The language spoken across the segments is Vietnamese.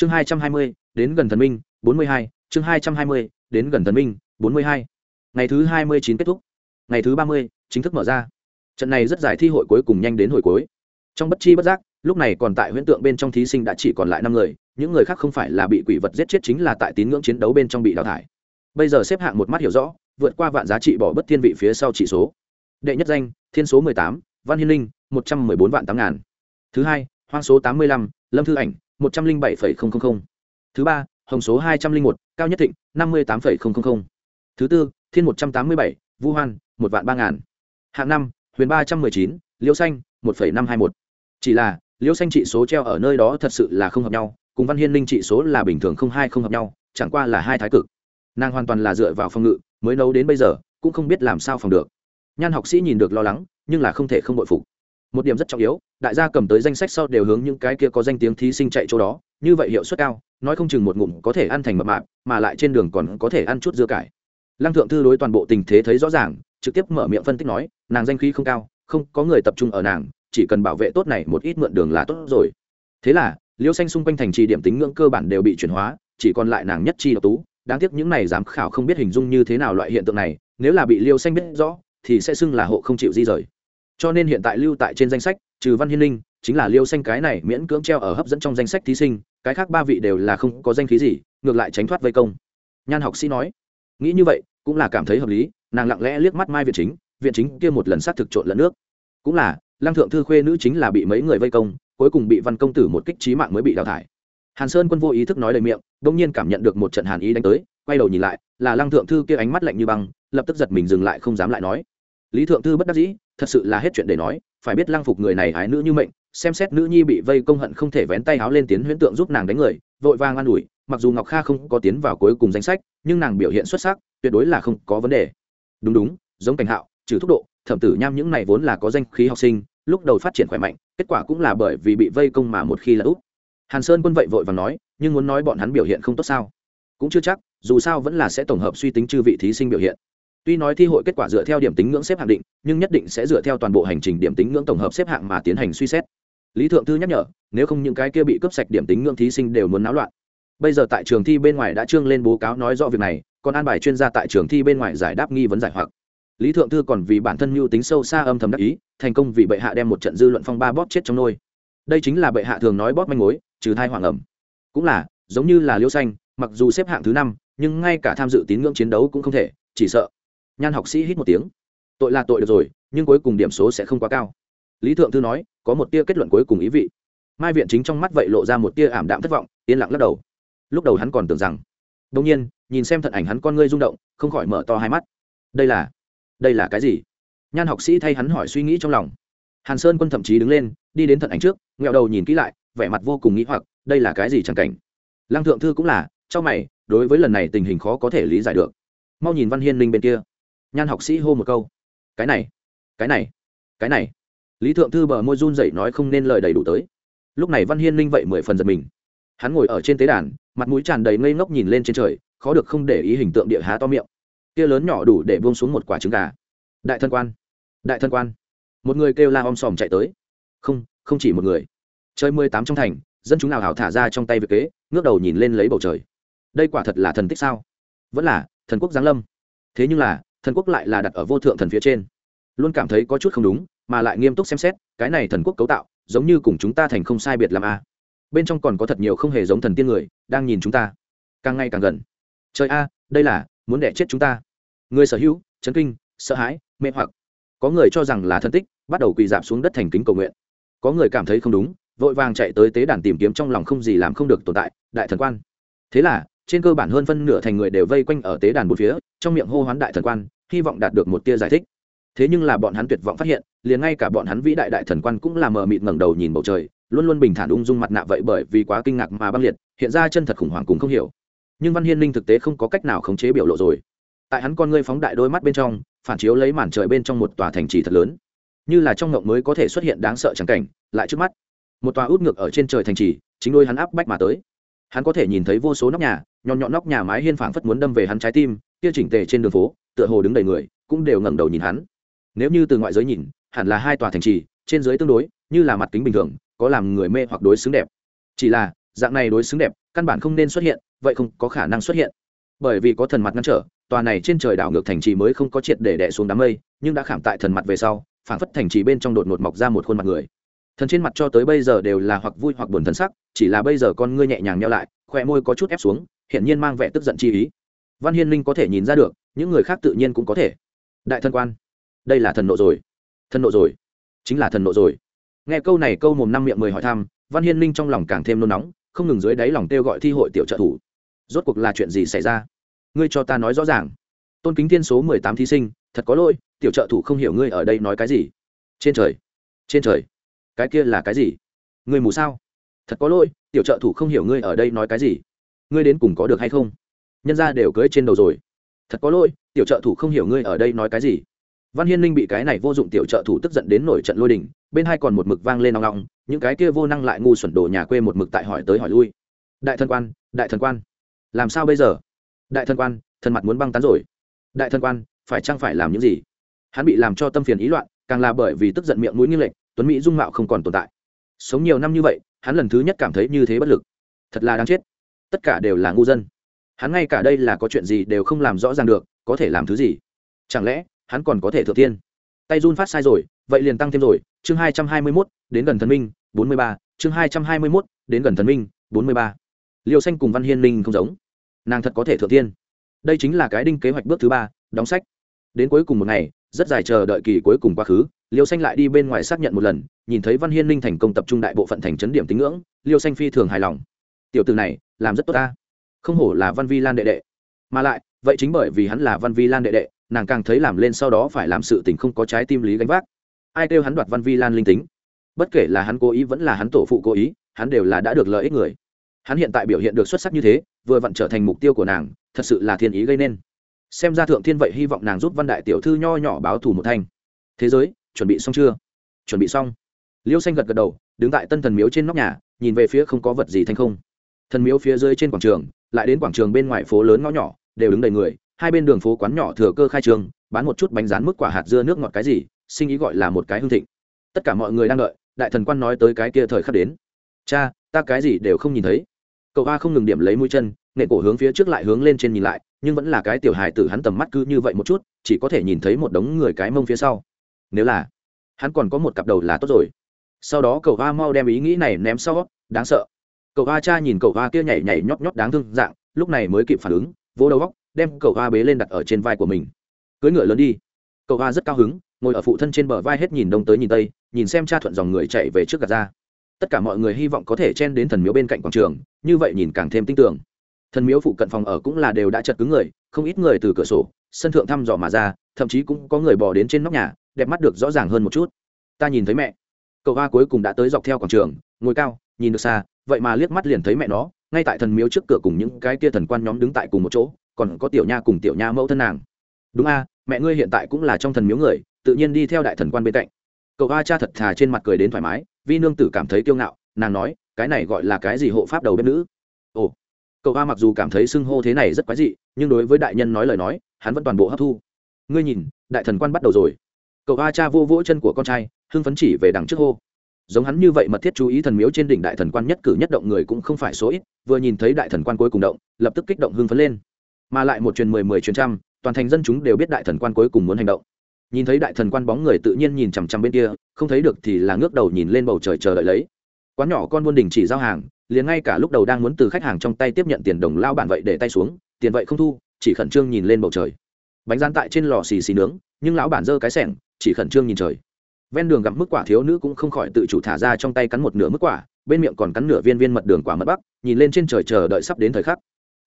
chương hai trăm hai mươi, đến gần thần minh, bốn mươi hai, chương hai trăm hai mươi, đến gần thần minh, bốn mươi hai. Ngày thứ hai mươi chín kết thúc. Ngày thứ ba mươi, chính thức mở ra. Trận này rất dài thi hội cuối cùng nhanh đến hồi cuối. Trong bất chi bất giác, lúc này còn tại huyễn tượng bên trong thí sinh đã chỉ còn lại năm người, những người khác không phải là bị quỷ vật giết chết chính là tại tín ngưỡng chiến đấu bên trong bị đào thải. Bây giờ xếp hạng một mắt hiểu rõ, vượt qua vạn giá trị bỏ bất thiên vị phía sau chỉ số. Đệ nhất danh, thiên số mười tám, văn hiên linh, một trăm mười bốn vạn tám ngàn. Thứ hai, hoang số tám mươi lăm, lâm thư ảnh một trăm linh bảy phẩy không không không. Thứ ba, hồng số hai trăm linh một, cao nhất thịnh, năm mươi tám phẩy không không không. Thứ tư, thiên một trăm tám mươi bảy vu hoan, một vạn ba ngàn. Hạng năm, huyền ba trăm mười chín liễu xanh, một phẩy năm hai một. Chỉ là liễu xanh trị số treo ở nơi đó thật sự là không hợp nhau, cùng văn hiên linh trị số là bình thường không hai không hợp nhau, chẳng qua là hai thái cực. Nàng hoàn toàn là dựa vào phòng ngự, mới nấu đến bây giờ, cũng không biết làm sao phòng được. Nhan học sĩ nhìn được lo lắng, nhưng là không thể không bội phục một điểm rất trọng yếu, đại gia cầm tới danh sách sau đều hướng những cái kia có danh tiếng thí sinh chạy chỗ đó, như vậy hiệu suất cao, nói không chừng một ngụm có thể ăn thành mập mạp, mà lại trên đường còn có thể ăn chút dưa cải. Lăng thượng thư đối toàn bộ tình thế thấy rõ ràng, trực tiếp mở miệng phân tích nói, nàng danh khí không cao, không có người tập trung ở nàng, chỉ cần bảo vệ tốt này một ít mượn đường là tốt rồi. Thế là, liêu xanh xung quanh thành trì điểm tính ngưỡng cơ bản đều bị chuyển hóa, chỉ còn lại nàng nhất chi độc tú, đáng tiếc những này giám khảo không biết hình dung như thế nào loại hiện tượng này, nếu là bị liêu xanh biết rõ, thì sẽ xưng là hộ không chịu di rời cho nên hiện tại lưu tại trên danh sách, trừ văn hiên linh, chính là liêu xanh cái này miễn cưỡng treo ở hấp dẫn trong danh sách thí sinh, cái khác ba vị đều là không có danh khí gì, ngược lại tránh thoát vây công. Nhan học sĩ nói, nghĩ như vậy, cũng là cảm thấy hợp lý, nàng lặng lẽ liếc mắt mai viện chính viện chính kia một lần sát thực trộn lẫn nước. Cũng là, lăng thượng thư khuê nữ chính là bị mấy người vây công, cuối cùng bị văn công tử một kích trí mạng mới bị đào thải. Hàn sơn quân vô ý thức nói lời miệng đ ỗ n g nhiên cảm nhận được một trận hàn ý đánh tới, quay đầu nhìn lại, là lăng thượng thư kia ánh mắt lạnh như băng, lập tức giật mình dừng lại không dám lại nói. Lý thượng thư bất đắc dĩ thật sự là hết chuyện để nói, phải biết lăng phục người này hái nữ như mệnh, xem xét nữ nhi bị vây công hận không thể vén tay háo lên tiến huyễn tượng giúp nàng đánh người, vội vàng an ủi, mặc dù ngọc kha không có tiến vào cuối cùng danh sách, nhưng nàng biểu hiện xuất sắc, tuyệt đối là không có vấn đề. Đúng đúng, giống cảnh hạo, trừ thúc độ, thẩm tử nham những này vốn là có danh khí học sinh, lúc đầu phát triển khỏe mạnh, kết quả cũng là bởi vì bị vây công mà một khi là úp. Hàn sơn quân vậy vội và nói, nhưng muốn nói bọn hắn biểu hiện không tốt sao? Cũng chưa chắc, dù sao vẫn là sẽ tổng hợp suy tính chư vị thí sinh biểu hiện tuy nói thi hội kết quả dựa theo điểm tính ngưỡng xếp hạng định, nhưng nhất định sẽ dựa theo toàn bộ hành trình điểm tính ngưỡng tổng hợp xếp hạng mà tiến hành suy xét. Lý thượng thư nhắc nhở, nếu không những cái kia bị cướp sạch điểm tính ngưỡng thí sinh đều muốn náo loạn. Bây giờ tại trường thi bên ngoài đã trương lên bố cáo nói rõ việc này, còn an bài chuyên gia tại trường thi bên ngoài giải đáp nghi vấn giải hoặc. Lý thượng thư còn vì bản thân mưu tính sâu xa âm thầm đắc ý, thành công vì bệ hạ đem một trận dư luận phong ba bóp chết trong nôi. Đây chính là bệ hạ thường nói bóp manh mối, trừ thai hoàng ẩm. Cũng là, giống như là liêu xanh, mặc dù xếp hạng thứ năm, nhưng ngay cả tham dự tín ngưỡng chiến đấu cũng không thể, chỉ sợ nhan học sĩ hít một tiếng. Tội là tội được rồi, nhưng cuối cùng điểm số sẽ không quá cao. Lý thượng thư nói, có một tia kết luận cuối cùng ý vị. Mai viện chính trong mắt vậy lộ ra một tia ảm đạm thất vọng, yên lặng lắc đầu. Lúc đầu hắn còn tưởng rằng đông nhiên, nhìn xem thận ảnh hắn con ngươi rung động, không khỏi mở to hai mắt. Đây là đây là cái gì? Nhan học sĩ thay hắn hỏi suy nghĩ trong lòng. Hàn sơn quân thậm chí đứng lên, đi đến thận ảnh trước nghẹo đầu nhìn kỹ lại, vẻ mặt vô cùng nghĩ hoặc, đây là cái gì chẳng cảnh? Lăng thượng thư cũng là trong mày, đối với lần này tình hình khó có thể lý giải được. Mau nhìn văn hiên linh bên kia nhan học sĩ hô một câu. Cái này cái này cái này. Lý thượng thư bờ môi run dậy nói không nên lời đầy đủ tới. Lúc này văn hiên linh vậy mười phần giật mình. Hắn ngồi ở trên tế đàn, mặt mũi tràn đầy ngây ngốc nhìn lên trên trời, khó được không để ý hình tượng địa há to miệng. Kia lớn nhỏ đủ để buông xuống một quả trứng gà. Đại thân quan, đại thân quan. Một người kêu la om sòm chạy tới. Không không chỉ một người. Chơi mười tám trong thành, dân chúng nào hào thả ra trong tay việc kế, ngước đầu nhìn lên lấy bầu trời. Đây quả thật là thần tích sao? Vẫn là thần quốc giáng lâm. Thế nhưng là thần quốc lại là đặt ở vô thượng thần phía trên. Luôn cảm thấy có chút không đúng, mà lại nghiêm túc xem xét, cái này thần quốc cấu tạo, giống như cùng chúng ta thành không sai biệt làm a à. bên trong còn có thật nhiều không hề giống thần tiên người, đang nhìn chúng ta. Càng ngày càng gần. Trời a, đây là, muốn đẻ chết chúng ta. Người sở hữu, chấn kinh, sợ hãi, mê hoặc. Có người cho rằng là thân tích, bắt đầu quỳ dạp xuống đất thành kính cầu nguyện. Có người cảm thấy không đúng, vội vàng chạy tới tế đàn tìm kiếm trong lòng không gì làm không được tồn tại, đại thần quan. Thế là, trên cơ bản hơn phân nửa thành người đều vây quanh ở tế đàn bốn phía, trong miệng hô hoán đại thần quan hy vọng đạt được một tia giải thích. Thế nhưng là bọn hắn tuyệt vọng phát hiện, liền ngay cả bọn hắn vĩ đại đại thần quan cũng là mờ mịt ngẩng đầu nhìn bầu trời, luôn luôn bình thản ung dung mặt nạ vậy bởi vì quá kinh ngạc mà băng liệt, hiện ra chân thật khủng hoảng cùng không hiểu. Nhưng văn hiên linh thực tế không có cách nào khống chế biểu lộ rồi. Tại hắn con ngươi phóng đại đôi mắt bên trong, phản chiếu lấy màn trời bên trong một tòa thành trì thật lớn. Như là trong ngộng mới có thể xuất hiện đáng sợ trắng cảnh, lại trước mắt, một tòa út ngược ở trên trời thành trì, chính đôi hắn áp bách mà tới. Hắn có thể nhìn thấy vô số nóc nhà, nhọn nhọn nóc nhà mái hiên phảng phất muốn đâm về hắn trái tim kia chỉnh tề trên đường phố, tựa hồ đứng đầy người, cũng đều ngẩng đầu nhìn hắn. Nếu như từ ngoại giới nhìn, hẳn là hai tòa thành trì, trên dưới tương đối, như là mặt kính bình thường, có làm người mê hoặc đối xứng đẹp. Chỉ là, dạng này đối xứng đẹp, căn bản không nên xuất hiện, vậy không có khả năng xuất hiện. Bởi vì có thần mặt ngăn trở, tòa này trên trời đảo ngược thành trì mới không có triệt để đẻ xuống đám mây, nhưng đã khảm tại thần mặt về sau, phảng phất thành trì bên trong đột ngột mọc ra một khuôn mặt người. Thần trên mặt cho tới bây giờ đều là hoặc vui hoặc buồn thần sắc, chỉ là bây giờ con ngươi nhẹ nhàng nhau lại khoe môi có chút ép xuống, hiển nhiên mang vẻ tức giận chi ý văn hiên linh có thể nhìn ra được, những người khác tự nhiên cũng có thể. Đại thân quan, đây là thần nộ rồi. Thần nộ rồi, chính là thần nộ rồi. Nghe câu này câu mồm năm miệng mười hỏi thăm, văn hiên linh trong lòng càng thêm nôn nóng, không ngừng dưới đáy lòng kêu gọi thi hội tiểu trợ thủ. Rốt cuộc là chuyện gì xảy ra? Ngươi cho ta nói rõ ràng. Tôn kính thiên số mười tám thí sinh, thật có lỗi, tiểu trợ thủ không hiểu ngươi ở đây nói cái gì. Trên trời trên trời, cái kia là cái gì? Ngươi mù sao? Thật có lỗi, tiểu trợ thủ không hiểu ngươi ở đây nói cái gì. Ngươi đến cùng có được hay không? Nhân ra đều cưới trên đầu rồi. Thật có lỗi, tiểu trợ thủ không hiểu ngươi ở đây nói cái gì. Văn hiên linh bị cái này vô dụng tiểu trợ thủ tức giận đến nổi trận lôi đình, bên hai còn một mực vang lên nong nong những cái kia vô năng lại ngu xuẩn đồ nhà quê một mực tại hỏi tới hỏi lui. Đại thần quan, đại thần quan. Làm sao bây giờ? Đại thần quan, thần mặt muốn băng tán rồi. Đại thần quan, phải chăng phải làm những gì? Hắn bị làm cho tâm phiền ý loạn, càng là bởi vì tức giận miệng mũi nghiêng lệch, tuấn mỹ dung mạo không còn tồn tại. Sống nhiều năm như vậy, hắn lần thứ nhất cảm thấy như thế bất lực. Thật là đáng chết. Tất cả đều là ngu dân hắn ngay cả đây là có chuyện gì đều không làm rõ ràng được, có thể làm thứ gì? Chẳng lẽ, hắn còn có thể thừa tiên? Tay run phát sai rồi, vậy liền tăng thêm rồi, chương hai trăm hai mươi mốt, đến gần thần minh, bốn mươi ba, chương hai trăm hai mươi mốt, đến gần thần minh, bốn mươi ba. Liều xanh cùng văn hiên Minh không giống. Nàng thật có thể thượng tiên. Đây chính là cái đinh kế hoạch bước thứ ba, đóng sách. Đến cuối cùng một ngày, rất dài chờ đợi kỳ cuối cùng quá khứ, liêu xanh lại đi bên ngoài xác nhận một lần, nhìn thấy văn hiên Minh thành công tập trung đại bộ phận thành chấn điểm tín ngưỡng, liêu xanh phi thường hài lòng. Tiểu từ này, làm rất tốt ta không hổ là văn vi lan đệ đệ. Mà lại, vậy chính bởi vì hắn là văn vi lan đệ đệ, nàng càng thấy làm lên sau đó phải làm sự tình không có trái tim lý gánh vác. Ai kêu hắn đoạt văn vi lan linh tính? Bất kể là hắn cố ý vẫn là hắn tổ phụ cố ý, hắn đều là đã được lợi ích người. Hắn hiện tại biểu hiện được xuất sắc như thế, vừa vặn trở thành mục tiêu của nàng, thật sự là thiên ý gây nên. Xem ra thượng thiên vậy hy vọng nàng giúp văn đại tiểu thư nho nhỏ báo thù một thanh. Thế giới, chuẩn bị xong chưa? Chuẩn bị xong. Liêu xanh gật gật đầu, đứng tại tân thần miếu trên nóc nhà, nhìn về phía không có vật gì thanh không. Thần miếu phía dưới trên quảng trường lại đến quảng trường bên ngoài phố lớn ngõ nhỏ, đều đứng đầy người, hai bên đường phố quán nhỏ thừa cơ khai trường bán một chút bánh rán mức quả hạt dưa nước ngọt cái gì, sinh ý gọi là một cái hương thịnh. Tất cả mọi người đang đợi, đại thần quan nói tới cái kia thời khắc đến. Cha, ta cái gì đều không nhìn thấy. Cậu a không ngừng điểm lấy mũi chân nệ cổ hướng phía trước lại hướng lên trên nhìn lại, nhưng vẫn là cái tiểu hài tử hắn tầm mắt cứ như vậy một chút, chỉ có thể nhìn thấy một đống người cái mông phía sau. Nếu là hắn còn có một cặp đầu là tốt rồi. Sau đó cậu a mau đem ý nghĩ này ném sau, đáng sợ cậu hoa cha nhìn cậu hoa kia nhảy nhảy nhót nhót đáng thương dạng, lúc này mới kịp phản ứng, vỗ đầu góc, đem cậu hoa bế lên đặt ở trên vai của mình. Cưới ngựa lớn đi. Cậu hoa rất cao hứng, ngồi ở phụ thân trên bờ vai hết nhìn đông tới nhìn tây, nhìn xem cha thuận dòng người chạy về trước gạt ra. Tất cả mọi người hy vọng có thể chen đến thần miếu bên cạnh quảng trường, như vậy nhìn càng thêm tin tưởng. Thần miếu phụ cận phòng ở cũng là đều đã chật cứng người, không ít người từ cửa sổ, sân thượng thăm dò mà ra, thậm chí cũng có người bỏ đến trên nóc nhà, đẹp mắt được rõ ràng hơn một chút. Ta nhìn thấy mẹ. Cậu hoa cuối cùng đã tới dọc theo quảng trường, ngồi cao, nhìn được xa vậy mà liếc mắt liền thấy mẹ nó, ngay tại thần miếu trước cửa cùng những cái kia thần quan nhóm đứng tại cùng một chỗ, còn có tiểu nha cùng tiểu nha mẫu thân nàng. Đúng a, mẹ ngươi hiện tại cũng là trong thần miếu người, tự nhiên đi theo đại thần quan bên cạnh. Cậu a cha thật thà trên mặt cười đến thoải mái, vi nương tử cảm thấy kiêu ngạo, nàng nói, cái này gọi là cái gì hộ pháp đầu bếp nữ? Ồ cậu a mặc dù cảm thấy xưng hô thế này rất quái dị, nhưng đối với đại nhân nói lời nói, hắn vẫn toàn bộ hấp thu. Ngươi nhìn, đại thần quan bắt đầu rồi. Cậu a cha vô vỗ chân của con trai, hưng phấn chỉ về đằng trước hô giống hắn như vậy mật thiết chú ý thần miếu trên đỉnh đại thần quan nhất cử nhất động người cũng không phải số ít, vừa nhìn thấy đại thần quan cuối cùng động, lập tức kích động hưng phấn lên. Mà lại một truyền mười mười truyền trăm, toàn thành dân chúng đều biết đại thần quan cuối cùng muốn hành động. Nhìn thấy đại thần quan bóng người tự nhiên nhìn chằm chằm bên kia, không thấy được thì là ngước đầu nhìn lên bầu trời chờ đợi lấy. Quán nhỏ con buôn đình chỉ giao hàng, liền ngay cả lúc đầu đang muốn từ khách hàng trong tay tiếp nhận tiền đồng lao bản vậy để tay xuống, tiền vậy không thu, chỉ khẩn trương nhìn lên bầu trời. Bánh rán tại trên lò xì xì nướng, nhưng lão bản giơ cái sẻng, chỉ khẩn trương nhìn trời ven đường gặp mức quả thiếu nữ cũng không khỏi tự chủ thả ra trong tay cắn một nửa mức quả, bên miệng còn cắn nửa viên viên mật đường quả mật bắc, nhìn lên trên trời chờ đợi sắp đến thời khắc.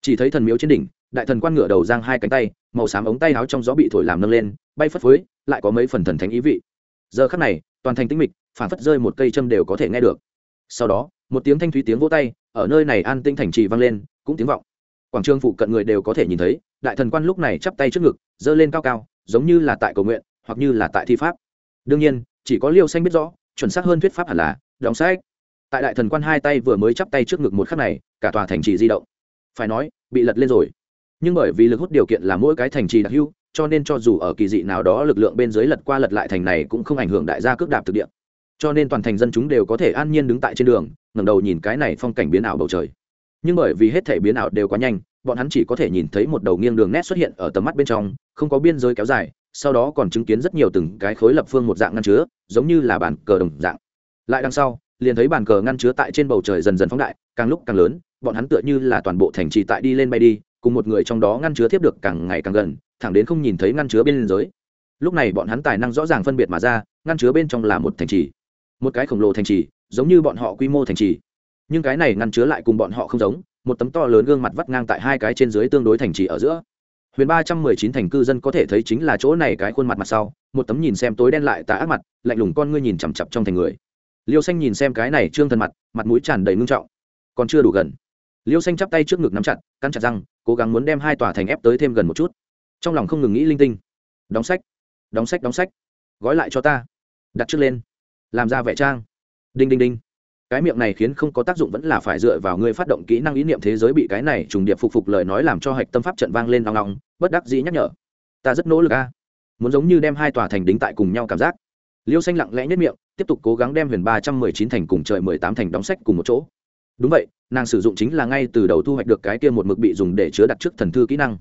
Chỉ thấy thần miếu trên đỉnh, đại thần quan ngựa đầu giang hai cánh tay, màu xám ống tay áo trong gió bị thổi làm nâng lên, bay phất phới, lại có mấy phần thần thánh ý vị. Giờ khắc này, toàn thành tĩnh mịch phản phất rơi một cây châm đều có thể nghe được. Sau đó, một tiếng thanh thúy tiếng vỗ tay, ở nơi này an tinh thành trì vang lên, cũng tiếng vọng. Quảng trường phụ cận người đều có thể nhìn thấy, đại thần quan lúc này chắp tay trước ngực, giơ lên cao cao, giống như là tại cầu nguyện, hoặc như là tại thi pháp đương nhiên, chỉ có liêu xanh biết rõ, chuẩn xác hơn thuyết pháp hẳn là, đóng sách tại đại thần quan hai tay vừa mới chắp tay trước ngực một khắc này, cả tòa thành trì di động. Phải nói, bị lật lên rồi. Nhưng bởi vì lực hút điều kiện là mỗi cái thành trì đặc hưu cho nên cho dù ở kỳ dị nào đó lực lượng bên dưới lật qua lật lại thành này cũng không ảnh hưởng đại gia cước đạp thực địa. Cho nên toàn thành dân chúng đều có thể an nhiên đứng tại trên đường, ngẩng đầu nhìn cái này phong cảnh biến ảo bầu trời. Nhưng bởi vì hết thể biến ảo đều quá nhanh, bọn hắn chỉ có thể nhìn thấy một đầu nghiêng đường nét xuất hiện ở tầm mắt bên trong, không có biên giới kéo dài sau đó còn chứng kiến rất nhiều từng cái khối lập phương một dạng ngăn chứa, giống như là bàn cờ đồng dạng. Lại đằng sau, liền thấy bàn cờ ngăn chứa tại trên bầu trời dần dần phóng đại, càng lúc càng lớn, bọn hắn tựa như là toàn bộ thành trì tại đi lên bay đi, cùng một người trong đó ngăn chứa tiếp được càng ngày càng gần, thẳng đến không nhìn thấy ngăn chứa bên giới lúc này bọn hắn tài năng rõ ràng phân biệt mà ra, ngăn chứa bên trong là một thành trì. Một cái khổng lồ thành trì, giống như bọn họ quy mô thành trì. Nhưng cái này ngăn chứa lại cùng bọn họ không giống, một tấm to lớn gương mặt vắt ngang tại hai cái trên dưới tương đối thành trì ở giữa huyền ba trăm mười chín thành cư dân có thể thấy chính là chỗ này cái khuôn mặt mặt sau, một tấm nhìn xem tối đen lại tà ác mặt, lạnh lùng con ngươi nhìn chằm chặp trong thành người. Liêu xanh nhìn xem cái này trương thần mặt mặt mũi tràn đầy ngưng trọng. Còn chưa đủ gần. Liêu xanh chắp tay trước ngực nắm chặt, cắn chặt răng, cố gắng muốn đem hai tòa thành ép tới thêm gần một chút. Trong lòng không ngừng nghĩ linh tinh. Đóng sách đóng sách đóng sách. Gói lại cho ta. Đặt trước lên. Làm ra vẻ trang. Đinh đinh đinh cái miệng này khiến không có tác dụng vẫn là phải dựa vào ngươi phát động kỹ năng ý niệm thế giới bị cái này trùng điệp phục phục lời nói làm cho hạch tâm pháp trận vang lên nong nong bất đắc dĩ nhắc nhở. Ta rất nỗ lực a. Muốn giống như đem hai tòa thành đính tại cùng nhau cảm giác. Liêu xanh lặng lẽ nhất miệng, tiếp tục cố gắng đem huyền ba trăm mười chín thành cùng trời mười tám thành đóng sách cùng một chỗ. Đúng vậy, nàng sử dụng chính là ngay từ đầu thu hoạch được cái kia một mực bị dùng để chứa đặt trước thần thư kỹ năng.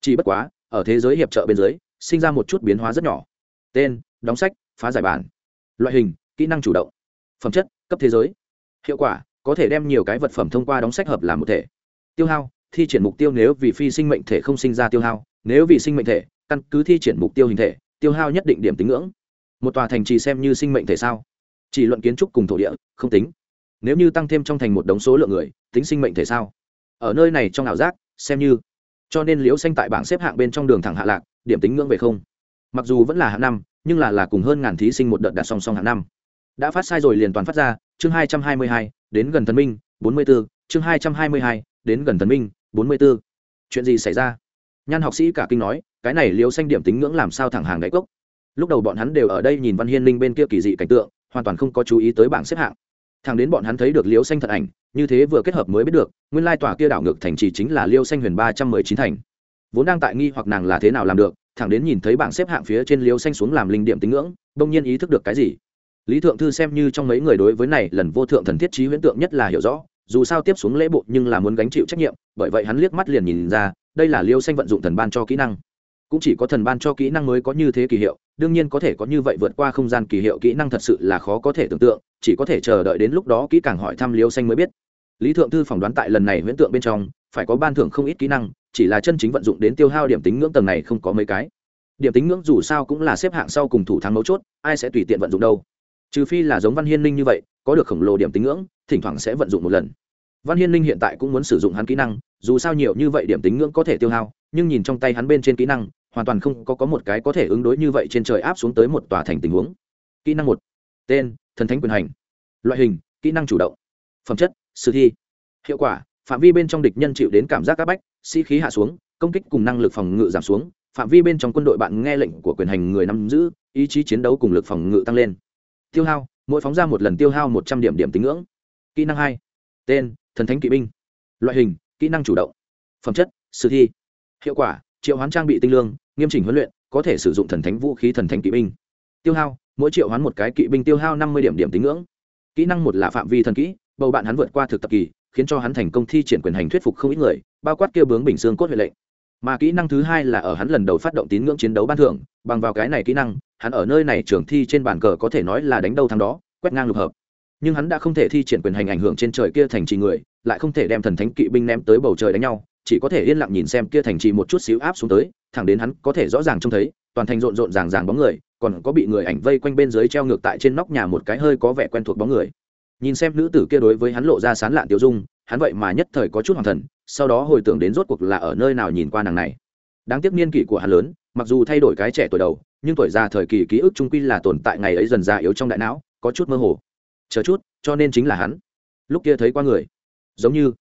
Chỉ bất quá, ở thế giới hiệp trợ bên dưới, sinh ra một chút biến hóa rất nhỏ. Tên, đóng sách, phá giải bản. Loại hình, kỹ năng chủ động. Phẩm chất, cấp thế giới hiệu quả, có thể đem nhiều cái vật phẩm thông qua đóng sách hợp làm một thể. Tiêu hao, thi triển mục tiêu nếu vì phi sinh mệnh thể không sinh ra tiêu hao, nếu vì sinh mệnh thể, căn cứ thi triển mục tiêu hình thể, tiêu hao nhất định điểm tính ngưỡng. Một tòa thành trì xem như sinh mệnh thể sao? Chỉ luận kiến trúc cùng thổ địa, không tính. Nếu như tăng thêm trong thành một đống số lượng người, tính sinh mệnh thể sao? Ở nơi này trong ảo giác, xem như. Cho nên liễu xanh tại bảng xếp hạng bên trong đường thẳng hạ lạc, điểm tính ngưỡng về không. Mặc dù vẫn là hạng năm, nhưng là là cùng hơn ngàn thí sinh một đợt đạt song song hạng năm. Đã phát sai rồi liền toàn phát ra chương hai trăm hai mươi hai, đến gần thần minh, bốn mươi b ố chương hai trăm hai mươi hai, đến gần thần minh, bốn mươi b ố chuyện gì xảy ra? Nhan học sĩ cả kinh nói, cái này liễu xanh điểm tính ngưỡng làm sao thẳng hàng gãy cốc? Lúc đầu bọn hắn đều ở đây nhìn văn hiên linh bên kia kỳ dị cảnh tượng, hoàn toàn không có chú ý tới bảng xếp hạng. Thằng đến bọn hắn thấy được liễu xanh thật ảnh, như thế vừa kết hợp mới biết được, nguyên lai tòa kia đảo ngược thành trì chính là liêu xanh huyền ba trăm mười chín thành. Vốn đang tại nghi hoặc nàng là thế nào làm được, thẳng đến nhìn thấy bảng xếp hạng phía trên liêu xanh xuống làm linh điểm tính ngưỡng, đông nhiên ý thức được cái gì? Lý thượng thư xem như trong mấy người đối với này lần vô thượng thần thiết trí huyễn tượng nhất là hiểu rõ, dù sao tiếp xuống lễ bộ nhưng là muốn gánh chịu trách nhiệm, bởi vậy hắn liếc mắt liền nhìn ra, đây là liêu xanh vận dụng thần ban cho kỹ năng. Cũng chỉ có thần ban cho kỹ năng mới có như thế kỳ hiệu, đương nhiên có thể có như vậy vượt qua không gian kỳ hiệu kỹ năng thật sự là khó có thể tưởng tượng, chỉ có thể chờ đợi đến lúc đó kỹ càng hỏi thăm liêu xanh mới biết. Lý thượng thư phỏng đoán tại lần này huyễn tượng bên trong, phải có ban thưởng không ít kỹ năng, chỉ là chân chính vận dụng đến tiêu hao điểm tính ngưỡng tầng này không có mấy cái. Điểm tính ngưỡng dù sao cũng là xếp hạng sau cùng thủ thắng mấu chốt, ai sẽ tùy tiện vận dụng đâu trừ phi là giống văn hiên linh như vậy có được khổng lồ điểm tính ngưỡng thỉnh thoảng sẽ vận dụng một lần. Văn hiên linh hiện tại cũng muốn sử dụng hắn kỹ năng dù sao nhiều như vậy điểm tính ngưỡng có thể tiêu hao nhưng nhìn trong tay hắn bên trên kỹ năng hoàn toàn không có, có một cái có thể ứng đối như vậy trên trời áp xuống tới một tòa thành tình huống. Kỹ năng một tên thần thánh quyền hành. Loại hình kỹ năng chủ động. Phẩm chất sử thi. Hiệu quả phạm vi bên trong địch nhân chịu đến cảm giác áp bách sĩ、si、khí hạ xuống công kích cùng năng lực phòng ngự giảm xuống phạm vi bên trong quân đội bạn nghe lệnh của quyền hành người nắm giữ ý chí chiến đấu cùng lực phòng ngự tăng lên tiêu hao, mỗi phóng ra một lần tiêu hao một trăm điểm điểm tính ngưỡng. Kỹ năng hai, tên, thần thánh kỵ binh. Loại hình, kỹ năng chủ động. Phẩm chất, sử thi. Hiệu quả, triệu hoán trang bị tinh lương, nghiêm chỉnh huấn luyện, có thể sử dụng thần thánh vũ khí thần thánh kỵ binh. Tiêu hao, mỗi triệu hoán một cái kỵ binh tiêu hao năm mươi điểm điểm tính ngưỡng. Kỹ năng một là phạm vi thần kỹ, bầu bạn hắn vượt qua thực tập kỳ, khiến cho hắn thành công thi triển quyền hành thuyết phục không ít người, bao quát kêu bướng bình xương cốt huệ lệnh mà kỹ năng thứ hai là ở hắn lần đầu phát động tín ngưỡng chiến đấu ban thưởng, bằng vào cái này kỹ năng, hắn ở nơi này trường thi trên bàn cờ có thể nói là đánh đâu thắng đó, quét ngang lục hợp. Nhưng hắn đã không thể thi triển quyền hành ảnh hưởng trên trời kia thành trì người, lại không thể đem thần thánh kỵ binh ném tới bầu trời đánh nhau, chỉ có thể yên lặng nhìn xem kia thành trì một chút xíu áp xuống tới, thẳng đến hắn có thể rõ ràng trông thấy, toàn thành rộn rộn ràng ràng bóng người, còn có bị người ảnh vây quanh bên dưới treo ngược tại trên nóc nhà một cái hơi có vẻ quen thuộc bóng người. Nhìn xem nữ tử kia đối với hắn lộ ra sán lạn tiêu dung, hắn vậy mà nhất thời có chút hoàng thần sau đó hồi tưởng đến rốt cuộc là ở nơi nào nhìn qua nàng này. Đáng tiếc niên kỷ của hắn lớn, mặc dù thay đổi cái trẻ tuổi đầu, nhưng tuổi già thời kỳ ký ức trung quy là tồn tại ngày ấy dần già yếu trong đại não, có chút mơ hồ. Chờ chút, cho nên chính là hắn. Lúc kia thấy qua người. Giống như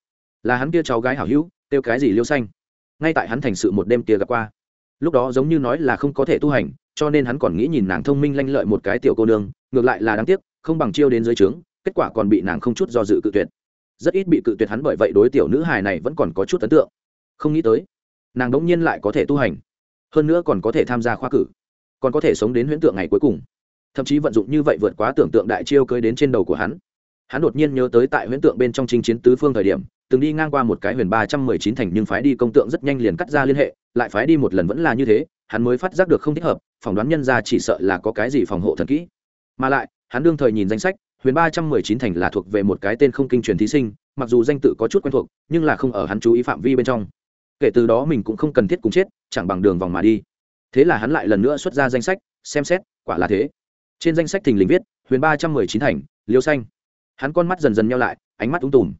là hắn kia cháu gái hảo hữu, kêu cái gì liêu xanh. Ngay tại hắn thành sự một đêm kia gặp qua. Lúc đó giống như nói là không có thể tu hành, cho nên hắn còn nghĩ nhìn nàng thông minh lanh lợi một cái tiểu cô nương, ngược lại là đáng tiếc, không bằng chiêu đến dưới trướng, kết quả còn bị nàng không chút do dự cự tuyệt rất ít bị cự tuyệt hắn bởi vậy đối tiểu nữ hài này vẫn còn có chút ấn tượng. Không nghĩ tới, nàng đống nhiên lại có thể tu hành, hơn nữa còn có thể tham gia khoa cử, còn có thể sống đến huyễn tượng ngày cuối cùng. Thậm chí vận dụng như vậy vượt quá tưởng tượng đại chiêu cưới đến trên đầu của hắn. Hắn đột nhiên nhớ tới tại huyễn tượng bên trong chinh chiến tứ phương thời điểm, từng đi ngang qua một cái huyền ba trăm mười chín thành nhưng phái đi công tượng rất nhanh liền cắt ra liên hệ, lại phái đi một lần vẫn là như thế, hắn mới phát giác được không thích hợp, phỏng đoán nhân ra chỉ sợ là có cái gì phòng hộ thần kỹ. Mà lại, hắn đương thời nhìn danh sách huyền ba trăm mười chín thành là thuộc về một cái tên không kinh truyền thí sinh, mặc dù danh tự có chút quen thuộc, nhưng là không ở hắn chú ý phạm vi bên trong. Kể từ đó mình cũng không cần thiết cùng chết, chẳng bằng đường vòng mà đi. Thế là hắn lại lần nữa xuất ra danh sách, xem xét, quả là thế. Trên danh sách thình lình viết, huyền ba trăm mười chín thành, liêu xanh. Hắn con mắt dần dần nhau lại, ánh mắt ung tùm.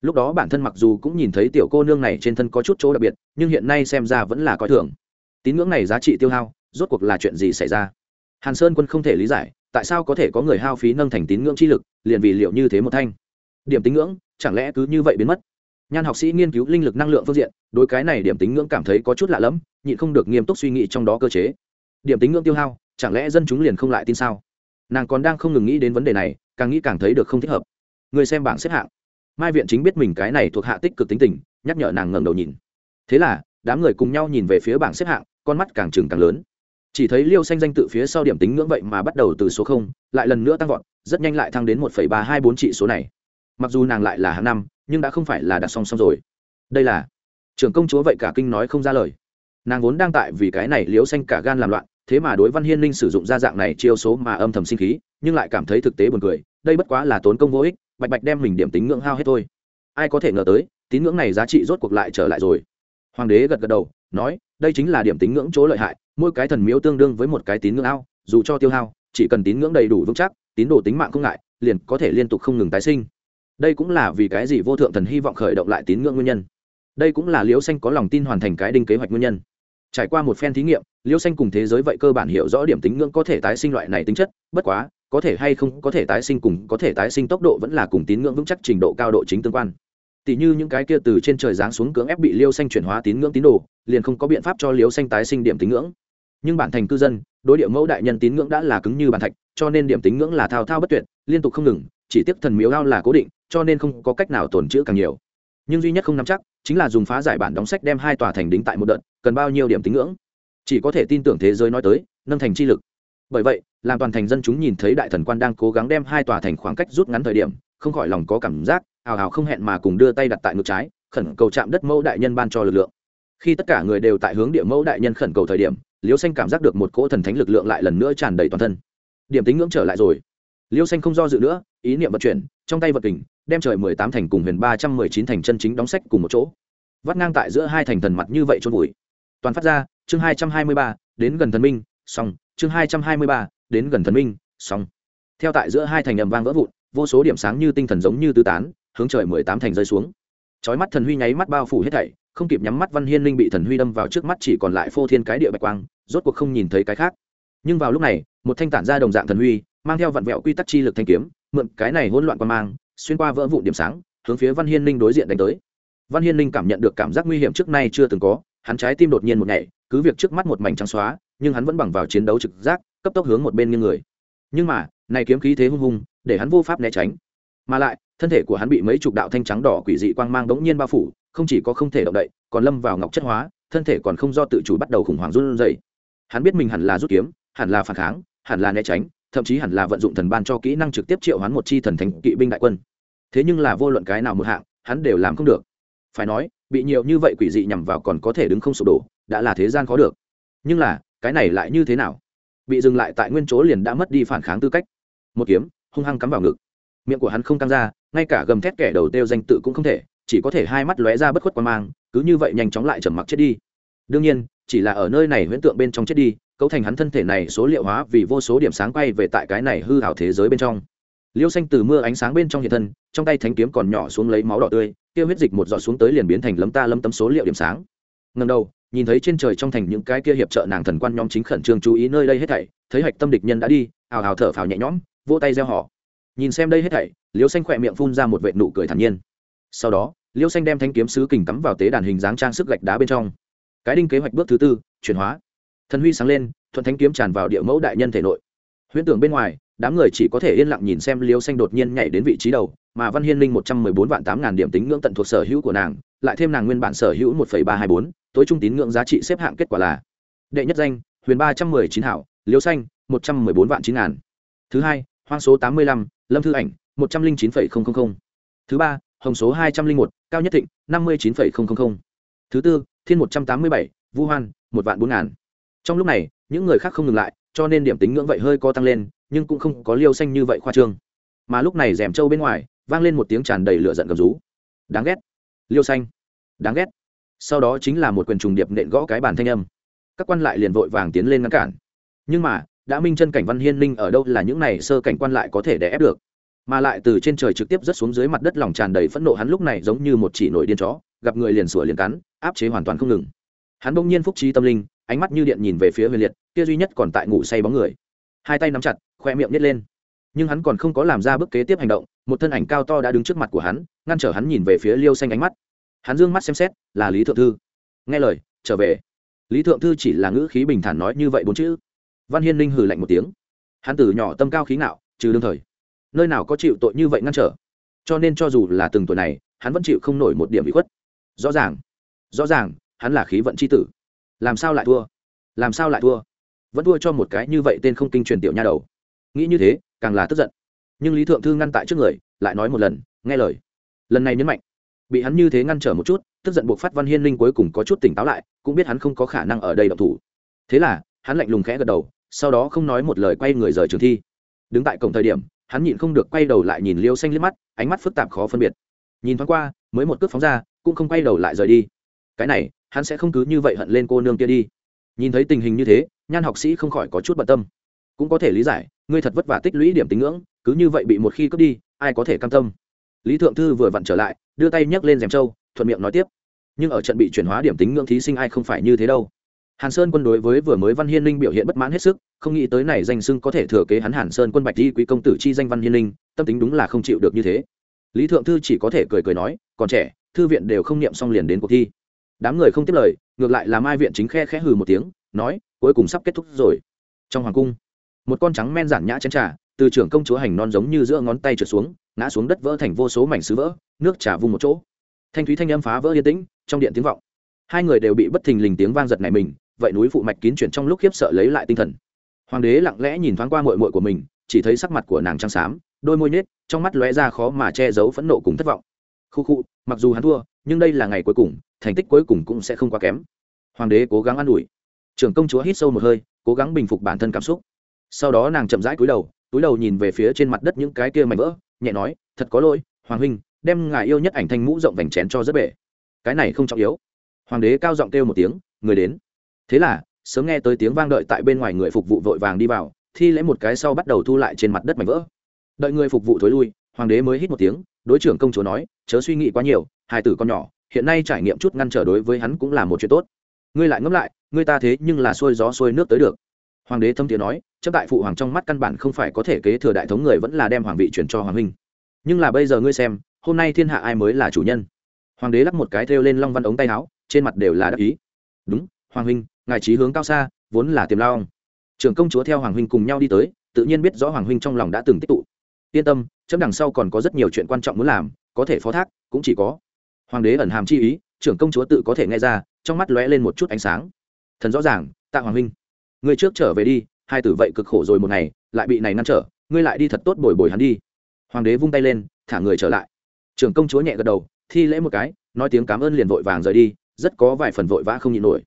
Lúc đó bản thân mặc dù cũng nhìn thấy tiểu cô nương này trên thân có chút chỗ đặc biệt, nhưng hiện nay xem ra vẫn là coi thường. Tín ngưỡng này giá trị tiêu hao, rốt cuộc là chuyện gì xảy ra? Hàn sơn quân không thể lý giải tại sao có thể có người hao phí nâng thành tín ngưỡng chi lực, liền vì liệu như thế một thanh? Điểm tín ngưỡng, chẳng lẽ cứ như vậy biến mất? Nhan học sĩ nghiên cứu linh lực năng lượng phương diện, đối cái này điểm tín ngưỡng cảm thấy có chút lạ lẫm, nhịn không được nghiêm túc suy nghĩ trong đó cơ chế. Điểm tín ngưỡng tiêu hao, chẳng lẽ dân chúng liền không lại tin sao? Nàng còn đang không ngừng nghĩ đến vấn đề này, càng nghĩ càng thấy được không thích hợp. Người xem bảng xếp hạng. Mai viện chính biết mình cái này thuộc hạ tích cực tính tình, nhắc nhở nàng ngẩng đầu nhìn. Thế là, đám người cùng nhau nhìn về phía bảng xếp hạng, con mắt càng trừng càng lớn chỉ thấy liêu xanh danh tự phía sau điểm tính ngưỡng vậy mà bắt đầu từ số không, lại lần nữa tăng vọt, rất nhanh lại thăng đến một ba hai bốn trị số này. Mặc dù nàng lại là hàng năm, nhưng đã không phải là đặt song song rồi. Đây là trưởng công chúa vậy cả kinh nói không ra lời. Nàng vốn đang tại vì cái này liêu xanh cả gan làm loạn, thế mà đối văn hiên linh sử dụng ra dạng này chiêu số mà âm thầm sinh khí, nhưng lại cảm thấy thực tế buồn cười, đây bất quá là tốn công vô ích, bạch bạch đem mình điểm tính ngưỡng hao hết thôi. Ai có thể ngờ tới, tín ngưỡng này giá trị rốt cuộc lại trở lại rồi. Hoàng đế gật gật đầu, nói, đây chính là điểm tính ngưỡng chỗ lợi hại mỗi cái thần miếu tương đương với một cái tín ngưỡng ao, dù cho tiêu hao, chỉ cần tín ngưỡng đầy đủ vững chắc, tín đồ tính mạng không ngại, liền có thể liên tục không ngừng tái sinh. Đây cũng là vì cái gì vô thượng thần hy vọng khởi động lại tín ngưỡng nguyên nhân. Đây cũng là liễu xanh có lòng tin hoàn thành cái đinh kế hoạch nguyên nhân. Trải qua một phen thí nghiệm, liễu xanh cùng thế giới vậy cơ bản hiểu rõ điểm tính ngưỡng có thể tái sinh loại này tính chất, bất quá, có thể hay không có thể tái sinh cùng có thể tái sinh tốc độ vẫn là cùng tín ngưỡng vững chắc trình độ cao độ chính tương quan. Tỷ như những cái kia từ trên trời giáng xuống cưỡng ép bị liêu xanh chuyển hóa tín ngưỡng tín đồ, liền không có biện pháp cho liêu xanh tái sinh điểm tín ngưỡng nhưng bản thành cư dân, đối địa mẫu đại nhân tín ngưỡng đã là cứng như bàn thạch, cho nên điểm tín ngưỡng là thao thao bất tuyệt, liên tục không ngừng, chỉ tiếp thần miếu ao là cố định, cho nên không có cách nào tồn chữ càng nhiều. Nhưng duy nhất không nắm chắc, chính là dùng phá giải bản đóng sách đem hai tòa thành đính tại một đợt, cần bao nhiêu điểm tín ngưỡng? Chỉ có thể tin tưởng thế giới nói tới, nâng thành chi lực. Bởi vậy, làm toàn thành dân chúng nhìn thấy đại thần quan đang cố gắng đem hai tòa thành khoảng cách rút ngắn thời điểm, không khỏi lòng có cảm giác, hào hào không hẹn mà cùng đưa tay đặt tại ngực trái, khẩn cầu chạm đất mẫu đại nhân ban cho lực lượng. Khi tất cả người đều tại hướng địa mẫu đại nhân khẩn cầu thời điểm liêu xanh cảm giác được một cỗ thần thánh lực lượng lại lần nữa tràn đầy toàn thân. Điểm tính ngưỡng trở lại rồi. Liêu xanh không do dự nữa, ý niệm vận chuyển, trong tay vật kình, đem trời mười tám thành cùng huyền ba trăm mười chín thành chân chính đóng sách cùng một chỗ. Vắt ngang tại giữa hai thành thần mặt như vậy trôn vùi. Toàn phát ra, chương hai trăm hai mươi ba, đến gần thần minh, xong, chương hai trăm hai mươi ba, đến gần thần minh, xong. Theo tại giữa hai thành ầm vang vỡ vụn, vô số điểm sáng như tinh thần giống như tứ tán, hướng trời mười tám thành rơi xuống. Chói mắt thần huy nháy mắt bao phủ hết thảy, không kịp nhắm mắt văn hiên linh bị thần huy đâm vào trước mắt chỉ còn lại phô thiên cái địa bạch quang rốt cuộc không nhìn thấy cái khác. Nhưng vào lúc này, một thanh tản ra đồng dạng thần huy, mang theo vặn vẹo quy tắc chi lực thanh kiếm, mượn cái này hỗn loạn quan mang, xuyên qua vỡ vụn điểm sáng, hướng phía văn hiên linh đối diện đánh tới. Văn hiên linh cảm nhận được cảm giác nguy hiểm trước nay chưa từng có, hắn trái tim đột nhiên một nhảy, cứ việc trước mắt một mảnh trắng xóa, nhưng hắn vẫn bằng vào chiến đấu trực giác, cấp tốc hướng một bên như người. Nhưng mà, này kiếm khí thế hung hung, để hắn vô pháp né tránh. Mà lại, thân thể của hắn bị mấy chục đạo thanh trắng đỏ quỷ dị quang mang đống nhiên bao phủ, không chỉ có không thể động đậy, còn lâm vào ngọc chất hóa, thân thể còn không do tự chủ bắt đầu khủng hoảng run rẩy hắn biết mình hẳn là rút kiếm, hẳn là phản kháng, hẳn là né tránh, thậm chí hẳn là vận dụng thần ban cho kỹ năng trực tiếp triệu hắn một chi thần thánh kỵ binh đại quân. Thế nhưng là vô luận cái nào một hạng, hắn đều làm không được. Phải nói, bị nhiều như vậy quỷ dị nhằm vào còn có thể đứng không sụp đổ, đã là thế gian khó được. Nhưng là, cái này lại như thế nào? Bị dừng lại tại nguyên chỗ liền đã mất đi phản kháng tư cách. Một kiếm, hung hăng cắm vào ngực. Miệng của hắn không căng ra, ngay cả gầm thét kẻ đầu têu danh tự cũng không thể, chỉ có thể hai mắt lóe ra bất khuất quan mang, cứ như vậy nhanh chóng lại trầm mặc chết đi đương nhiên, chỉ là ở nơi này huyễn tượng bên trong chết đi, cấu thành hắn thân thể này số liệu hóa vì vô số điểm sáng quay về tại cái này hư hảo thế giới bên trong. Liêu xanh từ mưa ánh sáng bên trong hiện thân, trong tay thánh kiếm còn nhỏ xuống lấy máu đỏ tươi kia huyết dịch một giọt xuống tới liền biến thành lấm ta lấm tấm số liệu điểm sáng. Ngần đầu, nhìn thấy trên trời trong thành những cái kia hiệp trợ nàng thần quan nhóm chính khẩn trương chú ý nơi đây hết thảy, thấy hạch tâm địch nhân đã đi, ào ào thở phào nhẹ nhõm, vỗ tay gieo họ. Nhìn xem đây hết thảy, liêu xanh khỏe miệng phun ra một vệ nụ cười thản nhiên. Sau đó, liêu xanh đem thanh kiếm sứ kình cắm vào tế đàn hình dáng trang sức gạch đá bên trong cái đinh kế hoạch bước thứ tư, chuyển hóa. Thần huy sáng lên, thuận thánh kiếm tràn vào địa mẫu đại nhân thể nội. Huyễn tưởng bên ngoài, đám người chỉ có thể yên lặng nhìn xem liêu xanh đột nhiên nhảy đến vị trí đầu, mà văn hiên linh một trăm mười bốn vạn tám ngàn điểm tính ngưỡng tận thuộc sở hữu của nàng, lại thêm nàng nguyên bản sở hữu một phẩy ba hai bốn, tối trung tín ngưỡng giá trị xếp hạng kết quả là đệ nhất danh, huyền ba trăm mười chín hảo, liêu xanh, một trăm mười bốn vạn chín ngàn. Thứ hai, hoang số tám mươi lăm, lâm thư ảnh, một trăm linh chín phẩy không không không. Thứ ba, hồng số hai trăm linh một, cao nhất thịnh, năm mươi chín phẩy không không không. Thứ tư thiên một trăm tám mươi bảy vu hoan, một vạn bốn ngàn. Trong lúc này, những người khác không ngừng lại, cho nên điểm tính ngưỡng vậy hơi co tăng lên, nhưng cũng không có liêu xanh như vậy khoa trương. Mà lúc này rèm trâu bên ngoài, vang lên một tiếng tràn đầy lửa giận gầm rú. Đáng ghét. Liêu xanh. Đáng ghét. Sau đó chính là một quyền trùng điệp nện gõ cái bàn thanh âm. Các quan lại liền vội vàng tiến lên ngăn cản. Nhưng mà, đã minh chân cảnh văn hiên linh ở đâu là những này sơ cảnh quan lại có thể đè ép được? Mà lại từ trên trời trực tiếp rớt xuống dưới mặt đất lòng tràn đầy phẫn nộ hắn lúc này giống như một chỉ nổi điên chó gặp người liền sủa liền cắn, áp chế hoàn toàn không ngừng. Hắn bỗng nhiên phúc trí tâm linh, ánh mắt như điện nhìn về phía huyền liệt, kia duy nhất còn tại ngủ say bóng người. Hai tay nắm chặt, khoe miệng nhét lên. Nhưng hắn còn không có làm ra bước kế tiếp hành động, một thân ảnh cao to đã đứng trước mặt của hắn, ngăn trở hắn nhìn về phía liêu xanh ánh mắt. Hắn dương mắt xem xét, là lý thượng thư. Nghe lời, trở về. Lý thượng thư chỉ là ngữ khí bình thản nói như vậy bốn chữ. Văn hiên linh hừ lạnh một tiếng. Hắn từ nhỏ tâm cao khí ngạo, trừ đương thời. Nơi nào có chịu tội như vậy ngăn trở? Cho nên cho dù là từng tuổi này, hắn vẫn chịu không nổi một điểm bị khuất rõ ràng. Rõ ràng, hắn là khí vận c h i tử. Làm sao lại thua? Làm sao lại thua? Vẫn thua cho một cái như vậy tên không kinh truyền tiểu nha đầu. Nghĩ như thế, càng là tức giận. Nhưng lý thượng thư ngăn tại trước người, lại nói một lần, nghe lời. Lần này nhấn mạnh. Bị hắn như thế ngăn trở một chút, tức giận buộc phát văn hiên linh cuối cùng có chút tỉnh táo lại, cũng biết hắn không có khả năng ở đây độc thủ. Thế là, hắn lạnh lùng khẽ gật đầu, sau đó không nói một lời quay người rời trường thi. Đứng tại cổng thời điểm, hắn nhịn không được quay đầu lại nhìn liêu xanh liếc mắt, ánh mắt phức tạp khó phân biệt. Nhìn thoáng qua, mới một cước phóng ra cũng không quay đầu lại rời đi. Cái này, hắn sẽ không cứ như vậy hận lên cô nương kia đi. Nhìn thấy tình hình như thế, nhan học sĩ không khỏi có chút bận tâm. Cũng có thể lý giải, ngươi thật vất vả tích lũy điểm tín ngưỡng, cứ như vậy bị một khi cướp đi, ai có thể cam tâm? Lý thượng thư vừa vặn trở lại, đưa tay nhấc lên rèm trâu, thuận miệng nói tiếp. Nhưng ở trận bị chuyển hóa điểm tính ngưỡng thí sinh ai không phải như thế đâu. Hàn sơn quân đối với vừa mới văn hiên linh biểu hiện bất mãn hết sức, không nghĩ tới này danh sưng có thể thừa kế hắn hàn sơn quân bạch di quý công tử chi danh văn hiên linh, tâm tính đúng là không chịu được như thế. Lý thượng thư chỉ có thể cười cười nói, còn trẻ thư viện đều không niệm xong liền đến cuộc thi. Đám người không tiếp lời, ngược lại làm ai viện chính khe khẽ hừ một tiếng, nói, cuối cùng sắp kết thúc rồi. Trong hoàng cung, một con trắng men giản nhã chén trà, từ trưởng công chúa hành non giống như giữa ngón tay trượt xuống, ngã xuống đất vỡ thành vô số mảnh sứ vỡ, nước trà vung một chỗ. Thanh thúy thanh âm phá vỡ yên tĩnh, trong điện tiếng vọng. Hai người đều bị bất thình lình tiếng vang giật này mình, vậy núi phụ mạch kín chuyển trong lúc khiếp sợ lấy lại tinh thần. Hoàng đế lặng lẽ nhìn thoáng qua mội mội của mình, chỉ thấy sắc mặt của nàng trắng xám, đôi môi nết trong mắt lóe ra khó mà che giấu phẫn nộ cùng thất vọng khu khu, mặc dù hắn thua, nhưng đây là ngày cuối cùng, thành tích cuối cùng cũng sẽ không quá kém. Hoàng đế cố gắng an ủi. Trưởng công chúa hít sâu một hơi, cố gắng bình phục bản thân cảm xúc. Sau đó nàng chậm rãi cúi đầu, túi đầu nhìn về phía trên mặt đất những cái kia mảnh vỡ, nhẹ nói, thật có lỗi, hoàng huynh, đem ngài yêu nhất ảnh thanh mũ rộng vành chén cho rất bể. Cái này không trọng yếu. Hoàng đế cao giọng kêu một tiếng, người đến. Thế là, sớm nghe tới tiếng vang đợi tại bên ngoài người phục vụ vội vàng đi vào, thi lễ một cái sau bắt đầu thu lại trên mặt đất mảnh vỡ. Đợi người phục vụ thối lui, hoàng đế mới hít một tiếng đối trưởng công chúa nói, chớ suy nghĩ quá nhiều hai tử con nhỏ, hiện nay trải nghiệm chút ngăn trở đối với hắn cũng là một chuyện tốt. Ngươi lại ngẫm lại, ngươi ta thế nhưng là xuôi gió xuôi nước tới được. Hoàng đế thâm tiếng nói, chấp tại phụ hoàng trong mắt căn bản không phải có thể kế thừa đại thống người vẫn là đem hoàng vị chuyển cho hoàng huynh. Nhưng là bây giờ ngươi xem, hôm nay thiên hạ ai mới là chủ nhân? Hoàng đế lắp một cái thêu lên long văn ống tay áo, trên mặt đều là đắc ý. Đúng, hoàng huynh, ngài trí hướng cao xa, vốn là tiềm lao trưởng công chúa theo hoàng huynh cùng nhau đi tới, tự nhiên biết rõ hoàng huynh trong lòng đã từng tích tụ. Yên tâm chấm đằng sau còn có rất nhiều chuyện quan trọng muốn làm, có thể phó thác, cũng chỉ có. Hoàng đế ẩn hàm chi ý, trưởng công chúa tự có thể nghe ra, trong mắt lóe lên một chút ánh sáng. Thần rõ ràng, tạ hoàng huynh. Ngươi trước trở về đi, hai tử vậy cực khổ rồi một ngày, lại bị này ngăn trở, ngươi lại đi thật tốt bồi bồi hắn đi. Hoàng đế vung tay lên, thả người trở lại. Trưởng công chúa nhẹ gật đầu, thi lễ một cái, nói tiếng cảm ơn liền vội vàng rời đi, rất có vài phần vội vã không nhịn nổi.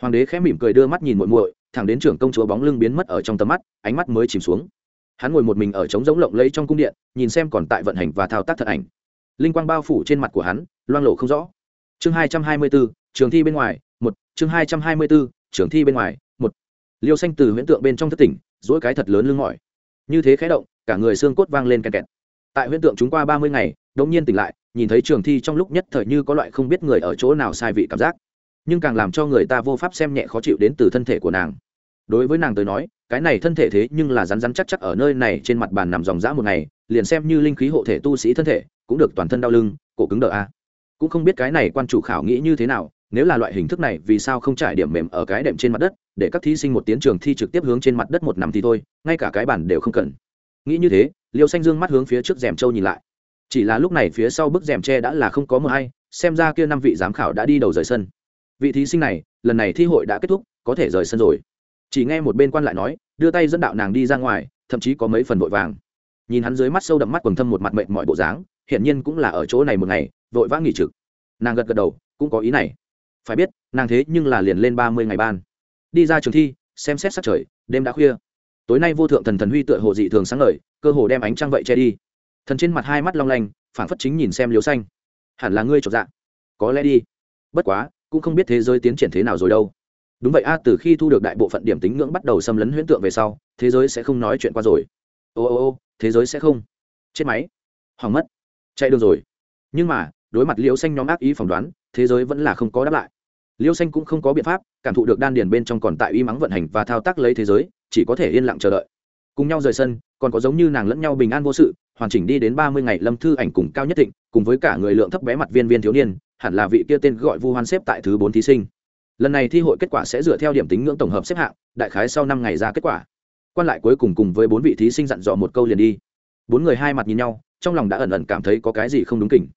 Hoàng đế khẽ mỉm cười đưa mắt nhìn muội muội, thẳng đến trưởng công chúa bóng lưng biến mất ở trong tầm mắt, ánh mắt mới chìm xuống hắn ngồi một mình ở trống giống lộng lẫy trong cung điện, nhìn xem còn tại vận hành và thao tác thật ảnh. Linh quang bao phủ trên mặt của hắn, loang lộ không rõ. Chương hai trăm hai mươi bốn trường thi bên ngoài, một. Chương hai trăm hai mươi bốn trường thi bên ngoài, một. Liêu xanh từ huyễn tượng bên trong thất tỉnh dỗi cái thật lớn lưng mỏi. Như thế khé động, cả người xương cốt vang lên kẹt kẹt. Tại huyễn tượng chúng qua ba mươi ngày, đống nhiên tỉnh lại, nhìn thấy trường thi trong lúc nhất thời như có loại không biết người ở chỗ nào sai vị cảm giác. Nhưng càng làm cho người ta vô pháp xem nhẹ khó chịu đến từ thân thể của nàng. Đối với nàng tới nói cái này thân thể thế nhưng là rắn rắn chắc chắc ở nơi này trên mặt bàn nằm dòng dã một ngày, liền xem như linh khí hộ thể tu sĩ thân thể, cũng được toàn thân đau lưng, cổ cứng đờ a. Cũng không biết cái này quan chủ khảo nghĩ như thế nào, nếu là loại hình thức này vì sao không trải điểm mềm ở cái đệm trên mặt đất, để các thí sinh một tiến trường thi trực tiếp hướng trên mặt đất một nằm thì thôi, ngay cả cái bản đều không cần. Nghĩ như thế, liêu xanh dương mắt hướng phía trước rèm trâu nhìn lại. Chỉ là lúc này phía sau bức rèm tre đã là không có mờ hay, xem ra kia năm vị giám khảo đã đi đầu rời sân. Vị thí sinh này, lần này thi hội đã kết thúc, có thể rời sân rồi chỉ nghe một bên quan lại nói, đưa tay dẫn đạo nàng đi ra ngoài, thậm chí có mấy phần vội vàng. Nhìn hắn dưới mắt sâu đậm mắt quần thâm một mặt mệnh mọi bộ dáng, hiển nhiên cũng là ở chỗ này một ngày, vội vã nghỉ trực. Nàng gật gật đầu, cũng có ý này. Phải biết, nàng thế nhưng là liền lên ba mươi ngày ban. Đi ra trường thi, xem xét sát trời, đêm đã khuya. Tối nay vô thượng thần thần huy tựa hồ dị thường sáng ngời, cơ hồ đem ánh trăng vậy che đi. Thần trên mặt hai mắt long lanh, phảng phất chính nhìn xem liều xanh. Hẳn là ngươi trọn dạ. Có lẽ đi. Bất quá, cũng không biết thế giới tiến triển thế nào rồi đâu đúng vậy a, từ khi thu được đại bộ phận điểm tính ngưỡng bắt đầu xâm lấn huyễn tượng về sau, thế giới sẽ không nói chuyện qua rồi. Ô ô ô, thế giới sẽ không. Chết máy. Hỏng mất. Chạy được rồi. Nhưng mà, đối mặt liễu xanh nhóm ác ý phỏng đoán, thế giới vẫn là không có đáp lại. Liễu xanh cũng không có biện pháp, cảm thụ được đan điền bên trong còn tại uy mắng vận hành và thao tác lấy thế giới, chỉ có thể yên lặng chờ đợi. Cùng nhau rời sân, còn có giống như nàng lẫn nhau bình an vô sự, hoàn chỉnh đi đến ba mươi ngày lâm thư ảnh cùng cao nhất định cùng với cả người lượng thấp bé mặt viên viên thiếu niên, hẳn là vị kia tên gọi vu hoan xếp tại thứ bốn thí sinh lần này thi hội kết quả sẽ dựa theo điểm tính ngưỡng tổng hợp xếp hạng, đại khái sau năm ngày ra kết quả. Quan lại cuối cùng cùng với bốn vị thí sinh dặn dò một câu liền đi. Bốn người hai mặt nhìn nhau, trong lòng đã ẩn ẩn cảm thấy có cái gì không đúng kỉnh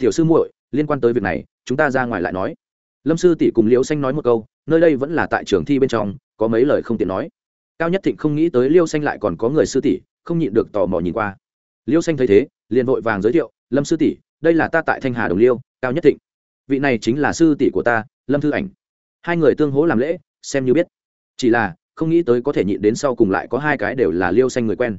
tiểu sư muội, liên quan tới việc này, chúng ta ra ngoài lại nói. Lâm sư tỷ cùng liễu xanh nói một câu, nơi đây vẫn là tại trường thi bên trong, có mấy lời không tiện nói. Cao nhất thịnh không nghĩ tới liêu xanh lại còn có người sư tỷ, không nhịn được tò mò nhìn qua. Liêu xanh thấy thế, liền vội vàng giới thiệu, lâm sư tỷ, đây là ta tại thanh hà đồng liêu, cao nhất thịnh. Vị này chính là sư tỷ của ta, lâm thư ảnh hai người tương hố làm lễ, xem như biết. Chỉ là, không nghĩ tới có thể nhịn đến sau cùng lại có hai cái đều là liêu xanh người quen.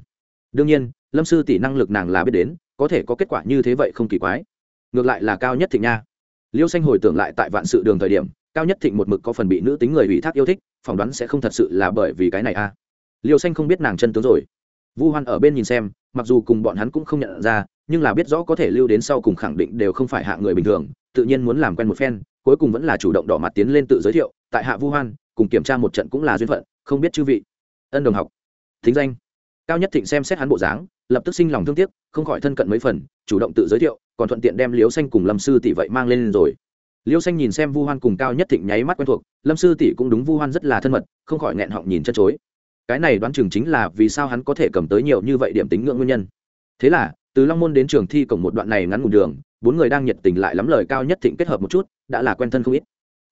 Đương nhiên, lâm sư tỷ năng lực nàng là biết đến, có thể có kết quả như thế vậy không kỳ quái. Ngược lại là cao nhất thịnh nha. Liêu xanh hồi tưởng lại tại vạn sự đường thời điểm, cao nhất thịnh một mực có phần bị nữ tính người ủy thác yêu thích, phỏng đoán sẽ không thật sự là bởi vì cái này a. À. liêu xanh không biết nàng chân tướng rồi. Vu hoan ở bên nhìn xem, mặc dù cùng bọn hắn cũng không nhận ra, nhưng là biết rõ có thể lưu đến sau cùng khẳng định đều không phải hạ người bình thường, tự nhiên muốn làm quen một phen cuối cùng vẫn là chủ động đỏ mặt tiến lên tự giới thiệu, tại hạ vu hoan, cùng kiểm tra một trận cũng là duyên phận, không biết chư vị. Ân đồng học. Thính danh. Cao nhất thịnh xem xét hắn bộ dáng, lập tức sinh lòng thương tiếc, không khỏi thân cận mấy phần, chủ động tự giới thiệu, còn thuận tiện đem liếu xanh cùng lâm sư tỷ vậy mang lên rồi. Liêu xanh nhìn xem vu hoan cùng cao nhất thịnh nháy mắt quen thuộc, lâm sư tỷ cũng đúng vu hoan rất là thân mật, không khỏi nghẹn họng nhìn chân chối. Cái này đoán chừng chính là vì sao hắn có thể cầm tới nhiều như vậy điểm tính ngưỡng nguyên nhân. Thế là, từ long môn đến trường thi cổng một đoạn này ngắn ngủn đường bốn người đang nhiệt tình lại lắm lời cao nhất thịnh kết hợp một chút, đã là quen thân không ít.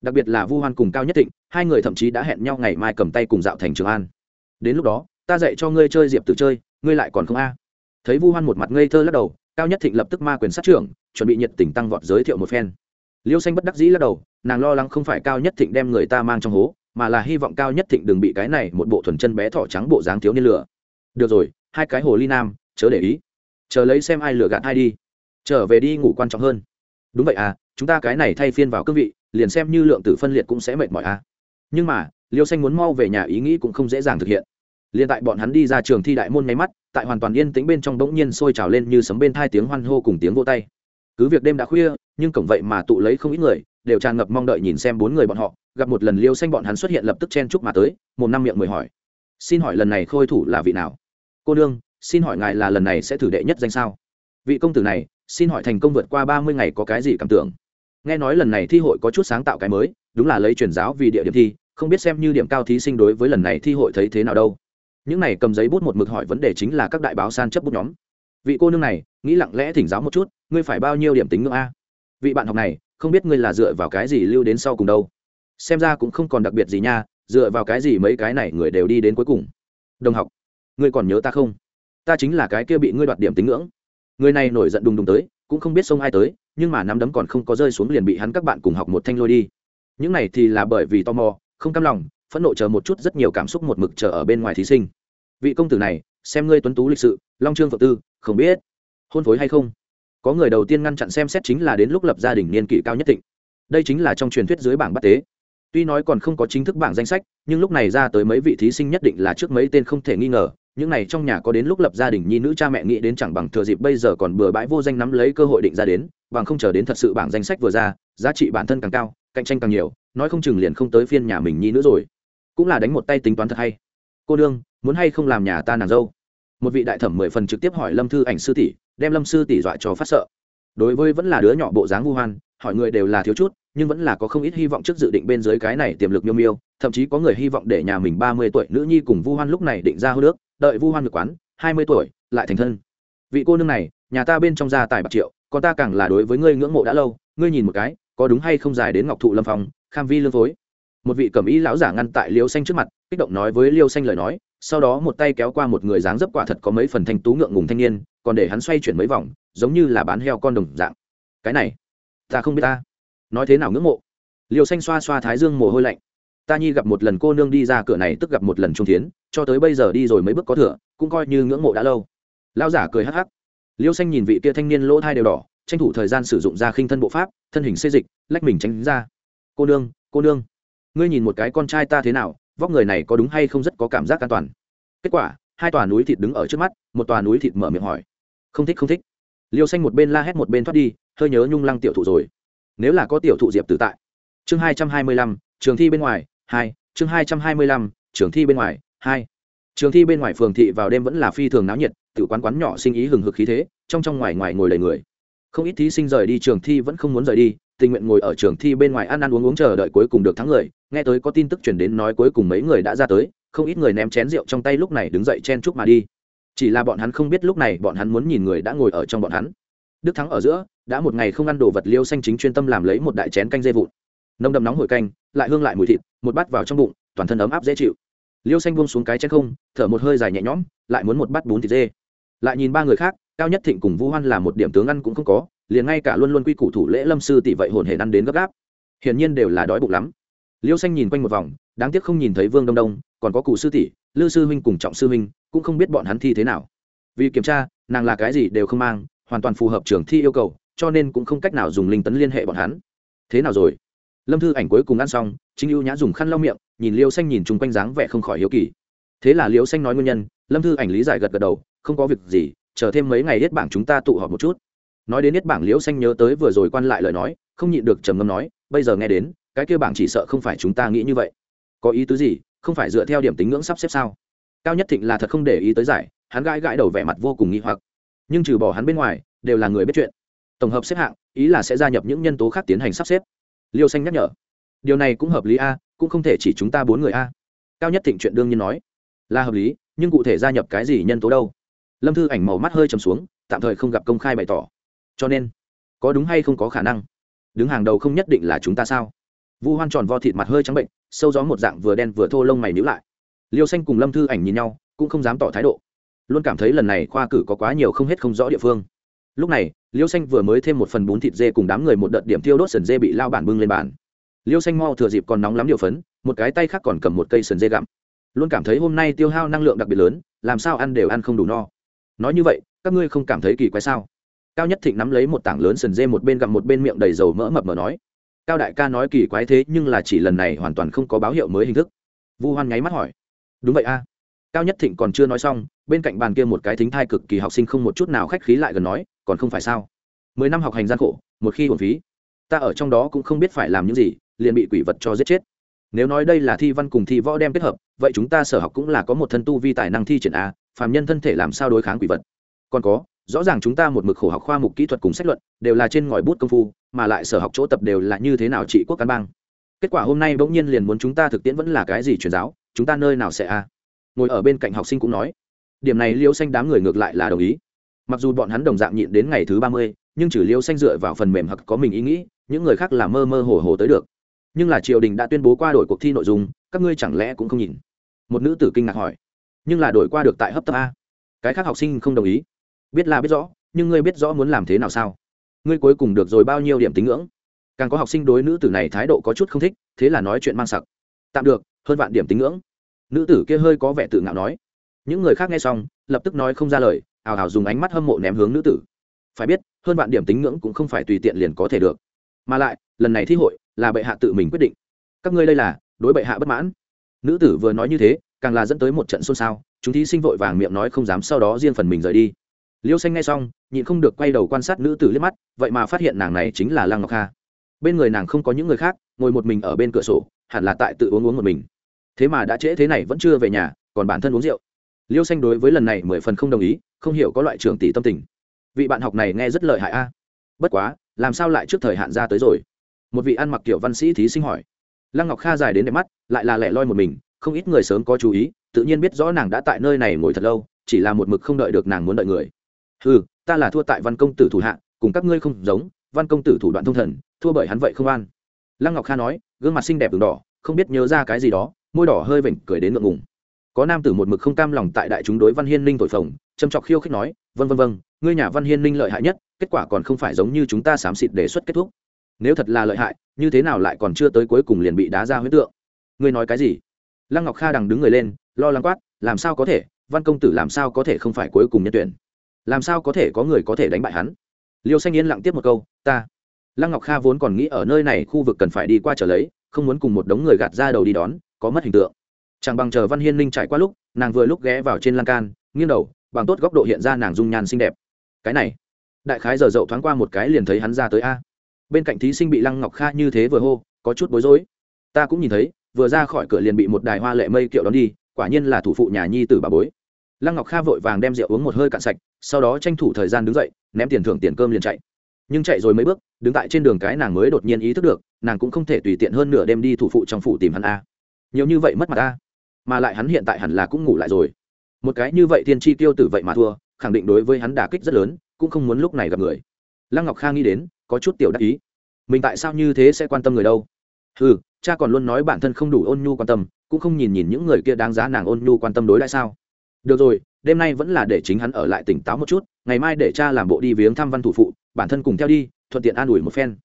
Đặc biệt là vu hoan cùng cao nhất thịnh, hai người thậm chí đã hẹn nhau ngày mai cầm tay cùng dạo thành trường an. Đến lúc đó, ta dạy cho ngươi chơi diệp tự chơi, ngươi lại còn không a? Thấy vu hoan một mặt ngây thơ lắc đầu, cao nhất thịnh lập tức ma quyền sát trưởng, chuẩn bị nhiệt tình tăng vọt giới thiệu một phen. Liêu xanh bất đắc dĩ lắc đầu, nàng lo lắng không phải cao nhất thịnh đem người ta mang trong hố, mà là hy vọng cao nhất thịnh đừng bị cái này một bộ thuần chân bé thỏ trắng bộ dáng thiếu niên lửa được rồi, hai cái hồ ly nam, chớ để ý. Chờ lấy xem ai lừa gạt ai đi trở về đi ngủ quan trọng hơn. Đúng vậy à chúng ta cái này thay phiên vào cương vị liền xem như lượng tử phân liệt cũng sẽ mệt mỏi à. Nhưng mà liêu xanh muốn mau về nhà ý nghĩ cũng không dễ dàng thực hiện. Liền tại bọn hắn đi ra trường thi đại môn nháy mắt tại hoàn toàn yên tĩnh bên trong bỗng nhiên sôi trào lên như sấm bên thai tiếng hoan hô cùng tiếng vô tay. Cứ việc đêm đã khuya nhưng cổng vậy mà tụ lấy không ít người đều tràn ngập mong đợi nhìn xem bốn người bọn họ. Gặp một lần liêu xanh bọn hắn xuất hiện lập tức chen chúc mà tới một năm miệng mười hỏi. Xin hỏi lần này khôi thủ là vị nào? Cô đương, xin hỏi ngài là lần này sẽ thử đệ nhất danh sao? Vị công tử này xin hỏi thành công vượt qua ba mươi ngày có cái gì cảm tưởng? Nghe nói lần này thi hội có chút sáng tạo cái mới, đúng là lấy truyền giáo vì địa điểm thi, không biết xem như điểm cao thí sinh đối với lần này thi hội thấy thế nào đâu. Những này cầm giấy bút một mực hỏi vấn đề chính là các đại báo san chấp bút nhóm. Vị cô nương này, nghĩ lặng lẽ thỉnh giáo một chút, ngươi phải bao nhiêu điểm tính ngưỡng a? Vị bạn học này, không biết ngươi là dựa vào cái gì lưu đến sau cùng đâu. Xem ra cũng không còn đặc biệt gì nha, dựa vào cái gì mấy cái này người đều đi đến cuối cùng. Đồng học, ngươi còn nhớ ta không? Ta chính là cái kia bị ngươi đoạt điểm tính ngưỡng người này nổi giận đùng đùng tới, cũng không biết xông ai tới, nhưng mà nắm đấm còn không có rơi xuống liền bị hắn các bạn cùng học một thanh lôi đi. Những này thì là bởi vì tò mò, không cam lòng, phẫn nộ chờ một chút rất nhiều cảm xúc một mực chờ ở bên ngoài thí sinh. Vị công tử này, xem ngươi tuấn tú lịch sự, long trương phật tư, không biết hôn phối hay không? Có người đầu tiên ngăn chặn xem xét chính là đến lúc lập gia đình niên kỷ cao nhất định đây chính là trong truyền thuyết dưới bảng bắt tế. Tuy nói còn không có chính thức bảng danh sách, nhưng lúc này ra tới mấy vị thí sinh nhất định là trước mấy tên không thể nghi ngờ những này trong nhà có đến lúc lập gia đình nhi nữ cha mẹ nghĩ đến chẳng bằng thừa dịp bây giờ còn bừa bãi vô danh nắm lấy cơ hội định ra đến, bằng không chờ đến thật sự bảng danh sách vừa ra, giá trị bản thân càng cao, cạnh tranh càng nhiều, nói không chừng liền không tới phiên nhà mình nhi nữa rồi. Cũng là đánh một tay tính toán thật hay. Cô đương muốn hay không làm nhà ta nàng dâu? Một vị đại thẩm mười phần trực tiếp hỏi lâm thư ảnh sư tỷ, đem lâm sư tỷ dọa cho phát sợ. Đối với vẫn là đứa nhỏ bộ dáng vu hoan, hỏi người đều là thiếu chút nhưng vẫn là có không ít hy vọng trước dự định bên dưới cái này tiềm lực miêu miêu, thậm chí có người hy vọng để nhà mình ba mươi tuổi nữ nhi cùng vu hoan lúc này định ra hô nước đợi vu hoan được quán, hai mươi tuổi, lại thành thân. Vị cô nương này, nhà ta bên trong gia tài bạc triệu, còn ta càng là đối với ngươi ngưỡng mộ đã lâu, ngươi nhìn một cái, có đúng hay không dài đến ngọc thụ lâm phong, kham vi lương phối. Một vị cẩm ý lão giả ngăn tại liêu xanh trước mặt, kích động nói với liêu xanh lời nói, sau đó một tay kéo qua một người dáng dấp quả thật có mấy phần thanh tú ngượng ngùng thanh niên, còn để hắn xoay chuyển mấy vòng, giống như là bán heo con đồng dạng. Cái này, ta không biết ta nói thế nào ngưỡng mộ? Liêu xanh xoa xoa thái dương mồ hôi lạnh. Ta nhi gặp một lần cô nương đi ra cửa này tức gặp một lần trung tiến cho tới bây giờ đi rồi mấy bước có thừa, cũng coi như ngưỡng mộ đã lâu. Lao giả cười hắc hắc. Liêu xanh nhìn vị kia thanh niên lỗ thai đều đỏ, tranh thủ thời gian sử dụng ra khinh thân bộ pháp, thân hình xê dịch, lách mình tránh ra. Cô nương cô nương, ngươi nhìn một cái con trai ta thế nào, vóc người này có đúng hay không rất có cảm giác an toàn. Kết quả, hai tòa núi thịt đứng ở trước mắt, một tòa núi thịt mở miệng hỏi. Không thích không thích. Liêu xanh một bên la hét một bên thoát đi, hơi nhớ nhung lăng tiểu thụ rồi nếu là có tiểu thụ diệp tử tại. Chương hai trăm hai mươi lăm, trường thi bên ngoài, hai, chương hai trăm hai mươi lăm, trường thi bên ngoài, hai. Trường thi bên ngoài phường thị vào đêm vẫn là phi thường náo nhiệt tự quán quán nhỏ sinh ý hừng hực khí thế, trong trong ngoài ngoài ngồi đầy người. Không ít thí sinh rời đi trường thi vẫn không muốn rời đi, tình nguyện ngồi ở trường thi bên ngoài ăn ăn uống uống chờ đợi cuối cùng được thắng người. Nghe tới có tin tức chuyển đến nói cuối cùng mấy người đã ra tới, không ít người ném chén rượu trong tay lúc này đứng dậy chen chúc mà đi. Chỉ là bọn hắn không biết lúc này bọn hắn muốn nhìn người đã ngồi ở trong bọn hắn. Đức thắng ở giữa đã một ngày không ăn đồ vật liêu xanh chính chuyên tâm làm lấy một đại chén canh dê vụn. Nông đậm nóng hổi canh, lại hương lại mùi thịt, một bát vào trong bụng, toàn thân ấm áp dễ chịu. Liêu xanh buông xuống cái chén không, thở một hơi dài nhẹ nhõm, lại muốn một bát bún thịt dê. Lại nhìn ba người khác, cao nhất thịnh cùng vu hoan là một điểm tướng ăn cũng không có, liền ngay cả luôn luôn quy củ thủ lễ lâm sư tỷ vậy hồn hề ăn đến gấp gáp. Hiển nhiên đều là đói bụng lắm. Liêu xanh nhìn quanh một vòng, đáng tiếc không nhìn thấy vương đông đông, còn có cụ sư tỷ, lư sư huynh cùng trọng sư huynh, cũng không biết bọn hắn thi thế nào. Vì kiểm tra, nàng là cái gì đều không mang, hoàn toàn phù hợp trường thi yêu cầu cho nên cũng không cách nào dùng linh tấn liên hệ bọn hắn. Thế nào rồi? Lâm thư ảnh cuối cùng ăn xong, chính ưu nhã dùng khăn lau miệng, nhìn liêu xanh nhìn chung quanh dáng vẻ không khỏi hiếu kỳ. Thế là liêu xanh nói nguyên nhân, lâm thư ảnh lý giải gật gật đầu, không có việc gì, chờ thêm mấy ngày hết bảng chúng ta tụ họp một chút. Nói đến hết bảng liêu xanh nhớ tới vừa rồi quan lại lời nói, không nhịn được trầm ngâm nói, bây giờ nghe đến, cái kia bảng chỉ sợ không phải chúng ta nghĩ như vậy. Có ý tứ gì? Không phải dựa theo điểm tính ngưỡng sắp xếp sao? Cao nhất thịnh là thật không để ý tới giải, hắn gãi gãi đầu vẻ mặt vô cùng nghi hoặc. Nhưng trừ bỏ hắn bên ngoài, đều là người biết chuyện tổng hợp xếp hạng, ý là sẽ gia nhập những nhân tố khác tiến hành sắp xếp. Liêu xanh nhắc nhở. Điều này cũng hợp lý a, cũng không thể chỉ chúng ta bốn người a. Cao nhất thịnh chuyện đương nhiên nói. Là hợp lý, nhưng cụ thể gia nhập cái gì nhân tố đâu? Lâm thư ảnh màu mắt hơi trầm xuống, tạm thời không gặp công khai bày tỏ. Cho nên, có đúng hay không có khả năng? Đứng hàng đầu không nhất định là chúng ta sao? Vu hoan tròn vo thịt mặt hơi trắng bệnh, sâu gió một dạng vừa đen vừa thô lông mày níu lại. Liêu xanh cùng lâm thư ảnh nhìn nhau, cũng không dám tỏ thái độ. Luôn cảm thấy lần này khoa cử có quá nhiều không hết không rõ địa phương. Lúc này liêu xanh vừa mới thêm một phần bún thịt dê cùng đám người một đợt điểm tiêu đốt sần dê bị lao bản bưng lên bàn. Liêu xanh mau thừa dịp còn nóng lắm điều phấn, một cái tay khác còn cầm một cây sần dê gặm. Luôn cảm thấy hôm nay tiêu hao năng lượng đặc biệt lớn, làm sao ăn đều ăn không đủ no. Nói như vậy, các ngươi không cảm thấy kỳ quái sao? Cao nhất thịnh nắm lấy một tảng lớn sần dê một bên gặm một bên miệng đầy dầu mỡ mập mờ nói. Cao đại ca nói kỳ quái thế nhưng là chỉ lần này hoàn toàn không có báo hiệu mới hình thức. Vu hoan nháy mắt hỏi. Đúng vậy a. Cao nhất thịnh còn chưa nói xong, bên cạnh bàn kia một cái thính thai cực kỳ học sinh không một chút nào khách khí lại gần nói còn không phải sao? Mười năm học hành gian khổ, một khi hồn phí, ta ở trong đó cũng không biết phải làm những gì, liền bị quỷ vật cho giết chết. Nếu nói đây là thi văn cùng thi võ đem kết hợp, vậy chúng ta sở học cũng là có một thân tu vi tài năng thi triển a, phàm nhân thân thể làm sao đối kháng quỷ vật? Còn có, rõ ràng chúng ta một mực khổ học khoa mục kỹ thuật cùng sách luận, đều là trên ngòi bút công phu, mà lại sở học chỗ tập đều là như thế nào trị quốc cán bang? Kết quả hôm nay bỗng nhiên liền muốn chúng ta thực tiễn vẫn là cái gì truyền giáo, chúng ta nơi nào sẽ a? Ngồi ở bên cạnh học sinh cũng nói. Điểm này liêu xanh đám người ngược lại là đồng ý mặc dù bọn hắn đồng dạng nhịn đến ngày thứ ba mươi, nhưng trừ liêu xanh dựa vào phần mềm hặc có mình ý nghĩ, những người khác là mơ mơ hồ hồ tới được. Nhưng là triều đình đã tuyên bố qua đổi cuộc thi nội dung, các ngươi chẳng lẽ cũng không nhìn? Một nữ tử kinh ngạc hỏi. Nhưng là đổi qua được tại hấp tấp a. Cái khác học sinh không đồng ý. Biết là biết rõ, nhưng ngươi biết rõ muốn làm thế nào sao? Ngươi cuối cùng được rồi bao nhiêu điểm tín ngưỡng? Càng có học sinh đối nữ tử này thái độ có chút không thích, thế là nói chuyện mang sặc. Tạm được, hơn vạn điểm tín ngưỡng. Nữ tử kia hơi có vẻ tự ngạo nói. Những người khác nghe xong, lập tức nói không ra lời hào hào dùng ánh mắt hâm mộ ném hướng nữ tử. Phải biết, hơn vạn điểm tính ngưỡng cũng không phải tùy tiện liền có thể được. Mà lại, lần này thi hội là bệ hạ tự mình quyết định. Các ngươi đây là đối bệ hạ bất mãn. Nữ tử vừa nói như thế, càng là dẫn tới một trận xôn xao, chúng thí sinh vội vàng miệng nói không dám sau đó riêng phần mình rời đi. Liêu xanh ngay xong, nhịn không được quay đầu quan sát nữ tử liếc mắt, vậy mà phát hiện nàng này chính là lăng ngọc kha. Bên người nàng không có những người khác, ngồi một mình ở bên cửa sổ, hẳn là tại tự uống uống một mình. Thế mà đã trễ thế này vẫn chưa về nhà, còn bản thân uống rượu liêu xanh đối với lần này mười phần không đồng ý, không hiểu có loại trưởng tỷ tâm tình. Vị bạn học này nghe rất lợi hại a. Bất quá, làm sao lại trước thời hạn ra tới rồi? Một vị ăn mặc kiểu văn sĩ thí sinh hỏi. Lăng ngọc kha dài đến đẹp mắt, lại là lẻ loi một mình, không ít người sớm có chú ý, tự nhiên biết rõ nàng đã tại nơi này ngồi thật lâu, chỉ là một mực không đợi được nàng muốn đợi người. Ừ ta là thua tại văn công tử thủ hạ, cùng các ngươi không giống, văn công tử thủ đoạn thông thần, thua bởi hắn vậy không an. Lăng ngọc kha nói, gương mặt xinh đẹp đường đỏ, không biết nhớ ra cái gì đó, môi đỏ hơi vểnh, cười đến ngượng ngùng có nam tử một mực không cam lòng tại đại chúng đối văn hiên ninh thổi phồng, châm chọc khiêu khích nói vân vân vân ngươi nhà văn hiên ninh lợi hại nhất, kết quả còn không phải giống như chúng ta xám xịt đề xuất kết thúc. Nếu thật là lợi hại, như thế nào lại còn chưa tới cuối cùng liền bị đá ra huyết tượng? Ngươi nói cái gì? Lăng ngọc kha đằng đứng người lên, lo lắng quát, làm sao có thể? Văn công tử làm sao có thể không phải cuối cùng nhân tuyển? Làm sao có thể có người có thể đánh bại hắn? Liêu xanh yên lặng tiếp một câu, ta. Lăng ngọc kha vốn còn nghĩ ở nơi này khu vực cần phải đi qua trở lấy, không muốn cùng một đống người gạt ra đầu đi đón, có mất hình tượng chẳng bằng chờ văn hiên ninh trải qua lúc, nàng vừa lúc ghé vào trên lan can, nghiêng đầu, bằng tốt góc độ hiện ra nàng dung nhan xinh đẹp. Cái này, đại khái giờ dậu thoáng qua một cái liền thấy hắn ra tới a. Bên cạnh thí sinh bị lăng ngọc kha như thế vừa hô, có chút bối rối. Ta cũng nhìn thấy, vừa ra khỏi cửa liền bị một đài hoa lệ mây kiệu đón đi, quả nhiên là thủ phụ nhà nhi tử bà bối. Lăng ngọc kha vội vàng đem rượu uống một hơi cạn sạch, sau đó tranh thủ thời gian đứng dậy, ném tiền thưởng tiền cơm liền chạy. Nhưng chạy rồi mấy bước, đứng tại trên đường cái nàng mới đột nhiên ý thức được, nàng cũng không thể tùy tiện hơn nửa đêm đi thủ phụ trong phủ tìm hắn a. Nhiều như vậy mất mặt a mà lại hắn hiện tại hẳn là cũng ngủ lại rồi. Một cái như vậy thiên chi tiêu tử vậy mà thua, khẳng định đối với hắn đả kích rất lớn, cũng không muốn lúc này gặp người. Lăng ngọc kha nghĩ đến, có chút tiểu đắc ý. Mình tại sao như thế sẽ quan tâm người đâu? Ừ cha còn luôn nói bản thân không đủ ôn nhu quan tâm, cũng không nhìn nhìn những người kia đáng giá nàng ôn nhu quan tâm đối lại sao? Được rồi, đêm nay vẫn là để chính hắn ở lại tỉnh táo một chút, ngày mai để cha làm bộ đi viếng thăm văn thủ phụ, bản thân cùng theo đi, thuận tiện an ủi một phen.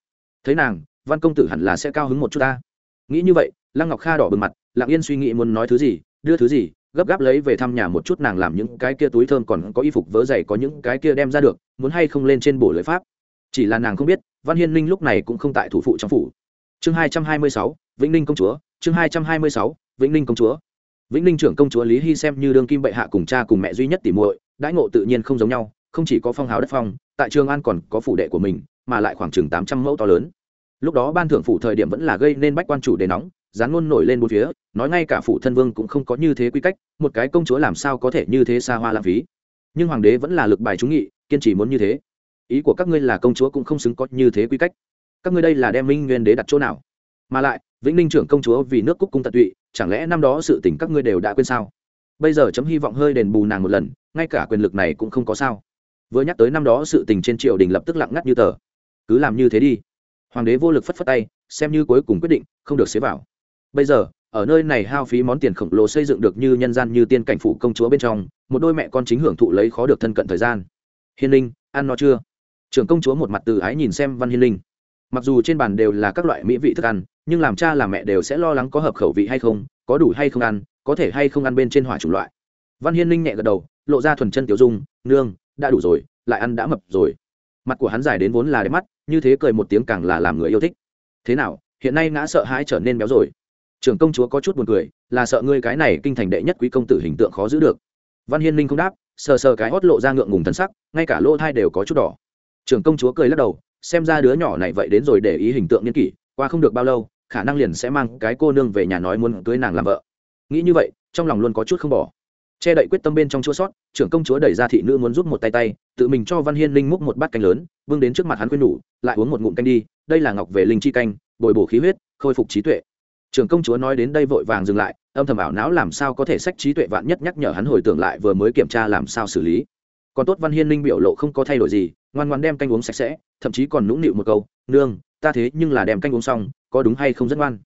Thấy nàng, văn công tử hẳn là sẽ cao hứng một chút ta nghĩ như vậy, lăng ngọc kha đỏ bừng mặt, lặng yên suy nghĩ muốn nói thứ gì, đưa thứ gì, gấp gáp lấy về thăm nhà một chút nàng làm những cái kia túi thơm còn có y phục vớ dày có những cái kia đem ra được, muốn hay không lên trên bổ lưỡi pháp. Chỉ là nàng không biết, văn hiên linh lúc này cũng không tại thủ phụ trong phủ. Chương hai trăm hai mươi sáu, vĩnh ninh công chúa, chương hai trăm hai mươi sáu, vĩnh ninh công chúa. Vĩnh ninh trưởng công chúa lý hy xem như đương kim bệ hạ cùng cha cùng mẹ duy nhất tỉ muội, đãi ngộ tự nhiên không giống nhau, không chỉ có phong hào đất phong, tại trường an còn có phủ đệ của mình, mà lại khoảng chừng tám trăm mẫu to lớn lúc đó ban thưởng phủ thời điểm vẫn là gây nên bách quan chủ đề nóng, dán ngôn nổi lên bốn phía, nói ngay cả phủ thân vương cũng không có như thế quy cách, một cái công chúa làm sao có thể như thế xa hoa lãng phí. Nhưng hoàng đế vẫn là lực bài trúng nghị, kiên trì muốn như thế. Ý của các ngươi là công chúa cũng không xứng có như thế quy cách. Các ngươi đây là đem minh nguyên đế đặt chỗ nào? Mà lại, vĩnh ninh trưởng công chúa vì nước cúc cung tận tụy, chẳng lẽ năm đó sự tình các ngươi đều đã quên sao? Bây giờ chấm hy vọng hơi đền bù nàng một lần, ngay cả quyền lực này cũng không có sao. Vừa nhắc tới năm đó sự tình trên triều đình lập tức lặng ngắt như tờ. Cứ làm như thế đi hoàng đế vô lực phất phất tay, xem như cuối cùng quyết định, không được xế vào. Bây giờ, ở nơi này hao phí món tiền khổng lồ xây dựng được như nhân gian như tiên cảnh phủ công chúa bên trong, một đôi mẹ con chính hưởng thụ lấy khó được thân cận thời gian. Hiên linh, ăn no chưa? Trưởng công chúa một mặt từ ái nhìn xem văn hiên linh. Mặc dù trên bàn đều là các loại mỹ vị thức ăn, nhưng làm cha làm mẹ đều sẽ lo lắng có hợp khẩu vị hay không, có đủ hay không ăn, có thể hay không ăn bên trên hỏa chủng loại. Văn hiên linh nhẹ gật đầu, lộ ra thuần chân tiểu dung, nương, đã đủ rồi, lại ăn đã mập rồi. Mặt của hắn dài đến vốn là đẹp mắt như thế cười một tiếng càng là làm người yêu thích. Thế nào, hiện nay ngã sợ hãi trở nên béo rồi. Trưởng công chúa có chút buồn cười, là sợ ngươi cái này kinh thành đệ nhất quý công tử hình tượng khó giữ được. Văn hiên linh không đáp, sờ sờ cái hót lộ ra ngượng ngùng thân sắc, ngay cả lỗ thai đều có chút đỏ. Trưởng công chúa cười lắc đầu, xem ra đứa nhỏ này vậy đến rồi để ý hình tượng niên kỷ, qua không được bao lâu, khả năng liền sẽ mang cái cô nương về nhà nói muốn cưới nàng làm vợ. Nghĩ như vậy, trong lòng luôn có chút không bỏ che đậy quyết tâm bên trong chua sót, trưởng công chúa đẩy ra thị nữ muốn giúp một tay tay, tự mình cho văn hiên linh múc một bát canh lớn, vương đến trước mặt hắn khuyên nhủ, lại uống một ngụm canh đi, đây là ngọc về linh chi canh, bồi bổ khí huyết, khôi phục trí tuệ. Trưởng công chúa nói đến đây vội vàng dừng lại, âm thầm ảo não làm sao có thể sách trí tuệ vạn nhất nhắc nhở hắn hồi tưởng lại vừa mới kiểm tra làm sao xử lý. Còn tốt văn hiên linh biểu lộ không có thay đổi gì, ngoan ngoan đem canh uống sạch sẽ, thậm chí còn nũng nịu một câu, nương, ta thế nhưng là đem canh uống xong, có đúng hay không rất ngoan?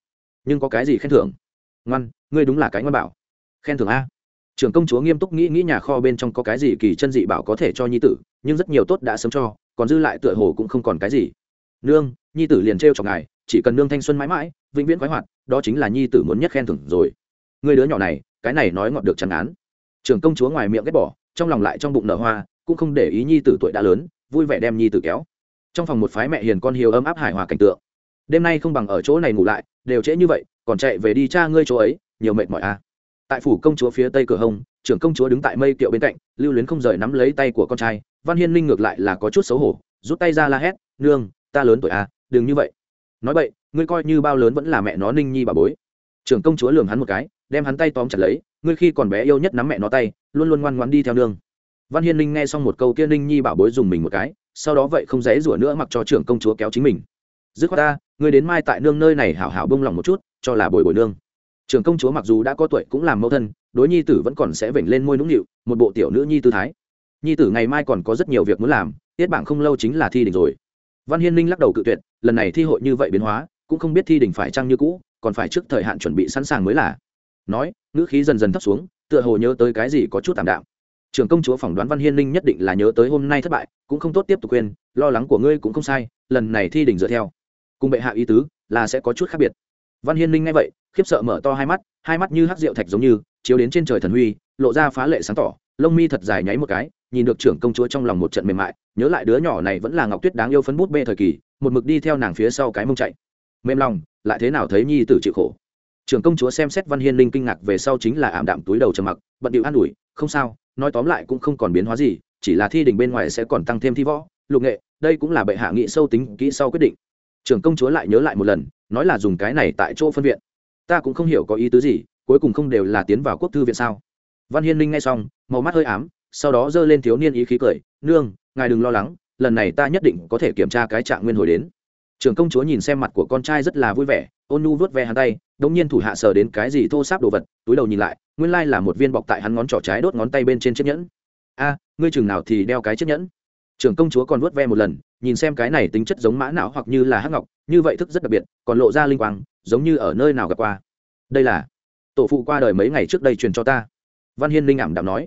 Nhưng có cái gì khen thưởng? Ngoan, ngươi đúng là cái ngoan bảo. Khen thưởng a? Trưởng công chúa nghiêm túc nghĩ nghĩ nhà kho bên trong có cái gì kỳ chân dị bảo có thể cho nhi tử, nhưng rất nhiều tốt đã sớm cho, còn dư lại tựa hồ cũng không còn cái gì. Nương, nhi tử liền trêu chọc ngài, chỉ cần nương thanh xuân mãi mãi, vĩnh viễn khoái hoạt, đó chính là nhi tử muốn nhất khen thưởng rồi. Người đứa nhỏ này, cái này nói ngọt được chẳng án. Trưởng công chúa ngoài miệng ghét bỏ, trong lòng lại trong bụng nở hoa, cũng không để ý nhi tử tuổi đã lớn, vui vẻ đem nhi tử kéo. Trong phòng một phái mẹ hiền con hiếu ấm áp hài hòa cảnh tượng. Đêm nay không bằng ở chỗ này ngủ lại, đều trễ như vậy, còn chạy về đi cha ngươi chỗ ấy, nhiều mệt mỏi a à tại phủ công chúa phía tây cửa hông, trưởng công chúa đứng tại mây kiệu bên cạnh, lưu luyến không rời nắm lấy tay của con trai. Văn hiên linh ngược lại là có chút xấu hổ, rút tay ra la hét, nương, ta lớn tuổi à đừng như vậy. Nói vậy ngươi coi như bao lớn vẫn là mẹ nó ninh nhi bà bối. Trưởng công chúa lường hắn một cái, đem hắn tay tóm chặt lấy, ngươi khi còn bé yêu nhất nắm mẹ nó tay, luôn luôn ngoan ngoan đi theo nương. Văn hiên linh nghe xong một câu kia ninh nhi bảo bối dùng mình một cái, sau đó vậy không dễ rủa nữa mặc cho trưởng công chúa kéo chính mình. Dứt khoát ta, ngươi đến mai tại nương nơi này hảo hảo bông lòng một chút, cho là bồi bồi nương trưởng công chúa mặc dù đã có tuổi cũng làm mẫu thân, đối nhi tử vẫn còn sẽ vểnh lên môi nũng nịu, một bộ tiểu nữ nhi tư thái. Nhi tử ngày mai còn có rất nhiều việc muốn làm, tiết bảng không lâu chính là thi đình rồi. Văn hiên ninh lắc đầu cự tuyệt, lần này thi hội như vậy biến hóa, cũng không biết thi đình phải trăng như cũ, còn phải trước thời hạn chuẩn bị sẵn sàng mới là. Nói, ngữ khí dần dần thấp xuống, tựa hồ nhớ tới cái gì có chút tạm đạm. Trưởng công chúa phỏng đoán văn hiên linh nhất định là nhớ tới hôm nay thất bại, cũng không tốt tiếp tục quên lo lắng của ngươi cũng không sai, lần này thi đỉnh dựa theo. Cùng bệ hạ ý tứ, là sẽ có chút khác biệt. Văn hiên linh nghe vậy khiếp sợ mở to hai mắt hai mắt như hắc rượu thạch giống như, chiếu đến trên trời thần huy, lộ ra phá lệ sáng tỏ, lông mi thật dài nháy một cái, nhìn được trưởng công chúa trong lòng một trận mềm mại, nhớ lại đứa nhỏ này vẫn là ngọc tuyết đáng yêu phấn bút bê thời kỳ, một mực đi theo nàng phía sau cái mông chạy. Mềm lòng, lại thế nào thấy nhi tử chịu khổ? Trưởng công chúa xem xét văn hiên linh kinh ngạc về sau chính là ảm đạm túi đầu trầm mặc, bận điệu an ủi, không sao, nói tóm lại cũng không còn biến hóa gì, chỉ là thi đình bên ngoài sẽ còn tăng thêm thi võ, lục nghệ, đây cũng là bệ hạ nghị sâu tính kỹ sau quyết định. Trưởng công chúa lại nhớ lại một lần, nói là dùng cái này tại chỗ phân viện ta cũng không hiểu có ý tứ gì, cuối cùng không đều là tiến vào quốc thư viện sao? Văn hiên linh nghe xong, màu mắt hơi ám, sau đó giơ lên thiếu niên ý khí cười, nương, ngài đừng lo lắng, lần này ta nhất định có thể kiểm tra cái trạng nguyên hồi đến. Trưởng công chúa nhìn xem mặt của con trai rất là vui vẻ, ôn nu vớt ve hắn tay, đống nhiên thủ hạ sờ đến cái gì thô sáp đồ vật, túi đầu nhìn lại, nguyên lai là một viên bọc tại hắn ngón trỏ trái đốt ngón tay bên trên chiếc nhẫn. A, ngươi chừng nào thì đeo cái chiếc nhẫn? Trưởng công chúa còn vớt ve một lần, nhìn xem cái này tính chất giống mã não hoặc như là hắc ngọc, như vậy thức rất đặc biệt, còn lộ ra linh quang giống như ở nơi nào gặp qua. Đây là tổ phụ qua đời mấy ngày trước đây truyền cho ta. Văn hiên linh ảm đạm nói.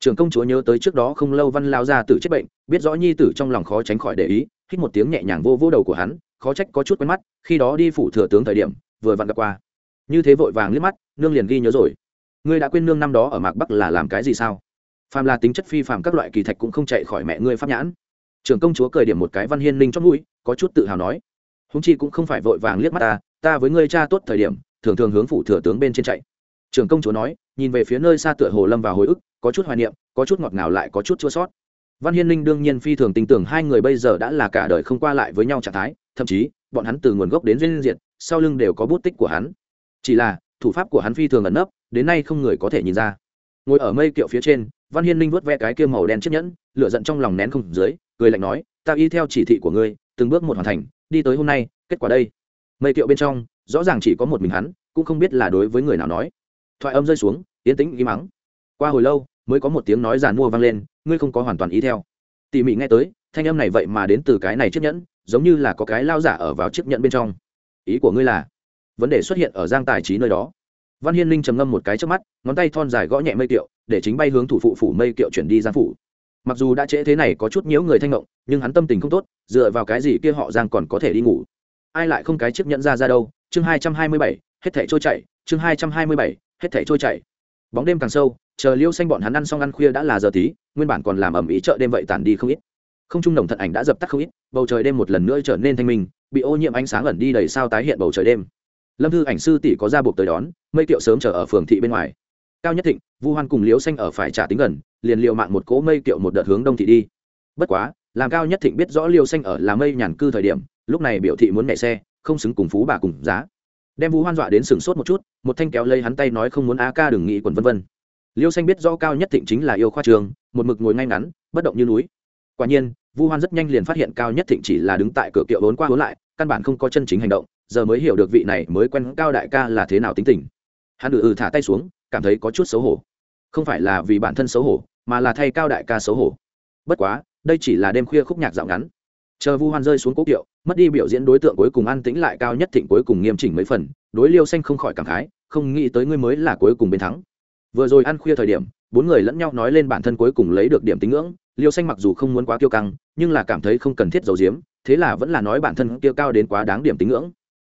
Trưởng công chúa nhớ tới trước đó không lâu văn lao ra tử chết bệnh, biết rõ nhi tử trong lòng khó tránh khỏi để ý, hít một tiếng nhẹ nhàng vô vô đầu của hắn, khó trách có chút quen mắt, khi đó đi phủ thừa tướng thời điểm, vừa vặn gặp qua. Như thế vội vàng liếc mắt, nương liền ghi nhớ rồi. Ngươi đã quên nương năm đó ở mạc bắc là làm cái gì sao? Phàm là tính chất phi phàm các loại kỳ thạch cũng không chạy khỏi mẹ ngươi pháp nhãn. Trưởng công chúa cười điểm một cái văn hiên linh chót mũi, có chút tự hào nói húng chi cũng không phải vội vàng liếc mắt ta ta với ngươi cha tốt thời điểm, thường thường hướng phủ thừa tướng bên trên chạy. Trưởng công chúa nói, nhìn về phía nơi xa tựa hồ lâm vào hồi ức, có chút hoài niệm, có chút ngọt ngào lại có chút chua sót. Văn hiên linh đương nhiên phi thường tin tưởng hai người bây giờ đã là cả đời không qua lại với nhau trạng thái, thậm chí, bọn hắn từ nguồn gốc đến duyên diện sau lưng đều có bút tích của hắn. Chỉ là, thủ pháp của hắn phi thường ẩn nấp, đến nay không người có thể nhìn ra. Ngồi ở mây kiệu phía trên, văn hiên linh vớt ve cái kia màu đen chiếc nhẫn, lửa giận trong lòng nén không dưới, cười lạnh nói ta y theo chỉ thị của ngươi, từng bước một hoàn thành, đi tới hôm nay, kết quả đây. Mây kiệu bên trong, rõ ràng chỉ có một mình hắn, cũng không biết là đối với người nào nói. Thoại âm rơi xuống yến tĩnh im mắng. Qua hồi lâu, mới có một tiếng nói giàn mua vang lên, ngươi không có hoàn toàn ý theo. Tỉ mỉ nghe tới, thanh âm này vậy mà đến từ cái này chiếc nhẫn, giống như là có cái lao giả ở vào chiếc nhẫn bên trong. Ý của ngươi là, vấn đề xuất hiện ở giang tài trí nơi đó. Văn hiên linh trầm ngâm một cái trước mắt, ngón tay thon dài gõ nhẹ mây kiệu, để chính bay hướng thủ phụ phủ mây kiệu chuyển đi giang phủ mặc dù đã trễ thế này có chút nhiễu người thanh ngộng, nhưng hắn tâm tình không tốt, dựa vào cái gì kia họ giang còn có thể đi ngủ? Ai lại không cái chiếc nhẫn ra ra đâu? Chương hai trăm hai mươi bảy, hết thẻ trôi chảy, chương hai trăm hai mươi bảy, hết thẻ trôi chảy. Bóng đêm càng sâu, chờ liêu xanh bọn hắn ăn xong ăn khuya đã là giờ tí, nguyên bản còn làm ẩm ý chợ đêm vậy tàn đi không ít. Không trung đồng thận ảnh đã dập tắt không ít, bầu trời đêm một lần nữa trở nên thanh minh, bị ô nhiễm ánh sáng ẩn đi đầy sao tái hiện bầu trời đêm. Lâm thư ảnh sư tỷ có ra buộc tới đón mây kiệu sớm chờ ở phường thị bên ngoài cao nhất thịnh, vu hoan cùng liễu xanh ở phải trả tính gần, liền liệu mạng một cỗ mây kiệu một đợt hướng đông thị đi. Bất quá, làm cao nhất thịnh biết rõ liêu xanh ở là mây nhàn cư thời điểm, lúc này biểu thị muốn nhảy xe, không xứng cùng phú bà cùng giá. Đem vu hoan dọa đến sừng sốt một chút, một thanh kéo lấy hắn tay nói không muốn á ca đừng nghĩ quần vân vân. Liêu xanh biết rõ cao nhất thịnh chính là yêu khoa trường, một mực ngồi ngay ngắn, bất động như núi. Quả nhiên, vu hoan rất nhanh liền phát hiện cao nhất thịnh chỉ là đứng tại cửa kiệu vốn qua vốn lại, căn bản không có chân chính hành động, giờ mới hiểu được vị này mới quen cao đại ca là thế nào tính tình. Hắn ừ ừ thả tay xuống cảm thấy có chút xấu hổ. Không phải là vì bản thân xấu hổ, mà là thay cao đại ca xấu hổ. Bất quá, đây chỉ là đêm khuya khúc nhạc dạo ngắn. Chờ vu hoan rơi xuống cố kiệu, mất đi biểu diễn đối tượng cuối cùng an tĩnh lại cao nhất thịnh cuối cùng nghiêm chỉnh mấy phần, đối liêu xanh không khỏi cảm khái, không nghĩ tới ngươi mới là cuối cùng bên thắng. Vừa rồi ăn khuya thời điểm, bốn người lẫn nhau nói lên bản thân cuối cùng lấy được điểm tín ngưỡng, liêu xanh mặc dù không muốn quá kiêu căng, nhưng là cảm thấy không cần thiết dầu diếm thế là vẫn là nói bản thân kia cao đến quá đáng điểm tín ngưỡng.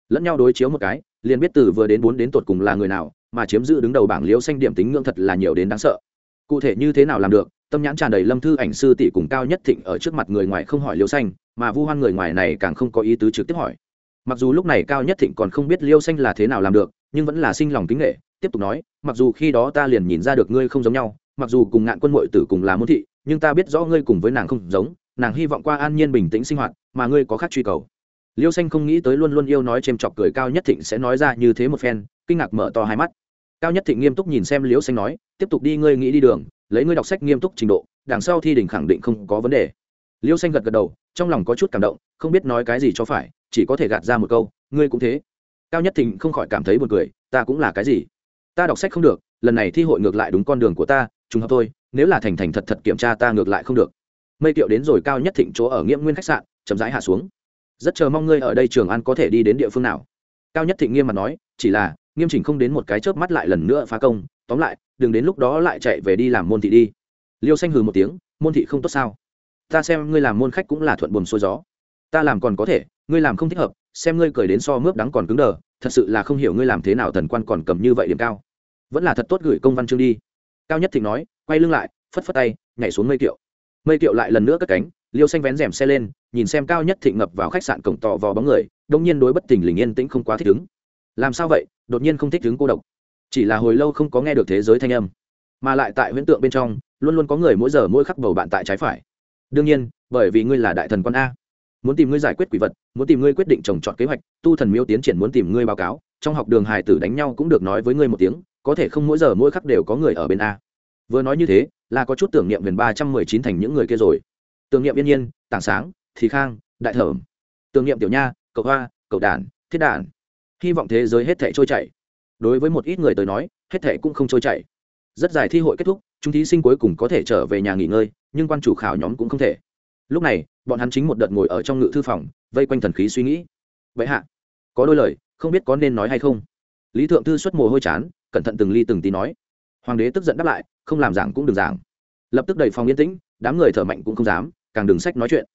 Lẫn nhau đối chiếu một cái liền biết từ vừa đến bốn đến tột cùng là người nào, mà chiếm giữ đứng đầu bảng liêu xanh điểm tính ngưỡng thật là nhiều đến đáng sợ. Cụ thể như thế nào làm được, tâm nhãn tràn đầy lâm thư ảnh sư tỷ cùng cao nhất thịnh ở trước mặt người ngoài không hỏi liêu xanh, mà vu hoan người ngoài này càng không có ý tứ trực tiếp hỏi. Mặc dù lúc này cao nhất thịnh còn không biết liêu xanh là thế nào làm được, nhưng vẫn là sinh lòng kính nghệ, tiếp tục nói, mặc dù khi đó ta liền nhìn ra được ngươi không giống nhau, mặc dù cùng ngạn quân mội tử cùng là muốn thị, nhưng ta biết rõ ngươi cùng với nàng không giống, nàng hy vọng qua an nhiên bình tĩnh sinh hoạt, mà ngươi có khác truy cầu liêu xanh không nghĩ tới luôn luôn yêu nói c h ê m chọc cười cao nhất thịnh sẽ nói ra như thế một phen, kinh ngạc mở to hai mắt. Cao nhất thịnh nghiêm túc nhìn xem liêu xanh nói, tiếp tục đi, ngươi nghĩ đi đường, lấy ngươi đọc sách nghiêm túc trình độ, đằng sau thi đình khẳng định không có vấn đề. Liêu xanh gật gật đầu, trong lòng có chút cảm động, không biết nói cái gì cho phải, chỉ có thể gạt ra một câu, ngươi cũng thế. Cao nhất thịnh không khỏi cảm thấy buồn cười, ta cũng là cái gì? Ta đọc sách không được, lần này thi hội ngược lại đúng con đường của ta, trùng hợp thôi, nếu là thành thành thật thật kiểm tra ta ngược lại không được. Mây kiệu đến rồi, cao nhất thịnh chỗ ở nghiễm nguyên khách sạn, chậm rãi hạ xuống rất chờ mong ngươi ở đây trường an có thể đi đến địa phương nào. Cao nhất thịnh nghiêm mặt nói, chỉ là, nghiêm chỉnh không đến một cái chớp mắt lại lần nữa phá công, tóm lại, đừng đến lúc đó lại chạy về đi làm môn thị đi. Liêu xanh hừ một tiếng, môn thị không tốt sao? Ta xem ngươi làm môn khách cũng là thuận buồm xuôi gió. Ta làm còn có thể, ngươi làm không thích hợp, xem ngươi cười đến so mướp đắng còn cứng đờ, thật sự là không hiểu ngươi làm thế nào thần quan còn cầm như vậy điểm cao. Vẫn là thật tốt gửi công văn chương đi. Cao nhất thịnh nói, quay lưng lại, phất phất tay, nhảy xuống mây kiệu. Mây kiệu lại lần nữa cất cánh liêu xanh vén rèm xe lên, nhìn xem cao nhất thịnh ngập vào khách sạn cổng tò vò bóng người, đông nhiên đối bất tình lình yên tĩnh không quá thích ứng. Làm sao vậy? Đột nhiên không thích ứng cô độc. Chỉ là hồi lâu không có nghe được thế giới thanh âm. Mà lại tại huyễn tượng bên trong, luôn luôn có người mỗi giờ mỗi khắc bầu bạn tại trái phải. Đương nhiên, bởi vì ngươi là đại thần con a. Muốn tìm ngươi giải quyết quỷ vật, muốn tìm ngươi quyết định trồng trọt kế hoạch, tu thần miêu tiến triển muốn tìm ngươi báo cáo. Trong học đường hài tử đánh nhau cũng được nói với ngươi một tiếng, có thể không mỗi giờ mỗi khắc đều có người ở bên a. Vừa nói như thế, là có chút tưởng niệm gần ba trăm mười chín thành những người kia rồi tưởng niệm yên nhiên, tảng sáng, thì khang, đại thởm tưởng niệm tiểu nha, cậu hoa, cậu đàn thiết đàn hy vọng thế giới hết thể trôi chảy. Đối với một ít người tới nói, hết thể cũng không trôi chảy. Rất dài thi hội kết thúc, chúng thí sinh cuối cùng có thể trở về nhà nghỉ ngơi, nhưng quan chủ khảo nhóm cũng không thể. Lúc này, bọn hắn chính một đợt ngồi ở trong ngự thư phòng, vây quanh thần khí suy nghĩ. Vậy hạ, có đôi lời, không biết có nên nói hay không? Lý thượng thư xuất mồ hôi chán, cẩn thận từng ly từng tí nói. Hoàng đế tức giận đáp lại, không làm giảng cũng đừng giảng. Lập tức đầy phòng yên tĩnh, đám người thở mạnh cũng không dám càng đừng sách nói chuyện.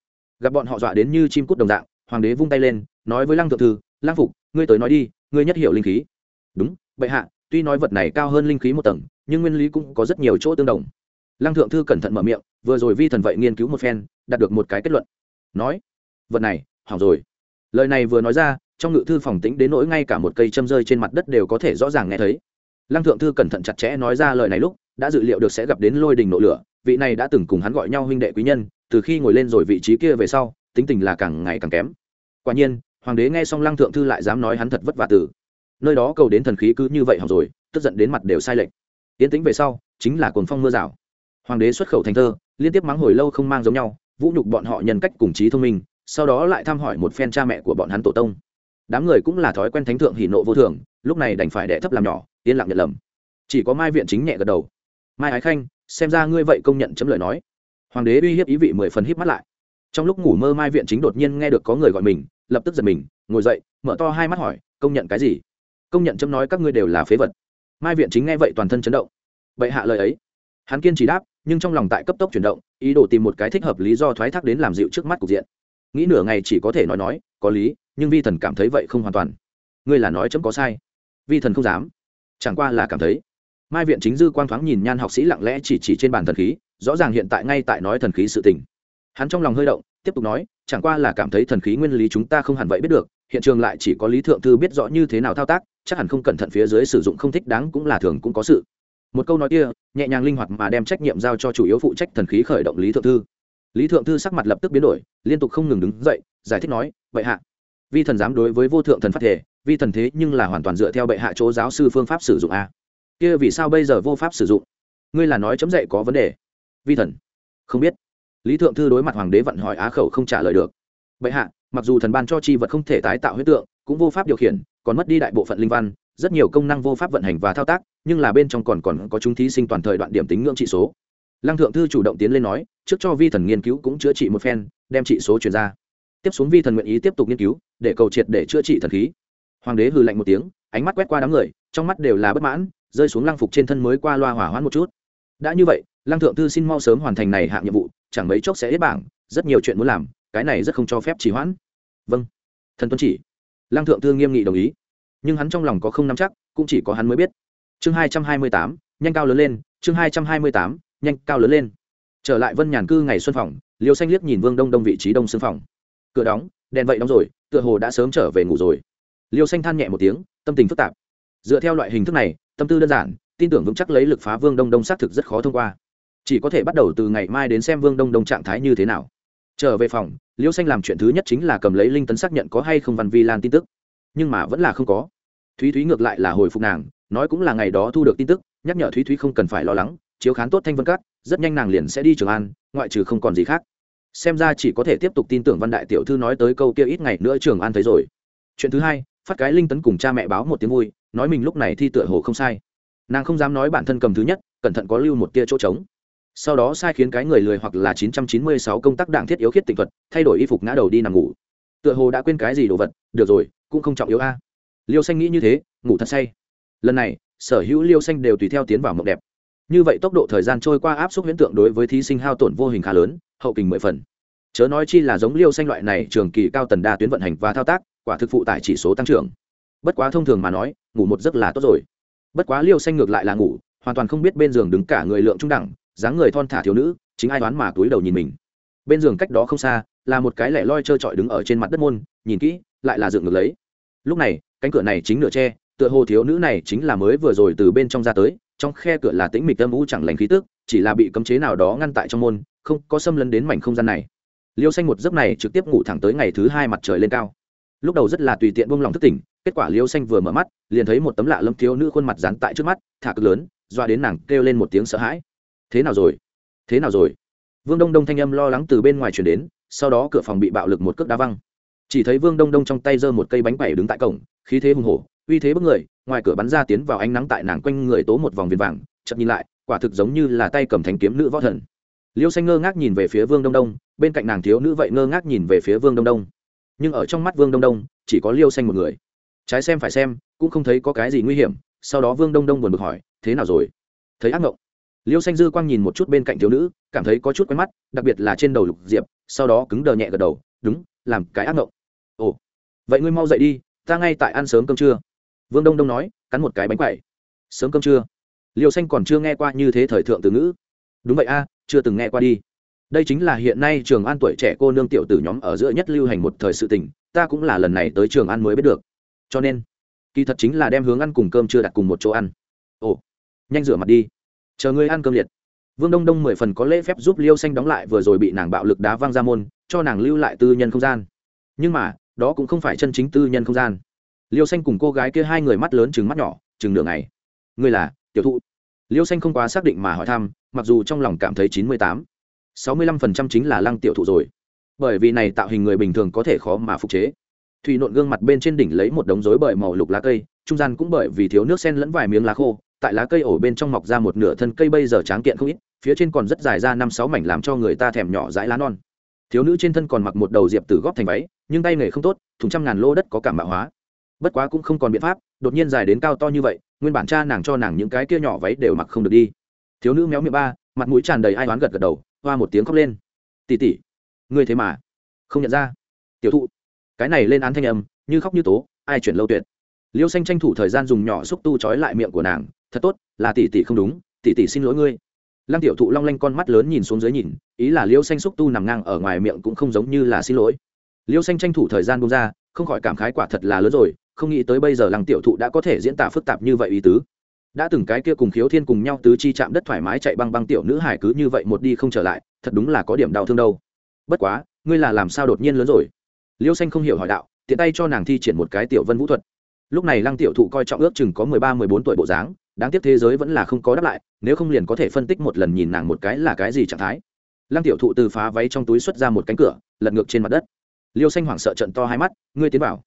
Gặp bọn họ dọa đến như chim cút đồng dạng, hoàng đế vung tay lên, nói với lăng thượng thư lang phục, ngươi tới nói đi, ngươi nhất hiểu linh khí. Đúng, bệ hạ, tuy nói vật này cao hơn linh khí một tầng, nhưng nguyên lý cũng có rất nhiều chỗ tương đồng. Lăng thượng thư cẩn thận mở miệng, vừa rồi vi thần vậy nghiên cứu một phen, đạt được một cái kết luận. Nói, vật này, hỏng rồi. Lời này vừa nói ra, trong ngự thư phòng tĩnh đến nỗi ngay cả một cây châm rơi trên mặt đất đều có thể rõ ràng nghe thấy. Lăng thượng thư cẩn thận chặt chẽ nói ra lời này lúc, đã dự liệu được sẽ gặp đến lôi đình nội lửa, vị này đã từng cùng hắn gọi nhau huynh đệ quý nhân từ khi ngồi lên rồi vị trí kia về sau, tính tình là càng ngày càng kém. Quả nhiên, hoàng đế nghe xong lăng thượng thư lại dám nói hắn thật vất vả từ nơi đó cầu đến thần khí cứ như vậy hỏng rồi, tức giận đến mặt đều sai lệch. Tiến tính về sau, chính là cồn phong mưa rào. Hoàng đế xuất khẩu thành thơ, liên tiếp mắng hồi lâu không mang giống nhau, vũ nhục bọn họ nhân cách cùng trí thông minh, sau đó lại thăm hỏi một phen cha mẹ của bọn hắn tổ tông. Đám người cũng là thói quen thánh thượng hỉ nộ vô thường, lúc này đành phải đệ thấp làm nhỏ, yên lặng nhận lầm. Chỉ có mai viện chính nhẹ gật đầu. Mai ái khanh, xem ra ngươi vậy công nhận chấm lời nói hoàng đế uy hiếp ý vị mười phần híp mắt lại. Trong lúc ngủ mơ mai viện chính đột nhiên nghe được có người gọi mình, lập tức giật mình, ngồi dậy, mở to hai mắt hỏi, công nhận cái gì? Công nhận chấm nói các ngươi đều là phế vật. Mai viện chính nghe vậy toàn thân chấn động. Vậy hạ lời ấy. Hắn kiên trì đáp, nhưng trong lòng tại cấp tốc chuyển động, ý đồ tìm một cái thích hợp lý do thoái thác đến làm dịu trước mắt cục diện. Nghĩ nửa ngày chỉ có thể nói nói, có lý, nhưng vi thần cảm thấy vậy không hoàn toàn. Ngươi là nói chấm có sai. Vi thần không dám. Chẳng qua là cảm thấy. Mai viện chính dư quang thoáng nhìn nhan học sĩ lặng lẽ chỉ chỉ trên bàn thần khí rõ ràng hiện tại ngay tại nói thần khí sự tình. Hắn trong lòng hơi động, tiếp tục nói, chẳng qua là cảm thấy thần khí nguyên lý chúng ta không hẳn vậy biết được, hiện trường lại chỉ có lý thượng thư biết rõ như thế nào thao tác, chắc hẳn không cẩn thận phía dưới sử dụng không thích đáng cũng là thường cũng có sự. Một câu nói kia, nhẹ nhàng linh hoạt mà đem trách nhiệm giao cho chủ yếu phụ trách thần khí khởi động lý thượng thư. Lý thượng thư sắc mặt lập tức biến đổi, liên tục không ngừng đứng dậy, giải thích nói vậy hạ, vi thần dám đối với vô thượng thần phát thể vi thần thế nhưng là hoàn toàn dựa theo bệ hạ chỗ giáo sư phương pháp sử dụng a. Kia vì sao bây giờ vô pháp sử dụng? Ngươi là nói chấm dậy có vấn đề vi thần. Không biết. Lý thượng thư đối mặt hoàng đế vận hỏi á khẩu không trả lời được. Bệ hạ, mặc dù thần ban cho chi vật không thể tái tạo huyết tượng, cũng vô pháp điều khiển, còn mất đi đại bộ phận linh văn, rất nhiều công năng vô pháp vận hành và thao tác, nhưng là bên trong còn còn có chúng thí sinh toàn thời đoạn điểm tính ngưỡng trị số. Lăng thượng thư chủ động tiến lên nói, trước cho vi thần nghiên cứu cũng chữa trị một phen, đem trị số chuyển ra. Tiếp xuống vi thần nguyện ý tiếp tục nghiên cứu, để cầu triệt để chữa trị thần khí. Hoàng đế hừ lạnh một tiếng, ánh mắt quét qua đám người, trong mắt đều là bất mãn, rơi xuống lăng phục trên thân mới qua loa hỏa hoãn một chút đã như vậy, lăng thượng thư xin mau sớm hoàn thành này hạng nhiệm vụ, chẳng mấy chốc sẽ hết bảng, rất nhiều chuyện muốn làm, cái này rất không cho phép trì hoãn. Vâng. Thần tuân chỉ. Lăng thượng thư nghiêm nghị đồng ý. Nhưng hắn trong lòng có không nắm chắc, cũng chỉ có hắn mới biết. Chương hai trăm hai mươi tám, nhanh cao lớn lên, chương hai trăm hai mươi tám, nhanh cao lớn lên. Trở lại vân nhàn cư ngày xuân phòng, liêu xanh liếc nhìn vương đông đông vị trí đông xương phòng. Cửa đóng, đèn vậy đóng rồi, tựa hồ đã sớm trở về ngủ rồi. Liêu xanh than nhẹ một tiếng, tâm tình phức tạp. Dựa theo loại hình thức này, tâm tư đơn giản tin tưởng vững chắc lấy lực phá vương đông đông xác thực rất khó thông qua. Chỉ có thể bắt đầu từ ngày mai đến xem vương đông đông trạng thái như thế nào. Trở về phòng liêu xanh làm chuyện thứ nhất chính là cầm lấy linh tấn xác nhận có hay không văn vi lan tin tức. Nhưng mà vẫn là không có. Thúy thúy ngược lại là hồi phục nàng, nói cũng là ngày đó thu được tin tức, nhắc nhở thúy thúy không cần phải lo lắng, chiếu khán tốt thanh vân cát, rất nhanh nàng liền sẽ đi trường an, ngoại trừ không còn gì khác. Xem ra chỉ có thể tiếp tục tin tưởng văn đại tiểu thư nói tới câu kia ít ngày nữa trường an thấy rồi. Chuyện thứ hai, phát cái linh tấn cùng cha mẹ báo một tiếng vui, nói mình lúc này thi tựa hồ không sai nàng không dám nói bản thân cầm thứ nhất, cẩn thận có lưu một tia chỗ trống. Sau đó sai khiến cái người lười hoặc là 996 công tác đảng thiết yếu khiết tịnh thuật, thay đổi y phục ngã đầu đi nằm ngủ. Tựa hồ đã quên cái gì đồ vật, được rồi, cũng không trọng yếu a. Liêu xanh nghĩ như thế, ngủ thật say. Lần này, sở hữu liêu xanh đều tùy theo tiến vào mộng đẹp. Như vậy tốc độ thời gian trôi qua áp suất huyễn tượng đối với thí sinh hao tổn vô hình khá lớn, hậu kình mười phần. Chớ nói chi là giống liêu xanh loại này trường kỳ cao tần đa tuyến vận hành và thao tác, quả thực phụ tải chỉ số tăng trưởng. Bất quá thông thường mà nói, ngủ một giấc là tốt rồi bất quá liêu xanh ngược lại là ngủ, hoàn toàn không biết bên giường đứng cả người lượng trung đẳng, dáng người thon thả thiếu nữ, chính ai đoán mà túi đầu nhìn mình. Bên giường cách đó không xa, là một cái lẻ loi trơ trọi đứng ở trên mặt đất môn, nhìn kỹ, lại là dựng ngược lấy. Lúc này, cánh cửa này chính nửa tre tựa hồ thiếu nữ này chính là mới vừa rồi từ bên trong ra tới, trong khe cửa là tĩnh mịch tâm u chẳng lành khí tức, chỉ là bị cấm chế nào đó ngăn tại trong môn, không có xâm lấn đến mảnh không gian này. Liêu xanh một giấc này trực tiếp ngủ thẳng tới ngày thứ hai mặt trời lên cao. Lúc đầu rất là tùy tiện buông lòng thức tỉnh kết quả liêu xanh vừa mở mắt, liền thấy một tấm lạ lâm thiếu nữ khuôn mặt dán tại trước mắt, thả cực lớn, doa đến nàng kêu lên một tiếng sợ hãi. Thế nào rồi? Thế nào rồi? Vương đông đông thanh âm lo lắng từ bên ngoài chuyển đến, sau đó cửa phòng bị bạo lực một cước đá văng. Chỉ thấy vương đông đông trong tay giơ một cây bánh quẩy đứng tại cổng, khí thế hùng hổ, uy thế bức người, ngoài cửa bắn ra tiến vào ánh nắng tại nàng quanh người tố một vòng viền vàng chậm nhìn lại, quả thực giống như là tay cầm thanh kiếm nữ võ thần. Liêu xanh ngơ ngác nhìn về phía vương đông đông, bên cạnh nàng thiếu nữ vậy ngơ ngác nhìn về phía vương đông đông. Nhưng ở trong mắt vương đông đông, chỉ có liêu xanh một người trái xem phải xem, cũng không thấy có cái gì nguy hiểm, sau đó vương đông đông buồn bực hỏi, thế nào rồi? Thấy ác mộng liêu xanh dư quang nhìn một chút bên cạnh thiếu nữ, cảm thấy có chút quen mắt, đặc biệt là trên đầu lục diệp, sau đó cứng đờ nhẹ gật đầu, đúng, làm cái ác mộng ồ, vậy ngươi mau dậy đi, ta ngay tại ăn sớm cơm trưa. Vương đông đông nói, cắn một cái bánh quậy sớm cơm trưa. Liêu xanh còn chưa nghe qua như thế thời thượng từ ngữ. Đúng vậy a, chưa từng nghe qua đi. Đây chính là hiện nay trường an tuổi trẻ cô nương tiểu tử nhóm ở giữa nhất lưu hành một thời sự tình, ta cũng là lần này tới trường an mới biết được cho nên, kỳ thật chính là đem hướng ăn cùng cơm chưa đặt cùng một chỗ ăn. Ồ, nhanh rửa mặt đi. Chờ ngươi ăn cơm liệt. Vương đông đông mười phần có lễ phép giúp liêu xanh đóng lại vừa rồi bị nàng bạo lực đá văng ra môn, cho nàng lưu lại tư nhân không gian. Nhưng mà, đó cũng không phải chân chính tư nhân không gian. Liêu xanh cùng cô gái kia hai người mắt lớn chừng mắt nhỏ chừng nửa ngày. Ngươi là, tiểu thụ. Liêu xanh không quá xác định mà hỏi thăm, mặc dù trong lòng cảm thấy chín mươi tám, sáu mươi lăm phần trăm chính là lăng tiểu thụ rồi. Bởi vì này tạo hình người bình thường có thể khó mà phục chế thủy nộn gương mặt bên trên đỉnh lấy một đống rối bởi màu lục lá cây, trung gian cũng bởi vì thiếu nước sen lẫn vài miếng lá khô, tại lá cây ổ bên trong mọc ra một nửa thân cây bây giờ tráng kiện không ít, phía trên còn rất dài ra năm sáu mảnh làm cho người ta thèm nhỏ dãi lá non. Thiếu nữ trên thân còn mặc một đầu diệp tử góp thành váy, nhưng tay nghề không tốt, thùng trăm ngàn lô đất có cảm bạo hóa. Bất quá cũng không còn biện pháp, đột nhiên dài đến cao to như vậy, nguyên bản cha nàng cho nàng những cái kia nhỏ váy đều mặc không được đi. Thiếu nữ méo miệng ba, mặt mũi tràn đầy ai oán gật gật đầu, hoa một tiếng khóc lên. Tỉ tỉ ngươi thế mà không nhận ra. Tiểu thụ cái này lên án thanh âm, như khóc như tố, ai chuyển lâu tuyệt. Liêu xanh tranh thủ thời gian dùng nhỏ xúc tu trói lại miệng của nàng, thật tốt, là tỷ tỷ không đúng, tỷ tỷ xin lỗi ngươi. Lăng tiểu thụ long lanh con mắt lớn nhìn xuống dưới nhìn, ý là liêu xanh xúc tu nằm ngang ở ngoài miệng cũng không giống như là xin lỗi. Liêu xanh tranh thủ thời gian bông ra, không khỏi cảm khái quả thật là lớn rồi, không nghĩ tới bây giờ lăng tiểu thụ đã có thể diễn tả phức tạp như vậy ý tứ. Đã từng cái kia cùng khiếu thiên cùng nhau tứ chi chạm đất thoải mái chạy băng băng tiểu nữ hải cứ như vậy một đi không trở lại, thật đúng là có điểm đau thương đâu. Bất quá, ngươi là làm sao đột nhiên lớn rồi? Liêu xanh không hiểu hỏi đạo, tiện tay cho nàng thi triển một cái tiểu vân vũ thuật. Lúc này lăng tiểu thụ coi trọng ước chừng có mười ba, mười bốn tuổi bộ dáng, đáng tiếc thế giới vẫn là không có đáp lại, nếu không liền có thể phân tích một lần nhìn nàng một cái là cái gì trạng thái. Lăng tiểu thụ từ phá váy trong túi xuất ra một cánh cửa, lật ngược trên mặt đất. Liêu xanh hoảng sợ trận to hai mắt, ngươi tiến vào.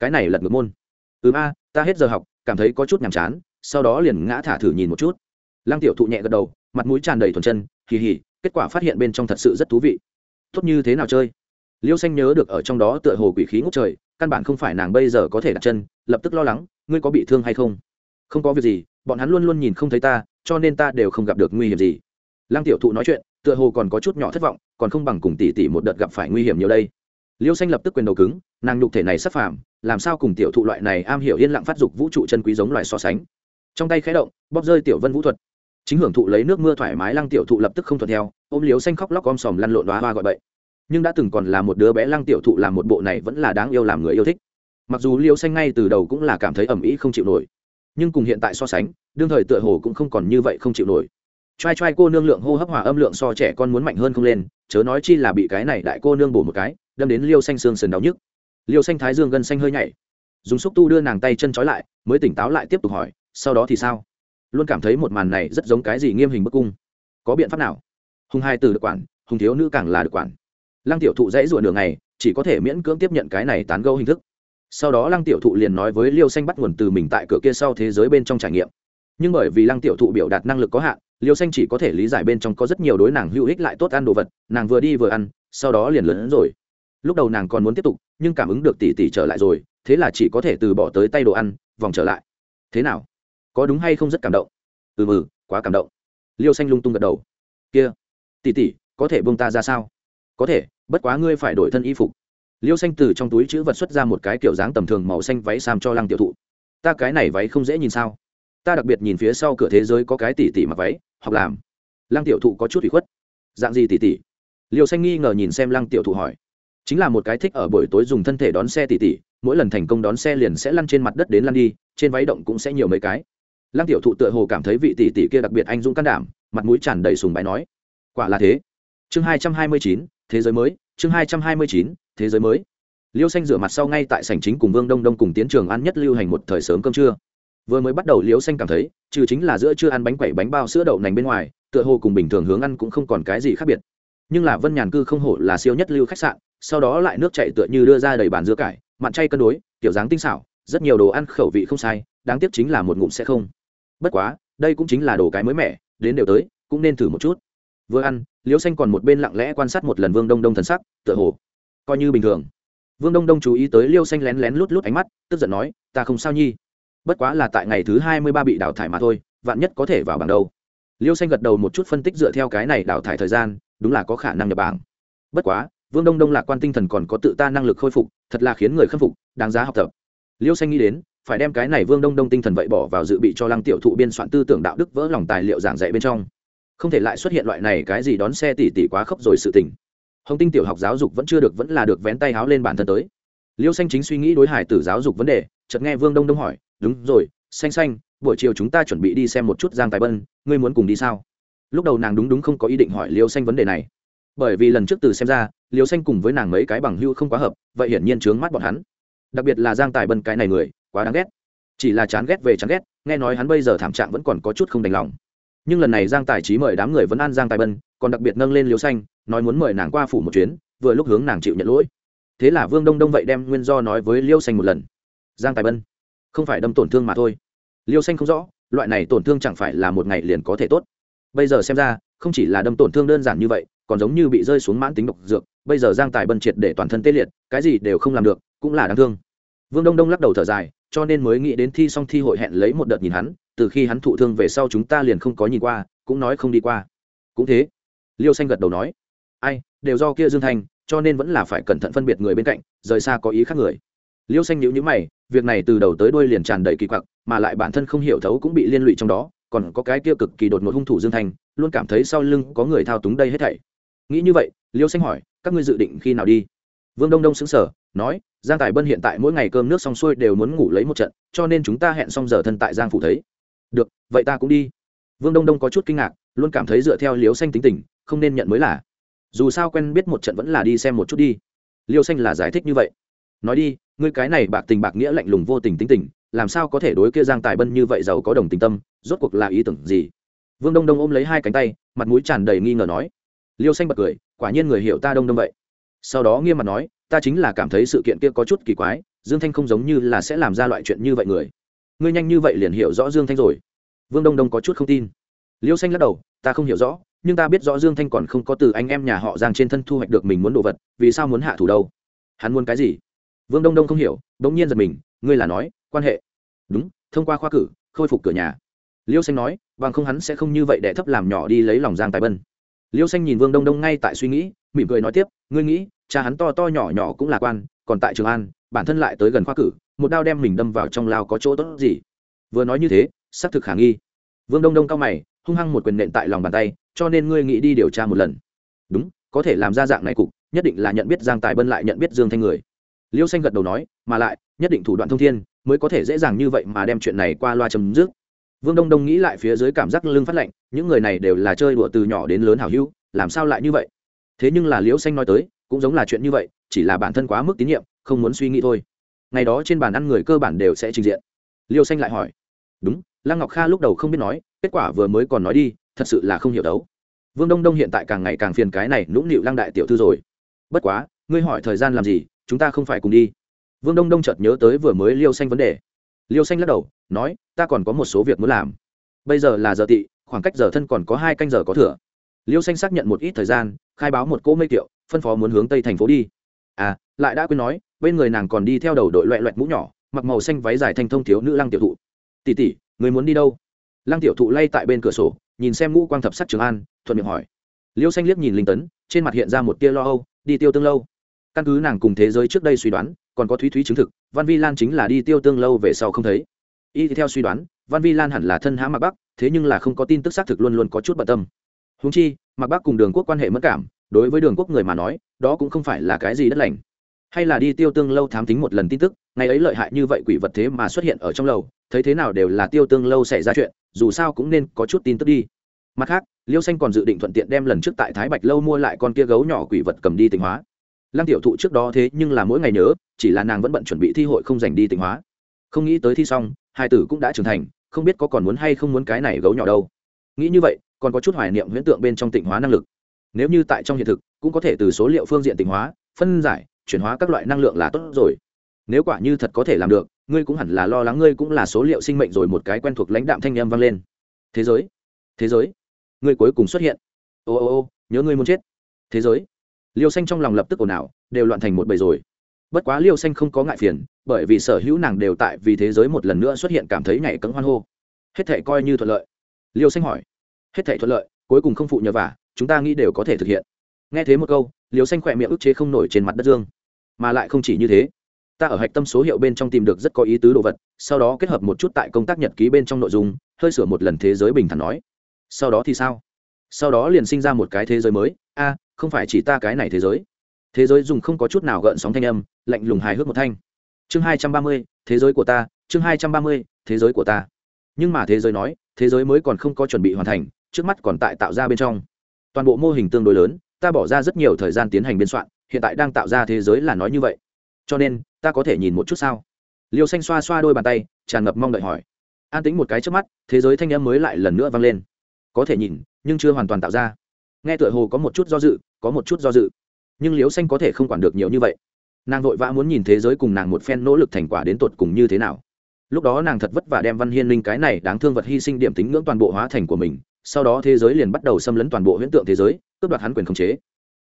Cái này lật ngược môn. Ừ a, ta hết giờ học, cảm thấy có chút nhàm chán, sau đó liền ngã thả thử nhìn một chút. Lăng tiểu thụ nhẹ gật đầu, mặt mũi tràn đầy thuần chân, hì hì, kết quả phát hiện bên trong thật sự rất thú vị. Tốt như thế nào chơi? Liêu xanh nhớ được ở trong đó tựa hồ quỷ khí ngốc trời, căn bản không phải nàng bây giờ có thể đặt chân, lập tức lo lắng, ngươi có bị thương hay không? Không có việc gì, bọn hắn luôn luôn nhìn không thấy ta, cho nên ta đều không gặp được nguy hiểm gì. Lăng tiểu thụ nói chuyện, tựa hồ còn có chút nhỏ thất vọng, còn không bằng cùng tỷ tỷ một đợt gặp phải nguy hiểm nhiều đây. Liêu xanh lập tức quyền đầu cứng, nàng nhục thể này sắp phàm, làm sao cùng tiểu thụ loại này am hiểu yên lặng phát dục vũ trụ chân quý giống loài so sánh. Trong tay khẽ động, bóp rơi tiểu vân vũ thuật. Chính hưởng thụ lấy nước mưa thoải mái, lăng tiểu thụ lập tức không thuận theo, ôm liếu xanh khóc lóc om sòm lăn lộn đoá hoa gọi bậy nhưng đã từng còn là một đứa bé lăng tiểu thụ làm một bộ này vẫn là đáng yêu làm người yêu thích. Mặc dù liêu xanh ngay từ đầu cũng là cảm thấy ẩm ý không chịu nổi, nhưng cùng hiện tại so sánh, đương thời tựa hồ cũng không còn như vậy không chịu nổi. T r a i t r a i cô nương lượng hô hấp hòa âm lượng so trẻ con muốn mạnh hơn không lên, chớ nói chi là bị cái này đại cô nương bổ một cái, đâm đến liêu xanh xương sườn đau nhức. Liêu xanh thái dương gân xanh hơi nhảy. Dùng xúc tu đưa nàng tay chân trói lại, mới tỉnh táo lại tiếp tục hỏi, sau đó thì sao? Luôn cảm thấy một màn này rất giống cái gì nghiêm hình bức cung. Có biện pháp nào? Hùng hai từ được quản, hùng thiếu nữ càng là được quản lăng tiểu thụ dãy rủa nửa này chỉ có thể miễn cưỡng tiếp nhận cái này tán gẫu hình thức. Sau đó lăng tiểu thụ liền nói với liêu xanh bắt nguồn từ mình tại cửa kia sau thế giới bên trong trải nghiệm. Nhưng bởi vì lăng tiểu thụ biểu đạt năng lực có hạn, liêu xanh chỉ có thể lý giải bên trong có rất nhiều đối nàng hữu ích lại tốt ăn đồ vật, nàng vừa đi vừa ăn, sau đó liền lớn rồi. Lúc đầu nàng còn muốn tiếp tục, nhưng cảm ứng được tỷ tỷ trở lại rồi, thế là chỉ có thể từ bỏ tới tay đồ ăn, vòng trở lại. Thế nào? Có đúng hay không rất cảm động? Ừ mừ quá cảm động. Liêu xanh lung tung gật đầu. Kia, tỷ tỷ, có thể buông ta ra sao? Có thể, bất quá ngươi phải đổi thân y phục. Liêu xanh từ trong túi chữ vật xuất ra một cái kiểu dáng tầm thường màu xanh váy sam cho lăng tiểu thụ. Ta cái này váy không dễ nhìn sao? Ta đặc biệt nhìn phía sau cửa thế giới có cái tỉ tỉ mặc váy hoặc làm. Lăng tiểu thụ có chút bị khuất. Dạng gì tỉ tỉ liêu xanh nghi ngờ nhìn xem lăng tiểu thụ hỏi. Chính là một cái thích ở buổi tối dùng thân thể đón xe tỉ tỉ mỗi lần thành công đón xe liền sẽ lăn trên mặt đất đến lăn đi, trên váy động cũng sẽ nhiều mấy cái. Lăng tiểu thụ tựa hồ cảm thấy vị tỷ tỷ kia đặc biệt anh dũng can đảm, mặt mũi tràn đầy sùng bái nói. Quả là thế. Chương hai trăm hai mươi chín thế giới mới, chương hai trăm hai mươi chín, thế giới mới. Liêu xanh rửa mặt sau ngay tại sảnh chính cùng vương đông đông cùng tiến trường ăn nhất lưu hành một thời sớm cơm trưa. Vừa mới bắt đầu, liêu xanh cảm thấy, trừ chính là giữa chưa ăn bánh quẩy, bánh bao, sữa đậu nành bên ngoài, tựa hồ cùng bình thường hướng ăn cũng không còn cái gì khác biệt. Nhưng là vân nhàn cư không hổ là siêu nhất lưu khách sạn, sau đó lại nước chạy tựa như đưa ra đầy bàn dưa cải, mặn chay cân đối, kiểu dáng tinh xảo, rất nhiều đồ ăn khẩu vị không sai, đáng tiếc chính là một ngụm sẽ không. Bất quá, đây cũng chính là đồ cái mới mẻ, đến đều tới, cũng nên thử một chút vừa ăn liêu xanh còn một bên lặng lẽ quan sát một lần vương đông đông thần sắc, tựa hồ coi như bình thường. Vương đông đông chú ý tới liêu xanh lén lén lút lút ánh mắt, tức giận nói, ta không sao nhi. Bất quá là tại ngày thứ hai mươi ba bị đào thải mà thôi, vạn nhất có thể vào bảng đâu. Liêu xanh gật đầu một chút phân tích dựa theo cái này đào thải thời gian, đúng là có khả năng nhập bảng. Bất quá, vương đông đông lạc quan tinh thần còn có tự ta năng lực khôi phục, thật là khiến người khâm phục, đáng giá học tập. Liêu xanh nghĩ đến, phải đem cái này vương đông đông tinh thần vậy bỏ vào dự bị cho lăng tiểu thụ biên soạn tư tưởng đạo đức vỡ lòng tài liệu giảng dạy bên trong không thể lại xuất hiện loại này cái gì đón xe tỉ tỉ quá khốc rồi sự tình. Hồng tinh tiểu học giáo dục vẫn chưa được, vẫn là được vén tay háo lên bản thân tới. Liêu xanh chính suy nghĩ đối hải tử giáo dục vấn đề, chợt nghe vương đông đông hỏi, đúng rồi, xanh xanh, buổi chiều chúng ta chuẩn bị đi xem một chút giang tài bân, ngươi muốn cùng đi sao? Lúc đầu nàng đúng đúng không có ý định hỏi liêu xanh vấn đề này. Bởi vì lần trước từ xem ra, liêu xanh cùng với nàng mấy cái bằng hưu không quá hợp, vậy hiển nhiên trướng mắt bọn hắn. Đặc biệt là giang tài bân cái này người, quá đáng ghét. Chỉ là chán ghét về chán ghét, nghe nói hắn bây giờ thảm trạng vẫn còn có chút không đành lòng nhưng lần này giang tài trí mời đám người vẫn an giang tài bân, còn đặc biệt nâng lên liều xanh, nói muốn mời nàng qua phủ một chuyến, vừa lúc hướng nàng chịu nhận lỗi. Thế là vương đông đông vậy đem nguyên do nói với liêu xanh một lần. Giang tài bân, không phải đâm tổn thương mà thôi. Liêu xanh không rõ, loại này tổn thương chẳng phải là một ngày liền có thể tốt. Bây giờ xem ra, không chỉ là đâm tổn thương đơn giản như vậy, còn giống như bị rơi xuống mãn tính độc dược, bây giờ giang tài bân triệt để toàn thân tê liệt, cái gì đều không làm được, cũng là đáng thương. Vương đông đông lắc đầu thở dài, cho nên mới nghĩ đến thi xong thi hội hẹn lấy một đợt nhìn hắn từ khi hắn thụ thương về sau chúng ta liền không có nhìn qua, cũng nói không đi qua. Cũng thế. Liêu xanh gật đầu nói. Ai, đều do kia dương thanh, cho nên vẫn là phải cẩn thận phân biệt người bên cạnh, rời xa có ý khác người. Liêu xanh nhữ nhữ mày, việc này từ đầu tới đuôi liền tràn đầy kỳ quặc, mà lại bản thân không hiểu thấu cũng bị liên lụy trong đó, còn có cái kia cực kỳ đột ngột hung thủ dương thanh, luôn cảm thấy sau lưng có người thao túng đây hết thảy. Nghĩ như vậy, liêu xanh hỏi, các ngươi dự định khi nào đi? Vương đông đông xứng sở nói, giang tài bân hiện tại mỗi ngày cơm nước xong xuôi đều muốn ngủ lấy một trận, cho nên chúng ta hẹn xong giờ thân tại giang phủ thấy được, vậy ta cũng đi. Vương đông đông có chút kinh ngạc, luôn cảm thấy dựa theo liêu xanh tính tình, không nên nhận mới là. Dù sao quen biết một trận vẫn là đi xem một chút đi. Liêu xanh là giải thích như vậy. Nói đi, ngươi cái này bạc tình bạc nghĩa lạnh lùng vô tình tính tình, làm sao có thể đối kia giang tài bân như vậy giàu có đồng tình tâm, rốt cuộc là ý tưởng gì? Vương đông đông ôm lấy hai cánh tay, mặt mũi tràn đầy nghi ngờ nói. Liêu xanh bật cười, quả nhiên người hiểu ta đông đông vậy. Sau đó nghiêm mặt nói, ta chính là cảm thấy sự kiện kia có chút kỳ quái, dương thanh không giống như là sẽ làm ra loại chuyện như vậy người ngươi nhanh như vậy liền hiểu rõ dương thanh rồi. Vương đông đông có chút không tin. Liêu xanh lắc đầu, ta không hiểu rõ, nhưng ta biết rõ dương thanh còn không có từ anh em nhà họ giang trên thân thu hoạch được mình muốn đồ vật, vì sao muốn hạ thủ đâu? Hắn muốn cái gì? Vương đông đông không hiểu đ ỗ n g nhiên giật mình, ngươi là nói, quan hệ. Đúng, thông qua khoa cử, khôi phục cửa nhà. Liêu xanh nói, bằng không hắn sẽ không như vậy để thấp làm nhỏ đi lấy lòng giang tài bân. Liêu xanh nhìn vương đông đông ngay tại suy nghĩ, mỉm cười nói tiếp, ngươi nghĩ, cha hắn to to nhỏ nhỏ cũng là quan, còn tại trường an, bản thân lại tới gần khoa cử một đao đem mình đâm vào trong lao có chỗ tốt gì? Vừa nói như thế xác thực khả nghi. Vương đông đông cao mày, hung hăng một quyền nện tại lòng bàn tay, cho nên ngươi nghĩ đi điều tra một lần. Đúng, có thể làm ra dạng này cục, nhất định là nhận biết giang tài bân lại nhận biết dương thanh người. Liêu xanh gật đầu nói, mà lại, nhất định thủ đoạn thông thiên, mới có thể dễ dàng như vậy mà đem chuyện này qua loa chấm dứt. Vương đông đông nghĩ lại phía dưới cảm giác lưng phát lạnh, những người này đều là chơi đùa từ nhỏ đến lớn hào hữu, làm sao lại như vậy? Thế nhưng là liễu xanh nói tới, cũng giống là chuyện như vậy, chỉ là bản thân quá mức tín nhiệm, không muốn suy nghĩ thôi ngày đó trên bàn ăn người cơ bản đều sẽ trình diện. Liêu xanh lại hỏi, đúng, lăng ngọc kha lúc đầu không biết nói, kết quả vừa mới còn nói đi, thật sự là không hiểu đấu. Vương đông đông hiện tại càng ngày càng phiền cái này nũng nịu lăng đại tiểu thư rồi. Bất quá, ngươi hỏi thời gian làm gì, chúng ta không phải cùng đi. Vương đông đông chợt nhớ tới vừa mới liêu xanh vấn đề. Liêu xanh lắc đầu, nói, ta còn có một số việc muốn làm. Bây giờ là giờ tị, khoảng cách giờ thân còn có hai canh giờ có thừa. Liêu xanh xác nhận một ít thời gian, khai báo một cỗ mây kiệu, phân phó muốn hướng tây thành phố đi. À lại đã quên nói bên người nàng còn đi theo đầu đội loẹ loẹt mũ nhỏ, mặc màu xanh váy dài thanh thông thiếu nữ lăng tiểu thụ. Tỉ tỉ người muốn đi đâu? Lăng tiểu thụ lay tại bên cửa sổ, nhìn xem ngũ quang thập sắc trường an, thuận miệng hỏi. Liêu xanh liếc nhìn linh tấn, trên mặt hiện ra một tia lo âu, đi tiêu tương lâu. Căn cứ nàng cùng thế giới trước đây suy đoán, còn có thúy thúy chứng thực, văn vi lan chính là đi tiêu tương lâu về sau không thấy. Y theo suy đoán, văn vi lan hẳn là thân hã mạc bắc, thế nhưng là không có tin tức xác thực luôn luôn có chút bận tâm. Húng chi, mạc bắc cùng đường quốc quan hệ mất cảm, đối với đường quốc người mà nói, đó cũng không phải là cái gì đất lành hay là đi tiêu tương lâu thám tính một lần tin tức, ngày ấy lợi hại như vậy quỷ vật thế mà xuất hiện ở trong lầu, thấy thế nào đều là tiêu tương lâu xảy ra chuyện, dù sao cũng nên có chút tin tức đi. Mặt khác, liêu xanh còn dự định thuận tiện đem lần trước tại thái bạch lâu mua lại con kia gấu nhỏ quỷ vật cầm đi tịnh hóa. Lăng tiểu thụ trước đó thế nhưng là mỗi ngày nhớ, chỉ là nàng vẫn bận chuẩn bị thi hội không dành đi tịnh hóa. Không nghĩ tới thi xong, hai tử cũng đã trưởng thành, không biết có còn muốn hay không muốn cái này gấu nhỏ đâu. Nghĩ như vậy, còn có chút hoài niệm huyễn tượng bên trong tịnh hóa năng lực. Nếu như tại trong hiện thực, cũng có thể từ số liệu phương diện tịnh hóa, phân giải chuyển hóa các loại năng lượng là tốt rồi. Nếu quả như thật có thể làm được, ngươi cũng hẳn là lo lắng ngươi cũng là số liệu sinh mệnh rồi một cái quen thuộc lãnh đạm thanh âm vang lên. Thế giới thế giới, ngươi cuối cùng xuất hiện. Ô ô ô, nhớ ngươi muốn chết. Thế giới, liêu xanh trong lòng lập tức ồn ào, đều loạn thành một bầy rồi. Bất quá liêu xanh không có ngại phiền, bởi vì sở hữu nàng đều tại vì thế giới một lần nữa xuất hiện cảm thấy nhảy cấm hoan hô. Hết thể coi như thuận lợi. Liêu xanh hỏi. Hết thể thuận lợi, cuối cùng không phụ nhờ vả, chúng ta nghĩ đều có thể thực hiện. Nghe thế một câu, liêu xanh khỏe miệng ức chế không nổi trên mặt đất dương mà lại không chỉ như thế. Ta ở hạch tâm số hiệu bên trong tìm được rất có ý tứ đồ vật, sau đó kết hợp một chút tại công tác nhật ký bên trong nội dung, hơi sửa một lần thế giới bình thản nói. Sau đó thì sao? Sau đó liền sinh ra một cái thế giới mới. A, không phải chỉ ta cái này thế giới. Thế giới dùng không có chút nào gợn sóng thanh âm, lạnh lùng hài hước một thanh. Chương hai trăm ba mươi, thế giới của ta. Chương hai trăm ba mươi, thế giới của ta. Nhưng mà thế giới nói, thế giới mới còn không có chuẩn bị hoàn thành, trước mắt còn tại tạo ra bên trong. Toàn bộ mô hình tương đối lớn, ta bỏ ra rất nhiều thời gian tiến hành biên soạn hiện tại đang tạo ra thế giới là nói như vậy. Cho nên, ta có thể nhìn một chút sao? Liêu xanh xoa xoa đôi bàn tay, tràn ngập mong đợi hỏi. An tính một cái trước mắt, thế giới thanh em mới lại lần nữa vang lên. Có thể nhìn, nhưng chưa hoàn toàn tạo ra. Nghe tựa hồ có một chút do dự, có một chút do dự. Nhưng liêu xanh có thể không quản được nhiều như vậy. Nàng vội vã muốn nhìn thế giới cùng nàng một phen nỗ lực thành quả đến tột cùng như thế nào. Lúc đó nàng thật vất vả đem văn hiên linh cái này đáng thương vật hy sinh điểm tính ngưỡng toàn bộ hóa thành của mình, sau đó thế giới liền bắt đầu xâm lấn toàn bộ huyễn tượng thế giới, cướp đoạt hắn quyền khống chế.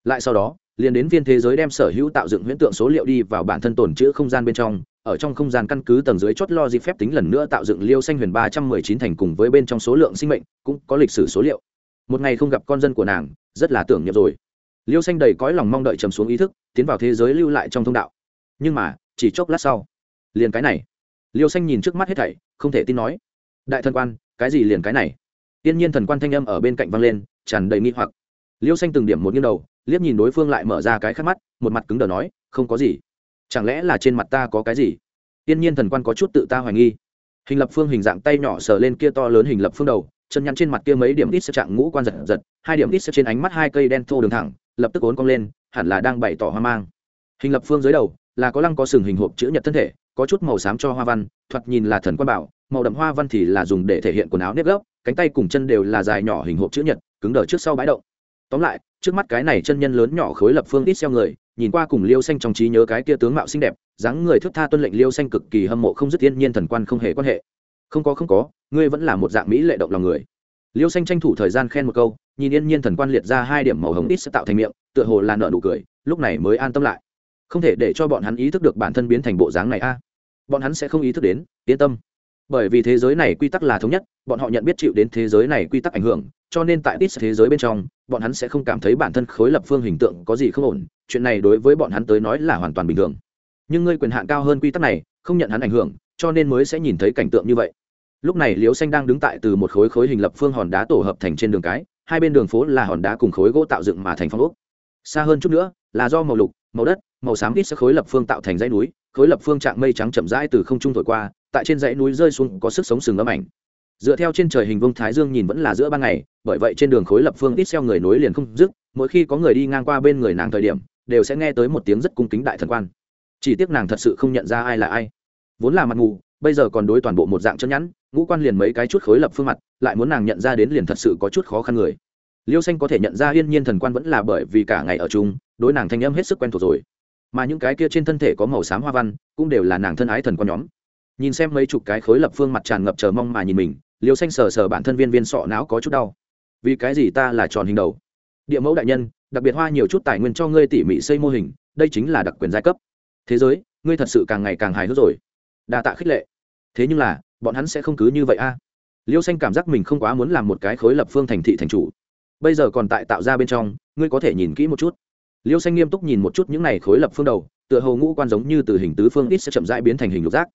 Lại sau đó liền đến viên thế giới đem sở hữu tạo dựng huyễn tượng số liệu đi vào bản thân tồn chữ không gian bên trong, ở trong không gian căn cứ tầng dưới chốt lo dịp phép tính lần nữa tạo dựng liêu xanh huyền ba trăm mười chín thành cùng với bên trong số lượng sinh mệnh, cũng có lịch sử số liệu. Một ngày không gặp con dân của nàng, rất là tưởng nhậm rồi. Liêu xanh đầy cõi lòng mong đợi trầm xuống ý thức, tiến vào thế giới lưu lại trong thông đạo. Nhưng mà, chỉ chốc lát sau, liền cái này. Liêu xanh nhìn trước mắt hết thảy, không thể tin nói. Đại thần quan, cái gì liền cái này? Tiên nhiên thần quan thanh âm ở bên cạnh vang lên, tràn đầy nghi hoặc. Liêu xanh từng điểm một nghiêng đầu liếc nhìn đối phương lại mở ra cái khắc mắt, một mặt cứng đờ nói, không có gì. Chẳng lẽ là trên mặt ta có cái gì? Tiên nhiên thần quan có chút tự ta hoài nghi. Hình lập phương hình dạng tay nhỏ sờ lên kia to lớn hình lập phương đầu, chân nhăn trên mặt kia mấy điểm ít sẽ trạng ngũ quan giật giật, hai điểm ít sẽ trên ánh mắt hai cây đen thô đường thẳng, lập tức ốn cong lên, hẳn là đang bày tỏ hoang mang. Hình lập phương dưới đầu, là có lăng có sừng hình hộp chữ nhật thân thể, có chút màu xám cho hoa văn, thoạt nhìn là thần quan bảo, màu đậm hoa văn thì là dùng để thể hiện quần áo nếp gấp cánh tay cùng chân đều là dài nhỏ hình hộp chữ nhật, cứng đờ trước sau bãi động tóm lại, trước mắt cái này chân nhân lớn nhỏ khối lập phương ít xeo người, nhìn qua cùng liêu xanh trong trí nhớ cái kia tướng mạo xinh đẹp, dáng người thức tha tuân lệnh liêu xanh cực kỳ hâm mộ không dứt thiên nhiên thần quan không hề quan hệ. Không có không có, ngươi vẫn là một dạng mỹ lệ động lòng người. Liêu xanh tranh thủ thời gian khen một câu, nhìn yên nhiên thần quan liệt ra hai điểm màu hồng ít sẽ tạo thành miệng, tựa hồ là nợ nụ cười, lúc này mới an tâm lại. Không thể để cho bọn hắn ý thức được bản thân biến thành bộ dáng này a. Bọn hắn sẽ không ý thức đến, yên tâm bởi vì thế giới này quy tắc là thống nhất, bọn họ nhận biết chịu đến thế giới này quy tắc ảnh hưởng, cho nên tại ít thế giới bên trong, bọn hắn sẽ không cảm thấy bản thân khối lập phương hình tượng có gì không ổn, chuyện này đối với bọn hắn tới nói là hoàn toàn bình thường. Nhưng ngươi quyền hạn cao hơn quy tắc này, không nhận hắn ảnh hưởng, cho nên mới sẽ nhìn thấy cảnh tượng như vậy. Lúc này liễu xanh đang đứng tại từ một khối khối hình lập phương hòn đá tổ hợp thành trên đường cái, hai bên đường phố là hòn đá cùng khối gỗ tạo dựng mà thành phong ốc. Xa hơn chút nữa, là do màu lục, màu đất, màu xám ít sẽ khối lập phương tạo thành dãy núi, khối lập phương trạng mây trắng chậm rãi từ không trung thổi qua tại trên dãy núi rơi xuống có sức sống sừng ấm ảnh. Dựa theo trên trời hình vông thái dương nhìn vẫn là giữa ban ngày, bởi vậy trên đường khối lập phương ít xeo người nối liền không dứt, mỗi khi có người đi ngang qua bên người nàng thời điểm, đều sẽ nghe tới một tiếng rất cung kính đại thần quan. Chỉ tiếc nàng thật sự không nhận ra ai là ai. Vốn là mặt ngủ bây giờ còn đối toàn bộ một dạng chân nhẵn ngũ quan liền mấy cái chút khối lập phương mặt, lại muốn nàng nhận ra đến liền thật sự có chút khó khăn người. Liêu xanh có thể nhận ra yên nhiên thần quan vẫn là bởi vì cả ngày ở chung, đối nàng thanh âm hết sức quen thuộc rồi. Mà những cái kia trên thân thể có màu xám hoa văn, cũng đều là nàng thân ái thần quan nhóm nhìn xem mấy chục cái khối lập phương mặt tràn ngập chờ mong mà nhìn mình, liêu xanh sờ sờ bản thân viên viên sọ não có chút đau. Vì cái gì ta là tròn hình đầu? Địa mẫu đại nhân, đặc biệt hoa nhiều chút tài nguyên cho ngươi tỉ mỉ xây mô hình, đây chính là đặc quyền giai cấp. Thế giới, ngươi thật sự càng ngày càng hài hước rồi. Đa tạ khích lệ. Thế nhưng là, bọn hắn sẽ không cứ như vậy a. Liêu xanh cảm giác mình không quá muốn làm một cái khối lập phương thành thị thành chủ. Bây giờ còn tại tạo ra bên trong, ngươi có thể nhìn kỹ một chút. Liêu xanh nghiêm túc nhìn một chút những này khối lập phương đầu, tựa hồ ngũ quan giống như từ hình tứ phương ít sẽ chậm rãi biến thành hình lục giác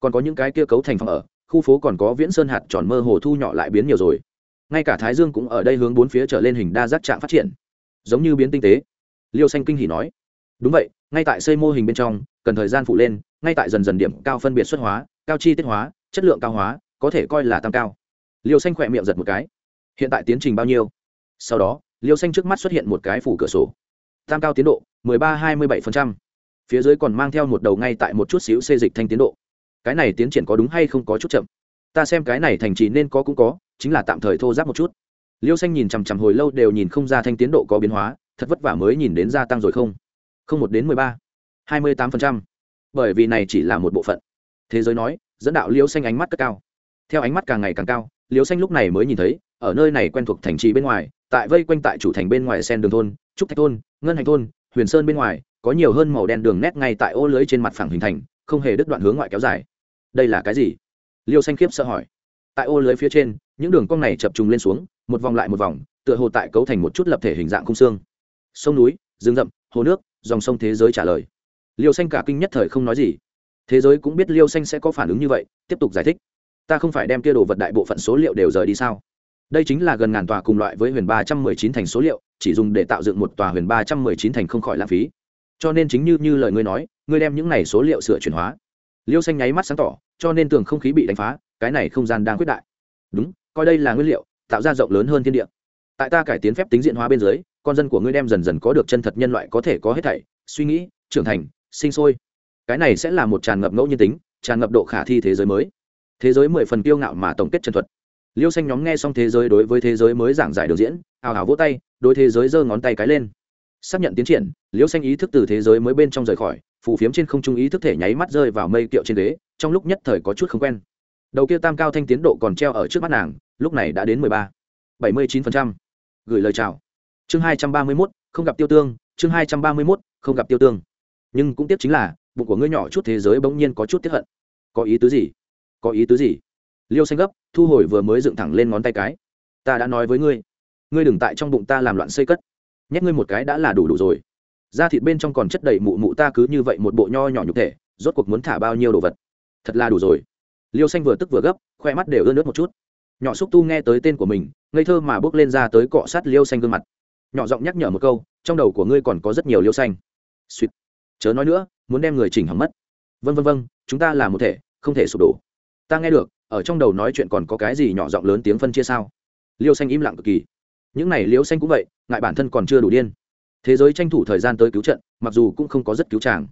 còn có những cái kia cấu thành phòng ở, khu phố còn có viễn sơn hạt tròn mơ hồ thu nhỏ lại biến nhiều rồi. Ngay cả thái dương cũng ở đây hướng bốn phía trở lên hình đa giác trạng phát triển. Giống như biến tinh tế. Liêu xanh kinh hỉ nói. Đúng vậy, ngay tại xây mô hình bên trong, cần thời gian phụ lên, ngay tại dần dần điểm cao phân biệt xuất hóa, cao chi tiết hóa, chất lượng cao hóa, có thể coi là tăng cao. Liêu xanh khỏe miệng giật một cái. Hiện tại tiến trình bao nhiêu? Sau đó, liêu xanh trước mắt xuất hiện một cái phủ cửa sổ. Tam cao tiến độ 13-27%. phía dưới còn mang theo một đầu ngay tại một chút xíu xê dịch thanh tiến độ cái này tiến triển có đúng hay không có chút chậm? Ta xem cái này thành trì nên có cũng có, chính là tạm thời thô giáp một chút. Liêu xanh nhìn chằm chằm hồi lâu đều nhìn không ra thanh tiến độ có biến hóa, thật vất vả mới nhìn đến gia tăng rồi không? Không một đến mười ba, hai mươi tám phần trăm. Bởi vì này chỉ là một bộ phận. Thế giới nói, dẫn đạo liêu xanh ánh mắt cất cao. Theo ánh mắt càng ngày càng cao, liêu xanh lúc này mới nhìn thấy, ở nơi này quen thuộc thành trì bên ngoài, tại vây quanh tại chủ thành bên ngoài sen đường thôn, trúc thạch thôn, ngân hành thôn, huyền sơn bên ngoài, có nhiều hơn màu đen đường nét ngay tại ô lưới trên mặt phẳng hình thành, không hề đứt đoạn hướng ngoại kéo dài đây là cái gì? Liêu xanh khiếp sợ hỏi. Tại ô lưới phía trên, những đường cong này chập trùng lên xuống, một vòng lại một vòng, tựa hồ tại cấu thành một chút lập thể hình dạng khung xương. Sông núi, rừng rậm, hồ nước, dòng sông thế giới trả lời. Liêu xanh cả kinh nhất thời không nói gì. Thế giới cũng biết liêu xanh sẽ có phản ứng như vậy, tiếp tục giải thích. Ta không phải đem kia đồ vật đại bộ phận số liệu đều rời đi sao? Đây chính là gần ngàn tòa cùng loại với huyền ba trăm mười chín thành số liệu, chỉ dùng để tạo dựng một tòa huyền ba trăm mười chín thành không khỏi lãng phí. Cho nên chính như như lời ngươi nói, ngươi đem những này số liệu sửa chuyển hóa liêu xanh nháy mắt sáng tỏ, cho nên tường không khí bị đánh phá, cái này không gian đang quyết đại. Đúng, coi đây là nguyên liệu, tạo ra rộng lớn hơn thiên địa. Tại ta cải tiến phép tính diện hóa bên dưới, con dân của ngươi đem dần dần có được chân thật nhân loại có thể có hết thảy, suy nghĩ, trưởng thành, sinh sôi. Cái này sẽ là một tràn ngập ngẫu nhiên tính, tràn ngập độ khả thi thế giới mới. Thế giới mười phần kiêu ngạo mà tổng kết chân thuật. Liêu xanh nhóm nghe xong thế giới đối với thế giới mới giảng giải được diễn ào ào vỗ tay, đối thế giới giơ ngón tay cái lên. Xác nhận tiến triển, liêu xanh ý thức từ thế giới mới bên trong rời khỏi phù phiếm trên không trung ý thức thể nháy mắt rơi vào mây kiệu trên ghế trong lúc nhất thời có chút không quen. Đầu kia tam cao thanh tiến độ còn treo ở trước mắt nàng, lúc này đã đến mười ba, bảy mươi chín phần trăm. Gửi lời chào. Chương hai trăm ba mươi mốt, không gặp tiêu tương, chương hai trăm ba mươi mốt, không gặp tiêu tương. Nhưng cũng tiếp chính là, bụng của ngươi nhỏ chút thế giới bỗng nhiên có chút tiếp hận. Có ý tứ gì? Có ý tứ gì? Liêu xanh gấp, thu hồi vừa mới dựng thẳng lên ngón tay cái. Ta đã nói với ngươi ngươi đừng tại trong bụng ta làm loạn xây cất. Nhét ngươi một cái đã là đủ đủ rồi da thịt bên trong còn chất đầy mụ mụ ta cứ như vậy một bộ nho nhỏ nhục thể, rốt cuộc muốn thả bao nhiêu đồ vật? Thật là đủ rồi. Liêu xanh vừa tức vừa gấp, khoe mắt đều ướt nước một chút. Nhỏ xúc tu nghe tới tên của mình, ngây thơ mà bước lên ra tới cọ sát liêu xanh gương mặt. Nhỏ giọng nhắc nhở một câu, trong đầu của ngươi còn có rất nhiều liêu xanh. Suýt. Chớ nói nữa, muốn đem người chỉnh hỏng mất. Vân vân vân chúng ta là một thể, không thể sụp đổ. Ta nghe được, ở trong đầu nói chuyện còn có cái gì nhỏ giọng lớn tiếng phân chia sao? Liêu xanh im lặng cực kỳ. Những này liêu xanh cũng vậy, ngại bản thân còn chưa đủ điên thế giới tranh thủ thời gian tới cứu trận, mặc dù cũng không có rất cứu tràng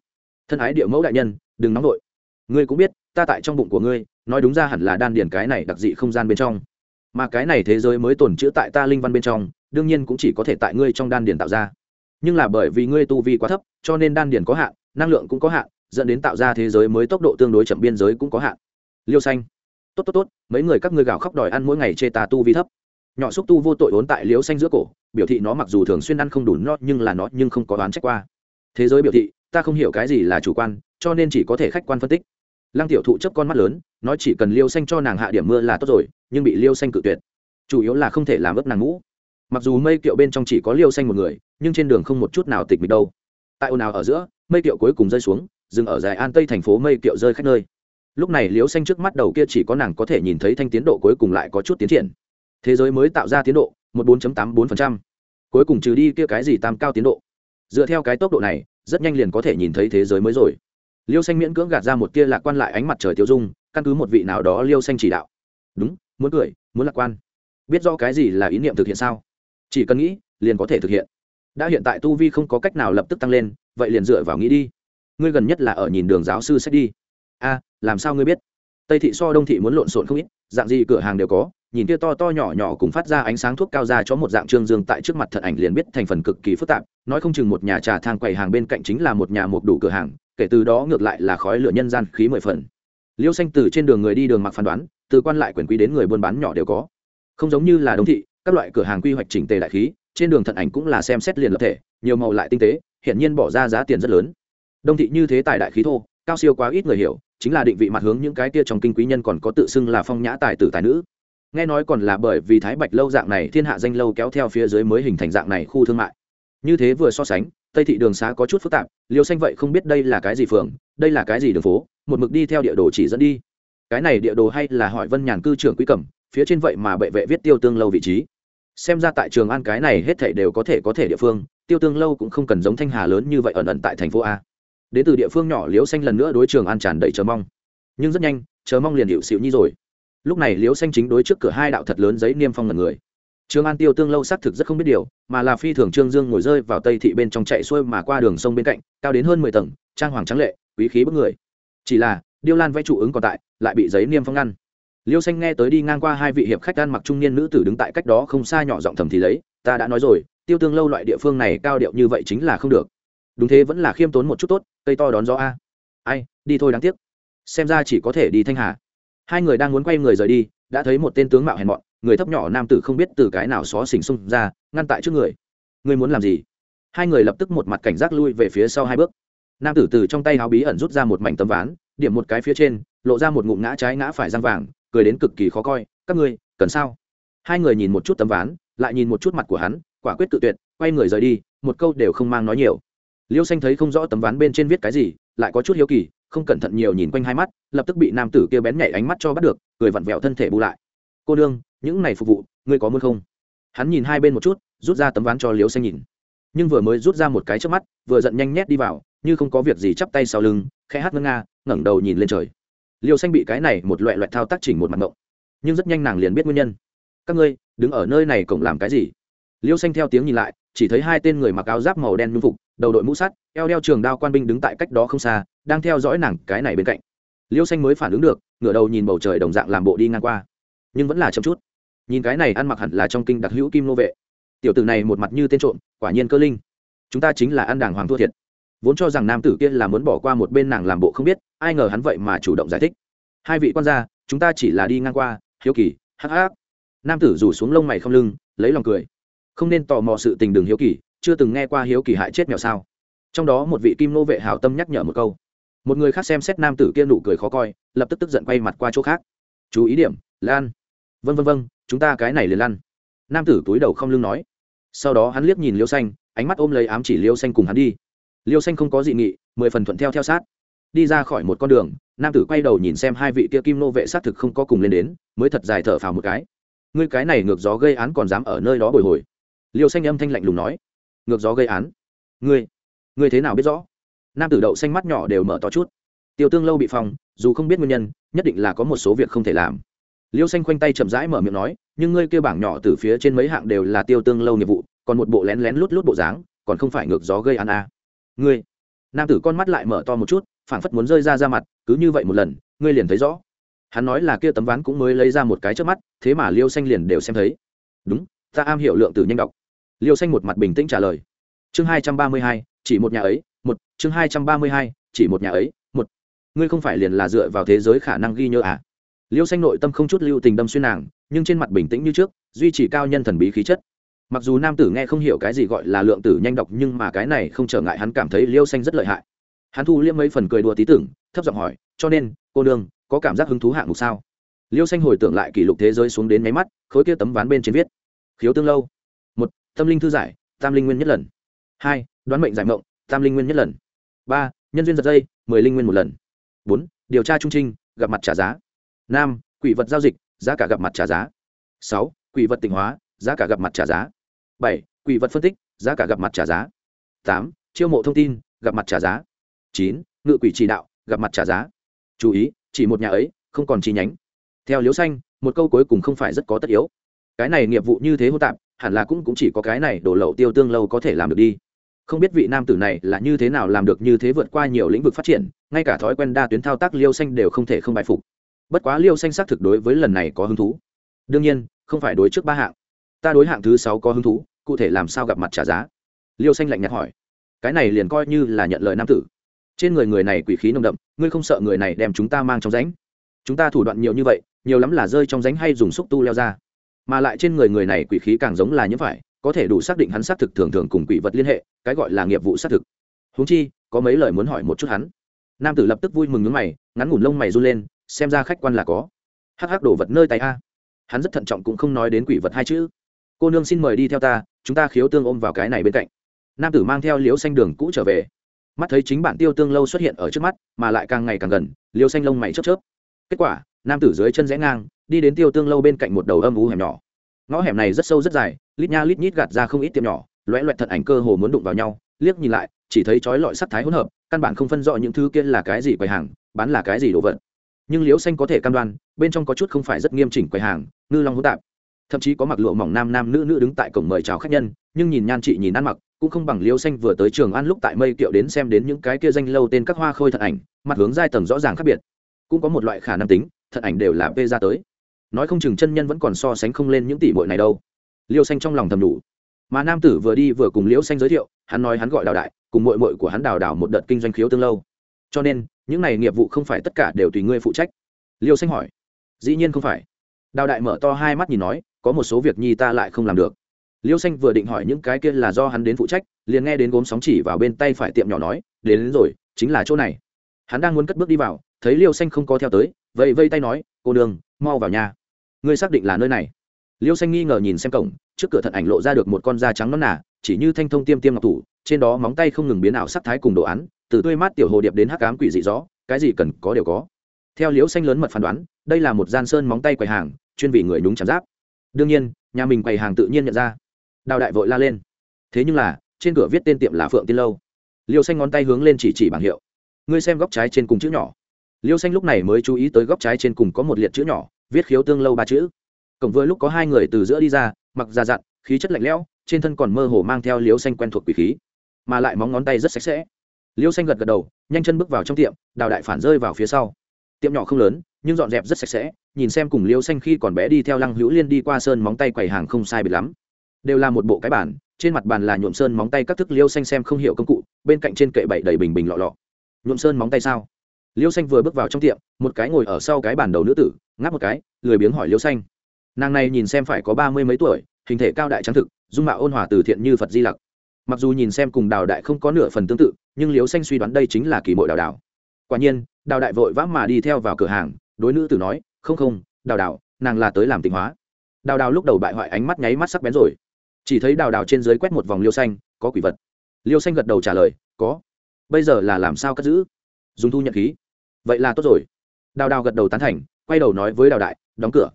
thân ái địa mẫu đại nhân, đừng nóng vội. Ngươi cũng biết, ta tại trong bụng của ngươi, nói đúng ra hẳn là đan điền cái này đặc dị không gian bên trong. Mà cái này thế giới mới tồn chữ tại ta linh văn bên trong, đương nhiên cũng chỉ có thể tại ngươi trong đan điền tạo ra. Nhưng là bởi vì ngươi tu vi quá thấp, cho nên đan điền có hạn, năng lượng cũng có hạn, dẫn đến tạo ra thế giới mới tốc độ tương đối chậm biên giới cũng có hạn. Liêu xanh. Tốt tốt tốt, mấy người các ngươi gào khóc đòi ăn mỗi ngày chê ta tu vi thấp nhỏ xúc tu vô tội ốn tại liêu xanh giữa cổ, biểu thị nó mặc dù thường xuyên ăn không đủ no, nhưng là nó nhưng không có đoán trách qua. Thế giới biểu thị, ta không hiểu cái gì là chủ quan, cho nên chỉ có thể khách quan phân tích. Lăng tiểu thụ chấp con mắt lớn, nói chỉ cần liêu xanh cho nàng hạ điểm mưa là tốt rồi, nhưng bị liêu xanh cự tuyệt. Chủ yếu là không thể làm ướp nàng ngũ mặc dù mây kiệu bên trong chỉ có liêu xanh một người, nhưng trên đường không một chút nào tịch mịch đâu. Tại ồn ào ở giữa, mây kiệu cuối cùng rơi xuống, dừng ở dài an tây thành phố mây kiệu rơi khách nơi. Lúc này liêu xanh trước mắt đầu kia chỉ có nàng có thể nhìn thấy thanh tiến độ cuối cùng lại có chút tiến triển thế giới mới tạo ra tiến độ, một bốn tám bốn cuối cùng trừ đi kia cái gì tam cao tiến độ. Dựa theo cái tốc độ này, rất nhanh liền có thể nhìn thấy thế giới mới rồi. Liêu xanh miễn cưỡng gạt ra một kia lạc quan lại ánh mặt trời tiêu dung, căn cứ một vị nào đó liêu xanh chỉ đạo. Đúng, muốn cười, muốn lạc quan. Biết rõ cái gì là ý niệm thực hiện sao? Chỉ cần nghĩ, liền có thể thực hiện. Đã hiện tại tu vi không có cách nào lập tức tăng lên, vậy liền dựa vào nghĩ đi. Ngươi gần nhất là ở nhìn đường giáo sư sách đi. A, làm sao ngươi biết? Tây thị so đông thị muốn lộn xộn không ít, dạng gì cửa hàng đều có nhìn kia to to nhỏ nhỏ cùng phát ra ánh sáng thuốc cao ra cho một dạng trương dương tại trước mặt thật ảnh liền biết thành phần cực kỳ phức tạp, nói không chừng một nhà trà thang quầy hàng bên cạnh chính là một nhà một đủ cửa hàng, kể từ đó ngược lại là khói lửa nhân gian khí mười phần. Liêu xanh từ trên đường người đi đường mặc phán đoán, từ quan lại quyền quý đến người buôn bán nhỏ đều có. Không giống như là đông thị, các loại cửa hàng quy hoạch chỉnh tề đại khí, trên đường thận ảnh cũng là xem xét liền lập thể, nhiều màu lại tinh tế hiện nhiên bỏ ra giá tiền rất lớn. Đông thị như thế tài đại khí thô, cao siêu quá ít người hiểu, chính là định vị mặt hướng những cái kia trong kinh quý nhân còn có tự xưng là phong nhã tài tử tài nữ nghe nói còn là bởi vì thái bạch lâu dạng này, thiên hạ danh lâu kéo theo phía dưới mới hình thành dạng này khu thương mại. Như thế vừa so sánh, tây thị đường xá có chút phức tạp, liêu xanh vậy không biết đây là cái gì phường, đây là cái gì đường phố, một mực đi theo địa đồ chỉ dẫn đi. Cái này địa đồ hay là hỏi vân nhàn cư trưởng quý cẩm, phía trên vậy mà bệ vệ viết tiêu tương lâu vị trí. Xem ra tại trường an cái này hết thảy đều có thể có thể địa phương, tiêu tương lâu cũng không cần giống thanh hà lớn như vậy ẩn ẩn tại thành phố a. Đến từ địa phương nhỏ liễu xanh lần nữa đối trường an tràn đầy chờ mong. Nhưng rất nhanh, chờ mong liền hiệu xịu nhi rồi lúc này liễu xanh chính đối trước cửa hai đạo thật lớn giấy niêm phong là người. Trương an tiêu tương lâu xác thực rất không biết điều, mà là phi thường trương dương ngồi rơi vào tây thị bên trong chạy xuôi mà qua đường sông bên cạnh, cao đến hơn mười tầng, trang hoàng trắng lệ, quý khí bức người. Chỉ là, điêu lan vẽ trụ ứng còn tại, lại bị giấy niêm phong ngăn. Liêu xanh nghe tới đi ngang qua hai vị hiệp khách ăn mặc trung niên nữ tử đứng tại cách đó không xa nhỏ giọng thầm thì lấy, ta đã nói rồi, tiêu tương lâu loại địa phương này cao điệu như vậy chính là không được. Đúng thế vẫn là khiêm tốn một chút tốt, cây to đón gió a. Ai, đi thôi đáng tiếc. Xem ra chỉ có thể đi thanh hà hai người đang muốn quay người rời đi, đã thấy một tên tướng mạo hèn mọn, người thấp nhỏ nam tử không biết từ cái nào xó xỉnh xung ra, ngăn tại trước người. Ngươi muốn làm gì? Hai người lập tức một mặt cảnh giác lui về phía sau hai bước. Nam tử từ trong tay áo bí ẩn rút ra một mảnh tấm ván, điểm một cái phía trên, lộ ra một ngụm ngã trái ngã phải răng vàng, cười đến cực kỳ khó coi, các ngươi, cần sao? Hai người nhìn một chút tấm ván, lại nhìn một chút mặt của hắn, quả quyết tự tuyệt, quay người rời đi, một câu đều không mang nói nhiều. Liêu xanh thấy không rõ tấm ván bên trên viết cái gì, lại có chút hiếu kỳ không cẩn thận nhiều nhìn quanh hai mắt, lập tức bị nam tử kia bén nhảy ánh mắt cho bắt được, cười vặn vẹo thân thể bù lại. Cô đương những này phục vụ, ngươi có muốn không? Hắn nhìn hai bên một chút, rút ra tấm ván cho liêu xanh nhìn. Nhưng vừa mới rút ra một cái trước mắt, vừa giận nhanh nhét đi vào, như không có việc gì chắp tay sau lưng, khẽ hát ngân nga, ngẩng đầu nhìn lên trời. Liêu xanh bị cái này một loại loại thao tác chỉnh một mặt ngộng nhưng rất nhanh nàng liền biết nguyên nhân. Các ngươi, đứng ở nơi này cổng làm cái gì? Liêu xanh theo tiếng nhìn lại, chỉ thấy hai tên người mặc áo giáp màu đen nhung phục, đầu đội mũ sắt, eo đeo trường đao quan binh đứng tại cách đó không xa đang theo dõi nàng cái này bên cạnh. Liêu xanh mới phản ứng được, ngửa đầu nhìn bầu trời đồng dạng làm bộ đi ngang qua. Nhưng vẫn là chậm chút. Nhìn cái này ăn mặc hẳn là trong kinh đặc hữu kim nô vệ. Tiểu tử này một mặt như tên trộm, quả nhiên cơ linh. Chúng ta chính là ăn đàng hoàng thua thiệt. Vốn cho rằng nam tử kia là muốn bỏ qua một bên nàng làm bộ không biết, ai ngờ hắn vậy mà chủ động giải thích. Hai vị quan gia, chúng ta chỉ là đi ngang qua, hiếu kỳ, hắc hắc. Nam tử rủ xuống lông mày không lưng, lấy lòng cười. Không nên tò mò sự tình đường hiếu kỳ, chưa từng nghe qua hiếu kỳ hại chết mèo sao. Trong đó một vị kim nô vệ hảo tâm nhắc nhở một câu một người khác xem xét nam tử kia nụ cười khó coi, lập tức tức giận quay mặt qua chỗ khác. Chú ý điểm, lan. Vân vân vân chúng ta cái này liền lăn. Nam tử túi đầu không lưng nói. Sau đó hắn liếc nhìn liêu xanh, ánh mắt ôm lấy ám chỉ liêu xanh cùng hắn đi. Liêu xanh không có dị nghị, mười phần thuận theo theo sát. Đi ra khỏi một con đường, nam tử quay đầu nhìn xem hai vị kia kim nô vệ sát thực không có cùng lên đến, mới thật dài thở phào một cái. Ngươi cái này ngược gió gây án còn dám ở nơi đó bồi hồi? Liêu xanh âm thanh lạnh lùng nói. Ngược gió gây án? Ngươi ngươi thế nào biết rõ? Nam tử đậu xanh mắt nhỏ đều mở to chút. Tiêu tương lâu bị phòng dù không biết nguyên nhân, nhất định là có một số việc không thể làm. Liêu xanh khoanh tay chậm rãi mở miệng nói, nhưng ngươi kêu bảng nhỏ từ phía trên mấy hạng đều là tiêu tương lâu nghiệp vụ, còn một bộ lén lén lút lút bộ dáng, còn không phải ngược gió gây ăn à. ngươi. Nam tử con mắt lại mở to một chút, phảng phất muốn rơi ra ra mặt, cứ như vậy một lần, ngươi liền thấy rõ. Hắn nói là kia tấm ván cũng mới lấy ra một cái trước mắt, thế mà liêu xanh liền đều xem thấy. Đúng, ta am hiểu lượng từ nhanh đọc. Liêu xanh một mặt bình tĩnh trả lời. Chương hai trăm ba mươi hai, chỉ một nhà ấy một, chương hai trăm ba mươi hai, chỉ một nhà ấy, một. Ngươi không phải liền là dựa vào thế giới khả năng ghi nhớ à? Liêu xanh nội tâm không chút lưu tình đâm xuyên nàng, nhưng trên mặt bình tĩnh như trước, duy trì cao nhân thần bí khí chất. Mặc dù nam tử nghe không hiểu cái gì gọi là lượng tử nhanh đọc nhưng mà cái này không trở ngại hắn cảm thấy liêu xanh rất lợi hại. Hắn thu liêm mấy phần cười đùa tí tưởng, thấp giọng hỏi, cho nên, cô đương có cảm giác hứng thú hạng mục sao? Liêu xanh hồi tưởng lại kỷ lục thế giới xuống đến máy mắt, khối kia tấm ván bên trên viết, khiếu tương lâu. Một, tâm linh thư giải, tam linh nguyên nhất lần. Hai, đoán mệnh giải mộng tam linh nguyên nhất lần. Ba nhân duyên giật dây mười linh nguyên một lần. Bốn điều tra trung trinh gặp mặt trả giá. Năm quỷ vật giao dịch giá cả gặp mặt trả giá. Sáu quỷ vật tỉnh hóa giá cả gặp mặt trả giá. Bảy quỷ vật phân tích giá cả gặp mặt trả giá. Tám chiêu mộ thông tin gặp mặt trả giá. Chín ngự quỷ chỉ đạo gặp mặt trả giá. Chú ý chỉ một nhà ấy không còn chi nhánh. Theo liếu xanh một câu cuối cùng không phải rất có tất yếu. Cái này nghiệp vụ như thế hô tạp hẳn là cũng, cũng chỉ có cái này đổ lậu tiêu tương lâu có thể làm được đi không biết vị nam tử này là như thế nào làm được như thế vượt qua nhiều lĩnh vực phát triển, ngay cả thói quen đa tuyến thao tác liêu xanh đều không thể không bại phục. Bất quá liêu xanh xác thực đối với lần này có hứng thú. Đương nhiên, không phải đối trước ba hạng. Ta đối hạng thứ sáu có hứng thú, cụ thể làm sao gặp mặt trả giá? Liêu xanh lạnh nhạt hỏi. Cái này liền coi như là nhận lời nam tử. Trên người người này quỷ khí nồng đậm, ngươi không sợ người này đem chúng ta mang trong ránh chúng ta thủ đoạn nhiều như vậy, nhiều lắm là rơi trong ránh hay dùng xúc tu leo ra. Mà lại trên người người này quỷ khí càng giống là như phải có thể đủ xác định hắn xác thực thường thường cùng quỷ vật liên hệ, cái gọi là nghiệp vụ xác thực. Húng chi, có mấy lời muốn hỏi một chút hắn. Nam tử lập tức vui mừng nướng mày, ngắn ngủn lông mày run lên, xem ra khách quan là có. Hắc hắc đổ vật nơi tay a. Hắn rất thận trọng cũng không nói đến quỷ vật hai chữ. Cô nương xin mời đi theo ta, chúng ta khiếu tương ôm vào cái này bên cạnh. Nam tử mang theo liếu xanh đường cũ trở về. Mắt thấy chính bản tiêu tương lâu xuất hiện ở trước mắt, mà lại càng ngày càng gần liêu xanh lông mày chớp chớp. Kết quả, nam tử dưới chân rẽ ngang, đi đến tiêu tương lâu bên cạnh một đầu âm ú hẻm nhỏ ngõ hẻm này rất sâu rất dài, lít nha lít nhít gạt ra không ít tiệm nhỏ loẹ loẹt thật ảnh cơ hồ muốn đụng vào nhau, liếc nhìn lại, chỉ thấy chói lọi sắc thái hỗn hợp, căn bản không phân rõ những thứ kia là cái gì quầy hàng, bán là cái gì đồ vật. Nhưng liễu xanh có thể cam đoan, bên trong có chút không phải rất nghiêm chỉnh quầy hàng, ngư long hỗn tạp. Thậm chí có mặc lụa mỏng nam nam nữ nữ đứng tại cổng mời chào khách nhân, nhưng nhìn nhan chị nhìn ăn mặc, cũng không bằng liễu xanh vừa tới trường ăn lúc tại mây kiệu đến xem đến những cái kia danh lâu tên các hoa khôi thật ảnh, mặt hướng giai tầng rõ ràng khác biệt. Cũng có một loại khả năng tính, thật ảnh đều là p ra tới nói không chừng chân nhân vẫn còn so sánh không lên những tỷ bội này đâu. Liêu xanh trong lòng thầm đủ mà nam tử vừa đi vừa cùng liễu xanh giới thiệu hắn nói hắn gọi đào đại cùng mội mội của hắn đào đào một đợt kinh doanh khiếu tương lâu. Cho nên những này nghiệp vụ không phải tất cả đều tùy ngươi phụ trách. Liêu xanh hỏi. Dĩ nhiên không phải. Đào đại mở to hai mắt nhìn nói có một số việc nhi ta lại không làm được. Liêu xanh vừa định hỏi những cái kia là do hắn đến phụ trách liền nghe đến gốm sóng chỉ vào bên tay phải tiệm nhỏ nói đến, đến rồi chính là chỗ này. Hắn đang muốn cất bước đi vào thấy liêu xanh không có theo tới vậy vây tay nói cô đường mau vào nhà ngươi xác định là nơi này. Liêu xanh nghi ngờ nhìn xem cổng trước cửa thận ảnh lộ ra được một con da trắng non nà, chỉ như thanh thông tiêm tiêm ngọc thủ trên đó móng tay không ngừng biến ảo sắc thái cùng đồ án từ tươi mát tiểu hồ điệp đến hắc cám quỷ dị rõ, cái gì cần có đều có. Theo Liêu xanh lớn mật phán đoán đây là một gian sơn móng tay quầy hàng chuyên vì người đúng chạm giáp. Đương nhiên nhà mình quầy hàng tự nhiên nhận ra. Đào đại vội la lên. Thế nhưng là trên cửa viết tên tiệm là phượng tiên lâu. Liêu xanh ngón tay hướng lên chỉ chỉ bảng hiệu. Ngươi xem góc trái trên cùng chữ nhỏ. Liêu xanh lúc này mới chú ý tới góc trái trên cùng có một liệt chữ nhỏ viết khiếu tương lâu ba chữ. Cổng vừa lúc có hai người từ giữa đi ra, mặc già dặn, khí chất lạnh lẽo, trên thân còn mơ hồ mang theo liếu xanh quen thuộc quỷ khí, mà lại móng ngón tay rất sạch sẽ. Liêu xanh gật gật đầu, nhanh chân bước vào trong tiệm, đào đại phản rơi vào phía sau. Tiệm nhỏ không lớn, nhưng dọn dẹp rất sạch sẽ, nhìn xem cùng liêu xanh khi còn bé đi theo lăng hữu liên đi qua sơn móng tay quầy hàng không sai biệt lắm. Đều là một bộ cái bản trên mặt bàn là nhuộm sơn móng tay các thức liêu xanh xem không hiểu công cụ, bên cạnh trên kệ bậy đầy bình bình lọ lọ. Nhuộm sơn móng tay sao? Liêu xanh vừa bước vào trong tiệm, một cái ngồi ở sau cái bàn đầu nữ tử, ngáp một cái, lười biếng hỏi liêu xanh. Nàng này nhìn xem phải có ba mươi mấy tuổi, hình thể cao đại trắng thực, dung mạo ôn hòa từ thiện như phật di lặc. Mặc dù nhìn xem cùng đào đại không có nửa phần tương tự, nhưng liêu xanh suy đoán đây chính là kỳ mội đào đào. Quả nhiên, đào đại vội vã mà đi theo vào cửa hàng, đối nữ tử nói, không không, đào đào, nàng là tới làm tịnh hóa. Đào đào lúc đầu bại hoại ánh mắt nháy mắt sắc bén rồi. Chỉ thấy đào đào trên dưới quét một vòng liêu xanh, có quỷ vật. Liêu xanh gật đầu trả lời, có. Bây giờ là làm sao cất giữ? Dùng thu nhận khí. Vậy là tốt rồi. Đào đào gật đầu tán thành, quay đầu nói với đào đại, đóng cửa.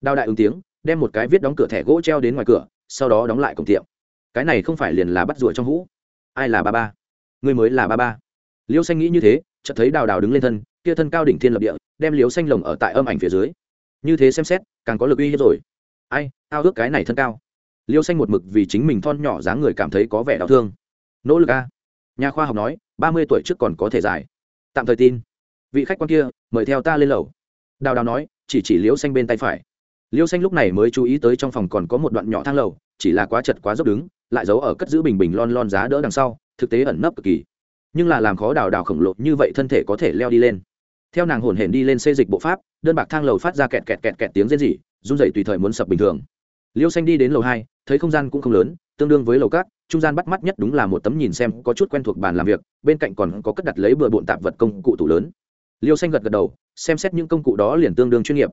Đào đại ứng tiếng, đem một cái viết đóng cửa thẻ gỗ treo đến ngoài cửa, sau đó đóng lại cổng tiệm. Cái này không phải liền là bắt rủa trong hũ. Ai là ba ba? Người mới là ba ba. Liêu xanh nghĩ như thế, chợt thấy đào đào đứng lên thân, kia thân cao đỉnh thiên lập địa, đem liêu xanh lồng ở tại âm ảnh phía dưới. Như thế xem xét, càng có lực uy hiếp rồi. Ai, ao ước cái này thân cao. Liêu xanh một mực vì chính mình thon nhỏ dáng người cảm thấy có vẻ đau thương. Nỗ lực a. Nhà khoa học nói, ba mươi tuổi trước còn có thể dài tạm thời tin. Vị khách quan kia, mời theo ta lên lầu. Đào đào nói, chỉ chỉ liêu xanh bên tay phải. Liêu xanh lúc này mới chú ý tới trong phòng còn có một đoạn nhỏ thang lầu, chỉ là quá chật quá dốc đứng, lại giấu ở cất giữ bình bình lon lon giá đỡ đằng sau, thực tế ẩn nấp cực kỳ. Nhưng là làm khó đào đào khổng lồ như vậy thân thể có thể leo đi lên. Theo nàng hồn hển đi lên xây dịch bộ pháp, đơn bạc thang lầu phát ra kẹt kẹt kẹt kẹt tiếng rên rỉ, run rẩy tùy thời muốn sập bình thường. Liêu xanh đi đến lầu hai, thấy không gian cũng không lớn tương đương với lầu cát, trung gian bắt mắt nhất đúng là một tấm nhìn xem có chút quen thuộc bàn làm việc, bên cạnh còn có cất đặt lấy bừa bộn tạp vật công cụ tủ lớn. Liêu xanh gật gật đầu, xem xét những công cụ đó liền tương đương chuyên nghiệp.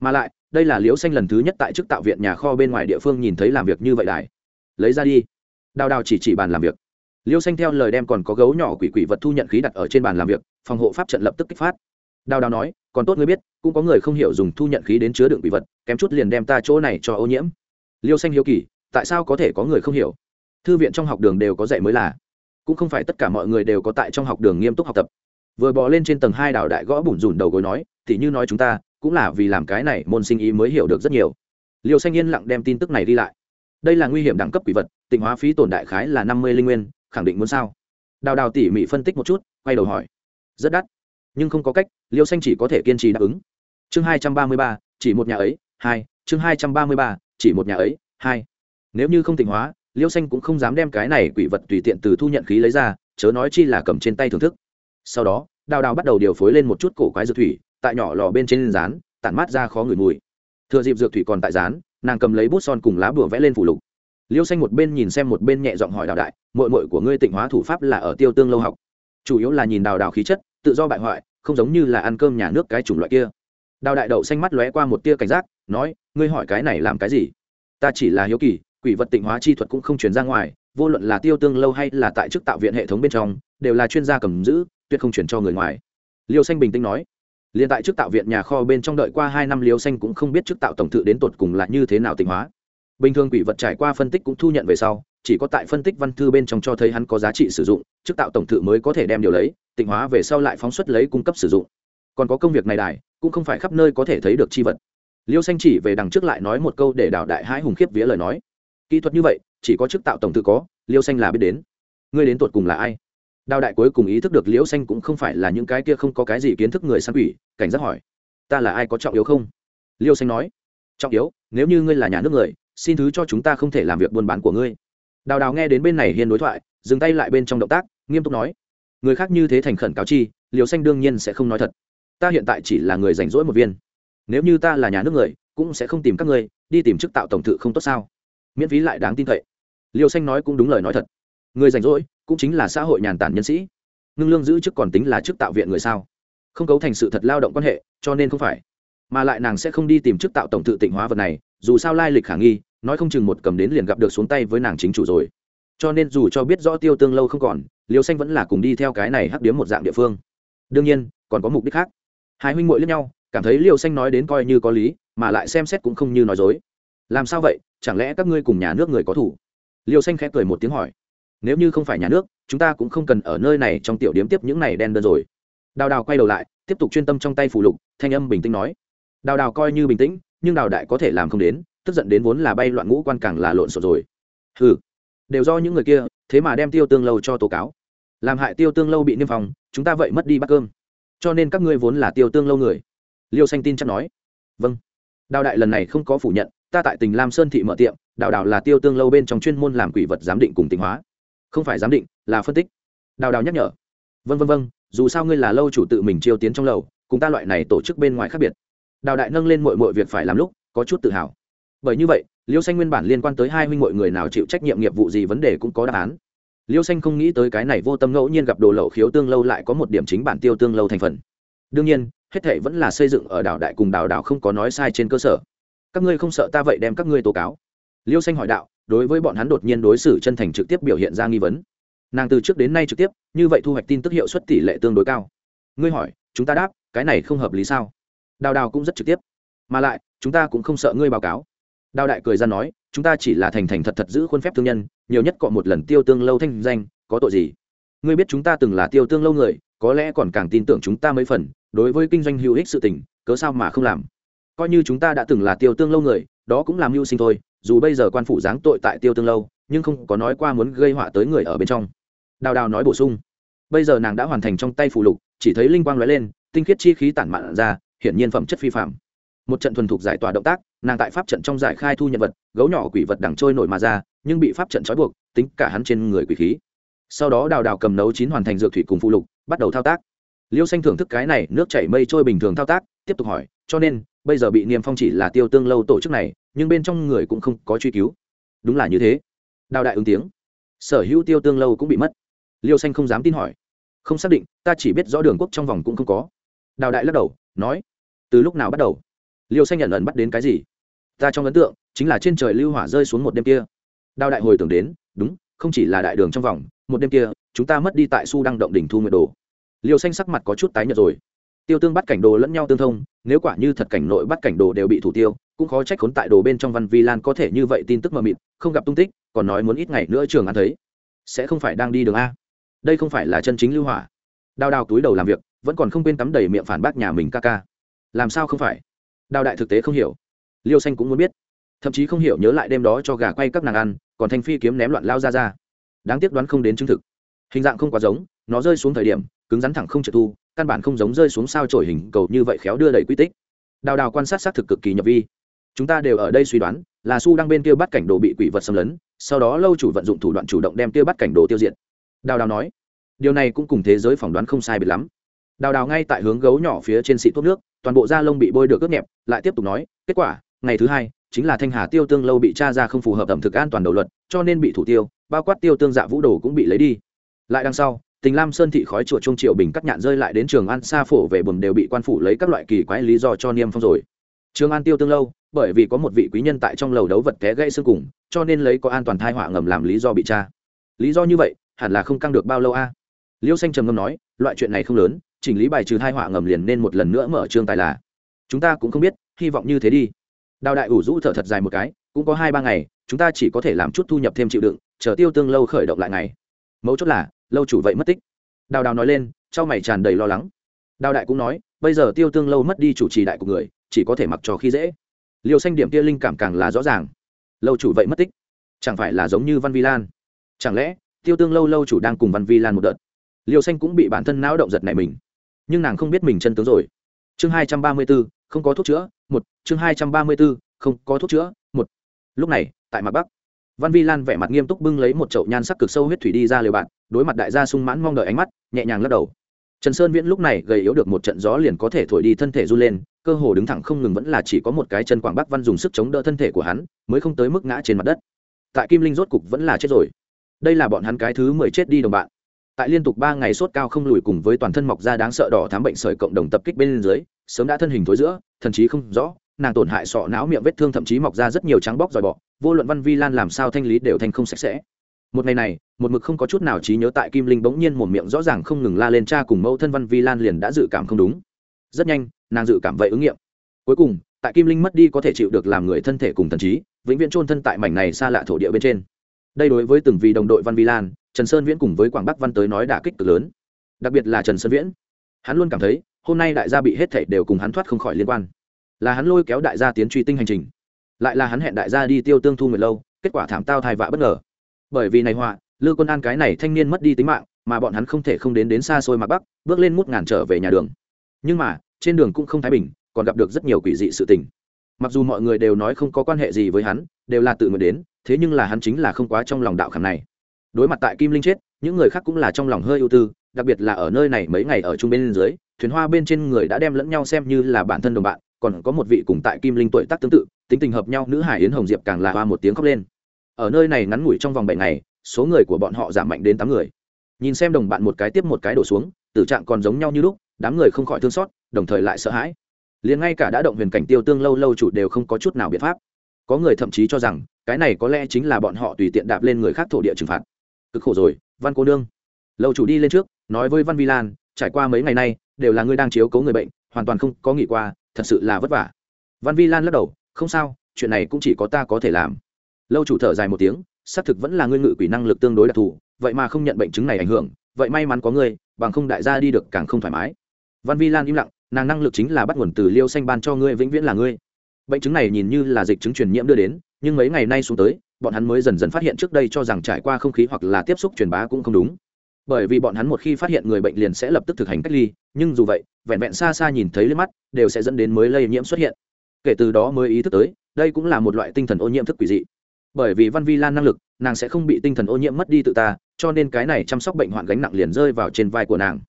Mà lại, đây là liêu xanh lần thứ nhất tại chức tạo viện nhà kho bên ngoài địa phương nhìn thấy làm việc như vậy đài. Lấy ra đi. Đào đào chỉ chỉ bàn làm việc. Liêu xanh theo lời đem còn có gấu nhỏ quỷ quỷ vật thu nhận khí đặt ở trên bàn làm việc, phòng hộ pháp trận lập tức kích phát. Đào đào nói, còn tốt ngươi biết, cũng có người không hiểu dùng thu nhận khí đến chứa đựng quỷ vật, kém chút liền đem ta chỗ này cho ô nhiễm. Liêu xanh hiếu kỳ tại sao có thể có người không hiểu? Thư viện trong học đường đều có dạy mới là. Cũng không phải tất cả mọi người đều có tại trong học đường nghiêm túc học tập. Vừa bò lên trên tầng hai đảo đại gõ bùn rùn đầu gối nói thì như nói chúng ta, cũng là vì làm cái này môn sinh ý mới hiểu được rất nhiều. Liêu xanh yên lặng đem tin tức này đi lại. Đây là nguy hiểm đẳng cấp quỷ vật, tịnh hóa phí tổn đại khái là năm mươi linh nguyên, khẳng định muốn sao? Đào đào tỉ mỉ phân tích một chút, quay đầu hỏi. Rất đắt. Nhưng không có cách, liêu xanh chỉ có thể kiên trì đáp ứng. Chương hai trăm ba mươi ba, chỉ một nhà ấy, hai, chương hai trăm ba mươi ba, chỉ một nhà ấy, hai nếu như không tỉnh hóa, liêu xanh cũng không dám đem cái này quỷ vật tùy tiện từ thu nhận khí lấy ra, chớ nói chi là cầm trên tay thưởng thức. Sau đó, đào đào bắt đầu điều phối lên một chút cổ quái dược thủy, tại nhỏ lò bên trên rán, tản mát ra khó ngửi mùi. Thừa dịp dược thủy còn tại rán, nàng cầm lấy bút son cùng lá bùa vẽ lên phủ lục. Liêu xanh một bên nhìn xem một bên nhẹ giọng hỏi đào đại mội mội của ngươi tịnh hóa thủ pháp là ở tiêu tương lâu học? Chủ yếu là nhìn đào đào khí chất, tự do bại hoại, không giống như là ăn cơm nhà nước cái chủng loại kia. Đào đại đậu xanh mắt lóe qua một tia cảnh giác, nói, ngươi hỏi cái này làm cái gì? Ta chỉ là hiếu kỳ quỷ vật tịnh hóa chi thuật cũng không chuyển ra ngoài, vô luận là tiêu tương lâu hay là tại chức tạo viện hệ thống bên trong, đều là chuyên gia cầm giữ, tuyệt không chuyển cho người ngoài. Liêu xanh bình tĩnh nói liền tại chức tạo viện nhà kho bên trong đợi qua hai năm, liêu xanh cũng không biết chức tạo tổng thự đến tột cùng là như thế nào tịnh hóa. Bình thường quỷ vật trải qua phân tích cũng thu nhận về sau, chỉ có tại phân tích văn thư bên trong cho thấy hắn có giá trị sử dụng, chức tạo tổng thự mới có thể đem điều lấy, tịnh hóa về sau lại phóng xuất lấy cung cấp sử dụng. Còn có công việc này đài, cũng không phải khắp nơi có thể thấy được chi vật. Liêu xanh chỉ về đằng trước lại nói một câu để đảo đại hãi hùng khiếp vía lời nói kỹ thuật như vậy, chỉ có chức tạo tổng tự có, liêu xanh là biết đến. Ngươi đến tột cùng là ai? Đào đại cuối cùng ý thức được liễu xanh cũng không phải là những cái kia không có cái gì kiến thức người săn quỷ, cảnh giác hỏi, ta là ai, có trọng yếu không? Liêu xanh nói, trọng yếu, nếu như ngươi là nhà nước người, xin thứ cho chúng ta không thể làm việc buôn bán của ngươi. Đào đào nghe đến bên này hiên đối thoại, dừng tay lại bên trong động tác, nghiêm túc nói, người khác như thế thành khẩn cáo chi liều xanh đương nhiên sẽ không nói thật. Ta hiện tại chỉ là người rảnh rỗi một viên. Nếu như ta là nhà nước người, cũng sẽ không tìm các ngươi, đi tìm chức tạo tổng thự không tốt sao? Miễn phí lại đáng tin cậy. Liêu xanh nói cũng đúng lời nói thật. Người rảnh rỗi cũng chính là xã hội nhàn tản nhân sĩ. Ngưng lương giữ chức còn tính là chức tạo viện người sao? Không cấu thành sự thật lao động quan hệ, cho nên không phải. Mà lại nàng sẽ không đi tìm chức tạo tổng tự tịnh hóa vật này, dù sao lai lịch khả nghi, nói không chừng một cầm đến liền gặp được xuống tay với nàng chính chủ rồi. Cho nên dù cho biết rõ tiêu tương lâu không còn liều xanh vẫn là cùng đi theo cái này hắc điếm một dạng địa phương. Đương nhiên, còn có mục đích khác. Hai huynh muội lẫn nhau, cảm thấy liều xanh nói đến coi như có lý, mà lại xem xét cũng không như nói dối làm sao vậy? Chẳng lẽ các ngươi cùng nhà nước người có thủ? Liêu xanh khẽ cười một tiếng hỏi. Nếu như không phải nhà nước, chúng ta cũng không cần ở nơi này trong tiểu điếm tiếp những này đen đơn rồi. Đào đào quay đầu lại, tiếp tục chuyên tâm trong tay phủ lục, thanh âm bình tĩnh nói. Đào đào coi như bình tĩnh, nhưng đào đại có thể làm không đến, tức giận đến vốn là bay loạn ngũ quan càng là lộn xộn rồi. Ừ đều do những người kia, thế mà đem tiêu tương lâu cho tố cáo. Làm hại tiêu tương lâu bị niêm phòng chúng ta vậy mất đi bát cơm. Cho nên các ngươi vốn là tiêu tương lâu người. Liêu xanh tin chắc nói. Vâng. Đào đại lần này không có phủ nhận ta tại tỉnh lam sơn thị mở tiệm, đào đào là tiêu tương lâu bên trong chuyên môn làm quỷ vật giám định cùng tỉnh hóa. Không phải giám định, là phân tích. Đào đào nhắc nhở. Vân vân vân dù sao ngươi là lâu chủ tự mình chiêu tiến trong lầu, cùng ta loại này tổ chức bên ngoài khác biệt. Đào đại nâng lên mọi mọi việc phải làm lúc, có chút tự hào. Bởi như vậy, liêu xanh nguyên bản liên quan tới hai huynh mọi người nào chịu trách nhiệm nghiệp vụ gì vấn đề cũng có đáp án. Liêu xanh không nghĩ tới cái này vô tâm ngẫu nhiên gặp đồ lậu khiếu tương lâu lại có một điểm chính bản tiêu tương lâu thành phần. Đương nhiên, hết thể vẫn là xây dựng ở đảo đại cùng đảo đảo không có nói sai trên cơ sở các ngươi không sợ ta vậy đem các ngươi tố cáo? Liêu xanh hỏi đạo, đối với bọn hắn đột nhiên đối xử chân thành trực tiếp biểu hiện ra nghi vấn. Nàng từ trước đến nay trực tiếp, như vậy thu hoạch tin tức hiệu suất tỷ lệ tương đối cao. Ngươi hỏi, chúng ta đáp, cái này không hợp lý sao? Đào đào cũng rất trực tiếp. Mà lại, chúng ta cũng không sợ ngươi báo cáo. Đào đại cười ra nói, chúng ta chỉ là thành thành thật thật giữ khuôn phép thương nhân, nhiều nhất cọ một lần tiêu tương lâu thanh danh, có tội gì? Ngươi biết chúng ta từng là tiêu tương lâu người, có lẽ còn càng tin tưởng chúng ta mấy phần, đối với kinh doanh hữu ích sự tình, cớ sao mà không làm? Coi như chúng ta đã từng là tiêu tương lâu người, đó cũng làm mưu sinh thôi, dù bây giờ quan phủ giáng tội tại tiêu tương lâu, nhưng không có nói qua muốn gây họa tới người ở bên trong. Đào đào nói bổ sung, bây giờ nàng đã hoàn thành trong tay phù lục, chỉ thấy linh quang lóe lên, tinh khiết chi khí tản mạn ra, hiển nhiên phẩm chất phi phạm một trận thuần thục giải tỏa động tác, nàng tại pháp trận trong giải khai thu nhận vật, gấu nhỏ quỷ vật đằng trôi nổi mà ra, nhưng bị pháp trận trói buộc, tính cả hắn trên người quỷ khí. Sau đó đào đào cầm nấu chín hoàn thành dược thủy cùng phụ lục, bắt đầu thao tác. Liêu xanh thưởng thức cái này, nước chảy mây trôi bình thường thao tác, tiếp tục hỏi, cho nên bây giờ bị niêm phong chỉ là tiêu tương lâu tổ chức này, nhưng bên trong người cũng không có truy cứu. Đúng là như thế. Đào đại ứng tiếng. Sở hữu tiêu tương lâu cũng bị mất. Liêu xanh không dám tin hỏi. Không xác định, ta chỉ biết rõ đường quốc trong vòng cũng không có. Đào đại lắc đầu, nói. Từ lúc nào bắt đầu? Liêu xanh nhận ẩn bắt đến cái gì? Ta trong ấn tượng, chính là trên trời lưu hỏa rơi xuống một đêm kia. Đào đại hồi tưởng đến, đúng, không chỉ là đại đường trong vòng, một đêm kia, chúng ta mất đi tại su đăng động đỉnh thu nguyệt đồ. Liêu xanh sắc mặt có chút tái nhợt rồi tiêu tương bắt cảnh đồ lẫn nhau tương thông, nếu quả như thật cảnh nội bắt cảnh đồ đều bị thủ tiêu, cũng khó trách khốn tại đồ bên trong văn vi lan có thể như vậy tin tức mờ mịt, không gặp tung tích, còn nói muốn ít ngày nữa trường ăn thấy. Sẽ không phải đang đi đường a. Đây không phải là chân chính lưu hỏa. Đào đào túi đầu làm việc, vẫn còn không quên tắm đầy miệng phản bác nhà mình ca ca. Làm sao không phải? Đào đại thực tế không hiểu. Liêu xanh cũng muốn biết. Thậm chí không hiểu nhớ lại đêm đó cho gà quay các nàng ăn, còn thanh phi kiếm ném loạn lao ra ra. Đáng tiếc đoán không đến chứng thực. Hình dạng không quá giống, nó rơi xuống thời điểm, cứng rắn thẳng không trượt thu căn bản không giống rơi xuống sao trổi hình cầu như vậy khéo đưa đầy quy tích. Đào đào quan sát xác thực cực kỳ nhập vi. Chúng ta đều ở đây suy đoán, là su đang bên kia bắt cảnh đồ bị quỷ vật xâm lấn, sau đó lâu chủ vận dụng thủ đoạn chủ động đem kia bắt cảnh đồ tiêu diệt. Đào đào nói, điều này cũng cùng thế giới phỏng đoán không sai biệt lắm. Đào đào ngay tại hướng gấu nhỏ phía trên xị thuốc nước, toàn bộ da lông bị bôi được ướt nhẹp, lại tiếp tục nói, kết quả, ngày thứ hai, chính là thanh hà tiêu tương lâu bị tra ra không phù hợp ẩm thực an toàn đầu luật, cho nên bị thủ tiêu, bao quát tiêu tương dạ vũ đồ cũng bị lấy đi. Lại đằng sau tình lam sơn thị khói chùa trung triệu bình cắt nhạn rơi lại đến trường an xa phổ về buồn đều bị quan phủ lấy các loại kỳ quái lý do cho niêm phong rồi. Trường an tiêu tương lâu, bởi vì có một vị quý nhân tại trong lầu đấu vật té gãy xương cùng, cho nên lấy có an toàn thai họa ngầm làm lý do bị tra. Lý do như vậy, hẳn là không căng được bao lâu a? Liêu xanh trầm ngâm nói, loại chuyện này không lớn, chỉnh lý bài trừ thai họa ngầm liền nên một lần nữa mở trương tài là. Chúng ta cũng không biết, hy vọng như thế đi. Đào đại ủ rũ thở thật dài một cái, cũng có hai ba ngày, chúng ta chỉ có thể làm chút thu nhập thêm chịu đựng, chờ tiêu tương lâu khởi động lại ngày. Mấu chốt là lâu chủ vậy mất tích. Đào đào nói lên trong mày tràn đầy lo lắng. Đào đại cũng nói, bây giờ tiêu tương lâu mất đi chủ trì đại của người, chỉ có thể mặc trò khi dễ. Liều xanh điểm kia linh cảm càng là rõ ràng. Lâu chủ vậy mất tích, chẳng phải là giống như văn vi lan? Chẳng lẽ, tiêu tương lâu lâu chủ đang cùng văn vi lan một đợt? Liều xanh cũng bị bản thân não động giật này mình. Nhưng nàng không biết mình chân tướng rồi. Chương hai trăm ba mươi b ố không có thuốc chữa, một. Chương hai trăm ba mươi b ố không có thuốc chữa, một. Lúc này, tại mặt bắc văn vi lan vẻ mặt nghiêm túc bưng lấy một chậu nhan sắc cực sâu huyết thủy đi ra lều bạn, đối mặt đại gia sung mãn mong đợi ánh mắt, nhẹ nhàng lắc đầu. Trần sơn viễn lúc này gầy yếu được một trận gió liền có thể thổi đi thân thể run lên, cơ hồ đứng thẳng không ngừng vẫn là chỉ có một cái chân quảng bắc văn dùng sức chống đỡ thân thể của hắn, mới không tới mức ngã trên mặt đất. Tại kim linh rốt cục vẫn là chết rồi. Đây là bọn hắn cái thứ mười chết đi đồng bạn. Tại liên tục ba ngày sốt cao không lùi cùng với toàn thân mọc ra đáng sợ đỏ thám bệnh sởi cộng đồng tập kích bên dưới, sớm đã thân hình thối giữa, thần chí không rõ nàng tổn hại sọ não miệng vết thương thậm chí mọc ra rất nhiều trắng bóc dòi bọ, vô luận văn vi lan làm sao thanh lý đều thành không sạch sẽ. Một ngày này, một mực không có chút nào trí nhớ tại kim linh bỗng nhiên một miệng rõ ràng không ngừng la lên cha cùng mẫu thân văn vi lan liền đã dự cảm không đúng. Rất nhanh, nàng dự cảm vậy ứng nghiệm. Cuối cùng, tại kim linh mất đi có thể chịu được làm người thân thể cùng thần trí, vĩnh viễn chôn thân tại mảnh này xa lạ thổ địa bên trên. Đây đối với từng vị đồng đội văn vi lan, trần sơn viễn cùng với quảng bắc văn tới nói đả kích cực lớn. Đặc biệt là trần sơn viễn. Hắn luôn cảm thấy, hôm nay đại gia bị hết thảy đều cùng hắn thoát không khỏi liên quan là hắn lôi kéo đại gia tiến truy tinh hành trình, lại là hắn hẹn đại gia đi tiêu tương thu người lâu, kết quả thảm tao thai vạ bất ngờ. Bởi vì này họa, lư quân an cái này thanh niên mất đi tính mạng, mà bọn hắn không thể không đến đến xa xôi mặt bắc, bước lên mút ngàn trở về nhà đường. Nhưng mà, trên đường cũng không thái bình, còn gặp được rất nhiều quỷ dị sự tình. Mặc dù mọi người đều nói không có quan hệ gì với hắn, đều là tự nguyện đến, thế nhưng là hắn chính là không quá trong lòng đạo khảm này. Đối mặt tại kim linh chết, những người khác cũng là trong lòng hơi ưu tư, đặc biệt là ở nơi này mấy ngày ở trung bên dưới, thuyền hoa bên trên người đã đem lẫn nhau xem như là bản thân đồng bạn còn có một vị cùng tại kim linh tuổi tác tương tự, tính tình hợp nhau, nữ hải yến hồng diệp càng là hoa một tiếng khóc lên. Ở nơi này ngắn ngủi trong vòng bảy ngày, số người của bọn họ giảm mạnh đến tám người. Nhìn xem đồng bạn một cái tiếp một cái đổ xuống, tử trạng còn giống nhau như lúc, đám người không khỏi thương xót, đồng thời lại sợ hãi. Liền ngay cả đã động huyền cảnh tiêu tương lâu lâu chủ đều không có chút nào biện pháp. Có người thậm chí cho rằng, cái này có lẽ chính là bọn họ tùy tiện đạp lên người khác thổ địa trừng phạt. Cực khổ rồi, văn cô nương. Lâu chủ đi lên trước, nói với văn vi lan, trải qua mấy ngày nay, đều là ngươi đang chiếu cố người bệnh, hoàn toàn không có nghỉ qua thật sự là vất vả. Văn vi lan lắc đầu, không sao, chuyện này cũng chỉ có ta có thể làm. Lâu chủ thở dài một tiếng, xác thực vẫn là ngươi ngự quỷ năng lực tương đối đặc thù, vậy mà không nhận bệnh chứng này ảnh hưởng, vậy may mắn có ngươi, bằng không đại gia đi được càng không thoải mái. Văn vi lan im lặng, nàng năng lực chính là bắt nguồn từ liêu xanh ban cho ngươi vĩnh viễn là ngươi. Bệnh chứng này nhìn như là dịch chứng truyền nhiễm đưa đến, nhưng mấy ngày nay xuống tới, bọn hắn mới dần dần phát hiện trước đây cho rằng trải qua không khí hoặc là tiếp xúc truyền bá cũng không đúng bởi vì bọn hắn một khi phát hiện người bệnh liền sẽ lập tức thực hành cách ly, nhưng dù vậy, vẹn vẹn xa xa nhìn thấy lên mắt, đều sẽ dẫn đến mới lây nhiễm xuất hiện. Kể từ đó mới ý thức tới, đây cũng là một loại tinh thần ô nhiễm thức quỷ dị. Bởi vì văn vi lan năng lực, nàng sẽ không bị tinh thần ô nhiễm mất đi tự ta, cho nên cái này chăm sóc bệnh hoạn gánh nặng liền rơi vào trên vai của nàng.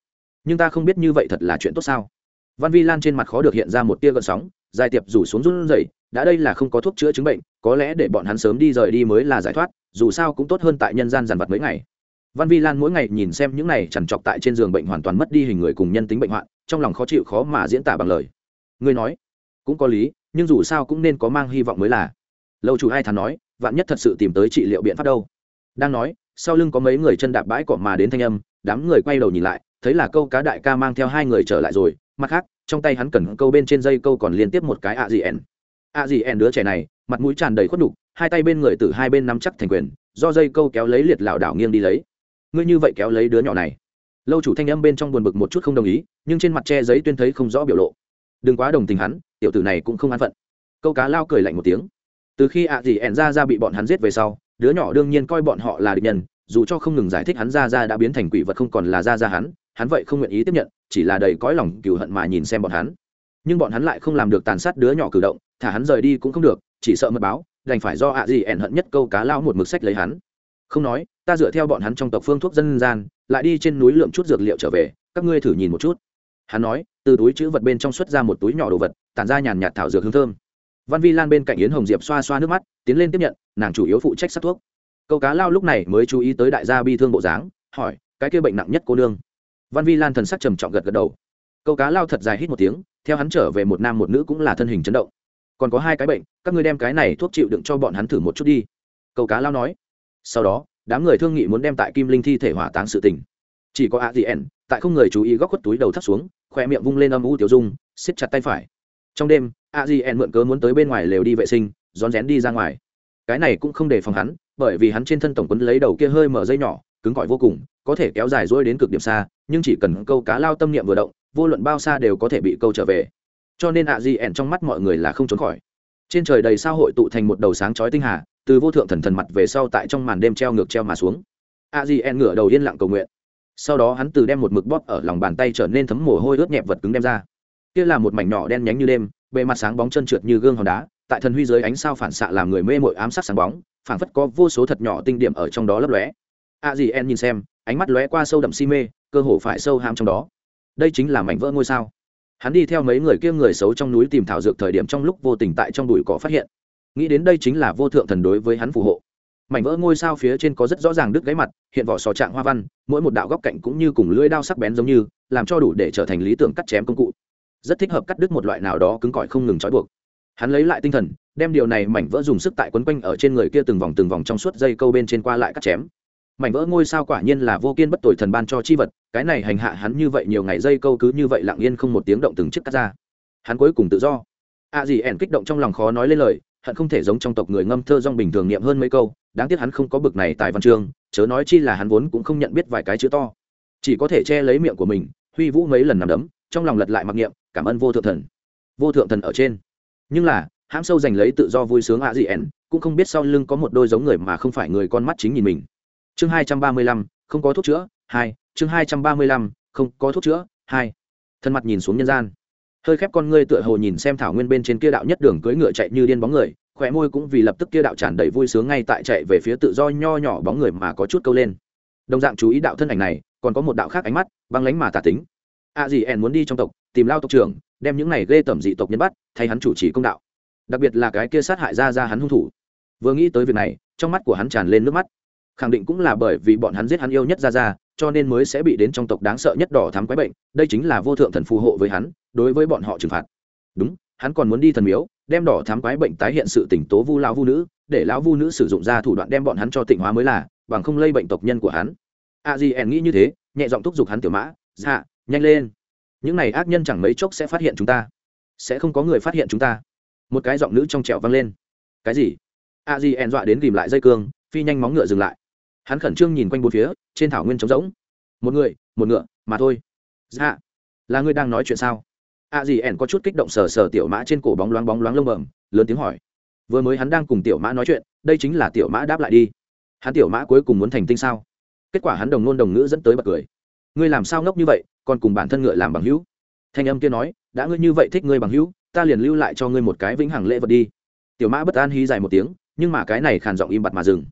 Nhưng ta không biết như vậy thật là chuyện tốt sao? Văn vi lan trên mặt khó được hiện ra một tia gợn sóng, dài tiệp rủ xuống run rẩy, đã đây là không có thuốc chữa chứng bệnh, có lẽ để bọn hắn sớm đi rời đi mới là giải thoát, dù sao cũng tốt hơn tại nhân gian dàn vật mấy ngày văn vi lan mỗi ngày nhìn xem những này chằn trọc tại trên giường bệnh hoàn toàn mất đi hình người cùng nhân tính bệnh hoạn, trong lòng khó chịu khó mà diễn tả bằng lời. Ngươi nói, cũng có lý, nhưng dù sao cũng nên có mang hy vọng mới là. Lâu chủ hai thán nói, vạn nhất thật sự tìm tới trị liệu biện pháp đâu. Đang nói, sau lưng có mấy người chân đạp bãi cỏ mà đến thanh âm, đám người quay đầu nhìn lại, thấy là câu cá đại ca mang theo hai người trở lại rồi, mặt khác, trong tay hắn cần câu bên trên dây câu còn liên tiếp một cái ạ gì ẻn ạ gì ẻn đứa trẻ này, mặt mũi tràn đầy khuất đục hai tay bên người từ hai bên nắm chắc thành quyền, do dây câu kéo lấy liệt lảo đảo nghiêng đi lấy ngươi như vậy kéo lấy đứa nhỏ này. Lâu chủ thanh âm bên trong buồn bực một chút không đồng ý, nhưng trên mặt che giấy tuyên thấy không rõ biểu lộ. Đừng quá đồng tình hắn, tiểu tử này cũng không an phận. Câu cá lao cười lạnh một tiếng. Từ khi ạ gì ẻn ra ra bị bọn hắn giết về sau, đứa nhỏ đương nhiên coi bọn họ là địch nhân, dù cho không ngừng giải thích hắn ra ra đã biến thành quỷ vật không còn là ra ra hắn hắn vậy không nguyện ý tiếp nhận, chỉ là đầy cõi lòng cừu hận mà nhìn xem bọn hắn. Nhưng bọn hắn lại không làm được tàn sát đứa nhỏ cử động, thả hắn rời đi cũng không được, chỉ sợ mật báo, đành phải do ạ gì ẻn hận nhất câu cá lao một mực sách lấy hắn. Không nói ta dựa theo bọn hắn trong tộc phương thuốc dân gian, lại đi trên núi lượm chút dược liệu trở về, các ngươi thử nhìn một chút. Hắn nói, từ túi chữ vật bên trong xuất ra một túi nhỏ đồ vật, tản ra nhàn nhạt thảo dược hương thơm. Văn vi lan bên cạnh yến hồng diệp xoa xoa nước mắt, tiến lên tiếp nhận, nàng chủ yếu phụ trách sát thuốc. Câu cá lao lúc này mới chú ý tới đại gia bi thương bộ dáng, hỏi, cái kia bệnh nặng nhất cô nương? Văn vi lan thần sắc trầm trọng gật gật đầu. Câu cá lao thật dài hít một tiếng, theo hắn trở về một nam một nữ cũng là thân hình chấn động. Còn có hai cái bệnh, các ngươi đem cái này thuốc chịu đựng cho bọn hắn thử một chút đi. Câu cá lao nói. Sau đó đám người thương nghị muốn đem tại kim linh thi thể hỏa táng sự tình. Chỉ có a gì tại không người chú ý góc khuất túi đầu thắt xuống khoe miệng vung lên âm u tiểu dung, siết chặt tay phải. Trong đêm, a gì mượn cớ muốn tới bên ngoài lều đi vệ sinh, rón rén đi ra ngoài. Cái này cũng không để phòng hắn, bởi vì hắn trên thân tổng quấn lấy đầu kia hơi mở dây nhỏ, cứng cỏi vô cùng, có thể kéo dài dỗi đến cực điểm xa, nhưng chỉ cần câu cá lao tâm niệm vừa động, vô luận bao xa đều có thể bị câu trở về. Cho nên ạ gì ẻn trong mắt mọi người là không trốn khỏi. Trên trời đầy sao hội tụ thành một đầu sáng chói tinh hà từ vô thượng thần thần mặt về sau tại trong màn đêm treo ngược treo mà xuống. A di en ngửa đầu yên lặng cầu nguyện. Sau đó hắn từ đem một mực bóp ở lòng bàn tay trở nên thấm mồ hôi ướt nhẹp vật cứng đem ra. Kia là một mảnh nhỏ đen nhánh như đêm, bề mặt sáng bóng chân trượt như gương hòn đá, tại thần huy dưới ánh sao phản xạ làm người mê mội ám sát sáng bóng, phảng phất có vô số thật nhỏ tinh điểm ở trong đó lấp lóe. A di en nhìn xem, ánh mắt lóe qua sâu đậm si mê, cơ hồ phải sâu ham trong đó. Đây chính là mảnh vỡ ngôi sao. Hắn đi theo mấy người kia người xấu trong núi tìm thảo dược thời điểm trong lúc vô tình tại trong bụi cỏ phát hiện nghĩ đến đây chính là vô thượng thần đối với hắn phù hộ. Mảnh vỡ ngôi sao phía trên có rất rõ ràng đứt gáy mặt, hiện vỏ sò trạng hoa văn, mỗi một đạo góc cạnh cũng như cùng lưỡi đao sắc bén giống như, làm cho đủ để trở thành lý tưởng cắt chém công cụ. Rất thích hợp cắt đứt một loại nào đó cứng cỏi không ngừng trói buộc. Hắn lấy lại tinh thần, đem điều này mảnh vỡ dùng sức tại quấn quanh ở trên người kia từng vòng từng vòng trong suốt dây câu bên trên qua lại cắt chém. Mảnh vỡ ngôi sao quả nhiên là vô kiên bất tội thần ban cho chi vật, cái này hành hạ hắn như vậy nhiều ngày dây câu cứ như vậy lặng yên không một tiếng động từng chiếc cắt ra. Hắn cuối cùng tự do. A à gì ẻn kích động trong lòng khó nói lên lời hận không thể giống trong tộc người ngâm thơ dong bình thường niệm hơn mấy câu, đáng tiếc hắn không có bực này tại văn chương, chớ nói chi là hắn vốn cũng không nhận biết vài cái chữ to. Chỉ có thể che lấy miệng của mình, huy vũ mấy lần nằm đấm, trong lòng lật lại mặc niệm, cảm ơn vô thượng thần. Vô thượng thần ở trên. Nhưng là, hãm sâu giành lấy tự do vui sướng a gì ẻn, cũng không biết sau lưng có một đôi giống người mà không phải người con mắt chính nhìn mình. Chương hai trăm ba mươi lăm, không có thuốc chữa, hai, chương hai trăm ba mươi lăm, không có thuốc chữa, hai. Thân mặt nhìn xuống nhân gian hơi khép con ngươi tựa hồ nhìn xem thảo nguyên bên trên kia đạo nhất đường cưỡi ngựa chạy như điên bóng người khỏe môi cũng vì lập tức kia đạo tràn đầy vui sướng ngay tại chạy về phía tự do nho nhỏ bóng người mà có chút câu lên. Đồng dạng chú ý đạo thân ảnh này, còn có một đạo khác ánh mắt, băng lánh mà tả tính. A à gì ẻn muốn đi trong tộc, tìm lao tộc trưởng, đem những này ghê tẩm dị tộc nhân bắt, thay hắn chủ trì công đạo. Đặc biệt là cái kia sát hại ra ra hắn hung thủ. Vừa nghĩ tới việc này, trong mắt của hắn tràn lên nước mắt. Khẳng định cũng là bởi vì bọn hắn giết hắn yêu nhất ra ra cho nên mới sẽ bị đến trong tộc đáng sợ nhất đỏ thám quái bệnh, đây chính là vô thượng thần phù hộ với hắn, đối với bọn họ trừng phạt. Đúng, hắn còn muốn đi thần miếu, đem đỏ thám quái bệnh tái hiện sự tỉnh tố vu lão vu nữ, để lão vu nữ sử dụng ra thủ đoạn đem bọn hắn cho tỉnh hóa mới là, bằng không lây bệnh tộc nhân của hắn. A di ẻn nghĩ như thế, nhẹ giọng thúc giục hắn tiểu mã dạ nhanh lên. Những này ác nhân chẳng mấy chốc sẽ phát hiện chúng ta. Sẽ không có người phát hiện chúng ta. Một cái giọng nữ trong trẻo vang lên. Cái gì? A di ẻn dọa đến ghìm lại dây cương, phi nhanh móng ngựa dừng lại hắn khẩn trương nhìn quanh bốn phía, trên thảo nguyên trống rỗng. Một người, một ngựa, mà thôi. Dạ là ngươi đang nói chuyện sao? A dì ẻn có chút kích động sờ sờ tiểu mã trên cổ bóng loáng bóng loáng lông bẩm lớn tiếng hỏi. Vừa mới hắn đang cùng tiểu mã nói chuyện, đây chính là tiểu mã đáp lại đi. Hắn tiểu mã cuối cùng muốn thành tinh sao? Kết quả hắn đồng nôn đồng ngữ dẫn tới bật cười. Ngươi làm sao ngốc như vậy, còn cùng bản thân ngựa làm bằng hữu? Thanh âm kia nói, đã ngươi như vậy thích ngươi bằng hữu, ta liền lưu lại cho ngươi một cái vĩnh hằng lễ vật đi. Tiểu mã bất an hí dài một tiếng, nhưng mà cái này khàn giọng im bặt mà dừng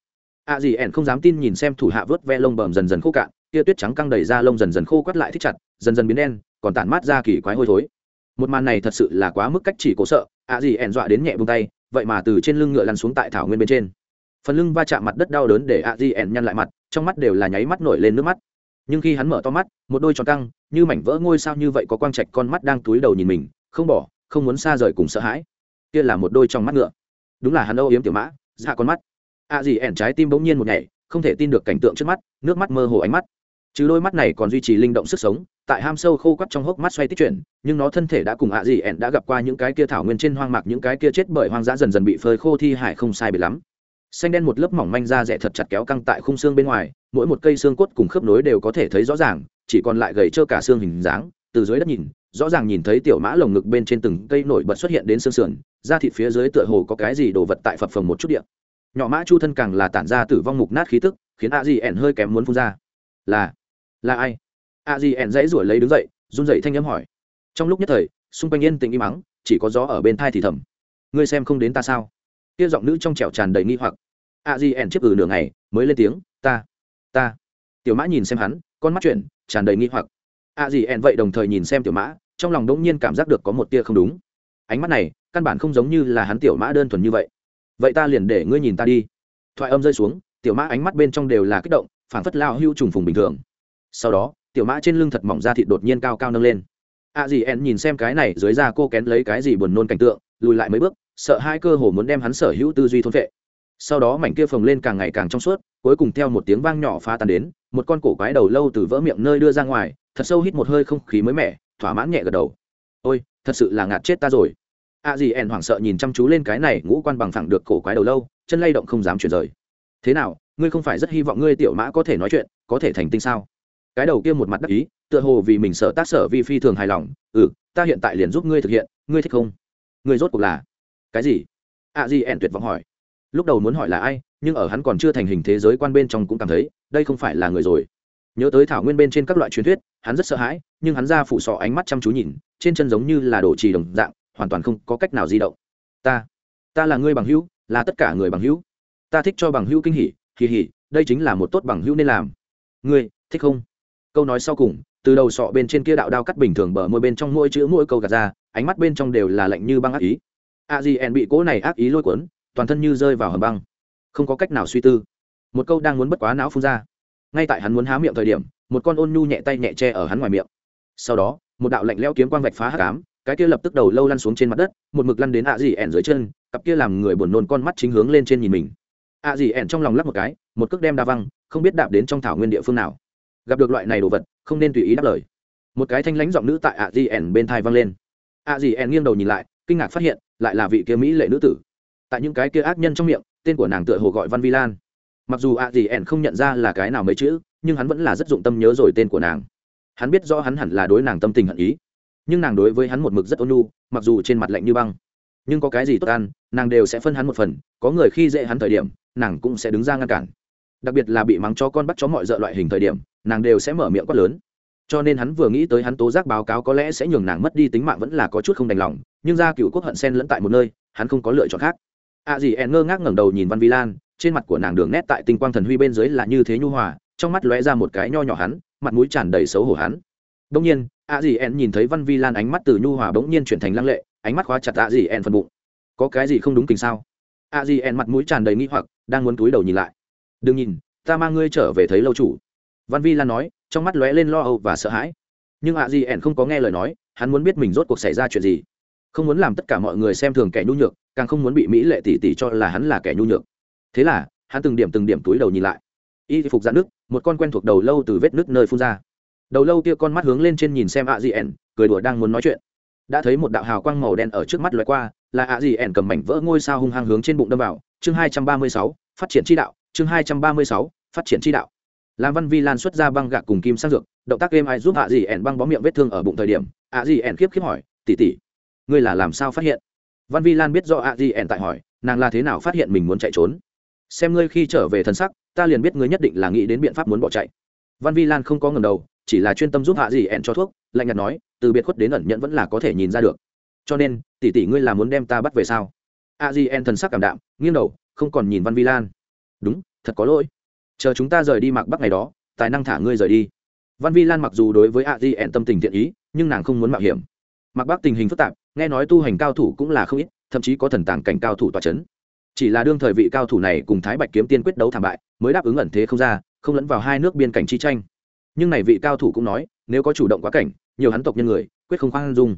a dì ẻn không dám tin nhìn xem thủ hạ vớt ve lông bờm dần dần khô cạn, tia tuyết trắng căng đầy ra lông dần dần khô quắt lại thích chặt, dần dần biến đen, còn tản mát ra kỳ quái hôi thối. Một màn này thật sự là quá mức cách chỉ cố sợ a dì ẻn dọa đến nhẹ vung tay, vậy mà từ trên lưng ngựa lăn xuống tại thảo nguyên bên trên. Phần lưng va chạm mặt đất đau đớn để a dì ẻn nhăn lại mặt, trong mắt đều là nháy mắt nổi lên nước mắt. Nhưng khi hắn mở to mắt, một đôi tròn căng, như mảnh vỡ ngôi sao như vậy có quang trạch con mắt đang túi đầu nhìn mình, không bỏ, không muốn xa rời cùng sợ hãi. Kia là một đôi trong mắt ngựa. Đúng là hắn âu yếm tiểu mã ra con mắt. À dì ẻn trái tim bỗng nhiên một nhảy, không thể tin được cảnh tượng trước mắt, nước mắt mơ hồ ánh mắt. Chứ đôi mắt này còn duy trì linh động sức sống, tại ham sâu khô quắt trong hốc mắt xoay tích chuyển, nhưng nó thân thể đã cùng ạ gì ẹn đã gặp qua những cái kia thảo nguyên trên hoang mạc, những cái kia chết bởi hoang dã dần dần bị phơi khô thi hải không sai biệt lắm. Xanh đen một lớp mỏng manh da rẻ thật chặt kéo căng tại khung xương bên ngoài, mỗi một cây xương cốt cùng khớp nối đều có thể thấy rõ ràng, chỉ còn lại gầy trơ cả xương hình dáng. Từ dưới đất nhìn, rõ ràng nhìn thấy tiểu mã lồng ngực bên trên từng cây nổi bật xuất hiện đến xương sườn, da thịt phía dưới tựa hồ có cái gì đồ vật tại phập phồng một chút điện nhỏ mã chu thân càng là tản ra tử vong mục nát khí tức, khiến a di ẻn hơi kém muốn phun ra. Là là ai? A di ẻn dãy ruổi lấy đứng dậy, run dậy thanh âm hỏi. Trong lúc nhất thời, xung quanh yên tĩnh im mắng chỉ có gió ở bên thai thì thầm. Ngươi xem không đến ta sao? Kia giọng nữ trong trẻo tràn đầy nghi hoặc. A di ẻn chiếc ừ nửa ngày, mới lên tiếng, ta ta. Tiểu mã nhìn xem hắn, con mắt chuyện tràn đầy nghi hoặc. A di ẻn vậy đồng thời nhìn xem tiểu mã, trong lòng đỗng nhiên cảm giác được có một tia không đúng. Ánh mắt này, căn bản không giống như là hắn tiểu mã đơn thuần như vậy vậy ta liền để ngươi nhìn ta đi. Thoại âm rơi xuống, tiểu mã ánh mắt bên trong đều là kích động phản phất lao hưu trùng phùng bình thường. Sau đó, tiểu mã trên lưng thật mỏng ra thịt đột nhiên cao cao nâng lên. A dì en nhìn xem cái này, dưới da cô kén lấy cái gì buồn nôn cảnh tượng, lùi lại mấy bước, sợ hai cơ hồ muốn đem hắn sở hữu tư duy thôn vệ sau đó mảnh kia phồng lên càng ngày càng trong suốt, cuối cùng theo một tiếng vang nhỏ phá tan đến, một con cổ quái đầu lâu từ vỡ miệng nơi đưa ra ngoài, thật sâu hít một hơi không khí mới mẻ, thỏa mãn nhẹ gật đầu. Ôi, thật sự là ngạt chết ta rồi a dì ẻn hoảng sợ nhìn chăm chú lên cái này ngũ quan bằng phẳng được cổ quái đầu lâu, chân lay động không dám chuyển rời. Thế nào, ngươi không phải rất hy vọng ngươi tiểu mã có thể nói chuyện, có thể thành tinh sao? Cái đầu kia một mặt đắc ý, tựa hồ vì mình sợ tác sở vi phi thường hài lòng. Ừ ta hiện tại liền giúp ngươi thực hiện, ngươi thích không? Ngươi rốt cuộc là cái gì? A dì ẻn tuyệt vọng hỏi. Lúc đầu muốn hỏi là ai, nhưng ở hắn còn chưa thành hình thế giới quan bên trong cũng cảm thấy, đây không phải là người rồi. Nhớ tới thảo nguyên bên trên các loại truyền thuyết, hắn rất sợ hãi, nhưng hắn ra phủ sọ ánh mắt chăm chú nhìn, trên chân giống như là đổ trì đồng dạng hoàn toàn không có cách nào di động. Ta ta là người bằng hữu, là tất cả người bằng hữu. Ta thích cho bằng hữu kinh hỉ hỉ hỉ đây chính là một tốt bằng hữu nên làm. Ngươi, thích không? Câu nói sau cùng, từ đầu sọ bên trên kia đạo đao cắt bình thường bờ môi bên trong mỗi chữ mỗi câu gạt ra, ánh mắt bên trong đều là lạnh như băng ác ý. A di bị cỗ này ác ý lôi cuốn, toàn thân như rơi vào hầm băng. Không có cách nào suy tư. Một câu đang muốn bất quá não phun ra. Ngay tại hắn muốn há miệng thời điểm, một con ôn nhu nhẹ tay nhẹ che ở hắn ngoài miệng. Sau đó, một đạo lạnh lẽo kiếm quang vạch phá hắc ám cái kia lập tức đầu lâu lăn xuống trên mặt đất, một mực lăn đến ạ dì ẻn dưới chân, cặp kia làm người buồn nôn con mắt chính hướng lên trên nhìn mình. ạ dì ẻn trong lòng lắp một cái, một cước đem đa văng, không biết đạp đến trong thảo nguyên địa phương nào. Gặp được loại này đồ vật, không nên tùy ý đáp lời. Một cái thanh lãnh giọng nữ tại ạ dì ẻn bên thai văng lên. ạ dì ẻn nghiêng đầu nhìn lại, kinh ngạc phát hiện, lại là vị kia mỹ lệ nữ tử. Tại những cái kia ác nhân trong miệng, tên của nàng tựa hồ gọi văn vi lan. Mặc dù ạ dì ẻn không nhận ra là cái nào mấy chữ, nhưng hắn vẫn là rất dụng tâm nhớ rồi tên của nàng. Hắn biết rõ hắn hẳn là đối nàng tâm tình hận ý nhưng nàng đối với hắn một mực rất ôn nhu, mặc dù trên mặt lạnh như băng. Nhưng có cái gì tốt ăn, nàng đều sẽ phân hắn một phần, có người khi dễ hắn thời điểm, nàng cũng sẽ đứng ra ngăn cản. Đặc biệt là bị mắng cho con bắt chó mọi d loại hình thời điểm, nàng đều sẽ mở miệng quát lớn. Cho nên hắn vừa nghĩ tới hắn tố giác báo cáo có lẽ sẽ nhường nàng mất đi tính mạng vẫn là có chút không đành lòng, nhưng ra cựu quốc hận sen lẫn tại một nơi, hắn không có lựa chọn khác. A dì en ngơ ngác ngẩng đầu nhìn văn vi lan, trên mặt của nàng đường nét tại tinh quang thần huy bên dưới là như thế nhu hòa, trong mắt lóe ra một cái nho nhỏ hắn, mặt mũi tràn đầy xấu hổ hắn đông nhiên, a dì en nhìn thấy văn vi lan ánh mắt từ nhu hòa bỗng nhiên chuyển thành lăng lệ, ánh mắt khóa chặt a dì en phần bụng. Có cái gì không đúng tình sao? A dì en mặt mũi tràn đầy nghi hoặc, đang muốn túi đầu nhìn lại. Đừng nhìn, ta mang ngươi trở về thấy lâu chủ. Văn vi lan nói, trong mắt lóe lên lo âu và sợ hãi. Nhưng a dì en không có nghe lời nói, hắn muốn biết mình rốt cuộc xảy ra chuyện gì. Không muốn làm tất cả mọi người xem thường kẻ nhu nhược, càng không muốn bị mỹ lệ tỷ tỷ cho là hắn là kẻ nhu nhược. Thế là, hắn từng điểm từng điểm túi đầu nhìn lại. Y phục ra nước một con quen thuộc đầu lâu từ vết nước nơi phun ra đầu lâu kia con mắt hướng lên trên nhìn xem ạ gì ẻn cười đùa đang muốn nói chuyện. Đã thấy một đạo hào quang màu đen ở trước mắt loại qua, là ạ gì ẻn cầm mảnh vỡ ngôi sao hung hăng hướng trên bụng đâm vào. Chương hai trăm ba mươi sáu, phát triển chi đạo. Chương hai trăm ba mươi sáu, phát triển chi đạo. Làm văn vi lan xuất ra băng gạc cùng kim sang dược, động tác game ai giúp ạ gì ẻn băng bó miệng vết thương ở bụng thời điểm ạ gì ẻn khiếp khiếp hỏi tỉ tỉ ngươi là làm sao phát hiện? Văn vi lan biết do ạ gì ẻn tại hỏi, nàng là thế nào phát hiện mình muốn chạy trốn. Xem ngươi khi trở về thân sắc ta liền biết ngươi nhất định là nghĩ đến biện pháp muốn bỏ chạy. Văn vi lan không có ngầm đầu chỉ là chuyên tâm giúp hạ gì ẹn cho thuốc, lạnh nhạt nói, từ biệt khuất đến ẩn nhận vẫn là có thể nhìn ra được. Cho nên, tỷ tỷ ngươi là muốn đem ta bắt về sao? A di en thần sắc cảm đạm, nghiêng đầu, không còn nhìn văn vi lan. Đúng, thật có lỗi. Chờ chúng ta rời đi mặc bắc ngày đó, tài năng thả ngươi rời đi. Văn vi lan mặc dù đối với a di en tâm tình thiện ý, nhưng nàng không muốn mạo hiểm. Mặc bắc tình hình phức tạp, nghe nói tu hành cao thủ cũng là không ít, thậm chí có thần tàng cảnh cao thủ tòa c h ấ n chỉ là đương thời vị cao thủ này cùng thái bạch kiếm tiên quyết đấu thảm bại, mới đáp ứng ẩn thế không ra, không lẫn vào hai nước biên cảnh chi tranh nhưng này vị cao thủ cũng nói, nếu có chủ động quá cảnh, nhiều hắn tộc nhân người, quyết không khoan dung.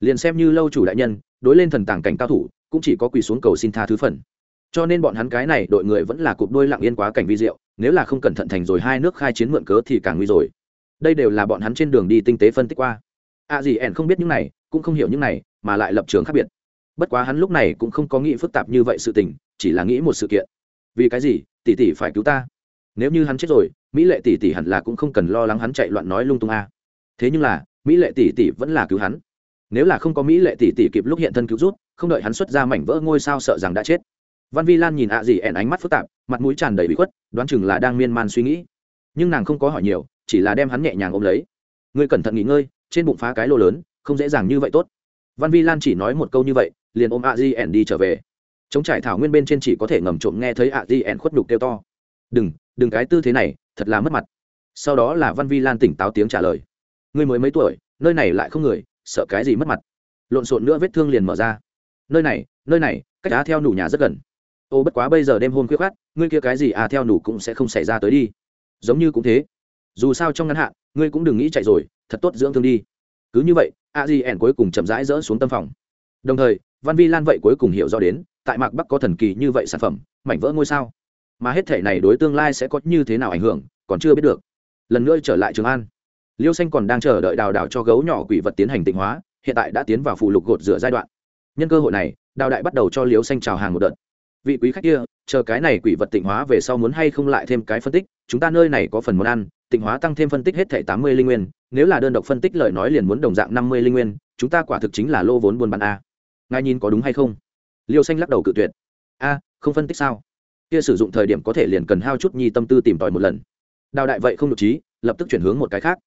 Liền xem như lâu chủ đại nhân, đối lên thần tàng cảnh cao thủ, cũng chỉ có quỳ xuống cầu xin tha thứ phần. Cho nên bọn hắn cái này đội người vẫn là cục đôi lặng yên quá cảnh vi diệu, nếu là không cẩn thận thành rồi hai nước khai chiến mượn cớ thì càng nguy rồi. Đây đều là bọn hắn trên đường đi tinh tế phân tích qua. A à gì ẻn không biết những này, cũng không hiểu những này, mà lại lập trường khác biệt. Bất quá hắn lúc này cũng không có nghĩ phức tạp như vậy sự tình, chỉ là nghĩ một sự kiện. Vì cái gì, tỷ tỷ phải cứu ta? Nếu như hắn chết rồi, mỹ lệ tỷ tỷ hẳn là cũng không cần lo lắng hắn chạy loạn nói lung tung a. Thế nhưng là, mỹ lệ tỷ tỷ vẫn là cứu hắn. Nếu là không có mỹ lệ tỷ tỷ kịp lúc hiện thân cứu rút không đợi hắn xuất ra mảnh vỡ ngôi sao sợ rằng đã chết. Văn vi lan nhìn ạ à gì ẻn ánh mắt phức tạp, mặt mũi tràn đầy bị khuất, đoán chừng là đang miên man suy nghĩ. Nhưng nàng không có hỏi nhiều, chỉ là đem hắn nhẹ nhàng ôm lấy. Ngươi cẩn thận nghỉ ngơi, trên bụng phá cái lô lớn, không dễ dàng như vậy tốt. Văn vi lan chỉ nói một câu như vậy, liền ôm ạ di ẻn đi trở về. Chống trải thảo nguyên bên trên chỉ có thể ngầm trộm nghe thấy ạ di ẻn khuất nhục kêu to. Đừng đừng cái tư thế này, thật là mất mặt. Sau đó là văn vi lan tỉnh táo tiếng trả lời. Ngươi mới mấy tuổi, nơi này lại không người, sợ cái gì mất mặt? Lộn xộn nữa vết thương liền mở ra. Nơi này nơi này, cách á theo nủ nhà rất gần. Ô, bất quá bây giờ đêm hôn khuya khát ngươi kia cái gì à theo nủ cũng sẽ không xảy ra tới đi. Giống như cũng thế. Dù sao trong ngắn hạn, ngươi cũng đừng nghĩ chạy rồi, thật tốt dưỡng thương đi. Cứ như vậy, a di ẻn cuối cùng chậm rãi rỡ xuống tâm phòng. Đồng thời, văn vi lan vậy cuối cùng hiểu rõ đến, tại mạc bắc có thần kỳ như vậy sản phẩm, mảnh vỡ ngôi sao mà hết thể này đối tương lai sẽ có như thế nào ảnh hưởng, còn chưa biết được. Lần nữa trở lại trường an. Liêu xanh còn đang chờ đợi đào đào cho gấu nhỏ quỷ vật tiến hành tịnh hóa, hiện tại đã tiến vào phụ lục gột rửa giai đoạn. Nhân cơ hội này, đào đại bắt đầu cho liêu xanh trào hàng một đợt. Vị quý khách kia, chờ cái này quỷ vật tịnh hóa về sau muốn hay không lại thêm cái phân tích, chúng ta nơi này có phần món ăn, tịnh hóa tăng thêm phân tích hết thảy tám mươi linh nguyên, nếu là đơn độc phân tích lời nói liền muốn đồng dạng năm mươi linh nguyên, chúng ta quả thực chính là lô vốn buôn bán a. Ngài nhìn có đúng hay không? Liêu xanh lắc đầu cự tuyệt. A, không phân tích sao? Kia sử dụng thời điểm có thể liền cần hao chút nhi tâm tư tìm tòi một lần. Đào đại vậy không được trí, lập tức chuyển hướng một cái khác.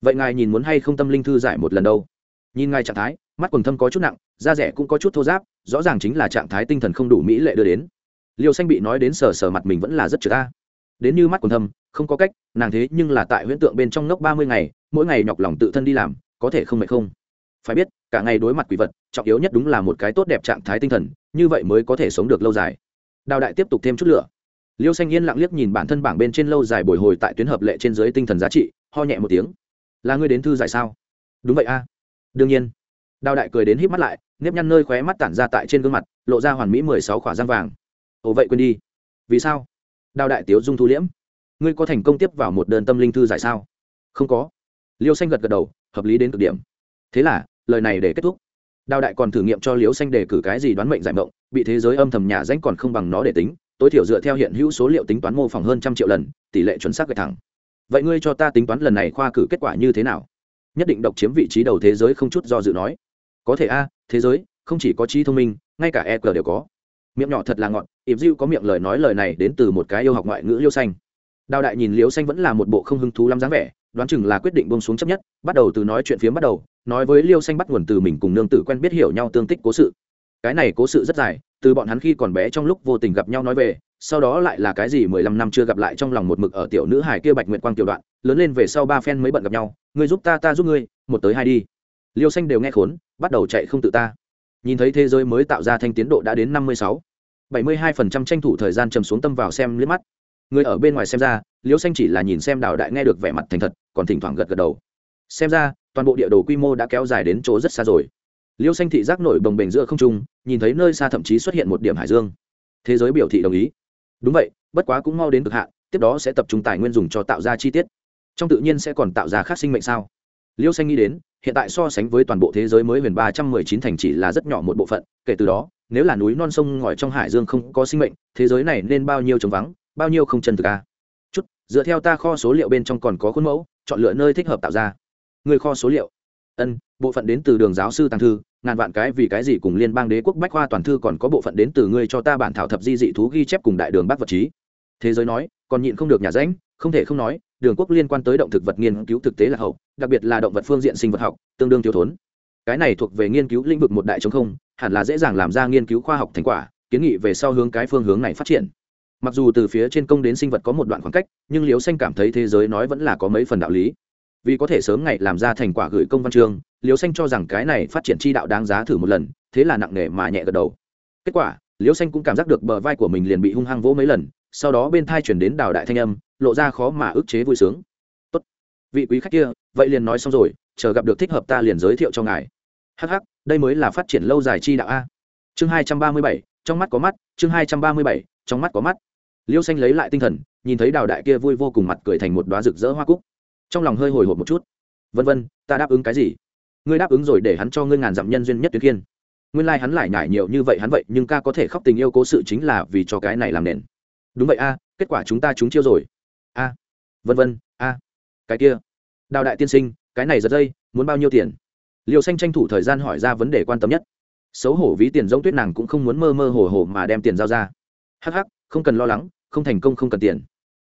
Vậy ngài nhìn muốn hay không tâm linh thư giải một lần đâu? Nhìn ngài trạng thái, mắt quần thâm có chút nặng, da rẻ cũng có chút thô giáp rõ ràng chính là trạng thái tinh thần không đủ mỹ lệ đưa đến. Liêu xanh bị nói đến sờ sờ mặt mình vẫn là rất trừ ta đến như mắt quần thâm, không có cách, nàng thế nhưng là tại huyễn tượng bên trong ngốc ba mươi ngày, mỗi ngày nhọc lòng tự thân đi làm, có thể không mệt không? Phải biết, cả ngày đối mặt quỷ vật, trọng yếu nhất đúng là một cái tốt đẹp trạng thái tinh thần, như vậy mới có thể sống được lâu dài đào đại tiếp tục thêm chút lửa. Liêu xanh yên lặng liếc nhìn bản thân bảng bên trên lâu dài bồi hồi tại tuyến hợp lệ trên dưới tinh thần giá trị, ho nhẹ một tiếng. Là ngươi đến thư giải sao? Đúng vậy a. Đương nhiên. Đào đại cười đến híp mắt lại, nếp nhăn nơi khóe mắt tản ra tại trên gương mặt, lộ ra hoàn mỹ mười sáu khỏa răng vàng. Ồ, vậy quên đi. Vì sao? Đào đại tiếu dung thu liễm. Ngươi có thành công tiếp vào một đơn tâm linh thư giải sao? Không có. Liêu xanh gật gật đầu, hợp lý đến cực điểm. Thế là, lời này để kết thúc đào đại còn thử nghiệm cho Liễu xanh đề cử cái gì đoán mệnh giải mộng, bị thế giới âm thầm nhà danh còn không bằng nó để tính, tối thiểu dựa theo hiện hữu số liệu tính toán mô phỏng hơn trăm triệu lần, tỷ lệ chuẩn xác gạch thẳng. Vậy ngươi cho ta tính toán lần này khoa cử kết quả như thế nào? Nhất định độc chiếm vị trí đầu thế giới không chút do dự nói. Có thể a à, thế giới, không chỉ có trí thông minh, ngay cả e g đều có. Miệng nhỏ thật là ngọn ịp diêu có miệng lời nói lời này đến từ một cái yêu học ngoại ngữ liêu xanh. Đào đại nhìn liêu xanh vẫn là một bộ không hứng thú lắm dáng vẻ đoán chừng là quyết định bông xuống chấp nhất, bắt đầu từ nói chuyện phiếm bắt đầu, nói với liêu xanh bắt nguồn từ mình cùng nương tử quen biết hiểu nhau tương tích cố sự. Cái này cố sự rất dài, từ bọn hắn khi còn bé trong lúc vô tình gặp nhau nói về, sau đó lại là cái gì mười lăm năm chưa gặp lại trong lòng một mực ở tiểu nữ hải kia bạch nguyện quang tiểu đoạn, lớn lên về sau ba phen mới bận gặp nhau, ngươi giúp ta ta giúp ngươi, một tới hai đi. Liêu xanh đều nghe khốn, bắt đầu chạy không tự ta. Nhìn thấy thế giới mới tạo ra thanh tiến độ đã đến năm mươi sáu, bảy mươi hai phần trăm tranh thủ thời gian trầm xuống tâm vào xem liếc mắt người ở bên ngoài xem ra liêu xanh chỉ là nhìn xem đào đại nghe được vẻ mặt thành thật, còn thỉnh thoảng gật gật đầu. Xem ra, toàn bộ địa đồ quy mô đã kéo dài đến chỗ rất xa rồi. Liêu xanh thị giác nổi bồng bềnh giữa không trung, nhìn thấy nơi xa thậm chí xuất hiện một điểm hải dương. Thế giới biểu thị đồng ý. Đúng vậy, bất quá cũng mau đến cực hạn, tiếp đó sẽ tập trung tài nguyên dùng cho tạo ra chi tiết. Trong tự nhiên sẽ còn tạo ra khác sinh mệnh sao? Liêu xanh nghĩ đến, hiện tại so sánh với toàn bộ thế giới mới huyền ba trăm mười chín thành chỉ là rất nhỏ một bộ phận, kể từ đó, nếu là núi non sông ngòi trong hải dương không có sinh mệnh, thế giới này nên bao nhiêu trống vắng bao nhiêu không chân thực a chút, dựa theo ta kho số liệu bên trong còn có khuôn mẫu, chọn lựa nơi thích hợp tạo ra. Người kho số liệu. Ân, bộ phận đến từ đường giáo sư tăng thư, ngàn vạn cái vì cái gì cùng liên bang đế quốc bách khoa toàn thư còn có bộ phận đến từ ngươi cho ta bản thảo thập di dị thú ghi chép cùng đại đường bắc vật trí. Thế giới nói, còn nhịn không được nhà ránh không thể không nói, đường quốc liên quan tới động thực vật nghiên cứu thực tế là hậu, đặc biệt là động vật phương diện sinh vật học, tương đương thiếu thốn. Cái này thuộc về nghiên cứu lĩnh vực một đại chống không, hẳn là dễ dàng làm ra nghiên cứu khoa học thành quả, kiến nghị về sau hướng cái phương hướng này phát triển mặc dù từ phía trên công đến sinh vật có một đoạn khoảng cách, nhưng liều xanh cảm thấy thế giới nói vẫn là có mấy phần đạo lý. Vì có thể sớm ngày làm ra thành quả gửi công văn chương liều xanh cho rằng cái này phát triển chi đạo đáng giá thử một lần, thế là nặng nề mà nhẹ gật đầu. Kết quả liều xanh cũng cảm giác được bờ vai của mình liền bị hung hăng vỗ mấy lần, sau đó bên thai chuyển đến đào đại thanh âm, lộ ra khó mà ức chế vui sướng. Tốt, vị quý khách kia, vậy liền nói xong rồi, chờ gặp được thích hợp ta liền giới thiệu cho ngài. Hh đây mới là phát triển lâu dài chi đạo a. Chương hai trăm ba mươi bảy, trong mắt có mắt, chương hai trăm ba mươi bảy, trong mắt có mắt liêu xanh lấy lại tinh thần, nhìn thấy đào đại kia vui vô cùng mặt cười thành một đoá rực rỡ hoa cúc. Trong lòng hơi hồi hộp một chút. Vân vân, ta đáp ứng cái gì? Ngươi đáp ứng rồi để hắn cho ngươi ngàn dặm nhân duyên nhất tuyến kiên. Nguyên lai、like、hắn lại nhải nhiều như vậy hắn vậy, nhưng ca có thể khóc tình yêu cố sự chính là vì cho cái này làm nền. Đúng vậy a, kết quả chúng ta trúng chiêu rồi. A, vân vân, a, cái kia. Đào đại tiên sinh, cái này giật dây, muốn bao nhiêu tiền? Liều xanh tranh thủ thời gian hỏi ra vấn đề quan tâm nhất. Xấu hổ ví tiền giống tuyết nàng cũng không muốn mơ mơ hồ hồ mà đem tiền giao ra. Hắc hắc, không cần lo lắng không thành công không cần tiền.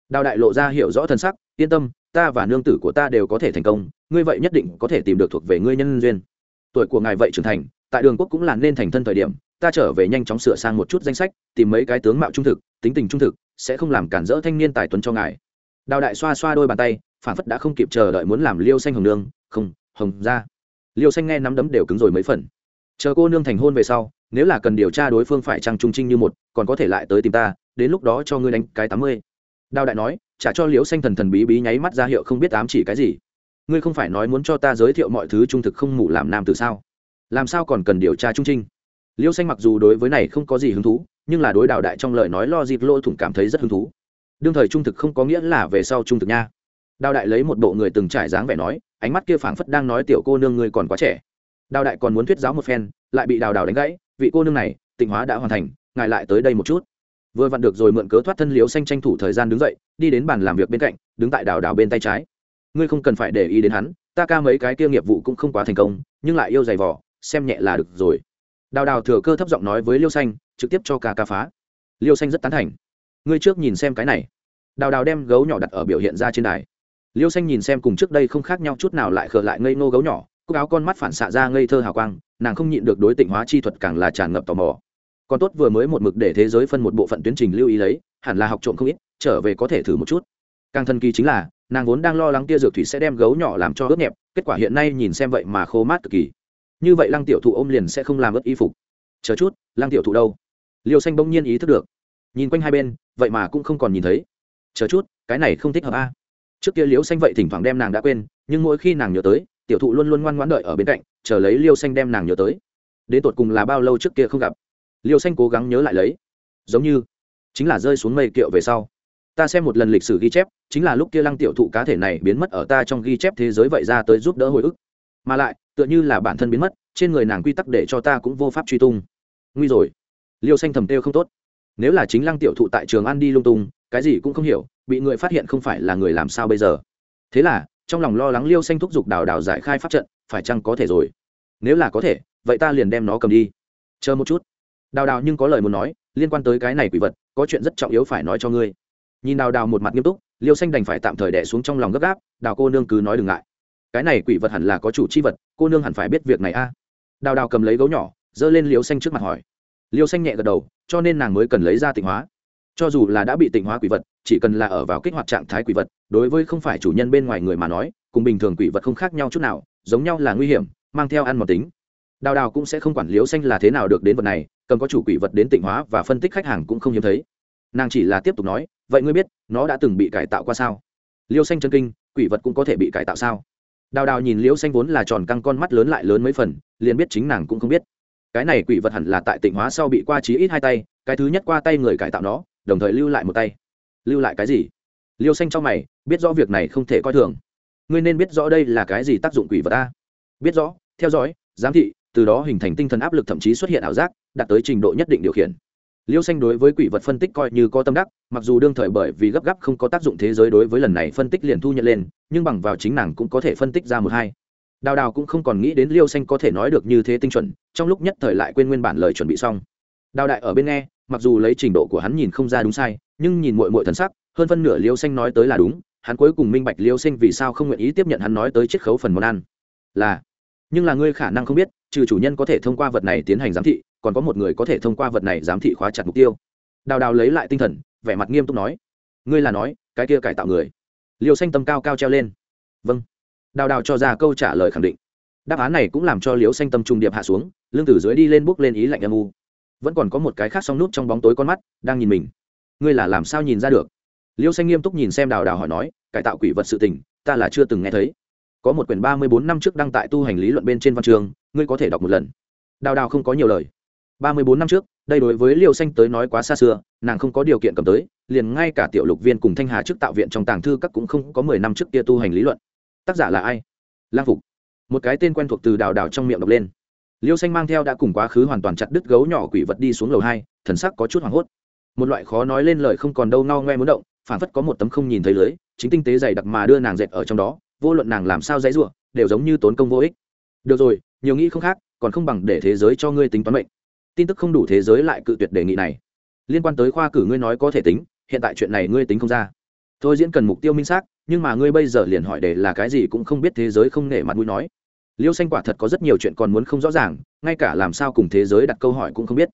Đào đại lộ ra hiểu rõ thân sắc, yên tâm, ta và nương tử của ta đều có thể thành công, ngươi vậy nhất định có thể tìm được thuộc về ngươi nhân duyên. Tuổi của ngài vậy trưởng thành, tại đường quốc cũng là nên thành thân thời điểm, ta trở về nhanh chóng sửa sang một chút danh sách, tìm mấy cái tướng mạo trung thực, tính tình trung thực, sẽ không làm cản rỡ thanh niên tài tuấn cho ngài. Đào đại xoa xoa đôi bàn tay phản phất đã không kịp chờ đợi muốn làm liêu xanh hồng nương, không, hồng ra. Liêu xanh nghe nắm đấm đều cứng rồi mấy phần. Chờ cô nương thành hôn về sau, nếu là cần điều tra đối phương phải trăng trung trinh như một, còn có thể lại tới tìm ta đến lúc đó cho ngươi đánh cái tám mươi. Đào đại nói trả cho liễu xanh thần thần bí bí nháy mắt ra hiệu không biết ám chỉ cái gì. Ngươi không phải nói muốn cho ta giới thiệu mọi thứ trung thực không mủ làm nam từ sao? Làm sao còn cần điều tra trung trinh? Liễu xanh mặc dù đối với này không có gì hứng thú, nhưng là đối đào đại trong lời nói lo dịp lỗ thủng cảm thấy rất hứng thú. Đương thời trung thực không có nghĩa là về sau trung thực nha. Đào đại lấy một bộ người từng trải dáng vẻ nói, ánh mắt kia phảng phất đang nói tiểu cô nương ngươi còn quá trẻ. Đào đại còn muốn thuyết giáo một phen, lại bị đào đào đánh gãy, vị cô nương này, tịnh hóa đã hoàn thành, ngài lại tới đây một chút vừa vặn được rồi mượn cớ thoát thân liếu xanh tranh thủ thời gian đứng dậy, đi đến bàn làm việc bên cạnh, đứng tại đào đào bên tay trái. Ngươi không cần phải để ý đến hắn, ta ca mấy cái kia nghiệp vụ cũng không quá thành công, nhưng lại yêu dày vỏ xem nhẹ là được rồi. Đào đào thừa cơ thấp giọng nói với liêu xanh, trực tiếp cho ca ca phá. Liêu xanh rất tán thành. Ngươi trước nhìn xem cái này. Đào đào đem gấu nhỏ đặt ở biểu hiện ra trên đài. Liêu xanh nhìn xem cùng trước đây không khác nhau chút nào lại khờ lại ngây ngô gấu nhỏ cúc áo con mắt phản xạ ra ngây thơ hào quang, nàng không nhịn được đối tịnh hóa chi thuật càng là tràn ngập tò mò còn tốt vừa mới một mực để thế giới phân một bộ phận tuyến trình lưu ý lấy, hẳn là học trộm không ít, trở về có thể thử một chút. Càng thần kỳ chính là, nàng vốn đang lo lắng tia dược thủy sẽ đem gấu nhỏ làm cho ướt nhẹp, kết quả hiện nay nhìn xem vậy mà khô mát cực kỳ. Như vậy lăng tiểu thụ ôm liền sẽ không làm ướt y phục. Chờ chút, lăng tiểu thụ đâu? Liêu xanh bỗng nhiên ý thức được. Nhìn quanh hai bên, vậy mà cũng không còn nhìn thấy. Chờ chút, cái này không thích hợp a. Trước kia liêu xanh vậy thỉnh thoảng đem nàng đã quên, nhưng mỗi khi nàng nhớ tới, tiểu thụ luôn luôn ngoan ngoãn đợi ở bên cạnh, chờ lấy liêu xanh đem nàng nhớ tới. Đến tột cùng là bao lâu trước kia không gặp? Liêu xanh cố gắng nhớ lại lấy. Giống như chính là rơi xuống mây kiệu về sau. Ta xem một lần lịch sử ghi chép, chính là lúc kia lăng tiểu thụ cá thể này biến mất ở ta trong ghi chép thế giới vậy ra tới giúp đỡ hồi ức. Mà lại, tựa như là bản thân biến mất, trên người nàng quy tắc để cho ta cũng vô pháp truy tung. Nguy rồi. Liêu xanh thầm têu không tốt. Nếu là chính lăng tiểu thụ tại trường ăn đi lung tung, cái gì cũng không hiểu, bị người phát hiện không phải là người làm sao bây giờ? Thế là, trong lòng lo lắng liêu xanh thúc giục đào đào giải khai pháp trận, phải chăng có thể rồi? Nếu là có thể, vậy ta liền đem nó cầm đi. Chờ một chút đào đào nhưng có lời muốn nói, liên quan tới cái này quỷ vật, có chuyện rất trọng yếu phải nói cho ngươi. Nhìn đào đào một mặt nghiêm túc, liêu xanh đành phải tạm thời đẻ xuống trong lòng gấp gáp, đào cô nương cứ nói đừng ngại. Cái này quỷ vật hẳn là có chủ c h i vật, cô nương hẳn phải biết việc này a. Đào đào cầm lấy gấu nhỏ, giơ lên liêu xanh trước mặt hỏi. Liêu xanh nhẹ gật đầu, cho nên nàng mới cần lấy ra tịnh hóa. Cho dù là đã bị tịnh hóa quỷ vật, chỉ cần là ở vào kích hoạt trạng thái quỷ vật, đối với không phải chủ nhân bên ngoài người mà nói, cùng bình thường quỷ vật không khác nhau chút nào, giống nhau là nguy hiểm, mang theo ăn một tính đào đào cũng sẽ không quản liếu xanh là thế nào được đến vật này, cầm có chủ quỷ vật đến tịnh hóa và phân tích khách hàng cũng không hiếm thấy. Nàng chỉ là tiếp tục nói, vậy ngươi biết, nó đã từng bị cải tạo qua sao? Liêu xanh chân kinh, quỷ vật cũng có thể bị cải tạo sao? Đào đào nhìn liêu xanh vốn là tròn căng con mắt lớn lại lớn mấy phần, liền biết chính nàng cũng không biết. Cái này quỷ vật hẳn là tại tịnh hóa sau bị qua trí ít hai tay, cái thứ nhất qua tay người cải tạo nó, đồng thời lưu lại một tay. Lưu lại cái gì? Liêu xanh cho mày, biết rõ việc này không thể coi thường. Ngươi nên biết rõ đây là cái gì tác dụng quỷ vật ta biết rõ, theo dõi, giám thị từ đó hình thành tinh thần áp lực thậm chí xuất hiện ảo giác, đạt tới trình độ nhất định điều khiển. Liêu xanh đối với quỷ vật phân tích coi như có tâm đắc, mặc dù đương thời bởi vì gấp gáp không có tác dụng thế giới đối với lần này phân tích liền thu nhận lên, nhưng bằng vào chính nàng cũng có thể phân tích ra một hai. Đào đào cũng không còn nghĩ đến liêu xanh có thể nói được như thế tinh chuẩn, trong lúc nhất thời lại quên nguyên bản lời chuẩn bị xong. Đào đại ở bên nghe, mặc dù lấy trình độ của hắn nhìn không ra đúng sai, nhưng nhìn mội mội thần sắc, hơn phân nửa liêu xanh nói tới là đúng, hắn cuối cùng minh bạch liêu xanh vì sao không nguyện ý tiếp nhận hắn nói tới chiết khấu phần món ăn. Là, nhưng là ngươi khả năng không biết trừ chủ nhân có thể thông qua vật này tiến hành giám thị, còn có một người có thể thông qua vật này giám thị khóa chặt mục tiêu. Đào đào lấy lại tinh thần, vẻ mặt nghiêm túc nói, ngươi là nói, cái kia cải tạo người. Liều xanh tâm cao cao treo lên. Vâng. Đào đào cho ra câu trả lời khẳng định. Đáp án này cũng làm cho liều xanh tâm trung điệp hạ xuống lương tử dưới đi lên bước lên ý lạnh âm u. Vẫn còn có một cái khác song nút trong bóng tối con mắt, đang nhìn mình. Ngươi là làm sao nhìn ra được? Liêu xanh nghiêm túc nhìn xem đào đào hỏi nói, cải tạo quỷ vật sự tình, ta là chưa từng nghe thấy có một quyển ba mươi bốn năm trước đăng tại tu hành lý luận bên trên văn trường, ngươi có thể đọc một lần. Đào đào không có nhiều lời. ba mươi bốn năm trước, đây đối với liêu xanh tới nói quá xa xưa, nàng không có điều kiện cầm tới, liền ngay cả tiểu lục viên cùng thanh hà trước tạo viện trong tàng thư các cũng không có mười năm trước kia tu hành lý luận. Tác giả là ai? Lang phục. Một cái tên quen thuộc từ đào đào trong miệng đọc lên. Liêu xanh mang theo đã cùng quá khứ hoàn toàn chặt đứt gấu nhỏ quỷ vật đi xuống lầu hai, thần sắc có chút hoảng hốt. Một loại khó nói lên lời không còn đâu no ngoe muốn động phản phất có một tấm không nhìn thấy lưới, chính tinh tế dày đặc mà đưa nàng dệt ở trong đó vô luận nàng làm sao dãy rủa, đều giống như tốn công vô ích. Được rồi nhiều nghĩ không khác còn không bằng để thế giới cho ngươi tính toán mệnh. Tin tức không đủ thế giới lại cự tuyệt đề nghị này. Liên quan tới khoa cử ngươi nói có thể tính hiện tại chuyện này ngươi tính không ra. Thôi diễn cần mục tiêu minh xác nhưng mà ngươi bây giờ liền hỏi để là cái gì cũng không biết thế giới không nể mặt mũi nói. Liêu xanh quả thật có rất nhiều chuyện còn muốn không rõ ràng ngay cả làm sao cùng thế giới đặt câu hỏi cũng không biết.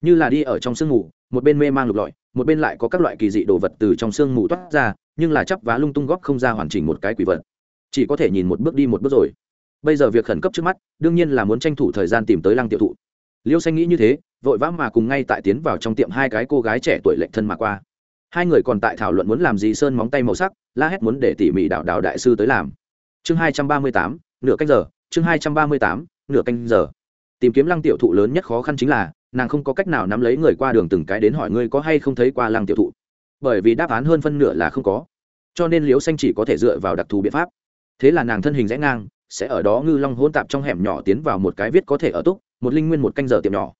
Như là đi ở trong sương mù một bên mê mang lục lọi một bên lại có các loại kỳ dị đồ vật từ trong sương mù toát ra nhưng là chắp vá lung tung góp không ra hoàn chỉnh một cái quỷ vật chỉ có thể nhìn một bước đi một bước rồi. Bây giờ việc khẩn cấp trước mắt, đương nhiên là muốn tranh thủ thời gian tìm tới lăng tiểu thụ. Liêu xanh nghĩ như thế, vội vã mà cùng ngay tại tiến vào trong tiệm hai cái cô gái trẻ tuổi lệnh thân mà qua. Hai người còn tại thảo luận muốn làm gì sơn móng tay màu sắc, la hét muốn để tỉ mỉ đạo đạo đại sư tới làm. Chương hai trăm ba mươi tám, nửa canh giờ, chương hai trăm ba mươi tám, nửa canh giờ. Tìm kiếm lăng tiểu thụ lớn nhất khó khăn chính là, nàng không có cách nào nắm lấy người qua đường từng cái đến hỏi ngươi có hay không thấy qua lăng tiểu thụ. Bởi vì đáp án hơn phân nửa là không có. Cho nên liễu xanh chỉ có thể dựa vào đặc thù biện pháp thế là nàng thân hình rẽ ngang, sẽ ở đó ngư long hỗn tạp trong hẻm nhỏ tiến vào một cái viết có thể ở túc, một linh nguyên một canh giờ tiệm nhỏ.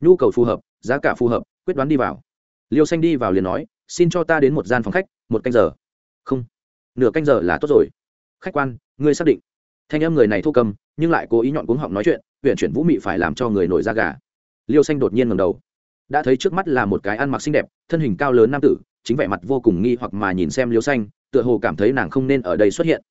Nhu cầu phù hợp, giá cả phù hợp, quyết đoán đi vào. Liêu xanh đi vào liền nói, xin cho ta đến một gian phòng khách, một canh giờ. Không, nửa canh giờ là tốt rồi. Khách quan, ngươi xác định. Thanh em người này thô cầm, nhưng lại cố ý nhọn cuống họng nói chuyện huyện chuyển vũ mị phải làm cho người nổi da gà. Liêu xanh đột nhiên ngầm đầu. Đã thấy trước mắt là một cái ăn mặc xinh đẹp, thân hình cao lớn nam tử, chính vẻ mặt vô cùng nghi hoặc mà nhìn xem liêu xanh, tựa hồ cảm thấy nàng không nên ở đây xuất hiện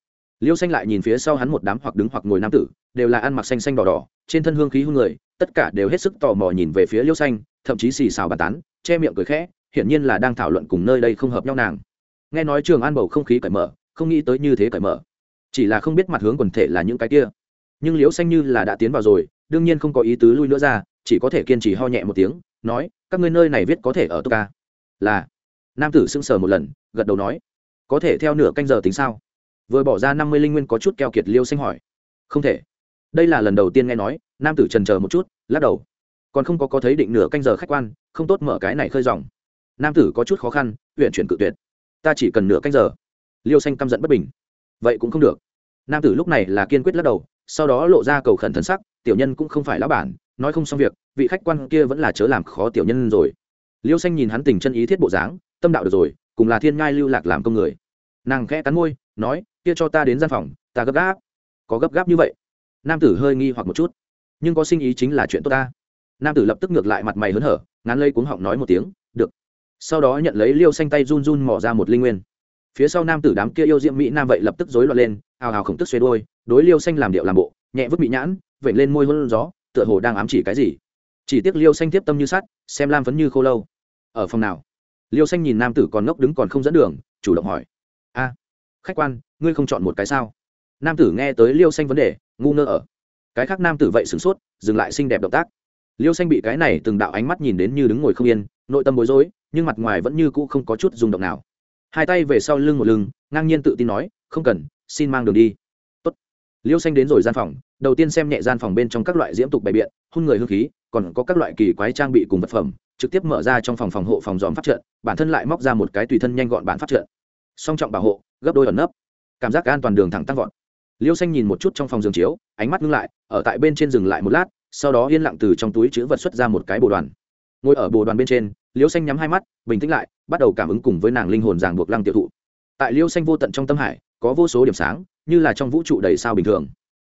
liêu xanh lại nhìn phía sau hắn một đám hoặc đứng hoặc ngồi nam tử, đều là ăn mặc xanh xanh đỏ đỏ, trên thân hương khí hương người, tất cả đều hết sức tò mò nhìn về phía liêu xanh, thậm chí xì xào bàn tán, che miệng cười khẽ, hiển nhiên là đang thảo luận cùng nơi đây không hợp nhau nàng. Nghe nói trường an bầu không khí cởi mở, không nghĩ tới như thế cởi mở. Chỉ là không biết mặt hướng quần thể là những cái kia. Nhưng liễu xanh như là đã tiến vào rồi, đương nhiên không có ý tứ lui nữa ra, chỉ có thể kiên trì ho nhẹ một tiếng, nói, các ngươi nơi này viết có thể ở tô ca là. Nam tử sững sờ một lần, gật đầu nói, có thể theo nửa canh giờ tính sao? Vừa bỏ ra năm mươi linh nguyên có chút keo kiệt liêu xanh hỏi. Không thể. Đây là lần đầu tiên nghe nói, nam tử trần chờ một chút, lắc đầu. Còn không có có thấy định nửa canh giờ khách quan, không tốt mở cái này khơi dòng. Nam tử có chút khó khăn huyện chuyển cự tuyệt. Ta chỉ cần nửa canh giờ. Liêu xanh căm giận bất bình. Vậy cũng không được. Nam tử lúc này là kiên quyết lắc đầu, sau đó lộ ra cầu khẩn thần sắc, tiểu nhân cũng không phải lão bản, nói không xong việc, vị khách quan kia vẫn là chớ làm khó tiểu nhân rồi. Liêu xanh nhìn hắn tình chân ý thiết bộ dáng, tâm đạo được rồi, cùng là thiên ngai lưu lạc làm công người. Nàng khẽ cắn môi, nói kia cho ta đến gian phòng, ta gấp gáp. Có gấp gáp như vậy? Nam tử hơi nghi hoặc một chút. Nhưng có sinh ý chính là chuyện tốt ta. Nam tử lập tức ngược lại mặt mày hớn hở, ngán lây cuống họng nói một tiếng, được. Sau đó nhận lấy liêu xanh tay run run mỏ ra một linh nguyên. Phía sau nam tử đám kia yêu diễm mỹ nam vậy lập tức rối loạn lên, ào ào khổng tức xoay đôi đối liêu xanh làm điệu làm bộ, nhẹ vứt bị nhãn, vểnh lên môi hôn gió, tựa hồ đang ám chỉ cái gì. Chỉ tiếc liêu xanh tiếp tâm như sắt, xem lam phấn như khô lâu. Ở phòng nào? Liêu xanh nhìn nam tử còn ngốc đứng còn không dẫn đường, chủ động hỏi. A khách quan, ngươi không chọn một cái sao? Nam tử nghe tới liêu xanh vấn đề, ngu ngơ ở. Cái khác nam tử vậy sửng sốt, dừng lại xinh đẹp động tác. Liêu xanh bị cái này từng đạo ánh mắt nhìn đến như đứng ngồi không yên, nội tâm bối rối, nhưng mặt ngoài vẫn như cũ không có chút rung động nào. Hai tay về sau lưng một lưng, ngang nhiên tự tin nói, không cần, xin mang đường đi. Tốt. liêu xanh đến rồi gian phòng, đầu tiên xem nhẹ gian phòng bên trong các loại diễm tục bày biện, hôn người hương khí, còn có các loại kỳ quái trang bị cùng vật phẩm, trực tiếp mở ra trong phòng phòng hộ phòng dòm phát trận, bản thân lại móc ra một cái tùy thân nhanh gọn bản phát trận. Song trọng bảo hộ gấp đôi ẩn nấp. Cảm giác an toàn đường thẳng tăng vọt. Liêu xanh nhìn một chút trong phòng giường chiếu, ánh mắt ngưng lại, ở tại bên trên dừng lại một lát, sau đó yên lặng từ trong túi chữ vật xuất ra một cái bồ đoàn. Ngồi ở bồ đoàn bên trên, liêu xanh nhắm hai mắt, bình tĩnh lại, bắt đầu cảm ứng cùng với nàng linh hồn ràng buộc lăng tiêu thụ. Tại liêu xanh vô tận trong tâm hải, có vô số điểm sáng, như là trong vũ trụ đầy sao bình thường.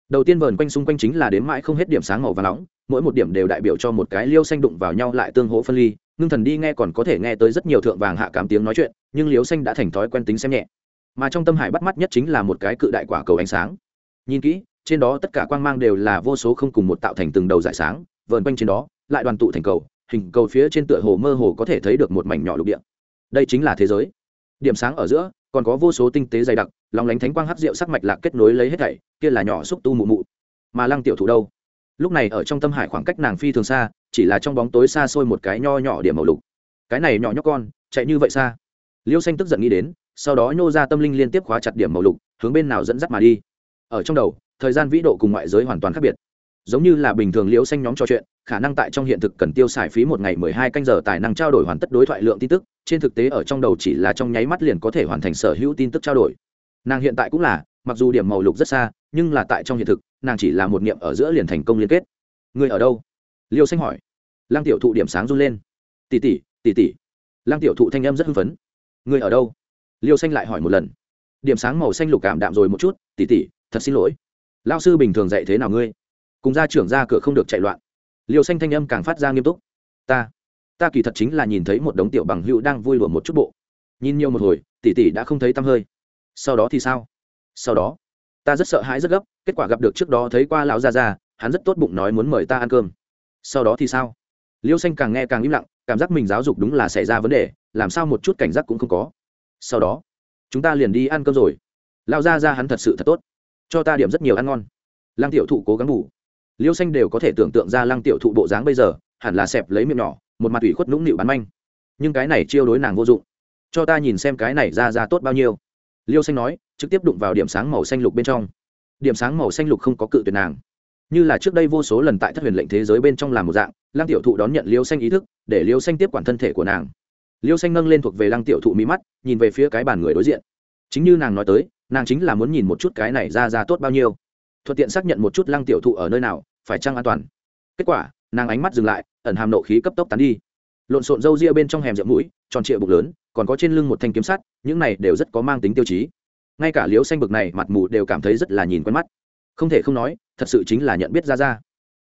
Đầu tiên vờn quanh xung quanh chính là đếm mãi không hết điểm sáng màu và nóng, mỗi một điểm đều đại biểu cho một cái liêu xanh đụng vào nhau lại tương hỗ phân ly, ngưng thần đi nghe còn có thể nghe tới rất nhiều thượng vàng hạ cảm tiếng nói chuyện, nhưng liêu xanh đã thành thói quen tính xem nhẹ mà trong tâm hải bắt mắt nhất chính là một cái cự đại quả cầu ánh sáng. Nhìn kỹ, trên đó tất cả quang mang đều là vô số không cùng một tạo thành từng đầu dải sáng, vờn quanh trên đó, lại đoàn tụ thành cầu, hình cầu phía trên tựa hồ mơ hồ có thể thấy được một mảnh nhỏ lục địa. Đây chính là thế giới. Điểm sáng ở giữa, còn có vô số tinh tế dày đặc lòng lánh thánh quang hắc rượu sắc mạch lạc kết nối lấy hết thảy, kia là nhỏ xúc tu mụ mụ. Mà lăng tiểu thủ đâu? Lúc này ở trong tâm hải khoảng cách nàng phi thường xa, chỉ là trong bóng tối xa xôi một cái nho nhỏ điểm màu lục. Cái này nhỏ nhóc con, chạy như vậy xa. Liêu xanh tức giận nghĩ đến sau đó nhô ra tâm linh liên tiếp khóa chặt điểm màu lục, hướng bên nào dẫn dắt mà đi. Ở trong đầu, thời gian vĩ độ cùng ngoại giới hoàn toàn khác biệt. Giống như là bình thường liễu xanh nhóm trò chuyện, khả năng tại trong hiện thực cần tiêu xài phí một ngày mười hai canh giờ tài năng trao đổi hoàn tất đối thoại lượng tin tức, trên thực tế ở trong đầu chỉ là trong nháy mắt liền có thể hoàn thành sở hữu tin tức trao đổi. Nàng hiện tại cũng là, mặc dù điểm màu lục rất xa, nhưng là tại trong hiện thực, nàng chỉ là một niệm ở giữa liền thành công liên kết. Người ở đâu? Liêu xanh hỏi. Lăng tiểu thụ điểm sáng run lên. Tỷ tỷ tỷ tỷ. Lăng tiểu thụ thanh âm rất hưng phấn. Người ở đâu? Liêu xanh lại hỏi một lần. Điểm sáng màu xanh lục cảm đạm rồi một chút, tỷ tỷ, thật xin lỗi. Lao sư bình thường dạy thế nào ngươi? Cùng gia trưởng ra cửa không được chạy loạn. Liêu xanh thanh âm càng phát ra nghiêm túc. Ta ta kỳ thật chính là nhìn thấy một đống tiểu bằng hữu đang vui lùa một chút bộ. Nhìn nhiều một hồi, tỷ tỷ đã không thấy tăm hơi. Sau đó thì sao? Sau đó, ta rất sợ hãi rất gấp, kết quả gặp được trước đó thấy qua lão gia gia, hắn rất tốt bụng nói muốn mời ta ăn cơm. Sau đó thì sao? Liêu xanh càng nghe càng im lặng, cảm giác mình giáo dục đúng là xảy ra vấn đề, làm sao một chút cảnh giác cũng không có sau đó, chúng ta liền đi ăn cơm rồi. Lão gia gia hắn thật sự thật tốt. Cho ta điểm rất nhiều ăn ngon. Lăng tiểu thụ cố gắng ngủ liêu xanh đều có thể tưởng tượng ra lăng tiểu thụ bộ dáng bây giờ, hẳn là xẹp lấy miệng nhỏ, một mặt ủy khuất nũng nịu bán manh. Nhưng cái này chiêu đối nàng vô dụng. Cho ta nhìn xem cái này ra ra tốt bao nhiêu. Liêu xanh nói, trực tiếp đụng vào điểm sáng màu xanh lục bên trong. Điểm sáng màu xanh lục không có cự tuyệt nàng. Như là trước đây vô số lần tại thất huyền lệnh thế giới bên trong làm một dạng, lăng tiểu thụ đón nhận liêu xanh ý thức, để liêu xanh tiếp quản thân thể của nàng liêu xanh nâng lên thuộc về lăng tiểu thụ mỹ mắt, nhìn về phía cái bàn người đối diện. Chính như nàng nói tới, nàng chính là muốn nhìn một chút cái này ra ra tốt bao nhiêu. Thuận tiện xác nhận một chút lăng tiểu thụ ở nơi nào, phải chăng an toàn. Kết quả, nàng ánh mắt dừng lại, ẩn hàm nộ khí cấp tốc tán đi. Lộn xộn râu ria bên trong hẻm rậm mũi, tròn trịa bụng lớn, còn có trên lưng một thanh kiếm sắt, những này đều rất có mang tính tiêu chí. Ngay cả liễu xanh bực này mặt mù đều cảm thấy rất là nhìn quen mắt. Không thể không nói, thật sự chính là nhận biết ra ra.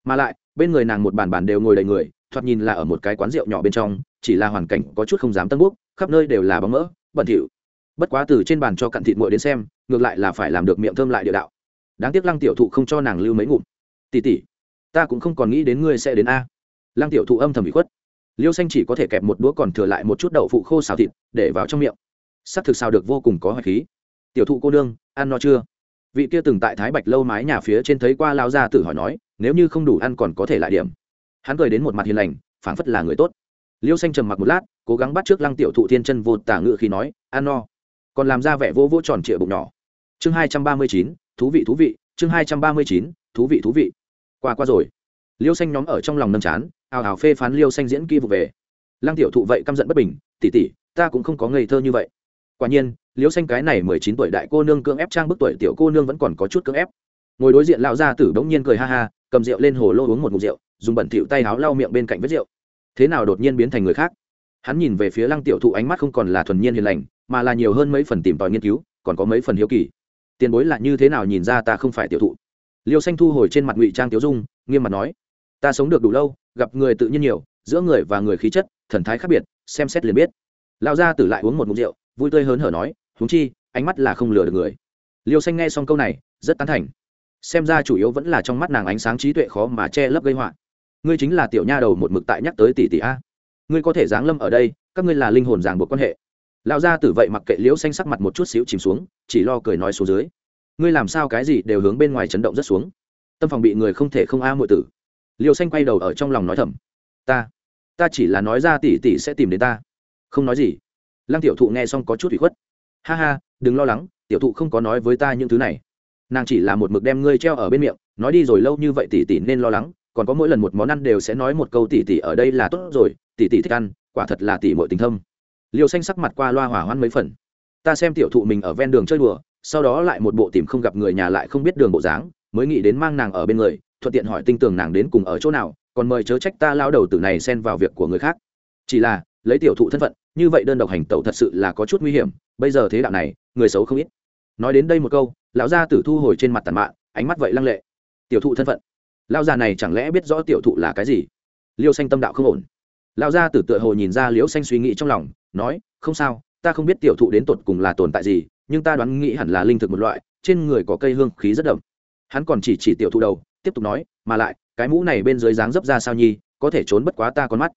Mà lại, bên người nàng một bàn bàn đều ngồi đầy người thoạt nhìn là ở một cái quán rượu nhỏ bên trong, chỉ là hoàn cảnh có chút không dám tân búc khắp nơi đều là bóng mỡ, bẩn thỉu. Bất quá từ trên bàn cho cặn thịt muội đến xem, ngược lại là phải làm được miệng thơm lại địa đạo. Đáng tiếc lăng tiểu thụ không cho nàng lưu mấy ngụm. Tỉ tỉ ta cũng không còn nghĩ đến ngươi sẽ đến a. Lăng tiểu thụ âm thầm bị khuất. Liêu xanh chỉ có thể kẹp một đũa còn thừa lại một chút đậu phụ khô xào thịt, để vào trong miệng. Sắc thực xào được vô cùng có hoài khí. Tiểu thụ cô nương, ăn no chưa? Vị kia từng tại thái bạch lâu mái nhà phía trên thấy qua lao ra tử hỏi nói, nếu như không đủ ăn còn có thể lại điểm hắn cười đến một mặt hiền lành, phảng phất là người tốt. Liêu xanh trầm mặc một lát, cố gắng bắt trước lăng tiểu thụ thiên chân vô tả ngự khi nói ăn no. Còn làm ra vẻ vô vô tròn trịa bụng nhỏ. Chương hai trăm ba mươi chín, thú vị thú vị. Chương hai trăm ba mươi chín, thú vị thú vị. Qua qua rồi. Liêu xanh nhóm ở trong lòng nâm chán, ào ào phê phán liêu xanh diễn kỳ vụ về. Lăng tiểu thụ vậy căm giận bất bình tỉ tỉ ta cũng không có ngây thơ như vậy. Quả nhiên, liêu xanh cái này mười chín tuổi đại cô nương cưỡng ép trang bức tuổi tiểu cô nương vẫn còn có chút cưỡng ép. Ngồi đối diện lão gia tử bỗng nhiên cười ha ha cầm rượu lên hồ lô uống một ngụm rượu, dùng bẩn thỉu tay áo lau miệng bên cạnh vết rượu. Thế nào đột nhiên biến thành người khác? Hắn nhìn về phía lăng tiểu thụ ánh mắt không còn là thuần nhiên hiền lành, mà là nhiều hơn mấy phần tìm tòi nghiên cứu, còn có mấy phần hiếu kỳ. Tiền bối là như thế nào nhìn ra ta không phải tiểu thụ? Liêu xanh thu hồi trên mặt ngụy trang tiểu dung, nghiêm mặt nói, ta sống được đủ lâu, gặp người tự nhiên nhiều, giữa người và người khí chất, thần thái khác biệt, xem xét liền biết. Lao ra tử lại uống một mục rượu, vui tươi hớn hở nói, huống chi, ánh mắt là không lừa được người. Liêu xanh nghe xong câu này, rất tán thành xem ra chủ yếu vẫn là trong mắt nàng ánh sáng trí tuệ khó mà che lấp gây họa. Ngươi chính là tiểu nha đầu một mực tại nhắc tới tỷ tỷ a. Ngươi có thể giáng lâm ở đây, các ngươi là linh hồn ràng buộc quan hệ. Lão gia tử vậy mặc kệ liễu xanh sắc mặt một chút xíu chìm xuống, chỉ lo cười nói xuống dưới. Ngươi làm sao cái gì đều hướng bên ngoài chấn động rất xuống. Tâm phòng bị người không thể không a à muội tử. Liễu xanh quay đầu ở trong lòng nói thầm. Ta ta chỉ là nói ra tỷ tỷ sẽ tìm đến ta. Không nói gì. Lăng tiểu thụ nghe xong có chút ủy khuất. Ha ha, đừng lo lắng, tiểu thụ không có nói với ta những thứ này nàng chỉ là một mực đem ngươi treo ở bên miệng, nói đi rồi lâu như vậy tỷ tỷ nên lo lắng, còn có mỗi lần một món ăn đều sẽ nói một câu tỷ tỷ ở đây là tốt rồi, tỷ tỷ thích ăn, quả thật là tỷ mọi tình thâm. Liều xanh sắc mặt qua loa hỏa hoan mấy phần. Ta xem tiểu thụ mình ở ven đường chơi đùa, sau đó lại một bộ tìm không gặp người nhà lại không biết đường bộ dáng, mới nghĩ đến mang nàng ở bên người, thuận tiện hỏi tinh tường nàng đến cùng ở chỗ nào, còn mời chớ trách ta lao đầu tử này xen vào việc của người khác. Chỉ là, lấy tiểu thụ thân phận, như vậy đơn độc hành tẩu thật sự là có chút nguy hiểm, bây giờ thế đạo này, người xấu không ít. Nói đến đây một câu lão gia tử thu hồi trên mặt tàn mạn, ánh mắt vậy lăng lệ. Tiểu thụ thân phận. Lão già này chẳng lẽ biết rõ tiểu thụ là cái gì? Liêu xanh tâm đạo không ổn. Lão gia tử tựa hồ nhìn ra liễu xanh suy nghĩ trong lòng, nói, không sao, ta không biết tiểu thụ đến tột cùng là tồn tại gì, nhưng ta đoán nghĩ hẳn là linh thực một loại, trên người có cây hương khí rất đậm. Hắn còn chỉ chỉ tiểu thụ đầu, tiếp tục nói, mà lại, cái mũ này bên dưới dáng dấp ra sao nhi, có thể trốn bất quá ta con mắt.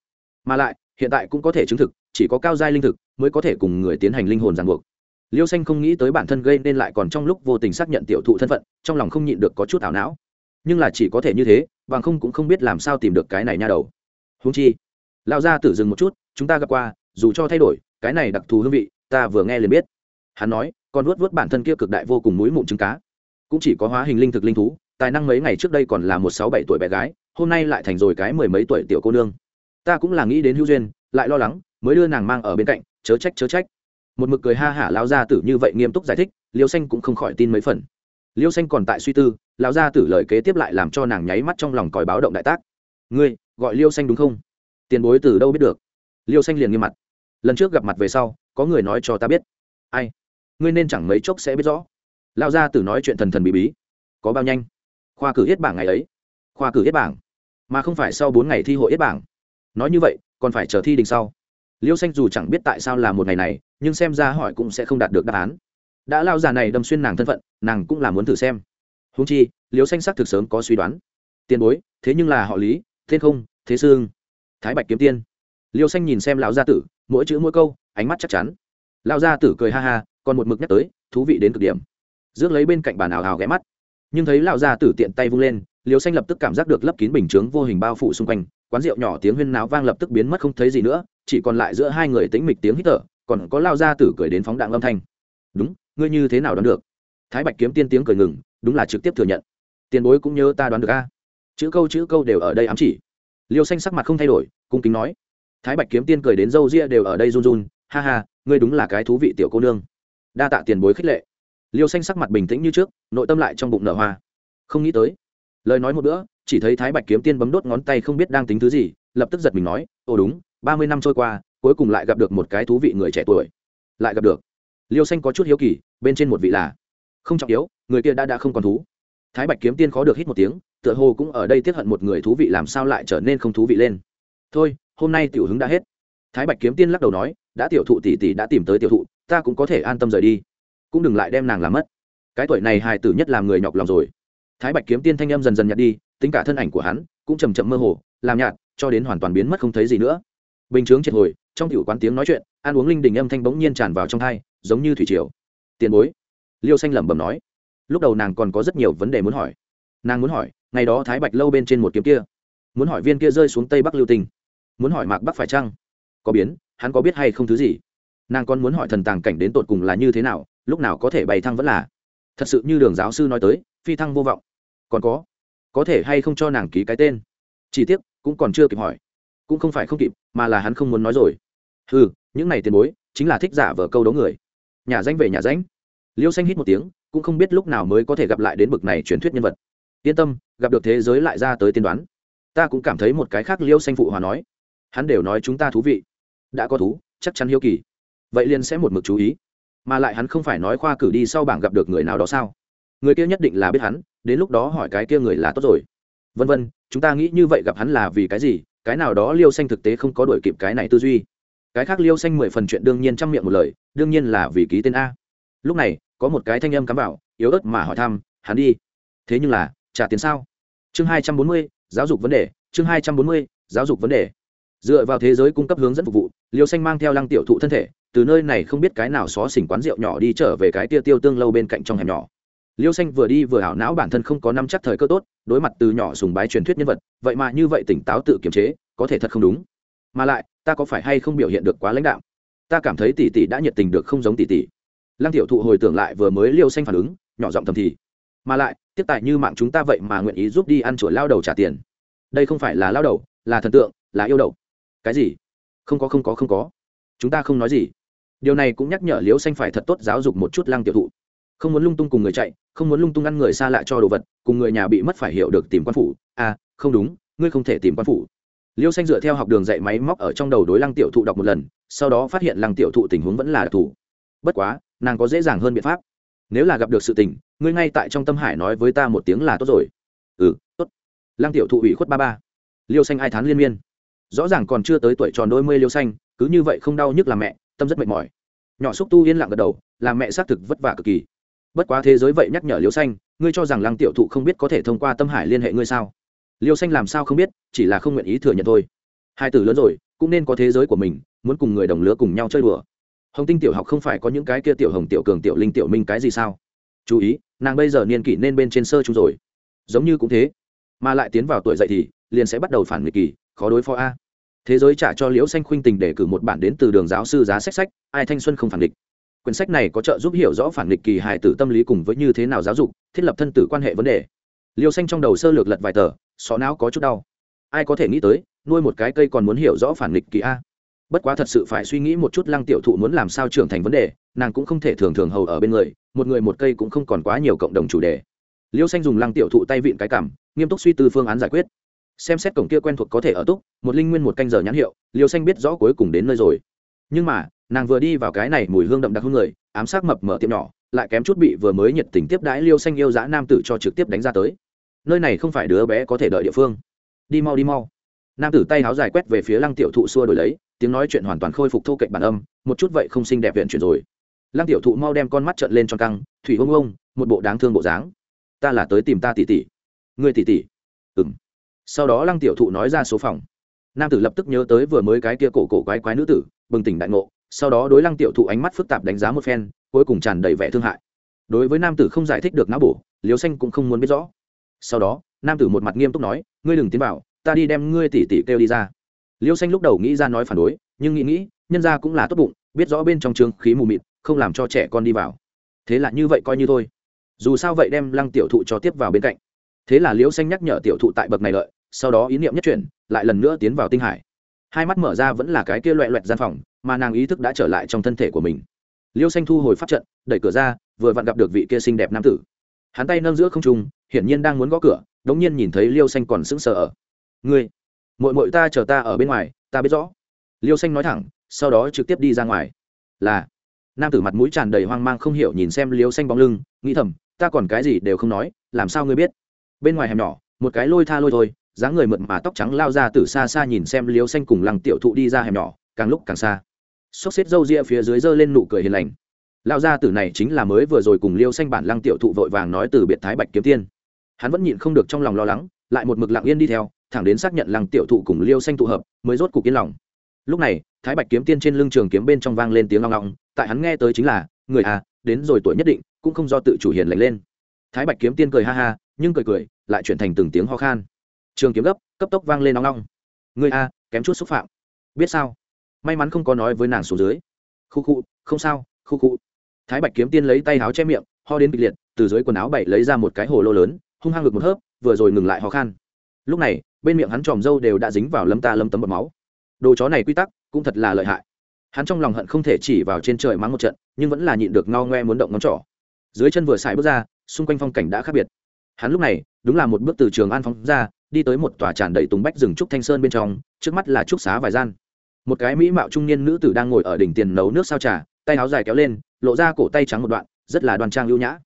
Mà lại, hiện tại cũng có thể chứng thực, chỉ có cao giai linh thực mới có thể cùng người tiến hành linh hồn ràng buộc liêu xanh không nghĩ tới bản thân gây nên lại còn trong lúc vô tình xác nhận tiểu thụ thân phận, trong lòng không nhịn được có chút ảo não. Nhưng là chỉ có thể như thế, bằng không cũng không biết làm sao tìm được cái này nha đầu. Húng chi lao ra tử dừng một chút, chúng ta gặp qua, dù cho thay đổi, cái này đặc thù hương vị, ta vừa nghe liền biết. Hắn nói còn vuốt vuốt bản thân kia cực đại vô cùng mũi mụn trứng cá. Cũng chỉ có hóa hình linh thực linh thú, tài năng mấy ngày trước đây còn là một sáu bảy tuổi bé gái, hôm nay lại thành rồi cái mười mấy tuổi tiểu cô nương. Ta cũng là nghĩ đến hữu duyên, lại lo lắng, mới đưa nàng mang ở bên cạnh, chớ trách chớ trách một mực cười ha hả Lão gia tử như vậy nghiêm túc giải thích, liêu xanh cũng không khỏi tin mấy phần. Liêu xanh còn tại suy tư, lão gia tử lời kế tiếp lại làm cho nàng nháy mắt trong lòng còi báo động đại tác. Ngươi, gọi liêu xanh đúng không? Tiền bối từ đâu biết được? Liêu xanh liền nghiêm mặt. Lần trước gặp mặt về sau, có người nói cho ta biết. Ai? Ngươi nên chẳng mấy chốc sẽ biết rõ. Lão gia tử nói chuyện thần thần bí bí. Có bao nhanh? Khoa cử hết bảng ngày ấy. Khoa cử hết bảng? Mà không phải sau bốn ngày thi hội hết bảng? Nói như vậy, còn phải chờ thi đình sau. Liêu xanh dù chẳng biết tại sao là một ngày này nhưng xem ra hỏi cũng sẽ không đạt được đáp án. Đã lao già này đâm xuyên nàng thân phận, nàng cũng là muốn thử xem. Húng chi liêu xanh sắc thực sớm có suy đoán. Tiền bối, thế nhưng là họ lý, thiên không, thế sương, thái bạch kiếm tiên. Liêu xanh nhìn xem lão gia tử, mỗi chữ mỗi câu, ánh mắt chắc chắn. Lão gia tử cười ha ha, còn một mực nhắc tới, thú vị đến cực điểm. Rước lấy bên cạnh bàn ảo hào ghé mắt. Nhưng thấy lão gia tử tiện tay vung lên liêu xanh lập tức cảm giác được lấp kín bình chướng vô hình bao phủ xung quanh, quán rượu nhỏ tiếng huyên náo vang lập tức biến mất không thấy gì nữa, chỉ còn lại giữa hai người tĩnh mịch tiếng hít thở còn có lao ra tử cười đến phóng đạn âm thanh. Đúng, ngươi như thế nào đoán được? Thái bạch kiếm tiên tiếng cười ngừng, đúng là trực tiếp thừa nhận. Tiền bối cũng nhớ ta đoán được a. Chữ câu chữ câu đều ở đây ám chỉ. Liêu xanh sắc mặt không thay đổi, cung kính nói. Thái bạch kiếm tiên cười đến râu ria đều ở đây run run. Ha ha, ngươi đúng là cái thú vị tiểu cô nương. Đa tạ tiền bối khích lệ. Liêu xanh sắc mặt bình tĩnh như trước, nội tâm lại trong bụng nở hoa. Không nghĩ tới. Lời nói một bữa, chỉ thấy thái bạch kiếm tiên bấm đốt ngón tay không biết đang tính thứ gì, lập tức giật mình nói, ồ đúng, ba mươi năm trôi qua cuối cùng lại gặp được một cái thú vị người trẻ tuổi. Lại gặp được. Liêu xanh có chút hiếu kỳ, bên trên một vị là, không trọng yếu, người kia đã đã không còn thú. Thái bạch kiếm tiên khó được hít một tiếng, tựa hồ cũng ở đây tiếp hận một người thú vị làm sao lại trở nên không thú vị lên. Thôi, hôm nay tiểu hứng đã hết. Thái bạch kiếm tiên lắc đầu nói, đã tiểu thụ tỷ tỷ đã tìm tới tiểu thụ, ta cũng có thể an tâm rời đi. Cũng đừng lại đem nàng làm mất. Cái tuổi này hài tử nhất làm người nhọc lòng rồi. Thái bạch kiếm tiên thanh âm dần dần nhạt đi, tính cả thân ảnh của hắn cũng chầm chậm mơ hồ, làm nhạt, cho đến hoàn toàn biến mất không thấy gì nữa. Bình chướng triệt hồi trong tiểu quán tiếng nói chuyện, ăn uống linh đình âm thanh bỗng nhiên tràn vào trong thai giống như thủy triều. Tiền bối, liêu xanh lẩm bẩm nói. Lúc đầu nàng còn có rất nhiều vấn đề muốn hỏi. Nàng muốn hỏi, ngày đó thái bạch lâu bên trên một kiếm kia. Muốn hỏi viên kia rơi xuống tây bắc lưu tình. Muốn hỏi mạc bắc phải chăng? Có biến, hắn có biết hay không thứ gì? Nàng còn muốn hỏi thần tàng cảnh đến tột cùng là như thế nào, lúc nào có thể bày thăng vẫn là. Thật sự như đường giáo sư nói tới, phi thăng vô vọng. Còn có có thể hay không cho nàng ký cái tên? Chỉ tiếc, cũng còn chưa kịp hỏi. Cũng không phải không kịp, mà là hắn không muốn nói rồi ừ những này tiền bối, chính là thích giả vờ câu đấu người. Nhà danh về nhà danh liêu xanh hít một tiếng, cũng không biết lúc nào mới có thể gặp lại đến bực này truyền thuyết nhân vật. Yên tâm, gặp được thế giới lại ra tới tiên đoán. Ta cũng cảm thấy một cái khác liêu xanh phụ hòa nói. Hắn đều nói chúng ta thú vị. Đã có thú, chắc chắn hiếu kỳ. Vậy liền sẽ một mực chú ý. Mà lại hắn không phải nói khoa cử đi sau bảng gặp được người nào đó sao? Người kia nhất định là biết hắn, đến lúc đó hỏi cái kia người là tốt rồi. Vân vân, chúng ta nghĩ như vậy gặp hắn là vì cái gì? Cái nào đó liêu xanh thực tế không có đổi kịp cái này tư duy cái khác liêu xanh mười phần chuyện đương nhiên trong miệng một lời, đương nhiên là vì ký tên a. Lúc này, có một cái thanh âm cắm vào yếu ớt mà hỏi thăm, hắn đi. Thế nhưng là, trả tiền sao? Chương hai trăm bốn mươi, giáo dục vấn đề, chương hai trăm bốn mươi, giáo dục vấn đề. Dựa vào thế giới cung cấp hướng dẫn phục vụ, liêu xanh mang theo lăng tiểu thụ thân thể, từ nơi này không biết cái nào xó xỉnh quán rượu nhỏ đi trở về cái tia tiêu tương lâu bên cạnh trong hẻm nhỏ. Liêu xanh vừa đi vừa hảo não bản thân không có năm chắc thời cơ tốt, đối mặt từ nhỏ sùng bái truyền thuyết nhân vật, vậy mà như vậy tỉnh táo tự kiềm chế, có thể thật không đúng mà lại, ta có phải hay không biểu hiện được quá lãnh đạo ta cảm thấy tỷ tỷ đã nhiệt tình được không giống tỷ tỷ. Lăng tiểu thụ hồi tưởng lại vừa mới liêu xanh phản ứng, nhỏ giọng thầm thì, mà lại, tiếp tại như mạng chúng ta vậy mà nguyện ý giúp đi ăn chuột lao đầu trả tiền. Đây không phải là lao đầu, là thần tượng, là yêu đầu. Cái gì? Không có không có không có. Chúng ta không nói gì. Điều này cũng nhắc nhở liêu xanh phải thật tốt giáo dục một chút lăng tiểu thụ. Không muốn lung tung cùng người chạy, không muốn lung tung ăn người xa lạ cho đồ vật, cùng người nhà bị mất phải hiểu được tìm quan phủ. À không đúng, ngươi không thể tìm quan phủ liêu xanh dựa theo học đường dạy máy móc ở trong đầu đối lăng tiểu thụ đọc một lần, sau đó phát hiện lăng tiểu thụ tình huống vẫn là đặc thù. Bất quá, nàng có dễ dàng hơn biện pháp. Nếu là gặp được sự tình, ngươi ngay tại trong tâm hải nói với ta một tiếng là tốt rồi. Ừ tốt. Lăng tiểu thụ ủy khuất ba ba. Liêu xanh ai thán liên miên. Rõ ràng còn chưa tới tuổi tròn đôi mươi liêu xanh, cứ như vậy không đau nhức làm mẹ, tâm rất mệt mỏi. Nhỏ xúc tu yên lặng gật đầu làm mẹ xác thực vất vả cực kỳ. Bất quá thế giới vậy nhắc nhở liêu xanh, ngươi cho rằng lăng tiểu thụ không biết có thể thông qua tâm hải liên hệ ngươi sao? Liêu xanh làm sao không biết, chỉ là không nguyện ý thừa nhận thôi. Hai từ lớn rồi, cũng nên có thế giới của mình, muốn cùng người đồng lứa cùng nhau chơi đùa. Hồng tinh tiểu học không phải có những cái kia tiểu hồng, tiểu cường, tiểu linh, tiểu minh cái gì sao? Chú ý, nàng bây giờ niên kỷ nên bên trên sơ chung rồi. Giống như cũng thế. Mà lại tiến vào tuổi dậy thì, liền sẽ bắt đầu phản nghịch kỳ, khó đối phó a. Thế giới trả cho liễu xanh khuynh tình để cử một bản đến từ đường giáo sư giá sách sách, ai thanh xuân không phản nghịch. Quyển sách này có trợ giúp hiểu rõ phản nghịch kỳ hài tử tâm lý cùng với như thế nào giáo dục, thiết lập thân tử quan hệ vấn đề. Liêu xanh trong đầu sơ lược lật vài tờ xó não có chút đau. Ai có thể nghĩ tới, nuôi một cái cây còn muốn hiểu rõ phản nghịch kỳ a. Bất quá thật sự phải suy nghĩ một chút lăng tiểu thụ muốn làm sao trưởng thành vấn đề, nàng cũng không thể thường thường hầu ở bên người, một người một cây cũng không còn quá nhiều cộng đồng chủ đề. Liêu xanh dùng lăng tiểu thụ tay vịn cái cảm, nghiêm túc suy tư phương án giải quyết. Xem xét cổng kia quen thuộc có thể ở túc, một linh nguyên một canh giờ nhãn hiệu, liêu xanh biết rõ cuối cùng đến nơi rồi. Nhưng mà, nàng vừa đi vào cái này mùi hương đậm đặc hơn người, ám sát mập mở tiệm nhỏ, lại kém chút bị vừa mới nhiệt tình tiếp đãi liêu xanh yêu dã nam tử cho trực tiếp đánh ra tới nơi này không phải đứa bé có thể đợi địa phương. Đi mau đi mau. Nam tử tay háo dài quét về phía lăng tiểu thụ xua đổi lấy, tiếng nói chuyện hoàn toàn khôi phục thô cạnh bản âm, một chút vậy không xinh đẹp viện chuyển rồi. Lăng tiểu thụ mau đem con mắt trợn lên cho căng, thủy ông ông một bộ đáng thương bộ dáng. Ta là tới tìm ta tỉ tỉ người tỉ tỉ ừng sau đó lăng tiểu thụ nói ra số phòng. Nam tử lập tức nhớ tới vừa mới cái kia cổ cổ quái quái nữ tử, bừng tỉnh đại ngộ, sau đó đối lăng tiểu thụ ánh mắt phức tạp đánh giá một phen, cuối cùng tràn đầy vẻ thương hại. Đối với nam tử không giải thích được não bổ liều xanh cũng không muốn biết rõ sau đó, nam tử một mặt nghiêm túc nói, ngươi đừng tiến vào, ta đi đem ngươi tỉ tỉ kêu đi ra. Liêu xanh lúc đầu nghĩ ra nói phản đối, nhưng nghĩ nghĩ, nhân ra cũng là tốt bụng, biết rõ bên trong trường khí mù mịt, không làm cho trẻ con đi vào. Thế là như vậy coi như thôi. Dù sao vậy đem lăng tiểu thụ cho tiếp vào bên cạnh. Thế là liêu xanh nhắc nhở tiểu thụ tại bậc này lợi, sau đó ý niệm nhất chuyển, lại lần nữa tiến vào tinh hải. Hai mắt mở ra vẫn là cái kia loẹ loẹt gian phòng, mà nàng ý thức đã trở lại trong thân thể của mình. Liêu xanh thu hồi phát trận, đẩy cửa ra, vừa vặn gặp được vị kia xinh đẹp nam tử. Hắn tay nâng giữa không trung hiển nhiên đang muốn gõ cửa, đống nhiên nhìn thấy liêu xanh còn sững sờ ở. Ngươi mội mội ta chờ ta ở bên ngoài, ta biết rõ. Liêu xanh nói thẳng, sau đó trực tiếp đi ra ngoài. Là, nam tử mặt mũi tràn đầy hoang mang không hiểu nhìn xem liêu xanh bóng lưng, nghĩ thầm, ta còn cái gì đều không nói, làm sao ngươi biết? Bên ngoài hẻm nhỏ, một cái lôi tha lôi thôi, dáng người mượt mà tóc trắng lao ra từ xa xa nhìn xem liêu xanh cùng lăng tiểu thụ đi ra hẻm nhỏ, càng lúc càng xa. Xốc xếp râu ria phía dưới giơ lên nụ cười hiền lành. Lao ra tử này chính là mới vừa rồi cùng liêu xanh bản lăng tiểu thụ vội vàng nói từ biệt thái bạch kiếm tiên hắn vẫn nhịn không được trong lòng lo lắng, lại một mực lặng yên đi theo, thẳng đến xác nhận lăng tiểu thụ cùng liêu xanh tụ hợp, mới rốt cục yên lòng. Lúc này, thái bạch kiếm tiên trên lưng trường kiếm bên trong vang lên tiếng long long tại hắn nghe tới chính là, người à đến rồi tuổi nhất định, cũng không do tự chủ hiền lành lên. Thái bạch kiếm tiên cười ha ha, nhưng cười cười, lại chuyển thành từng tiếng ho khan. Trường kiếm gấp, cấp tốc vang lên long long người a kém chút xúc phạm. Biết sao? May mắn không có nói với nàng xuống dưới. Khu khu, không sao, khu khu. Thái bạch kiếm tiên lấy tay áo che miệng, ho đến kịch liệt, từ dưới quần áo bảy lấy ra một cái hồ lô lớn hung hăng ngực một hớp, vừa rồi ngừng lại ho khan. Lúc này, bên miệng hắn tròm râu đều đã dính vào lâm ta lâm tấm bọt máu. Đồ chó này quy tắc, cũng thật là lợi hại. Hắn trong lòng hận không thể chỉ vào trên trời mắng một trận, nhưng vẫn là nhịn được ngao ngoe muốn động ngón trỏ. Dưới chân vừa xài bước ra, xung quanh phong cảnh đã khác biệt. Hắn lúc này, đúng là một bước từ trường an phóng ra, đi tới một tòa tràn đầy tùng bách rừng trúc thanh sơn bên trong, trước mắt là trúc xá vài gian. Một cái mỹ mạo trung niên nữ tử đang ngồi ở đỉnh tiền nấu nước sao trà, tay áo dài kéo lên, lộ ra cổ tay trắng một đoạn, rất là đoan trang lưu nhã.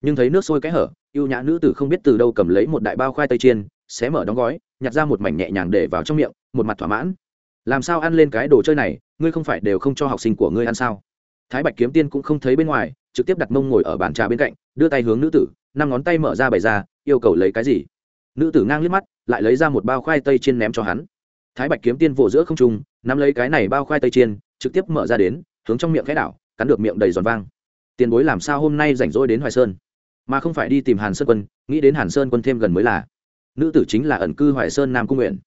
Nhưng thấy nước sôi cái hở ưu nhã nữ tử không biết từ đâu cầm lấy một đại bao khoai tây chiên, xé mở đóng gói, nhặt ra một mảnh nhẹ nhàng để vào trong miệng, một mặt thỏa mãn. Làm sao ăn lên cái đồ chơi này, ngươi không phải đều không cho học sinh của ngươi ăn sao? Thái bạch kiếm tiên cũng không thấy bên ngoài, trực tiếp đặt mông ngồi ở bàn trà bên cạnh, đưa tay hướng nữ tử, năm ngón tay mở ra bày ra, yêu cầu lấy cái gì? Nữ tử ngang liếc mắt, lại lấy ra một bao khoai tây chiên ném cho hắn. Thái bạch kiếm tiên vỗ giữa không trung, nắm lấy cái này bao khoai tây chiên, trực tiếp mở ra đến, hướng trong miệng khẽ đảo, cắn được miệng đầy giòn vang. Tiền bối làm sao hôm nay rảnh rỗi đến hoài sơn? Mà không phải đi tìm hàn sơn quân, nghĩ đến hàn sơn quân thêm gần mới là. Nữ tử chính là ẩn cư hoài sơn nam cung nguyện.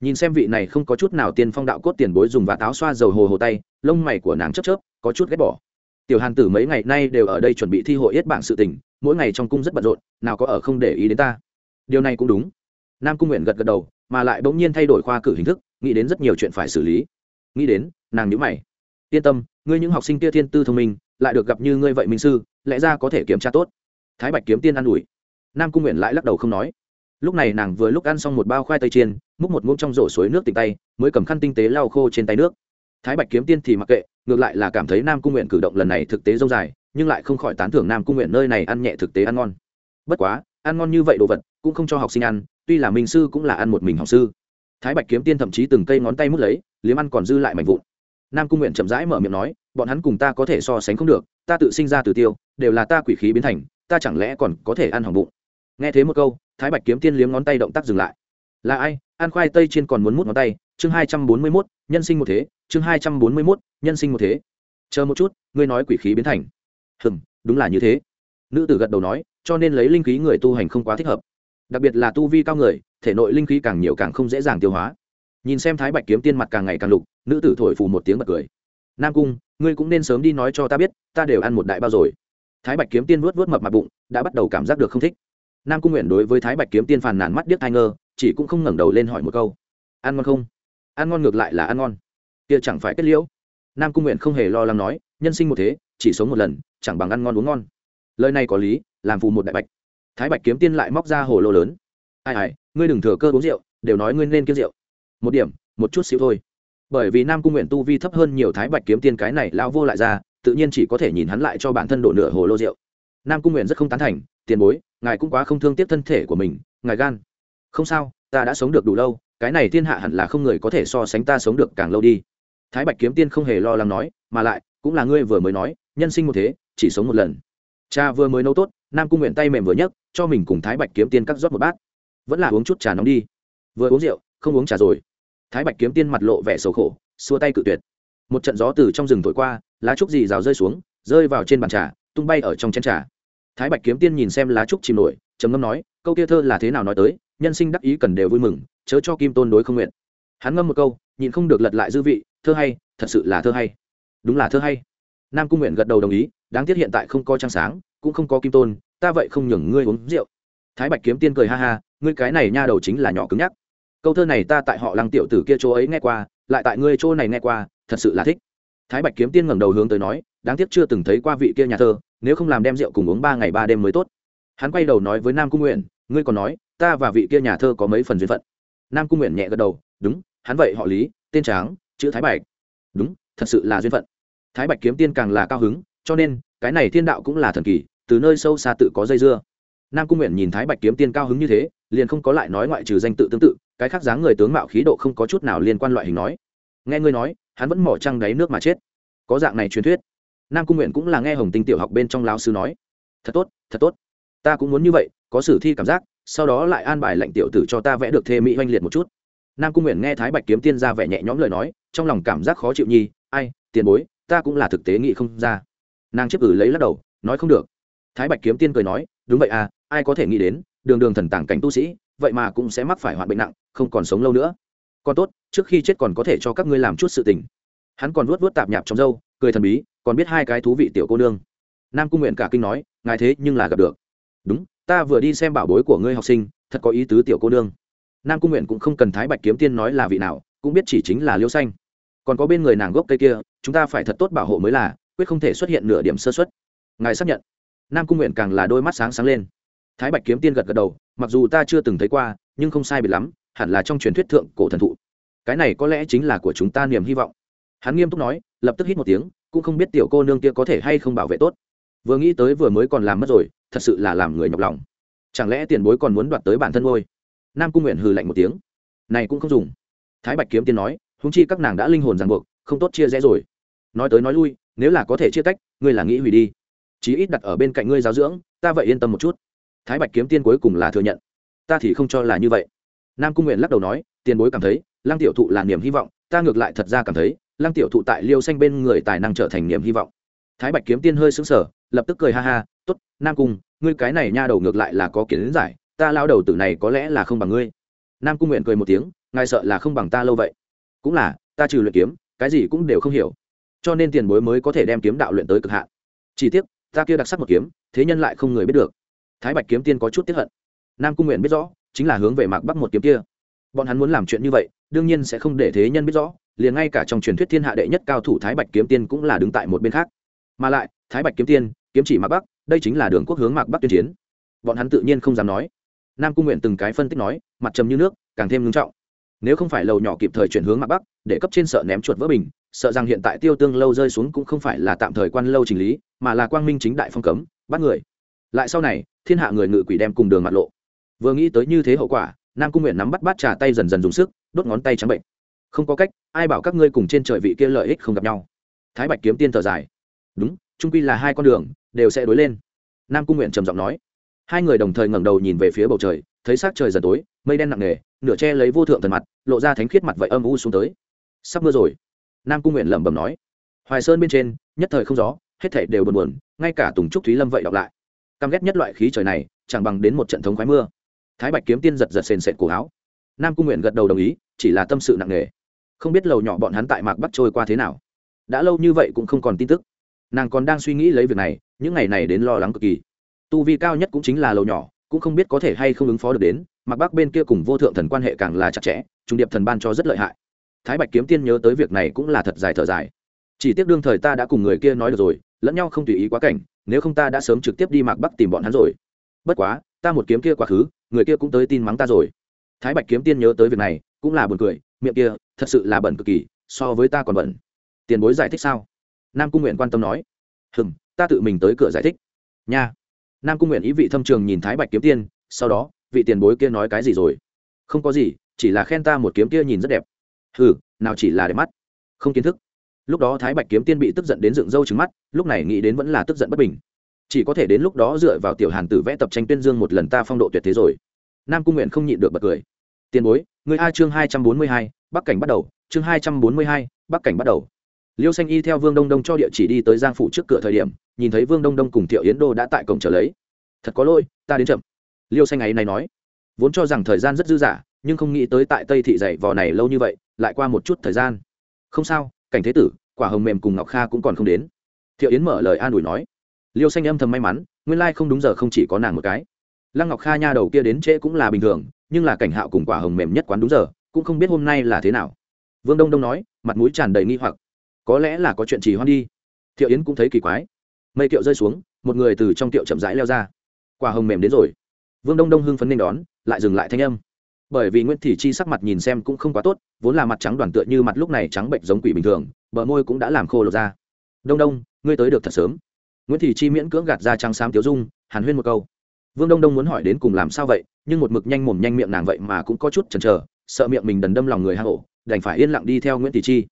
Nhìn xem vị này không có chút nào tiên phong đạo cốt tiền bối dùng và táo xoa dầu hồ hồ tay, lông mày của nàng chấp chớp, có chút ghét bỏ. Tiểu hàn tử mấy ngày nay đều ở đây chuẩn bị thi hội yết bảng sự tình, mỗi ngày trong cung rất bận rộn, nào có ở không để ý đến ta. Điều này cũng đúng. Nam cung nguyện gật gật đầu, mà lại bỗng nhiên thay đổi khoa cử hình thức, nghĩ đến rất nhiều chuyện phải xử lý. Nghĩ đến, nàng nhữ mày. Yên tâm, ngươi những học sinh kia thiên tư thông minh, lại được gặp như ngươi vậy minh sư, lẽ ra có thể kiểm tra tốt thái bạch kiếm tiên ă n ủi. Nam cung nguyện lại lắc đầu không nói. Lúc này nàng vừa lúc ăn xong một bao khoai tây chiên, múc một ngụm trong rổ suối nước tỉnh tay, mới cầm khăn tinh tế lau khô trên tay nước. Thái bạch kiếm tiên thì mặc kệ, ngược lại là cảm thấy nam cung nguyện cử động lần này thực tế dông dài, nhưng lại không khỏi tán thưởng nam cung nguyện nơi này ăn nhẹ thực tế ăn ngon. Bất quá, ăn ngon như vậy đồ vật, cũng không cho học sinh ăn, tuy là minh sư cũng là ăn một mình học sư. Thái bạch kiếm tiên thậm chí từng cây ngón tay mút lấy, liếm ăn còn dư lại mảnh vụn. Nam cung nguyện chậm rãi mở miệng nói, bọn hắn cùng ta có thể so sánh không được, ta tự sinh ra từ tiêu, đều là ta quỷ khí biến thành ta chẳng lẽ còn có thể ăn hỏng bụng? Nghe thế một câu, thái bạch kiếm tiên liếm ngón tay động tác dừng lại. Là ai? Ăn khoai tây trên còn muốn mút ngón tay. Chương hai trăm bốn mươi mốt, nhân sinh một thế. Chương hai trăm bốn mươi mốt, nhân sinh một thế. Chờ một chút, ngươi nói quỷ khí biến thành. Hừm, đúng là như thế. Nữ tử gật đầu nói, cho nên lấy linh khí người tu hành không quá thích hợp. Đặc biệt là tu vi cao người, thể nội linh khí càng nhiều càng không dễ dàng tiêu hóa. Nhìn xem thái bạch kiếm tiên mặt càng ngày càng lục, nữ tử thổi phù một tiếng bật cười. Nam cung, ngươi cũng nên sớm đi nói cho ta biết, ta đều ăn một đại bao rồi thái bạch kiếm tiên vuốt vuốt mập mặt bụng, đã bắt đầu cảm giác được không thích. Nam cung nguyện đối với thái bạch kiếm tiên phàn nàn mắt điếc ai ngơ, chỉ cũng không ngẩng đầu lên hỏi một câu. Ăn ngon không? Ăn ngon ngược lại là ăn ngon. Kia chẳng phải kết liễu. Nam cung nguyện không hề lo lắng nói, nhân sinh một thế, chỉ sống một lần, chẳng bằng ăn ngon uống ngon. Lời này có lý, làm phù một đại bạch. Thái bạch kiếm tiên lại móc ra hồ lô lớn. Ai ai, ngươi đừng thừa cơ uống rượu, đều nói ngươi nên kiếm rượu. Một điểm, một chút xíu thôi. Bởi vì nam cung nguyện tu vi thấp hơn nhiều thái bạch kiếm tiên cái này lao vô lại ra tự nhiên chỉ có thể nhìn hắn lại cho bản thân đổ nửa hồ lô rượu. Nam cung nguyện rất không tán thành, tiền bối, ngài cũng quá không thương tiếc thân thể của mình, ngài gan. Không sao, ta đã sống được đủ lâu, cái này thiên hạ hẳn là không người có thể so sánh ta sống được càng lâu đi. Thái bạch kiếm tiên không hề lo lắng nói, mà lại, cũng là ngươi vừa mới nói, nhân sinh một thế, chỉ sống một lần. Cha vừa mới nấu tốt. Nam cung nguyện tay mềm vừa nhấc, cho mình cùng thái bạch kiếm tiên cắt rót một bát. Vẫn là uống chút trà nóng đi. Vừa uống rượu, không uống trà rồi. Thái bạch kiếm tiên mặt lộ vẻ sầu khổ, xua tay cự tuyệt. Một trận gió từ trong rừng thổi qua lá trúc dì rào rơi xuống, rơi vào trên bàn trà, tung bay ở trong chén trà. Thái bạch kiếm tiên nhìn xem lá trúc chìm nổi, trầm ngâm nói, câu kia thơ là thế nào nói tới, nhân sinh đắc ý cần đều vui mừng, chớ cho kim tôn đối không nguyện. Hắn ngâm một câu, nhịn không được lật lại dư vị, thơ hay, thật sự là thơ hay. Đúng là thơ hay. Nam cung nguyện gật đầu đồng ý, đáng tiếc hiện tại không có trăng sáng, cũng không có kim tôn, ta vậy không nhường ngươi uống rượu. Thái bạch kiếm tiên cười ha ha, ngươi cái này nha đầu chính là nhỏ cứng nhắc. Câu thơ này ta tại họ lăng tiểu tử kia chỗ ấy nghe qua, lại tại ngươi chỗ này nghe qua, thật sự là thích thái bạch kiếm tiên ngẩng đầu hướng tới nói, đáng tiếc chưa từng thấy qua vị kia nhà thơ, nếu không làm đem rượu cùng uống ba ngày ba đêm mới tốt. Hắn quay đầu nói với nam cung nguyện, ngươi còn nói, ta và vị kia nhà thơ có mấy phần duyên phận. Nam cung nguyện nhẹ gật đầu, đúng, hắn vậy họ lý, tên tráng, chữ thái bạch. Đúng, thật sự là duyên phận. Thái bạch kiếm tiên càng là cao hứng, cho nên, cái này thiên đạo cũng là thần kỳ, từ nơi sâu xa tự có dây dưa. Nam cung nguyện nhìn thái bạch kiếm tiên cao hứng như thế, liền không có lại nói ngoại trừ danh tự tương tự, cái khác dáng người tướng mạo khí độ không có chút nào liên quan loại hình nói. Nghe ngươi nói hắn vẫn mỏ trăng đáy nước mà chết. Có dạng này truyền thuyết. Nam cung nguyện cũng là nghe hồng tinh tiểu học bên trong lao sư nói. Thật tốt thật tốt. Ta cũng muốn như vậy, có sử thi cảm giác, sau đó lại an bài lệnh tiểu tử cho ta vẽ được thê mỹ oanh liệt một chút. Nam cung nguyện nghe thái bạch kiếm tiên ra vẻ nhẹ nhõm lời nói, trong lòng cảm giác khó chịu nhi ai, tiền bối, ta cũng là thực tế nghĩ không ra. Nàng chấp ử lấy lắc đầu, nói không được. Thái bạch kiếm tiên cười nói, đúng vậy à ai có thể nghĩ đến, đường đường thần tàng cảnh tu sĩ, vậy mà cũng sẽ mắc phải hoạn bệnh nặng, không còn sống lâu nữa. Còn tốt trước khi chết còn có thể cho các ngươi làm chút sự tình. Hắn còn vuốt vuốt tạp nhạp trong dâu cười thần bí, còn biết hai cái thú vị tiểu cô nương. Nam cung nguyện cả kinh nói, ngài thế nhưng là gặp được. Đúng, ta vừa đi xem bảo bối của ngươi học sinh, thật có ý tứ tiểu cô nương. Nam cung nguyện cũng không cần thái bạch kiếm tiên nói là vị nào, cũng biết chỉ chính là liêu xanh. Còn có bên người nàng gốc cây kia, chúng ta phải thật tốt bảo hộ mới là, quyết không thể xuất hiện nửa điểm sơ xuất ngài xác nhận. Nam cung nguyện càng là đôi mắt sáng sáng lên. Thái bạch kiếm tiên gật gật đầu, mặc dù ta chưa từng thấy qua, nhưng không sai biệt lắm, hẳn là trong truyền thuyết thượng cổ thần thụ cái này có lẽ chính là của chúng ta niềm hy vọng. Hắn nghiêm túc nói, lập tức hít một tiếng, cũng không biết tiểu cô nương kia có thể hay không bảo vệ tốt. Vừa nghĩ tới vừa mới còn làm mất rồi, thật sự là làm người nhọc lòng. Chẳng lẽ tiền bối còn muốn đoạt tới bản thân ngôi? Nam cung nguyện hừ lạnh một tiếng. Này cũng không dùng. Thái bạch kiếm tiên nói húng chi các nàng đã linh hồn ràng buộc, không tốt chia rẽ rồi. Nói tới nói lui, nếu là có thể chia tách, ngươi là nghĩ hủy đi. Chí ít đặt ở bên cạnh ngươi giáo dưỡng, ta vậy yên tâm một chút. Thái bạch kiếm tiên cuối cùng là thừa nhận. Ta thì không cho là như vậy. Nam cung nguyện lắc đầu nói, tiền bối cảm thấy lăng tiểu thụ là niềm hy vọng, ta ngược lại thật ra cảm thấy, lăng tiểu thụ tại liêu xanh bên người tài năng trở thành niềm hy vọng. Thái bạch kiếm tiên hơi xứng sở lập tức cười ha ha t ố t nam cung, ngươi cái này nha đầu ngược lại là có kiến giải, ta lao đầu tử này có lẽ là không bằng ngươi. Nam cung nguyện cười một tiếng, ngài sợ là không bằng ta lâu vậy. Cũng là, ta trừ luyện kiếm, cái gì cũng đều không hiểu. Cho nên tiền bối mới có thể đem kiếm đạo luyện tới cực hạn. Chỉ tiếc, ta kia đặc sắc một kiếm, thế nhân lại không người biết được. Thái bạch kiếm tiên có chút tiếp hận. Nam cung nguyện biết rõ, chính là hướng về mạc bắc một kiếm kia. Bọn hắn muốn làm chuyện như vậy đương nhiên sẽ không để thế nhân biết rõ, liền ngay cả trong truyền thuyết thiên hạ đệ nhất cao thủ thái bạch kiếm tiên cũng là đứng tại một bên khác. Mà lại, thái bạch kiếm tiên, kiếm chỉ mạc bắc, đây chính là đường quốc hướng mạc bắc tuyên chiến. Bọn hắn tự nhiên không dám nói. Nam cung nguyện từng cái phân tích nói, mặt trầm như nước, càng thêm ngưng trọng. Nếu không phải lầu nhỏ kịp thời chuyển hướng mạc bắc, để cấp trên sợ ném chuột vỡ bình, sợ rằng hiện tại tiêu tương lâu rơi xuống cũng không phải là tạm thời quan lâu trình lý, mà là quang minh chính đại phong cấm, bắt người. Lại sau này, thiên hạ người ngự quỷ đem cùng đường mặt lộ. Vừa nghĩ tới như thế hậu quả, nam cung nguyện nắm bắt bát trà tay dần dần dùng sức đốt ngón tay trắng bệnh. Không có cách, ai bảo các ngươi cùng trên trời vị kia lợi ích không gặp nhau. Thái bạch kiếm tiên thở dài. Đúng, trung quy là hai con đường, đều sẽ đối lên. Nam cung nguyện trầm giọng nói. Hai người đồng thời ngẩng đầu nhìn về phía bầu trời, thấy sắc trời dần tối, mây đen nặng nề, nửa che lấy vô thượng thần mặt, lộ ra thánh khiết mặt vậy âm u xuống tới. Sắp mưa rồi. Nam cung nguyện lẩm bẩm nói. Hoài sơn bên trên, nhất thời không gió, hết thảy đều buồn buồn, ngay cả tùng trúc thúy lâm vậy đọc lại. Căm ghét nhất loại khí trời này, chẳng bằng đến một trận thống khoái mưa. Thái bạch kiếm tiên giật giật sền sệt cổ áo nam cung nguyện gật đầu đồng ý, chỉ là tâm sự nặng nề. Không biết lầu nhỏ bọn hắn tại mạc bắt trôi qua thế nào. Đã lâu như vậy cũng không còn tin tức. Nàng còn đang suy nghĩ lấy việc này, những ngày này đến lo lắng cực kỳ. Tu vi cao nhất cũng chính là lầu nhỏ, cũng không biết có thể hay không ứng phó được đến mặc bắc bên kia cùng vô thượng thần quan hệ càng là chặt chẽ, trung điệp thần ban cho rất lợi hại. Thái bạch kiếm tiên nhớ tới việc này cũng là thật dài thở dài. Chỉ tiếc đương thời ta đã cùng người kia nói được rồi, lẫn nhau không tùy ý quá cảnh, nếu không ta đã sớm trực tiếp đi mạc bắc tìm bọn hắn rồi. Bất quá, ta một kiếm kia quá khứ, người kia cũng tới tin mắng ta rồi thái bạch kiếm tiên nhớ tới việc này, cũng là buồn cười, miệng kia, thật sự là bẩn cực kỳ, so với ta còn bẩn. Tiền bối giải thích sao? Nam cung nguyện quan tâm nói. Hừng ta tự mình tới cửa giải thích. Nha. Nam cung nguyện ý vị thâm trường nhìn thái bạch kiếm tiên, sau đó, vị tiền bối kia nói cái gì rồi? Không có gì, chỉ là khen ta một kiếm kia nhìn rất đẹp. Hừ, nào chỉ là đẹp mắt. Không kiến thức. Lúc đó thái bạch kiếm tiên bị tức giận đến dựng râu trứng mắt, lúc này nghĩ đến vẫn là tức giận bất bình. Chỉ có thể đến lúc đó dựa vào tiểu hàn tử vẽ tập tranh tuyên dương một lần ta phong độ tuyệt thế rồi nam cung nguyện không nhịn được bật cười. Tiền bối, người a chương hai trăm bốn mươi hai, bắc cảnh bắt đầu, chương hai trăm bốn mươi hai, bắc cảnh bắt đầu. Liêu xanh y theo vương đông đông cho địa chỉ đi tới giang phủ trước cửa thời điểm, nhìn thấy vương đông đông cùng thiệu yến đô đã tại cổng trở lấy. Thật có lỗi, ta đến chậm. Liêu xanh ấy này nói. Vốn cho rằng thời gian rất dư dả, nhưng không nghĩ tới tại tây thị dạy vò này lâu như vậy, lại qua một chút thời gian. Không sao, cảnh thế tử, quả hồng mềm cùng ngọc kha cũng còn không đến. Thiệu yến mở lời an ủi nói. Liêu xanh âm thầm may mắn, nguyên lai không đúng giờ không chỉ có nàng một cái lăng ngọc kha nha đầu kia đến trễ cũng là bình thường, nhưng là cảnh hạo cùng quả hồng mềm nhất quán đúng giờ, cũng không biết hôm nay là thế nào. Vương đông đông nói, mặt mũi tràn đầy nghi hoặc. Có lẽ là có chuyện trì hoãn đi. Thiệu yến cũng thấy kỳ quái. Mây kiệu rơi xuống, một người từ trong tiệu chậm rãi leo ra. Quả hồng mềm đến rồi. Vương đông đông hưng phấn nên đón, lại dừng lại thanh âm. Bởi vì nguyễn thị chi sắc mặt nhìn xem cũng không quá tốt, vốn là mặt trắng đoàn tựa như mặt lúc này trắng bệnh giống quỷ bình thường, bờ môi cũng đã làm khô lột ra. Đông đông, ngươi tới được thật sớm. Nguyễn thị chi miễn cưỡng gạt ra trắng xám tiếu dung, hàn huyên một câu vương đông đông muốn hỏi đến cùng làm sao vậy, nhưng một mực nhanh mồm nhanh miệng nàng vậy mà cũng có chút chần chờ, sợ miệng mình đần đâm lòng người hạ hổ đành phải yên lặng đi theo nguyễn thị chi.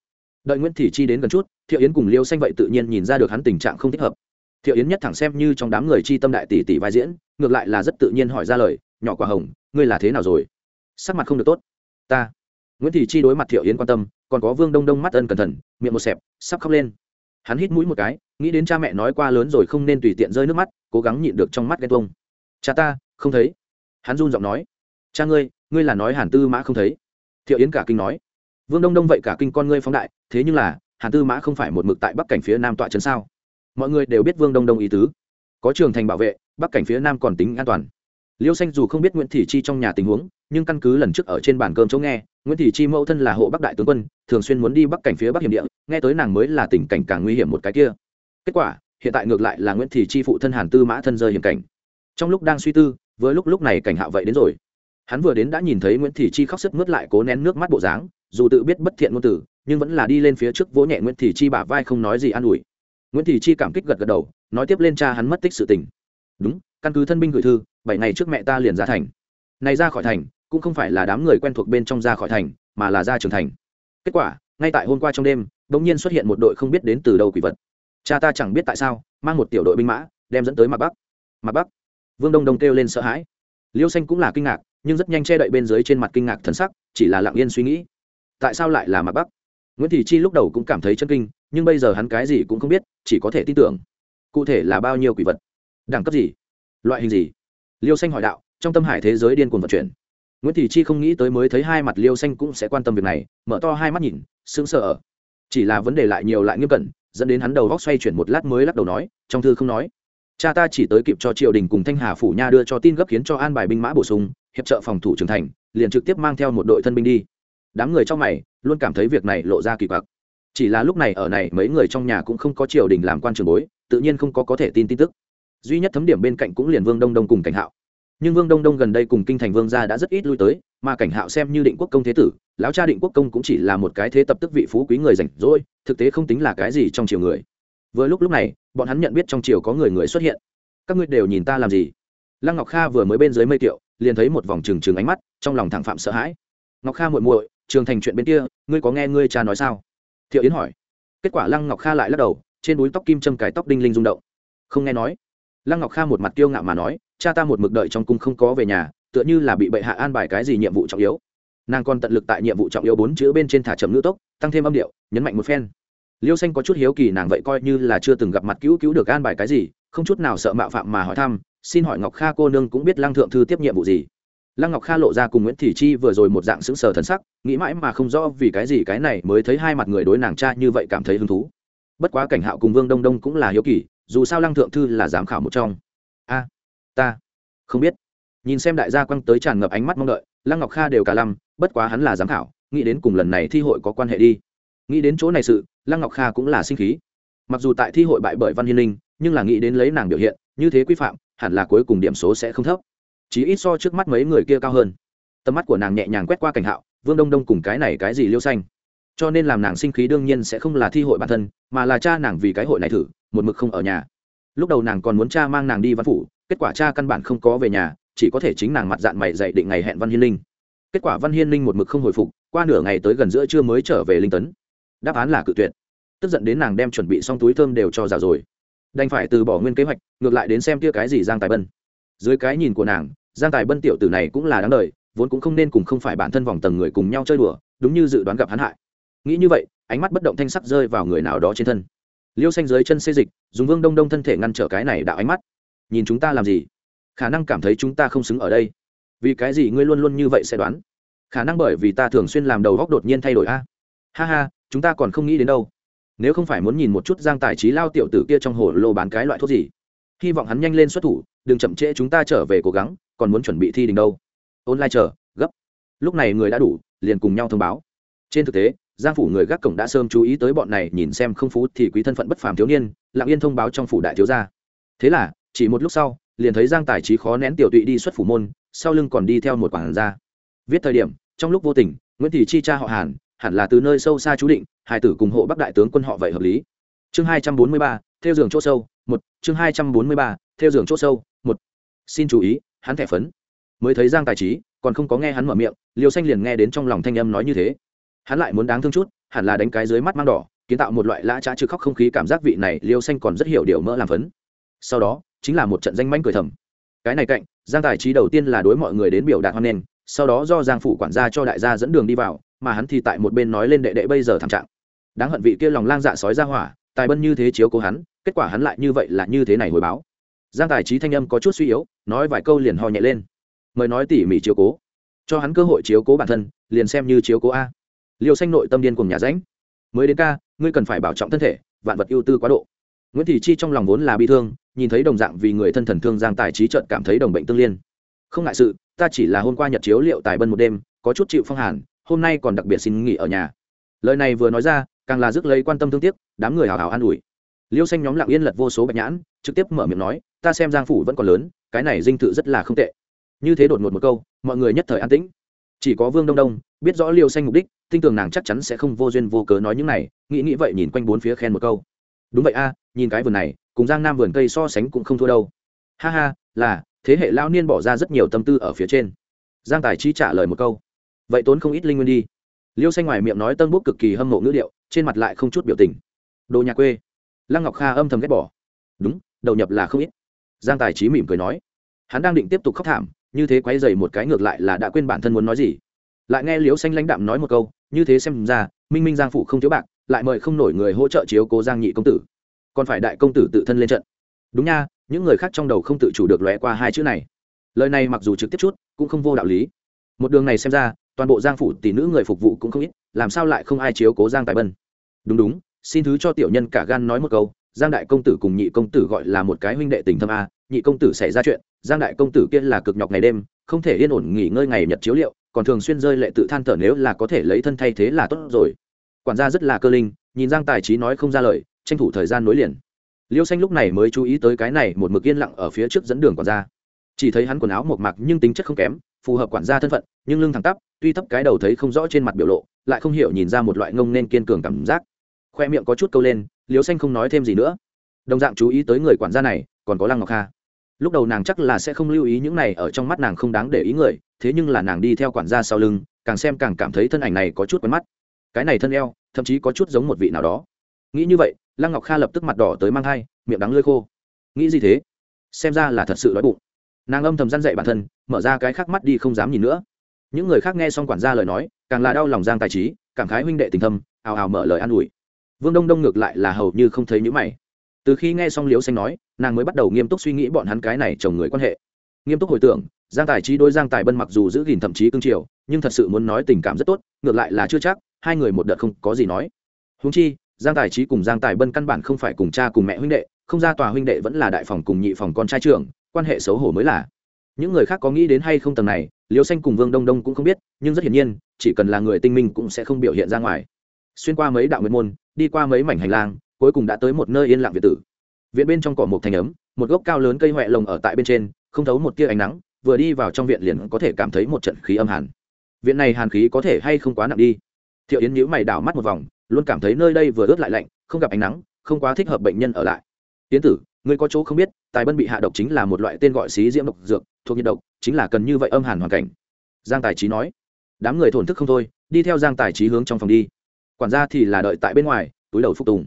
Đợi nguyễn thị chi đến gần chút, thiệu yến cùng liêu xanh vậy tự nhiên nhìn ra được hắn tình trạng không thích hợp. Thiệu yến nhất thẳng xem như trong đám người chi tâm đại tỷ tỷ vai diễn, ngược lại là rất tự nhiên hỏi ra lời, nhỏ quả hồng, ngươi là thế nào rồi? Sắc mặt không được tốt. Ta. Nguyễn thị chi đối mặt thiệu yến quan tâm, còn có vương đông đông mắt ân cẩn thận, miệng một xẹp, sắp khóc lên. Hắn hít mũi một cái, nghĩ đến cha mẹ nói qua lớn rồi không nên tùy tiện rơi nước mắt, cố gắng nhịn được trong mắt ghen tuông cha ta, không thấy. Hắn run giọng nói, cha ngươi ngươi là nói hàn tư mã không thấy? Thiệu yến cả kinh nói, vương đông đông vậy cả kinh con ngươi phóng đại, thế nhưng là, hàn tư mã không phải một mực tại bắc cảnh phía nam tọa trấn sao? Mọi người đều biết vương đông đông ý tứ. Có trường thành bảo vệ, bắc cảnh phía nam còn tính an toàn. Liêu xanh dù không biết nguyễn thị chi trong nhà tình huống, nhưng căn cứ lần trước ở trên bàn cơm chỗ nghe, nguyễn thị chi mẫu thân là hộ bắc đại tướng quân, thường xuyên muốn đi bắc cảnh phía bắc hiểm địa, nghe tới nàng mới là tình cảnh càng nguy hiểm một cái kia. Kết quả, hiện tại ngược lại là nguyễn thị chi phụ thân hàn tư mã thân rơi hiểm cảnh trong lúc đang suy tư, với lúc lúc này cảnh hạo vậy đến rồi. Hắn vừa đến đã nhìn thấy nguyễn thị chi khóc sức mướt lại cố nén nước mắt bộ dáng, dù tự biết bất thiện ngôn từ, nhưng vẫn là đi lên phía trước vỗ nhẹ nguyễn thị chi bả vai không nói gì an ủi. Nguyễn thị chi cảm kích gật gật đầu, nói tiếp lên cha hắn mất tích sự tình. Đúng, căn cứ thân binh gửi thư, bảy ngày trước mẹ ta liền ra thành. Này ra khỏi thành, cũng không phải là đám người quen thuộc bên trong ra khỏi thành, mà là ra trường thành. Kết quả, ngay tại hôm qua trong đêm đ ỗ n g nhiên xuất hiện một đội không biết đến từ đâu quỷ vật. Cha ta chẳng biết tại sao, mang một tiểu đội binh mã, đem dẫn tới mặt bắc. Mặt bắc vương đông đông kêu lên sợ hãi. Liêu xanh cũng là kinh ngạc, nhưng rất nhanh che đậy bên dưới trên mặt kinh ngạc thân sắc, chỉ là lặng yên suy nghĩ. Tại sao lại là mặt bắc? Nguyễn thị chi lúc đầu cũng cảm thấy chân kinh, nhưng bây giờ hắn cái gì cũng không biết, chỉ có thể tin tưởng. Cụ thể là bao nhiêu quỷ vật? Đẳng cấp gì? Loại hình gì? Liêu xanh hỏi đạo, trong tâm hải thế giới điên cuồng vận chuyển. Nguyễn thị chi không nghĩ tới mới thấy hai mặt liêu xanh cũng sẽ quan tâm việc này, mở to hai mắt nhìn, sững sờ ở. Chỉ là vấn đề lại nhiều lại nghiêm cẩn, dẫn đến hắn đầu góc xoay chuyển một lát mới lắc đầu nói, trong thư không nói cha ta chỉ tới kịp cho triều đình cùng thanh hà phủ nha đưa cho tin gấp khiến cho an bài binh mã bổ sung, hiệp trợ phòng thủ trưởng thành, liền trực tiếp mang theo một đội thân binh đi. Đám người trong mày luôn cảm thấy việc này lộ ra kỳ quặc. Chỉ là lúc này ở này, mấy người trong nhà cũng không có triều đình làm quan trường bối, tự nhiên không có có thể tin tin tức. Duy nhất thấm điểm bên cạnh cũng liền vương đông đông cùng cảnh hạo. Nhưng vương đông đông gần đây cùng kinh thành vương gia đã rất ít lui tới, mà cảnh hạo xem như định quốc công thế tử, lão cha định quốc công cũng chỉ là một cái thế tập tức vị phú quý người rảnh rỗi, thực tế không tính là cái gì trong triều người vừa lúc lúc này, bọn hắn nhận biết trong triều có người người xuất hiện. Các ngươi đều nhìn ta làm gì? Lăng ngọc kha vừa mới bên dưới mây kiệu, liền thấy một vòng trừng trừng ánh mắt, trong lòng thẳng phạm sợ hãi. Ngọc kha muội muội, trường thành chuyện bên kia, ngươi có nghe ngươi cha nói sao? Thiệu yến hỏi. Kết quả lăng ngọc kha lại lắc đầu, trên búi tóc kim châm cài tóc đinh linh rung động. Không nghe nói. Lăng ngọc kha một mặt kiêu ngạo mà nói, cha ta một mực đợi trong cung không có về nhà, tựa như là bị bệ hạ an bài cái gì nhiệm vụ trọng yếu. Nàng còn tận lực tại nhiệm vụ trọng yếu bốn chữ bên trên thả chậm ngữ tốc, tăng thêm âm điệu, nhấn mạnh một phen liêu xanh có chút hiếu kỳ, nàng vậy coi như là chưa từng gặp mặt cứu cứu được an bài cái gì, không chút nào sợ mạo phạm mà hỏi thăm, xin hỏi ngọc kha cô nương cũng biết lăng thượng thư tiếp nhiệm vụ gì? Lăng ngọc kha lộ ra cùng nguyễn thị chi vừa rồi một dạng sững sờ thần sắc, nghĩ mãi mà không rõ vì cái gì cái này mới thấy hai mặt người đối nàng cha như vậy cảm thấy hứng thú. Bất quá cảnh hạo cùng vương đông đông cũng là hiếu kỳ, dù sao lăng thượng thư là giám khảo một trong. A, ta không biết. Nhìn xem đại gia quăng tới tràn ngập ánh mắt mong đợi, lăng ngọc kha đều cả lăm bất quá hắn là giám khảo, nghĩ đến cùng lần này thi hội có quan hệ đi nghĩ đến chỗ này sự, lăng ngọc kha cũng là sinh khí. Mặc dù tại thi hội bại bởi văn hiên linh nhưng là nghĩ đến lấy nàng biểu hiện, như thế quy phạm, hẳn là cuối cùng điểm số sẽ không thấp. Chỉ ít so trước mắt mấy người kia cao hơn. Tầm mắt của nàng nhẹ nhàng quét qua cảnh hạo, vương đông đông cùng cái này cái gì liêu xanh. Cho nên làm nàng sinh khí đương nhiên sẽ không là thi hội bản thân, mà là cha nàng vì cái hội này thử, một mực không ở nhà. Lúc đầu nàng còn muốn cha mang nàng đi văn phủ, kết quả cha căn bản không có về nhà, chỉ có thể chính nàng mặt dạng mày dạy định ngày hẹn văn hiên linh kết quả văn hiên linh một mực không hồi phục, qua nửa ngày tới gần giữa trưa mới trở về linh tấn đáp án là cự tuyệt. Tức giận đến nàng đem chuẩn bị xong túi thơm đều cho giả rồi. Đành phải từ bỏ nguyên kế hoạch, ngược lại đến xem kia cái gì giang tài bân. Dưới cái nhìn của nàng, giang tài bân tiểu tử này cũng là đáng đời, vốn cũng không nên cùng không phải bản thân vòng tầng người cùng nhau chơi đùa, đúng như dự đoán gặp hắn hại. Nghĩ như vậy, ánh mắt bất động thanh sắc rơi vào người nào đó trên thân. Liêu xanh dưới chân xê dịch, dùng vương đông đông thân thể ngăn trở cái này đạo ánh mắt. Nhìn chúng ta làm gì? Khả năng cảm thấy chúng ta không xứng ở đây. Vì cái gì ngươi luôn luôn như vậy sẽ đoán? Khả năng bởi vì ta thường xuyên làm đầu góc đột nhiên thay đổi a. Ha ha chúng ta còn không nghĩ đến đâu. Nếu không phải muốn nhìn một chút giang tài trí lao tiểu tử kia trong hồ lô bán cái loại thuốc gì, hy vọng hắn nhanh lên xuất thủ, đừng chậm trễ chúng ta trở về cố gắng, còn muốn chuẩn bị thi đình đâu. Online chờ, gấp. Lúc này người đã đủ, liền cùng nhau thông báo. Trên thực tế, giang phủ người gác cổng đã sớm chú ý tới bọn này, nhìn xem không phú thì quý thân phận bất phàm thiếu niên, lặng yên thông báo trong phủ đại thiếu gia. Thế là, chỉ một lúc sau, liền thấy giang tài trí khó nén tiểu tụy đi xuất phủ môn, sau lưng còn đi theo một quản gia. Viết thời điểm, trong lúc vô tình, nguyễn thị chi cha họ hàn hẳn là từ nơi sâu xa chú định, hải tử cùng hộ bắc đại tướng quân họ vậy hợp lý. Chương hai trăm bốn mươi ba, theo giường chỗ sâu, một. Chương hai trăm bốn mươi ba, theo giường chỗ sâu, một. Xin chú ý, hắn thẻ phấn. Mới thấy giang tài trí, còn không có nghe hắn mở miệng liều xanh liền nghe đến trong lòng thanh âm nói như thế. Hắn lại muốn đáng thương chút, hẳn là đánh cái dưới mắt mang đỏ, kiến tạo một loại lã trá trừ khóc không khí cảm giác vị này, liêu xanh còn rất hiểu điều mỡ làm phấn. Sau đó, chính là một trận danh manh cười thầm. Cái này cạnh, giang tài trí đầu tiên là đối mọi người đến biểu đạt hoan nghênh, sau đó do giang phủ quản gia cho đại gia dẫn đường đi vào mà hắn thì tại một bên nói lên đệ đệ bây giờ thảm trạng. Đáng hận vị kia lòng lang dạ sói ra hỏa, tài bân như thế chiếu cố hắn, kết quả hắn lại như vậy là như thế này hồi báo. Giang tài trí thanh âm có chút suy yếu, nói vài câu liền ho nhẹ lên. Mời nói tỉ mỉ chiếu cố. Cho hắn cơ hội chiếu cố bản thân, liền xem như chiếu cố a. Liêu xanh nội tâm điên cùng nhà ránh. Mới đến ca, ngươi cần phải bảo trọng thân thể, vạn vật ưu tư quá độ. Nguyễn thị chi trong lòng vốn là bi thương, nhìn thấy đồng dạng vì người thân thần thương giang tài trí trợn cảm thấy đồng bệnh tương liên. Không ngại sự, ta chỉ là hôm qua nhật chiếu liệu tài bân một đêm, có chút chịu phong hàn hôm nay còn đặc biệt xin nghỉ ở nhà. Lời này vừa nói ra, càng là rước lấy quan tâm thương tiếc, đám người hào hào an ủi. Liêu xanh nhóm lặng yên lật vô số bạch nhãn, trực tiếp mở miệng nói, ta xem giang phủ vẫn còn lớn, cái này dinh thự rất là không tệ. Như thế đột ngột một câu, mọi người nhất thời an tĩnh. Chỉ có vương đông đông, biết rõ liêu xanh mục đích, tin tưởng nàng chắc chắn sẽ không vô duyên vô cớ nói những này, nghĩ nghĩ vậy nhìn quanh bốn phía khen một câu. Đúng vậy a, nhìn cái vườn này, cùng giang nam vườn cây so sánh cũng không thua đâu. Ha ha, là, thế hệ lao niên bỏ ra rất nhiều tâm tư ở phía trên. Giang tài chi trả lời một câu vậy tốn không ít linh nguyên đi. Liêu xanh ngoài miệng nói tân bút cực kỳ hâm mộ ngữ điệu, trên mặt lại không chút biểu tình. Đồ nhà quê. Lăng ngọc kha âm thầm ghét bỏ. Đúng, đầu nhập là không ít. Giang tài trí mỉm cười nói. Hắn đang định tiếp tục khóc thảm, như thế quay dày một cái ngược lại là đã quên bản thân muốn nói gì. Lại nghe liễu xanh lãnh đạm nói một câu, như thế xem ra, minh minh giang phụ không thiếu bạc, lại mời không nổi người hỗ trợ chiếu cố giang nhị công tử. Còn phải đại công tử tự thân lên trận. Đúng nha, những người khác trong đầu không tự chủ được lóe qua hai chữ này. Lời này mặc dù trực tiếp chút, cũng không vô đạo lý. Một đường này xem ra toàn bộ giang phủ tỷ nữ người phục vụ cũng không ít, làm sao lại không ai chiếu cố giang tài bân? Đúng đúng, xin thứ cho tiểu nhân cả gan nói một câu, giang đại công tử cùng nhị công tử gọi là một cái huynh đệ tình thâm a, nhị công tử xảy ra chuyện, giang đại công tử kia là cực nhọc ngày đêm, không thể yên ổn nghỉ ngơi ngày nhật chiếu liệu, còn thường xuyên rơi lệ tự than thở nếu là có thể lấy thân thay thế là tốt rồi. Quản gia rất là cơ linh, nhìn giang tài trí nói không ra lời, tranh thủ thời gian nối liền. Liêu xanh lúc này mới chú ý tới cái này, một mực yên lặng ở phía trước dẫn đường quản gia. Chỉ thấy hắn quần áo một mặc nhưng tính chất không kém phù hợp quản gia thân phận, nhưng lưng thẳng tắp, tuy thấp cái đầu thấy không rõ trên mặt biểu lộ, lại không hiểu nhìn ra một loại ngông nên kiên cường cảm giác. Khoe miệng có chút câu lên liều xanh không nói thêm gì nữa. Đồng dạng chú ý tới người quản gia này, còn có lăng ngọc kha. Lúc đầu nàng chắc là sẽ không lưu ý những này ở trong mắt nàng không đáng để ý người, thế nhưng là nàng đi theo quản gia sau lưng, càng xem càng cảm thấy thân ảnh này có chút quen mắt. Cái này thân eo, thậm chí có chút giống một vị nào đó. Nghĩ như vậy, lăng ngọc kha lập tức mặt đỏ tới mang thai, miệng đắng lơi khô. Nghĩ gì thế? Xem ra là thật sự đói bụng nàng âm thầm răn dậy bản thân, mở ra cái khác mắt đi không dám nhìn nữa. Những người khác nghe xong quản gia lời nói, càng là đau lòng giang tài trí, cảm khái huynh đệ tình thâm, ào ào mở lời an ủi. Vương đông đông ngược lại là hầu như không thấy những mày. Từ khi nghe xong liễu xanh nói, nàng mới bắt đầu nghiêm túc suy nghĩ bọn hắn cái này chồng người quan hệ. Nghiêm túc hồi tưởng, giang tài trí đôi giang tài bân mặc dù giữ gìn thậm chí cương triều nhưng thật sự muốn nói tình cảm rất tốt, ngược lại là chưa chắc, hai người một đợt không có gì nói. Húng chi, giang tài trí cùng giang tài bân căn bản không phải cùng cha cùng mẹ huynh đệ, không ra tòa huynh đệ vẫn là đại phòng cùng nhị phòng con trai trưởng quan hệ xấu hổ mới là. Những người khác có nghĩ đến hay không tầng này, liêu xanh cùng vương đông đông cũng không biết, nhưng rất hiển nhiên, chỉ cần là người tinh minh cũng sẽ không biểu hiện ra ngoài. Xuyên qua mấy đạo nguyệt môn, đi qua mấy mảnh hành lang, cuối cùng đã tới một nơi yên lặng việt tử. Viện bên trong cỏ một thành ấm, một gốc cao lớn cây huệ lồng ở tại bên trên, không thấu một tia ánh nắng, vừa đi vào trong viện liền có thể cảm thấy một trận khí âm hàn. Viện này hàn khí có thể hay không quá nặng đi? Thiệu yến nhíu mày đảo mắt một vòng, luôn cảm thấy nơi đây vừa ướt lại lạnh, không gặp ánh nắng, không quá thích hợp bệnh nhân ở lại. Tiến tử ngươi có chỗ không biết, tài bân bị hạ độc chính là một loại tên gọi xí diễm độc dược, thuộc nhiệt độc, chính là cần như vậy âm hàn hoàn cảnh. Giang tài trí nói. Đám người thổn thức không thôi, đi theo giang tài trí hướng trong phòng đi. Quản gia thì là đợi tại bên ngoài, túi đầu phục tùng.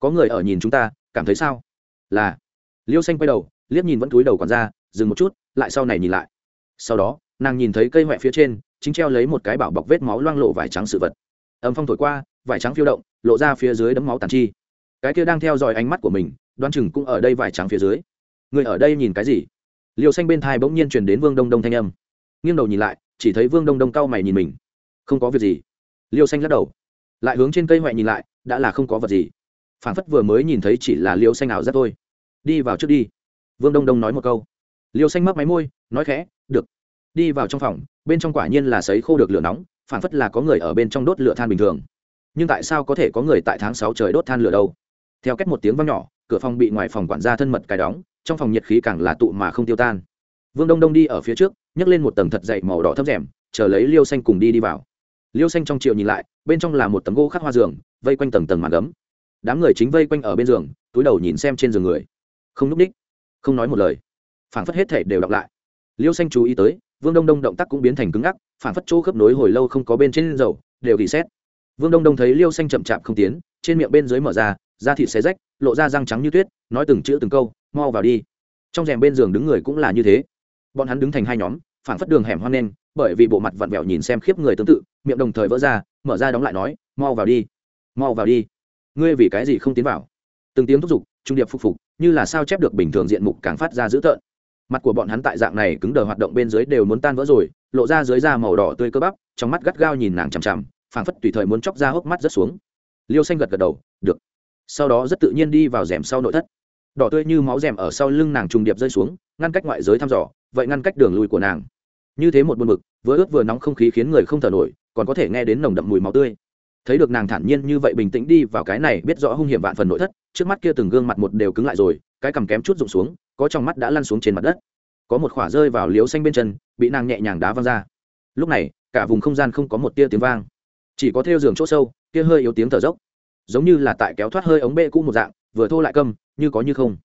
Có người ở nhìn chúng ta, cảm thấy sao? Là. Liêu xanh quay đầu, liếc nhìn vẫn túi đầu quản gia, dừng một chút, lại sau này nhìn lại. Sau đó, nàng nhìn thấy cây huệ phía trên, chính treo lấy một cái bảo bọc vết máu loang lộ vải trắng sự vật. Âm phong thổi qua, vải trắng phiêu động, lộ ra phía dưới đấm máu tàn chi. Cái kia đang theo dõi ánh mắt của mình đoan chừng cũng ở đây vải trắng phía dưới. Người ở đây nhìn cái gì? Liều xanh bên thai bỗng nhiên truyền đến vương đông đông thanh âm. Nghiêng đầu nhìn lại, chỉ thấy vương đông đông cau mày nhìn mình. Không có việc gì. Liêu xanh lắc đầu. Lại hướng trên cây hoại nhìn lại, đã là không có vật gì. Phản phất vừa mới nhìn thấy chỉ là liêu xanh ảo giác thôi. Đi vào trước đi. Vương đông đông nói một câu. Liêu xanh mấp máy môi, nói khẽ, được. Đi vào trong phòng, bên trong quả nhiên là sấy khô được lửa nóng, phản phất là có người ở bên trong đốt lửa than bình thường. Nhưng tại sao có thể có người tại tháng sáu trời đốt than lửa đâu? Theo cách một tiếng vang nhỏ cửa phòng bị ngoài phòng quản gia thân mật cài đóng, trong phòng nhiệt khí càng là tụ mà không tiêu tan. Vương đông đông đi ở phía trước, nhấc lên một tầng thật dậy màu đỏ thấp rèm, chờ lấy liêu xanh cùng đi đi vào. Liêu xanh trong triệu nhìn lại, bên trong là một tấm gỗ khắc hoa giường, vây quanh tầng tầng màn gấm. Đám người chính vây quanh ở bên giường, túi đầu nhìn xem trên giường người. Không núp ních, không nói một lời. Phản phất hết thể đều đọc lại. Liêu xanh chú ý tới, vương đông đông động tác cũng biến thành cứng ngắc phản phất chỗ khớp nối hồi lâu không có bên trên dầu, đều gỉ xét vương đông đông thấy liêu xanh chậm chạp không tiến, trên miệng bên dưới mở ra da thịt xé rách, lộ ra răng trắng như tuyết, nói từng chữ từng câu, mau vào đi. Trong rèm bên giường đứng người cũng là như thế. Bọn hắn đứng thành hai nhóm, phảng phất đường hẻm hoang nen bởi vì bộ mặt vặn vẹo nhìn xem khiếp người tương tự, miệng đồng thời vỡ ra, mở ra đóng lại nói, mau vào đi, mau vào đi. Ngươi vì cái gì không tiến vào? Từng tiếng thúc giục, trung điệp phục phục, như là sao chép được bình thường diện mục càng phát ra dữ tợn. Mặt của bọn hắn tại dạng này cứng đờ hoạt động bên dưới đều muốn tan vỡ rồi, lộ ra dưới da màu đỏ tươi cơ bắp, trong mắt gắt gao nhìn nàng chằm chằm, phảng phất tùy thời muốn chóc ra hốc mắt rất xuống. Liêu xanh gật gật đầu, được sau đó rất tự nhiên đi vào rèm sau nội thất. Đỏ tươi như máu rèm ở sau lưng nàng trùng điệp rơi xuống, ngăn cách ngoại giới thăm dò, vậy ngăn cách đường lùi của nàng. Như thế một buồn mực vừa ướt vừa nóng không khí khiến người không thở nổi, còn có thể nghe đến nồng đậm mùi máu tươi. Thấy được nàng thản nhiên như vậy bình tĩnh đi vào cái này biết rõ hung hiểm vạn phần nội thất, trước mắt kia từng gương mặt một đều cứng lại rồi, cái cằm kém chút rụng xuống, có trong mắt đã lăn xuống trên mặt đất. Có một khỏa rơi vào liếu xanh bên chân, bị nàng nhẹ nhàng đá văng ra. Lúc này, cả vùng không gian không có một tia tiếng vang. Chỉ có theo giường chỗ sâu, kia hơi yếu tiếng thở dốc giống như là tại kéo thoát hơi ống bê cũ một dạng, vừa thô lại câm, như có như không.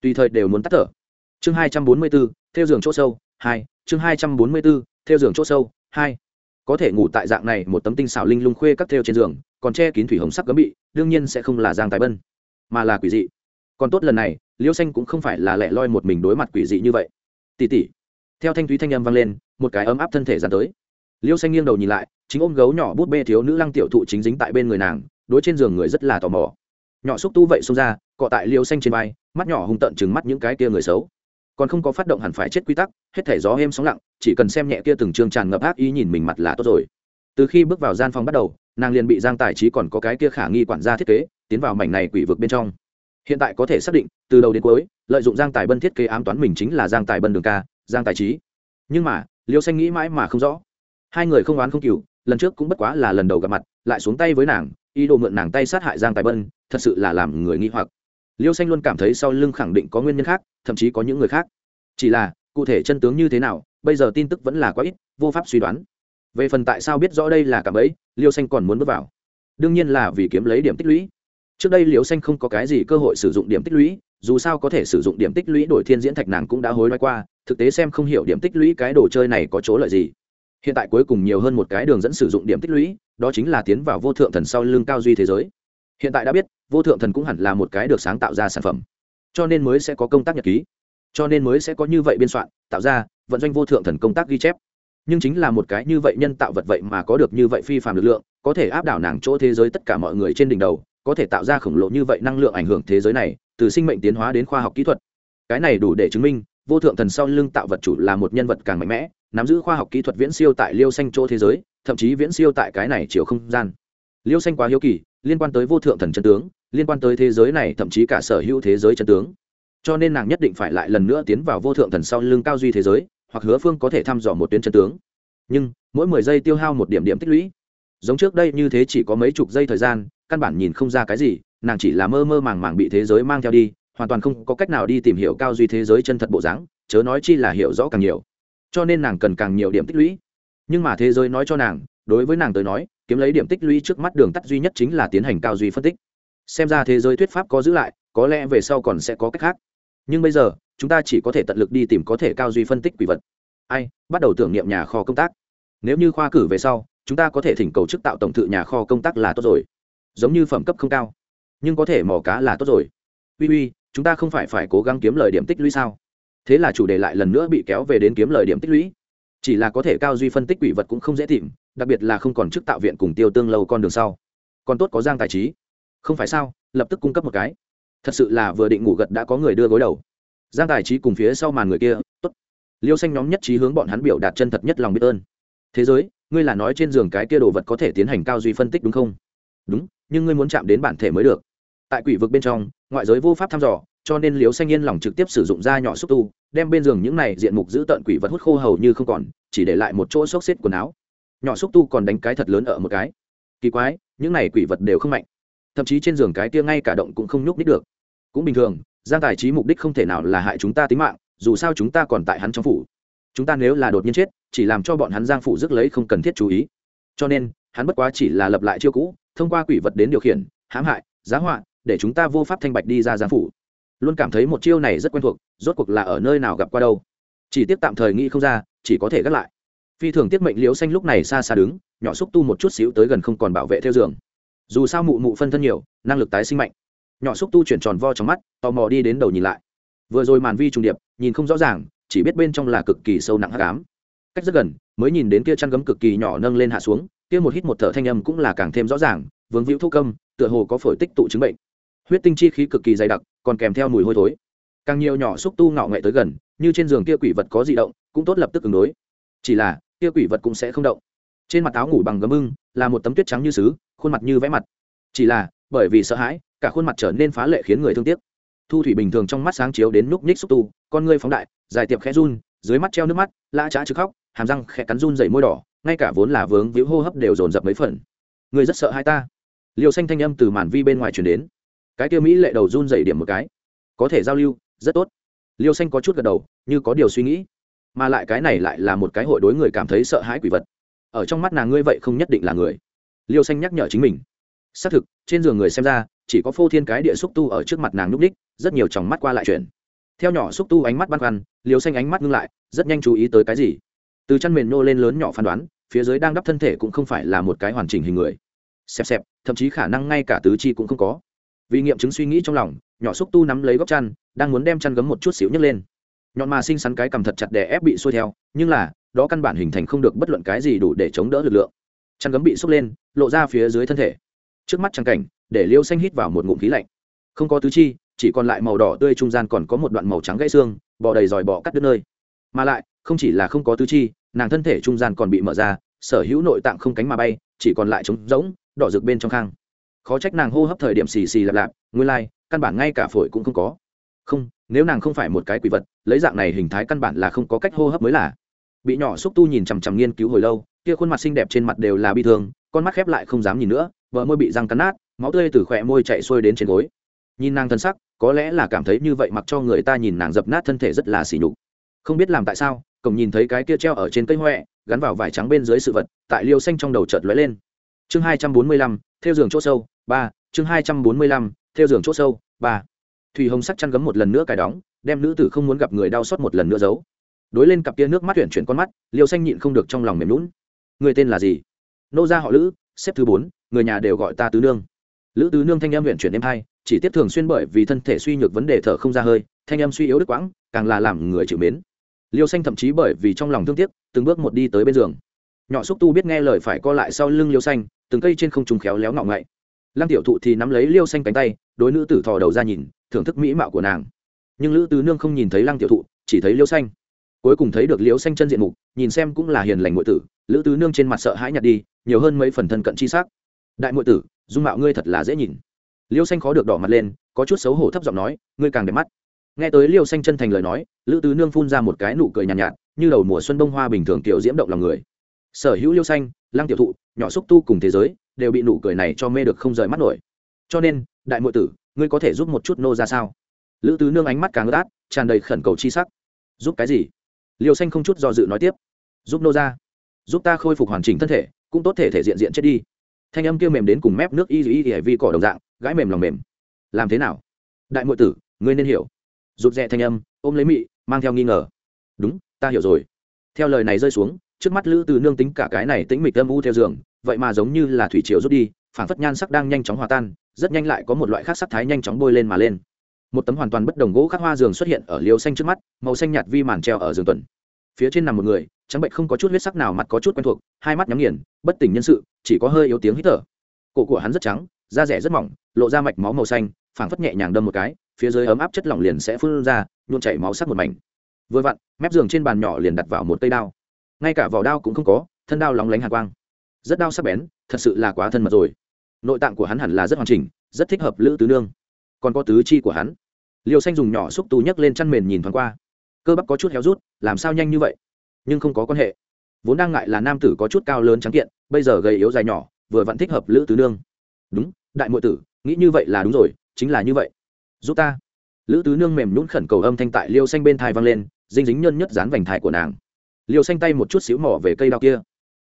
Tùy thời đều muốn tắt thở. Chương hai trăm bốn mươi bốn, theo giường chỗ sâu, hai, chương hai trăm bốn mươi bốn, theo giường chỗ sâu, hai. Có thể ngủ tại dạng này một tấm tinh xảo linh lung khuê các theo trên giường, còn che kín thủy hồng sắc gấm bị, đương nhiên sẽ không là giang tài bân, mà là quỷ dị. Còn tốt lần này liêu xanh cũng không phải là lẻ loi một mình đối mặt quỷ dị như vậy. Tỉ tỉ. Theo thanh thúy thanh âm vang lên, một cái ấm áp thân thể dán tới. Liêu xanh nghiêng đầu nhìn lại, chính ôm gấu nhỏ bút bê thiếu nữ lăng tiểu thụ chính dính tại bên người nàng đối trên giường người rất là tò mò. Nhỏ xúc tu vậy xông ra, cọ tại liêu xanh trên vai, mắt nhỏ hung tợn chừng mắt những cái kia người xấu. Còn không có phát động hẳn phải chết quy tắc, hết thể gió êm sóng lặng, chỉ cần xem nhẹ kia từng chương tràn ngập ác ý nhìn mình mặt là tốt rồi. Từ khi bước vào gian phòng bắt đầu, nàng liền bị giang tài trí còn có cái kia khả nghi quản gia thiết kế, tiến vào mảnh này quỷ vực bên trong. Hiện tại có thể xác định, từ đầu đến cuối, lợi dụng giang tài bân thiết kế ám toán mình chính là giang tài bân đường ca, giang tài trí. Nhưng mà, liêu xanh nghĩ mãi mà không rõ. Hai người không oán không cừu, lần trước cũng bất quá là lần đầu gặp mặt, lại xuống tay với nàng ý đồ mượn nàng tay sát hại giang tài bân thật sự là làm người nghi hoặc. Liêu xanh luôn cảm thấy sau lưng khẳng định có nguyên nhân khác thậm chí có những người khác. Chỉ là cụ thể chân tướng như thế nào bây giờ tin tức vẫn là quá ít vô pháp suy đoán. Về phần tại sao biết rõ đây là cảm ấy, liêu xanh còn muốn bước vào. Đương nhiên là vì kiếm lấy điểm tích lũy. Trước đây liêu xanh không có cái gì cơ hội sử dụng điểm tích lũy dù sao có thể sử dụng điểm tích lũy đổi thiên diễn thạch nàng cũng đã hối đoái qua thực tế xem không hiểu điểm tích lũy cái đồ chơi này có chỗ lợi gì hiện tại cuối cùng nhiều hơn một cái đường dẫn sử dụng điểm tích lũy, đó chính là tiến vào vô thượng thần sau lưng cao duy thế giới. Hiện tại đã biết, vô thượng thần cũng hẳn là một cái được sáng tạo ra sản phẩm. Cho nên mới sẽ có công tác nhật ký. Cho nên mới sẽ có như vậy biên soạn, tạo ra, vận doanh vô thượng thần công tác ghi chép. Nhưng chính là một cái như vậy nhân tạo vật vậy mà có được như vậy phi phạm lực lượng, có thể áp đảo nàng chỗ thế giới tất cả mọi người trên đỉnh đầu, có thể tạo ra khổng lồ như vậy năng lượng ảnh hưởng thế giới này, từ sinh mệnh tiến hóa đến khoa học kỹ thuật. Cái này đủ để chứng minh, vô thượng thần sau lưng tạo vật chủ là một nhân vật càng mạnh mẽ nắm giữ khoa học kỹ thuật viễn siêu tại liêu xanh chỗ thế giới, thậm chí viễn siêu tại cái này chiều không gian. Liêu xanh quá hiếu kỳ, liên quan tới vô thượng thần chân tướng, liên quan tới thế giới này, thậm chí cả sở hữu thế giới chân tướng. Cho nên nàng nhất định phải lại lần nữa tiến vào vô thượng thần sau lưng cao duy thế giới, hoặc hứa phương có thể thăm dò một tuyến chân tướng. Nhưng, mỗi mười giây tiêu hao một điểm điểm tích lũy. Giống trước đây như thế chỉ có mấy chục giây thời gian, căn bản nhìn không ra cái gì, nàng chỉ là mơ mơ màng màng bị thế giới mang theo đi, hoàn toàn không có cách nào đi tìm hiểu cao duy thế giới chân thật bộ dáng, chớ nói chi là hiểu rõ càng nhiều cho nên nàng cần càng nhiều điểm tích lũy. Nhưng mà thế giới nói cho nàng, đối với nàng tới nói, kiếm lấy điểm tích lũy trước mắt đường tắt duy nhất chính là tiến hành cao duy phân tích. Xem ra thế giới thuyết pháp có giữ lại, có lẽ về sau còn sẽ có cách khác. Nhưng bây giờ, chúng ta chỉ có thể tận lực đi tìm có thể cao duy phân tích quỷ vật. Ai, bắt đầu tưởng niệm nhà kho công tác. Nếu như khoa cử về sau, chúng ta có thể thỉnh cầu chức tạo tổng thự nhà kho công tác là tốt rồi. Giống như phẩm cấp không cao, nhưng có thể mò cá là tốt rồi. Uy uy, chúng ta không phải phải cố gắng kiếm lời điểm tích lũy sao? Thế là chủ đề lại lần nữa bị kéo về đến kiếm lời điểm tích lũy. Chỉ là có thể cao duy phân tích quỷ vật cũng không dễ tìm, đặc biệt là không còn chức tạo viện cùng tiêu tương lâu con đường sau. Còn tốt có giang tài trí. Không phải sao, lập tức cung cấp một cái. Thật sự là vừa định ngủ gật đã có người đưa gối đầu. Giang tài trí cùng phía sau màn người kia, tốt. Liêu xanh nhóm nhất trí hướng bọn hắn biểu đạt chân thật nhất lòng biết ơn. Thế giới, ngươi là nói trên giường cái kia đồ vật có thể tiến hành cao duy phân tích đúng không? Đúng, nhưng ngươi muốn chạm đến bản thể mới được. Tại quỷ vực bên trong, ngoại giới vô pháp thăm dò cho nên liều xanh yên lòng trực tiếp sử dụng da nhỏ xúc tu, đem bên giường những này diện mục giữ tận quỷ vật hút khô hầu như không còn, chỉ để lại một chỗ xốc xếp quần áo. Nhỏ xúc tu còn đánh cái thật lớn ở một cái. Kỳ quái, những này quỷ vật đều không mạnh. Thậm chí trên giường cái tia ngay cả động cũng không nhúc nít được. Cũng bình thường, giang tài trí mục đích không thể nào là hại chúng ta tính mạng, dù sao chúng ta còn tại hắn trong phủ. Chúng ta nếu là đột nhiên chết, chỉ làm cho bọn hắn giang phủ rước lấy không cần thiết chú ý. Cho nên, hắn bất quá chỉ là lập lại chiêu cũ, thông qua quỷ vật đến điều khiển, hãm hại, giá họa, để chúng ta vô pháp thanh bạch đi ra giang phủ luôn cảm thấy một chiêu này rất quen thuộc, rốt cuộc là ở nơi nào gặp qua đâu. Chỉ tiếp tạm thời nghĩ không ra, chỉ có thể gác lại. Phi thường tiết mệnh liễu xanh lúc này xa xa đứng, nhỏ xúc tu một chút xíu tới gần không còn bảo vệ theo giường. Dù sao mụ mụ phân thân nhiều, năng lực tái sinh mạnh. Nhỏ xúc tu chuyển tròn vo trong mắt, tò mò đi đến đầu nhìn lại. Vừa rồi màn vi trùng điệp, nhìn không rõ ràng, chỉ biết bên trong là cực kỳ sâu nặng hắc ám. Cách rất gần, mới nhìn đến kia chăn gấm cực kỳ nhỏ nâng lên hạ xuống, kia một hít một thở thanh âm cũng là càng thêm rõ ràng vướng víu thu công, tựa hồ có phổi tích tụ chứng bệnh huyết tinh chi khí cực kỳ dày đặc, còn kèm theo mùi hôi thối. Càng nhiều nhỏ xúc tu ngạo nghệ tới gần, như trên giường kia quỷ vật có di động, cũng tốt lập tức ứng đối. Chỉ là, kia quỷ vật cũng sẽ không động. Trên mặt áo ngủ bằng gấm ưng, là một tấm tuyết trắng như sứ khuôn mặt như vẽ mặt. Chỉ là, bởi vì sợ hãi, cả khuôn mặt trở nên phá lệ khiến người thương tiếc. Thu thủy bình thường trong mắt sáng chiếu đến núc ních xúc tu, con ngươi phóng đại, dài tiệp khẽ run, dưới mắt treo nước mắt la trá chứ khóc, hàm răng khẽ cắn run dày môi đỏ, ngay cả vốn là vướng víu hô hấp đều dồn dập mấy phần. Người rất sợ hai ta. Liều xanh thanh âm từ màn vi bên ngoài chuyển đến cái kia mỹ lệ đầu run dày điểm một cái. Có thể giao lưu, rất tốt. Liêu xanh có chút gật đầu, như có điều suy nghĩ. Mà lại cái này lại là một cái hội đối người cảm thấy sợ hãi quỷ vật. Ở trong mắt nàng ngươi vậy không nhất định là người. Liêu xanh nhắc nhở chính mình. Xác thực, trên giường người xem ra, chỉ có phô thiên cái địa xúc tu ở trước mặt nàng núp đích rất nhiều tròng mắt qua lại chuyển. Theo nhỏ xúc tu ánh mắt băn khoăn liều xanh ánh mắt ngưng lại, rất nhanh chú ý tới cái gì. Từ chăn mền nô lên lớn nhỏ phán đoán, phía dưới đang đắp thân thể cũng không phải là một cái hoàn chỉnh hình người. Xẹp xẹp, thậm chí khả năng ngay cả tứ chi cũng không có vì nghiệm chứng suy nghĩ trong lòng, nhỏ xúc tu nắm lấy góc chăn, đang muốn đem chăn gấm một chút xíu nhấc lên. Nhọn mà xinh xắn cái cầm thật chặt đè ép bị xuôi theo, nhưng là, đó căn bản hình thành không được bất luận cái gì đủ để chống đỡ lực lượng. Chăn gấm bị xúc lên, lộ ra phía dưới thân thể. Trước mắt trăng cảnh, để liêu xanh hít vào một ngụm khí lạnh. Không có tứ chi, chỉ còn lại màu đỏ tươi trung gian còn có một đoạn màu trắng gãy xương, bò đầy dòi bò cắt đứt nơi. Mà lại, không chỉ là không có tứ chi, nàng thân thể trung gian còn bị mở ra, sở hữu nội tạng không cánh mà bay, chỉ còn lại trống rỗng, đỏ rực bên trong khang khó trách nàng hô hấp thời điểm xì xì lạp lạp nguyên lai、like, căn bản ngay cả phổi cũng không có. Không nếu nàng không phải một cái quỷ vật lấy dạng này hình thái căn bản là không có cách hô hấp mới là. Bị nhỏ xúc tu nhìn chằm chằm nghiên cứu hồi lâu kia khuôn mặt xinh đẹp trên mặt đều là bi thương con mắt khép lại không dám nhìn nữa vợ môi bị răng cắn nát máu tươi từ khỏe môi chạy xuôi đến trên gối. Nhìn nàng thân sắc có lẽ là cảm thấy như vậy mặc cho người ta nhìn nàng dập nát thân thể rất là xỉ nhục. Không biết làm tại sao cổng nhìn thấy cái kia treo ở trên cây huệ gắn vào vải trắng bên dưới sự vật tại liêu xanh trong đầu chợt lóe lên. Chương hai trăm bốn mươi lăm theo giường chỗ sâu ba, chương hai trăm bốn mươi lăm, theo giường chỗ sâu, ba. Thùy hồng sắc chăn gấm một lần nữa cài đóng, đem nữ tử không muốn gặp người đau xót một lần nữa giấu. Đối lên cặp kia nước mắt chuyển chuyển con mắt, liêu xanh nhịn không được trong lòng mềm lún người tên là gì? Nô gia họ lữ, xếp thứ bốn, người nhà đều gọi ta tứ nương. Lữ tứ nương thanh em huyện chuyển em hai chỉ tiếp thường xuyên bởi vì thân thể suy nhược vấn đề thở không ra hơi, thanh em suy yếu đứt quãng, càng là làm người chịu mến. Liêu xanh thậm chí bởi vì trong lòng thương tiếc, từng bước một đi tới bên giường. Nhỏ xúc tu biết nghe lời phải co lại sau lưng liêu xanh, từng cây trên không trùng khéo léo ngọ ngậy lăng tiểu thụ thì nắm lấy liêu xanh cánh tay đối nữ tử thò đầu ra nhìn thưởng thức mỹ mạo của nàng. Nhưng lữ tứ nương không nhìn thấy lăng tiểu thụ chỉ thấy liêu xanh. Cuối cùng thấy được liêu xanh chân diện mục nhìn xem cũng là hiền lành ngụy tử lữ tứ nương trên mặt sợ hãi nhặt đi nhiều hơn mấy phần thân cận chi s ắ c đại ngụy tử dung mạo ngươi thật là dễ nhìn. Liêu xanh khó được đỏ mặt lên có chút xấu hổ thấp giọng nói ngươi càng đẹp mắt. Nghe tới liêu xanh chân thành lời nói lữ tứ nương phun ra một cái nụ cười nhàn nhạt, nhạt như đầu mùa xuân bông hoa bình thường kiểu diễm động lòng người. Sở hữu liêu xanh lăng tiểu thụ nhỏ xúc tu cùng thế giới đều bị nụ cười này cho mê được không rời mắt nổi. Cho nên, đại muội tử, ngươi có thể giúp một chút nô ra sao? Lữ tứ nương ánh mắt càng ướt át, tràn đầy khẩn cầu chi sắc. Giúp cái gì? Liều xanh không chút do dự nói tiếp. Giúp nô ra. Giúp ta khôi phục hoàn chỉnh thân thể, cũng tốt thể thể diện diện chết đi. Thanh âm kia mềm đến cùng mép nước y y y vi cỏ đồng dạng, gãi mềm lòng mềm. Làm thế nào? Đại mộ tử, ngươi nên hiểu. Rụt rè thanh âm, ôm lấy mị, mang theo nghi ngờ. Đúng, ta hiểu rồi. Theo lời này rơi xuống, trước mắt lữ từ nương tính cả cái này tĩnh mịch âm u theo giường vậy mà giống như là thủy triều rút đi phản phất nhan sắc đang nhanh chóng hòa tan, rất nhanh lại có một loại khác sắc thái nhanh chóng bôi lên mà lên. Một tấm hoàn toàn bất đồng gỗ khắc hoa giường xuất hiện ở liều xanh trước mắt, màu xanh nhạt vi màn treo ở giường tuần. Phía trên nằm một người, trắng bệnh không có chút huyết sắc nào, mặt có chút quen thuộc, hai mắt nhắm nghiền, bất tỉnh nhân sự, chỉ có hơi yếu tiếng hít thở. Cổ của hắn rất trắng, da rẻ rất mỏng, lộ ra mạch máu màu xanh, phảng phất nhẹ nhàng đâm một cái, phía dưới ấm áp chất lỏng liền sẽ phun ra nhuộn chảy máu sắc một mảnh. Vừa vặn, mép giường trên bàn nhỏ liền đặt vào một cây đao. Ngay cả vỏ đao cũng không có, thân đao lóng lánh hàn quang rất đau sắc bén, thật sự là quá thân mật rồi. Nội tạng của hắn hẳn là rất hoàn chỉnh, rất thích hợp lữ tứ nương. Còn có tứ chi của hắn. Liều xanh dùng nhỏ xúc tu nhấc lên chăn mền nhìn thoáng qua. Cơ bắp có chút héo rút, làm sao nhanh như vậy? Nhưng không có quan hệ. Vốn đang ngại là nam tử có chút cao lớn trắng kiện, bây giờ gầy yếu dài nhỏ, vừa vẫn thích hợp lữ tứ nương. Đúng, đại muội tử, nghĩ như vậy là đúng rồi, chính là như vậy. Giúp ta. Lữ tứ nương mềm nhún khẩn cầu âm thanh tại liêu xanh bên thai vang lên, dinh dính nhân nhất dán vành thai của nàng. Liêu xanh tay một chút xíu mỏ về cây đao kia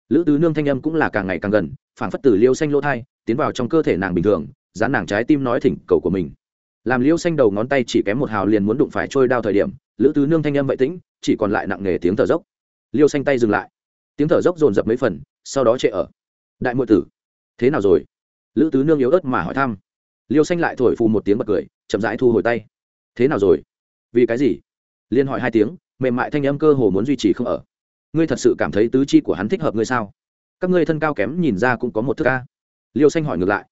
lữ tứ nương thanh âm cũng là càng ngày càng gần, phảng phất từ liêu xanh lỗ thai, tiến vào trong cơ thể nàng bình thường, dán nàng trái tim nói thỉnh cầu của mình. Làm liêu xanh đầu ngón tay chỉ kém một hào liền muốn đụng phải trôi đao thời điểm, lữ tứ nương thanh âm vậy tĩnh, chỉ còn lại nặng nề tiếng thở dốc. Liêu xanh tay dừng lại. Tiếng thở dốc dồn dập mấy phần, sau đó trệ ở. Đại muội tử, thế nào rồi? Lữ tứ nương yếu ớt mà hỏi thăm. Liêu xanh lại thổi phù một tiếng bật cười, chậm rãi thu hồi tay. Thế nào rồi? Vì cái gì? Liên hỏi hai tiếng, mềm mại thanh âm cơ hồ muốn duy trì không ở ngươi thật sự cảm thấy tứ chi của hắn thích hợp ngươi sao? Các ngươi thân cao kém nhìn ra cũng có một thức a. liêu xanh hỏi ngược lại.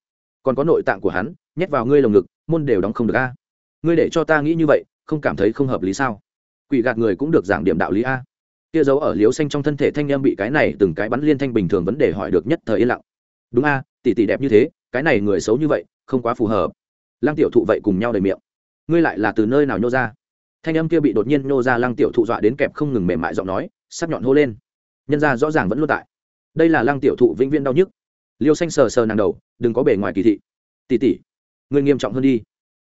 Còn có nội tạng của hắn, nhét vào ngươi lồng ngực, môn đều đóng không được a. Ngươi để cho ta nghĩ như vậy, không cảm thấy không hợp lý sao? Quỷ gạt người cũng được giảng điểm đạo lý a. Kia giấu ở Liêu xanh trong thân thể thanh em bị cái này từng cái bắn liên thanh bình thường vấn đề hỏi được nhất thời yên lặng. Đúng a, tỷ tỷ đẹp như thế, cái này người xấu như vậy, không quá phù hợp. Lăng tiểu thụ vậy cùng nhau đầy miệng. Ngươi lại là từ nơi nào nhô ra? Thanh âm kia bị đột nhiên Nô ra lăng tiểu thụ dọa đến kẹp không ngừng mềm mại giọng nói, sắc nhọn hô lên. Nhân ra rõ ràng vẫn luôn tại. Đây là lăng tiểu thụ vĩnh viễn đau nhức. Liêu xanh sờ sờ nàng đầu, đừng có bề ngoài kỳ thị. Tỉ tỉ ngươi nghiêm trọng hơn đi.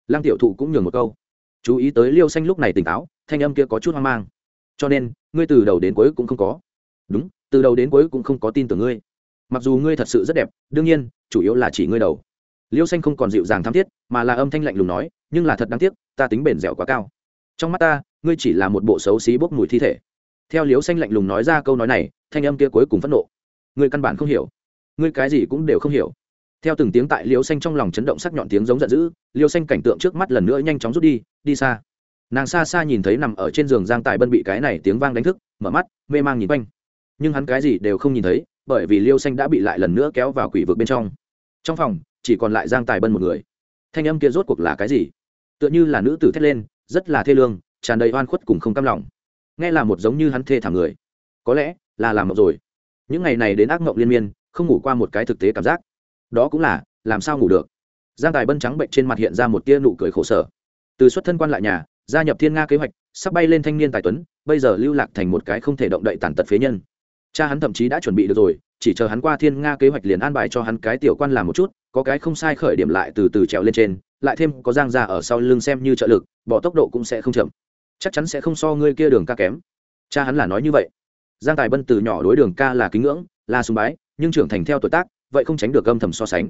Lăng tiểu thụ cũng nhường một câu. Chú ý tới liêu xanh lúc này tỉnh táo, thanh âm kia có chút hoang mang. Cho nên, ngươi từ đầu đến cuối cũng không có. Đúng, từ đầu đến cuối cũng không có tin tưởng ngươi. Mặc dù ngươi thật sự rất đẹp, đương nhiên, chủ yếu là chỉ ngươi đầu. Liêu xanh không còn dịu dàng tham thiết, mà là âm thanh lạnh lùng nói, nhưng là thật đáng tiếc, ta tính bền dẻo quá cao trong mắt ta, ngươi chỉ là một bộ xấu xí bốc mùi thi thể. Theo liêu xanh lạnh lùng nói ra câu nói này, thanh âm kia cuối cùng phẫn nộ. Ngươi căn bản không hiểu. Ngươi cái gì cũng đều không hiểu. Theo từng tiếng tại liêu xanh trong lòng chấn động sắc nhọn tiếng giống giận dữ liêu xanh cảnh tượng trước mắt lần nữa nhanh chóng rút đi đi xa. Nàng xa xa nhìn thấy nằm ở trên giường giang tài bân bị cái này tiếng vang đánh thức, mở mắt, mê mang nhìn quanh. Nhưng hắn cái gì đều không nhìn thấy, bởi vì liêu xanh đã bị lại lần nữa kéo vào quỷ vực bên trong. Trong phòng, chỉ còn lại giang tài bân một người. Thanh âm kia rốt cuộc là cái gì? Tựa như là nữ tử thét lên rất là thê lương, tràn đầy oan khuất cùng không cam lòng. Nghe là một giống như hắn thê thảm người. Có lẽ là làm mộng rồi. Những ngày này đến ác mộng liên miên, không ngủ qua một cái thực tế cảm giác. Đó cũng là, làm sao ngủ được? Giang tài bân trắng bệnh trên mặt hiện ra một tia nụ cười khổ sở. Từ xuất thân quan lại nhà, gia nhập thiên nga kế hoạch, sắp bay lên thanh niên tài tuấn, bây giờ lưu lạc thành một cái không thể động đậy tàn tật phế nhân. Cha hắn thậm chí đã chuẩn bị được rồi, chỉ chờ hắn qua thiên nga kế hoạch liền an bài cho hắn cái tiểu quan làm một chút, có cái không sai khởi điểm lại từ từ trèo lên trên lại thêm có giang ra ở sau lưng xem như trợ lực, bỏ tốc độ cũng sẽ không chậm. Chắc chắn sẽ không so ngươi kia đường ca kém. Cha hắn là nói như vậy. Giang tài bân từ nhỏ đối đường ca là kính ngưỡng, là sùng bái, nhưng trưởng thành theo tuổi tác, vậy không tránh được âm thầm so sánh.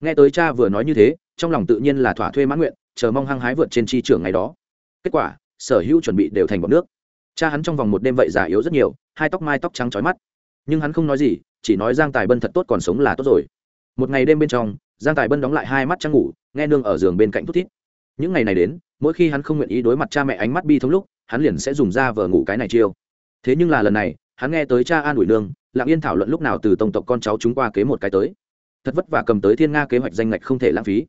Nghe tới cha vừa nói như thế, trong lòng tự nhiên là thỏa thuê mãn nguyện, chờ mong hăng hái vượt trên chi trưởng ngày đó. Kết quả, sở hữu chuẩn bị đều thành bọc nước. Cha hắn trong vòng một đêm vậy già yếu rất nhiều, hai tóc mai tóc trắng trói mắt. Nhưng hắn không nói gì, chỉ nói giang tài bân thật tốt còn sống là tốt rồi. Một ngày đêm bên trong, giang tài bân đóng lại hai mắt trắng ngủ nghe nương ở giường bên cạnh thút thít. Những ngày này đến, mỗi khi hắn không nguyện ý đối mặt cha mẹ ánh mắt bi thống lúc, hắn liền sẽ dùng ra vờ ngủ cái này chiêu. Thế nhưng là lần này, hắn nghe tới cha an ủi nương, lặng yên thảo luận lúc nào từ tổng tộc con cháu chúng qua kế một cái tới. Thật vất vả cầm tới thiên nga kế hoạch danh ngạch không thể lãng phí.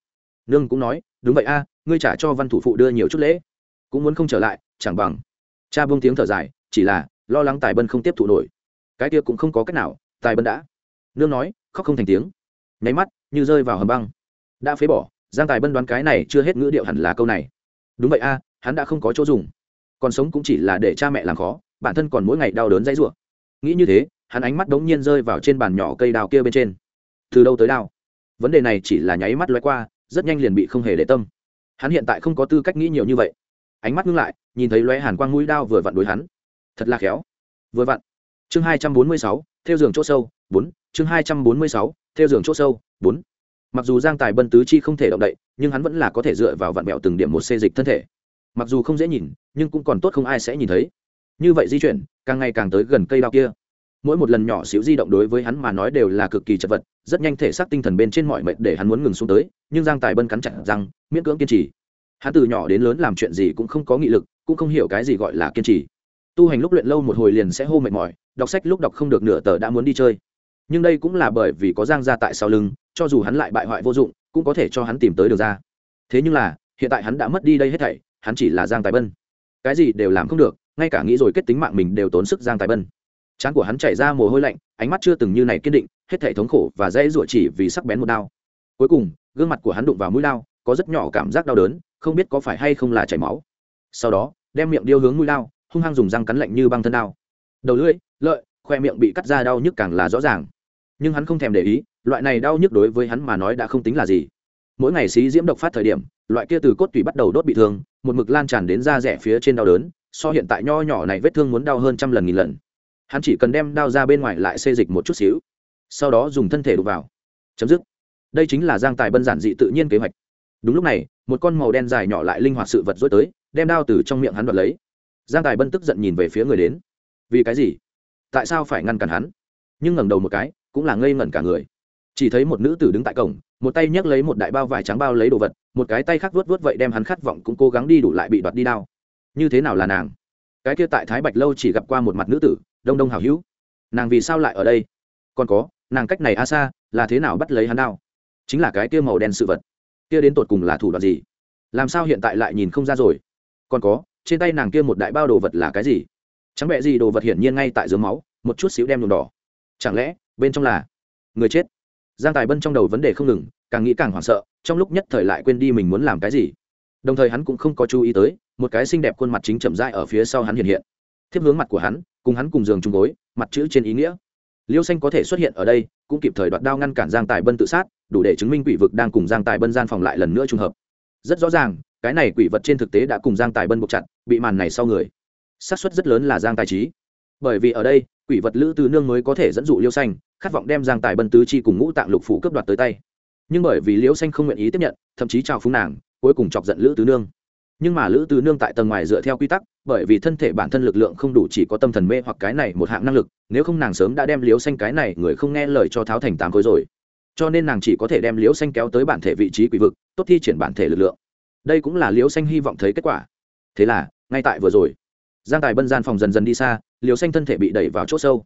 Nương cũng nói, đúng vậy a, ngươi trả cho văn thủ phụ đưa nhiều chút lễ. Cũng muốn không trở lại, chẳng bằng. Cha buông tiếng thở dài, chỉ là, lo lắng tài bân không tiếp thụ nổi. Cái kia cũng không có cách nào, tài bân đã. Nương nói, khóc không thành tiếng. Nháy mắt, như rơi vào hầm băng. Đã phế bỏ giang tài bân đoán cái này chưa hết ngữ điệu hẳn là câu này. Đúng vậy a, hắn đã không có chỗ dùng. Còn sống cũng chỉ là để cha mẹ làm khó, bản thân còn mỗi ngày đau đớn dãy rủa. Nghĩ như thế, hắn ánh mắt đống nhiên rơi vào trên bàn nhỏ cây đào kia bên trên. Từ đâu tới đào? vấn đề này chỉ là nháy mắt loay qua, rất nhanh liền bị không hề để tâm. Hắn hiện tại không có tư cách nghĩ nhiều như vậy. Ánh mắt ngưng lại, nhìn thấy lóe hàn quang mũi đao vừa vặn đối hắn. Thật là khéo. Vừa vặn. Chương hai trăm bốn mươi sáu, theo giường chỗ sâu, bốn. Chương hai trăm bốn mươi sáu, theo giường chỗ sâu, bốn mặc dù giang tài bân tứ chi không thể động đậy, nhưng hắn vẫn là có thể dựa vào vạn mẹo từng điểm một xê dịch thân thể. Mặc dù không dễ nhìn, nhưng cũng còn tốt không ai sẽ nhìn thấy. Như vậy di chuyển, càng ngày càng tới gần cây đao kia. Mỗi một lần nhỏ xíu di động đối với hắn mà nói đều là cực kỳ chật vật, rất nhanh thể xác tinh thần bên trên mọi mệnh để hắn muốn ngừng xuống tới, nhưng giang tài bân cắn chặt răng, miễn cưỡng kiên trì. Hắn từ nhỏ đến lớn làm chuyện gì cũng không có nghị lực, cũng không hiểu cái gì gọi là kiên trì. Tu hành lúc luyện lâu một hồi liền sẽ hô mệt mỏi, đọc sách lúc đọc không được nửa tờ đã muốn đi chơi. Nhưng đây cũng là bởi vì có giang gia tại sau lưng cho dù hắn lại bại hoại vô dụng, cũng có thể cho hắn tìm tới được ra. Thế nhưng là, hiện tại hắn đã mất đi đây hết thảy, hắn chỉ là giang tài bân. Cái gì đều làm không được, ngay cả nghĩ rồi kết tính mạng mình đều tốn sức giang tài bân. Trán của hắn chảy ra mồ hôi lạnh, ánh mắt chưa từng như này kiên định, hết thảy thống khổ và dễ ruột chỉ vì sắc bén một đao. Cuối cùng, gương mặt của hắn đụng vào mũi lao, có rất nhỏ cảm giác đau đớn, không biết có phải hay không là chảy máu. Sau đó, đem miệng điêu hướng mũi lao, hung hăng dùng răng cắn lạnh như băng thân đao. Đầu lưỡi, lợi, khoe miệng bị cắt ra đau nhức càng là rõ ràng. Nhưng hắn không thèm để ý loại này đau nhức đối với hắn mà nói đã không tính là gì. Mỗi ngày xí diễm độc phát thời điểm, loại kia từ cốt tủy bắt đầu đốt bị thương, một mực lan tràn đến da rẻ phía trên đau đớn, so hiện tại nho nhỏ này vết thương muốn đau hơn trăm lần nghìn lần. Hắn chỉ cần đem đao ra bên ngoài lại xê dịch một chút xíu, sau đó dùng thân thể đục vào. Chấm dứt. Đây chính là giang tài bân giản dị tự nhiên kế hoạch. Đúng lúc này, một con màu đen dài nhỏ lại linh hoạt sự vật dối tới, đem đao từ trong miệng hắn đoạt lấy. Giang tài bân tức giận nhìn về phía người đến. Vì cái gì? Tại sao phải ngăn cản hắn? Nhưng ngẩng đầu một cái, cũng là ngây ngẩn cả người chỉ thấy một nữ tử đứng tại cổng, một tay nhấc lấy một đại bao vải trắng bao lấy đồ vật, một cái tay khác vuốt vuốt vậy đem hắn khát vọng cũng cố gắng đi đủ lại bị đoạt đi đao. Như thế nào là nàng? Cái kia tại thái bạch lâu chỉ gặp qua một mặt nữ tử, đông đông hảo hữu. Nàng vì sao lại ở đây? Còn có, nàng cách này a xa, là thế nào bắt lấy hắn đao? Chính là cái kia màu đen sự vật. Kia đến tột cùng là thủ đoạn gì? Làm sao hiện tại lại nhìn không ra rồi? Còn có, trên tay nàng kia một đại bao đồ vật là cái gì? Chẳng bẹ gì đồ vật hiển nhiên ngay tại dưới máu, một chút xíu đem nhuộm đỏ. Chẳng lẽ, bên trong là người chết? Giang tài bân trong đầu vấn đề không ngừng, càng nghĩ càng hoảng sợ, trong lúc nhất thời lại quên đi mình muốn làm cái gì. Đồng thời hắn cũng không có chú ý tới, một cái xinh đẹp khuôn mặt chính chậm rãi ở phía sau hắn hiện hiện. Thiếp hướng mặt của hắn, cùng hắn cùng giường chung gối, mặt chữ trên ý nghĩa. Liêu xanh có thể xuất hiện ở đây, cũng kịp thời đoạt đao ngăn cản giang tài bân tự sát, đủ để chứng minh quỷ vực đang cùng giang tài bân gian phòng lại lần nữa trùng hợp. Rất rõ ràng, cái này quỷ vật trên thực tế đã cùng giang tài bân buộc chặt, bị màn này sau người. Xác suất rất lớn là giang tài trí bởi vì ở đây, quỷ vật lữ từ nương mới có thể dẫn dụ liêu xanh khát vọng đem giang tài bân tứ chi cùng ngũ tạng lục phủ cướp đoạt tới tay. Nhưng bởi vì liễu xanh không nguyện ý tiếp nhận, thậm chí chào phúng nàng, cuối cùng chọc giận lữ tứ nương. Nhưng mà lữ tứ nương tại tầng ngoài dựa theo quy tắc, bởi vì thân thể bản thân lực lượng không đủ chỉ có tâm thần mê hoặc cái này một hạng năng lực, nếu không nàng sớm đã đem liễu xanh cái này người không nghe lời cho tháo thành tám khối rồi. Cho nên nàng chỉ có thể đem liễu xanh kéo tới bản thể vị trí quỷ vực, tốt thi triển bản thể lực lượng. Đây cũng là liễu xanh hy vọng thấy kết quả. Thế là, ngay tại vừa rồi, giang tài bân gian phòng dần dần đi xa liều xanh thân thể bị đẩy vào chỗ sâu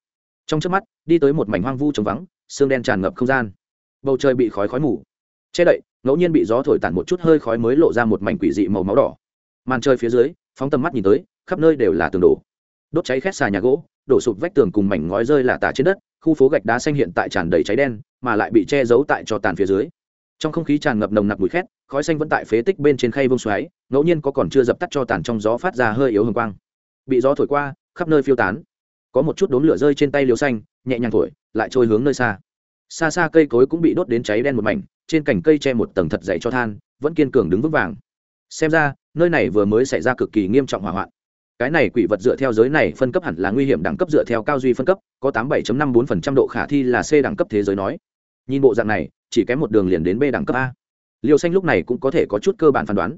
trong trước mắt, đi tới một mảnh hoang vu trống vắng xương đen tràn ngập không gian. Bầu trời bị khói khói mù. Che đậy, ngẫu nhiên bị gió thổi tản một chút hơi khói mới lộ ra một mảnh quỷ dị màu máu đỏ. Màn trời phía dưới, phóng tầm mắt nhìn tới, khắp nơi đều là tường đổ. Đốt cháy khét xà nhà gỗ, đổ sụp vách tường cùng mảnh ngói rơi là tả trên đất, khu phố gạch đá xanh hiện tại tràn đầy cháy đen, mà lại bị che giấu tại cho tàn phía dưới. Trong không khí tràn ngập nồng nặc mùi khét, khói xanh vẫn tại phế tích bên trên khay vông xoáy, ngẫu nhiên có còn chưa dập tắt cho tàn trong gió phát ra hơi yếu hồng quang. Bị gió thổi qua, khắp nơi phiêu tán có một chút đốm lửa rơi trên tay liều xanh, nhẹ nhàng thổi, lại trôi hướng nơi xa. Xa xa cây cối cũng bị đốt đến cháy đen một mảnh, trên cành cây che một tầng thật dày cho than, vẫn kiên cường đứng vững vàng. Xem ra, nơi này vừa mới xảy ra cực kỳ nghiêm trọng hỏa hoạn. Cái này quỷ vật dựa theo giới này phân cấp hẳn là nguy hiểm đẳng cấp dựa theo cao duy phân cấp, có tám bảy năm bốn phần trăm độ khả thi là c đẳng cấp thế giới nói. Nhìn bộ dạng này, chỉ kém một đường liền đến b đẳng cấp a. Liều xanh lúc này cũng có thể có chút cơ bản phán đoán.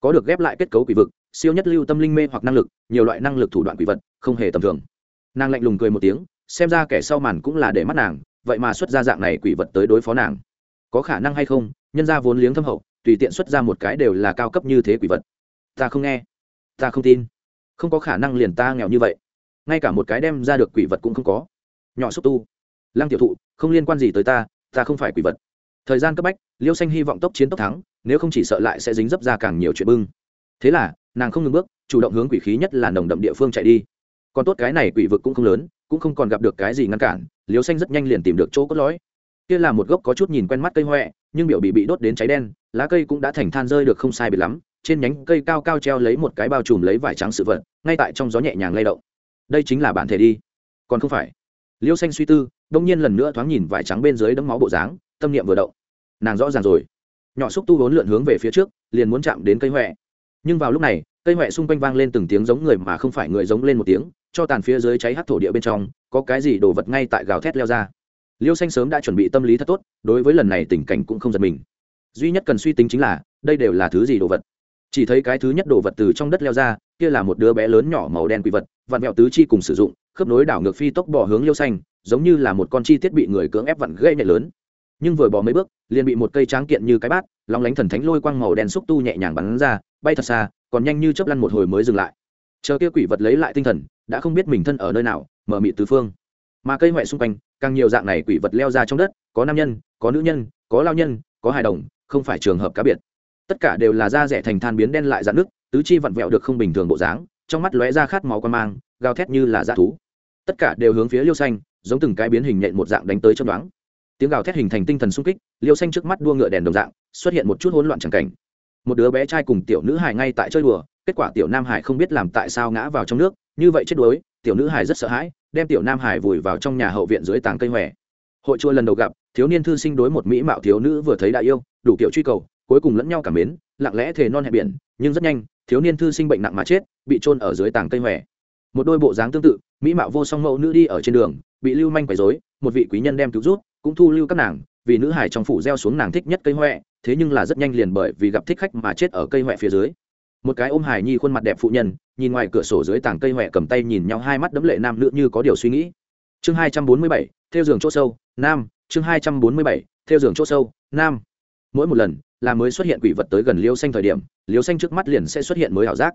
Có được ghép lại kết cấu quỷ vực, siêu nhất lưu tâm linh mê hoặc năng lực, nhiều loại năng lực thủ đoạn quỷ vật, không hề tầm thường nàng lạnh lùng cười một tiếng, xem ra kẻ sau màn cũng là để mắt nàng, vậy mà xuất ra dạng này quỷ vật tới đối phó nàng. Có khả năng hay không, nhân ra vốn liếng thâm hậu, tùy tiện xuất ra một cái đều là cao cấp như thế quỷ vật. Ta không nghe, ta không tin. Không có khả năng liền ta nghèo như vậy. Ngay cả một cái đem ra được quỷ vật cũng không có. Nhỏ xúc tu. Lăng tiểu thụ, không liên quan gì tới ta ta không phải quỷ vật. Thời gian cấp bách, liêu xanh hy vọng tốc chiến tốc thắng, nếu không chỉ sợ lại sẽ dính dấp ra càng nhiều chuyện bưng. Thế là, nàng không ngừng bước, chủ động hướng quỷ khí nhất là nồng đậm địa phương chạy đi còn tốt cái này quỷ vực cũng không lớn, cũng không còn gặp được cái gì ngăn cản liêu xanh rất nhanh liền tìm được chỗ cốt lõi. Kia là một gốc có chút nhìn quen mắt cây huệ nhưng biểu bị bị đốt đến cháy đen, lá cây cũng đã thành than rơi được không sai biệt lắm, trên nhánh cây cao cao treo lấy một cái bao trùm lấy vải trắng sự vật, ngay tại trong gió nhẹ nhàng lay động. Đây chính là bản thể đi. Còn không phải. Liêu xanh suy tư, đông nhiên lần nữa thoáng nhìn vải trắng bên dưới đấm máu bộ dáng, tâm niệm vừa động. Nàng rõ ràng rồi. Nhỏ xúc tu vốn lượn hướng về phía trước, liền muốn chạm đến cây huệ nhưng vào lúc này cây huệ xung quanh vang lên từng tiếng giống người mà không phải người giống lên một tiếng, cho tàn phía dưới cháy hắt thổ địa bên trong, có cái gì đồ vật ngay tại gào thét leo ra. Liêu xanh sớm đã chuẩn bị tâm lý thật tốt, đối với lần này tình cảnh cũng không giật mình. Duy nhất cần suy tính chính là, đây đều là thứ gì đồ vật? Chỉ thấy cái thứ nhất đồ vật từ trong đất leo ra, kia là một đứa bé lớn nhỏ màu đen quỷ vật, vặn vẹo tứ chi cùng sử dụng, khớp nối đảo ngược phi tốc bỏ hướng liêu xanh, giống như là một con chi tiết bị người cưỡng ép vặn gây nhẹ lớn. Nhưng vừa bỏ mấy bước, liền bị một cây tráng kiện như cái bát, lóng lánh thần thánh lôi quang màu đen xúc tu nhẹ nhàng bắn ra, bay thật xa còn nhanh như chớp lăn một hồi mới dừng lại. Chờ kia quỷ vật lấy lại tinh thần, đã không biết mình thân ở nơi nào, mở mị tứ phương. Mà cây ngoại xung quanh, càng nhiều dạng này quỷ vật leo ra trong đất, có nam nhân, có nữ nhân, có lao nhân, có hài đồng, không phải trường hợp cá biệt. Tất cả đều là da rẻ thành than biến đen lại dạn nước tứ chi vặn vẹo được không bình thường bộ dáng, trong mắt lóe ra khát máu quan mang, gào thét như là dã thú. Tất cả đều hướng phía liêu xanh, giống từng cái biến hình nhện một dạng đánh tới trong đoán tiếng gào thét hình thành tinh thần sung kích, liêu xanh trước mắt đua ngựa đèn đồng dạng, xuất hiện một chút hỗn loạn chẳng cảnh một đứa bé trai cùng tiểu nữ hải ngay tại chơi đùa, kết quả tiểu nam hải không biết làm tại sao ngã vào trong nước, như vậy chết đuối, tiểu nữ hải rất sợ hãi, đem tiểu nam hải vùi vào trong nhà hậu viện dưới tàng cây hòe. Hội chùa lần đầu gặp, thiếu niên thư sinh đối một mỹ mạo thiếu nữ vừa thấy đã yêu, đủ kiểu truy cầu, cuối cùng lẫn nhau cảm mến, lặng lẽ thề non hẹn biển, nhưng rất nhanh, thiếu niên thư sinh bệnh nặng mà chết, bị trôn ở dưới tàng cây hòe. Một đôi bộ dáng tương tự, mỹ mạo vô song mẫu nữ đi ở trên đường, bị lưu manh quấy dối một vị quý nhân đem cứu rút cũng thu lưu các nàng vì nữ hải trong phủ gieo xuống nàng thích nhất cây huệ thế nhưng là rất nhanh liền bởi vì gặp thích khách mà chết ở cây huệ phía dưới. Một cái ôm hải nhi khuôn mặt đẹp phụ nhân, nhìn ngoài cửa sổ dưới tảng cây huệ cầm tay nhìn nhau hai mắt đấm lệ nam nữ như có điều suy nghĩ. Chương hai trăm bốn mươi bảy, theo giường chỗ sâu, nam, chương hai trăm bốn mươi bảy, theo giường chỗ sâu, nam. Mỗi một lần, là mới xuất hiện quỷ vật tới gần liêu xanh thời điểm, liêu xanh trước mắt liền sẽ xuất hiện mới ảo giác.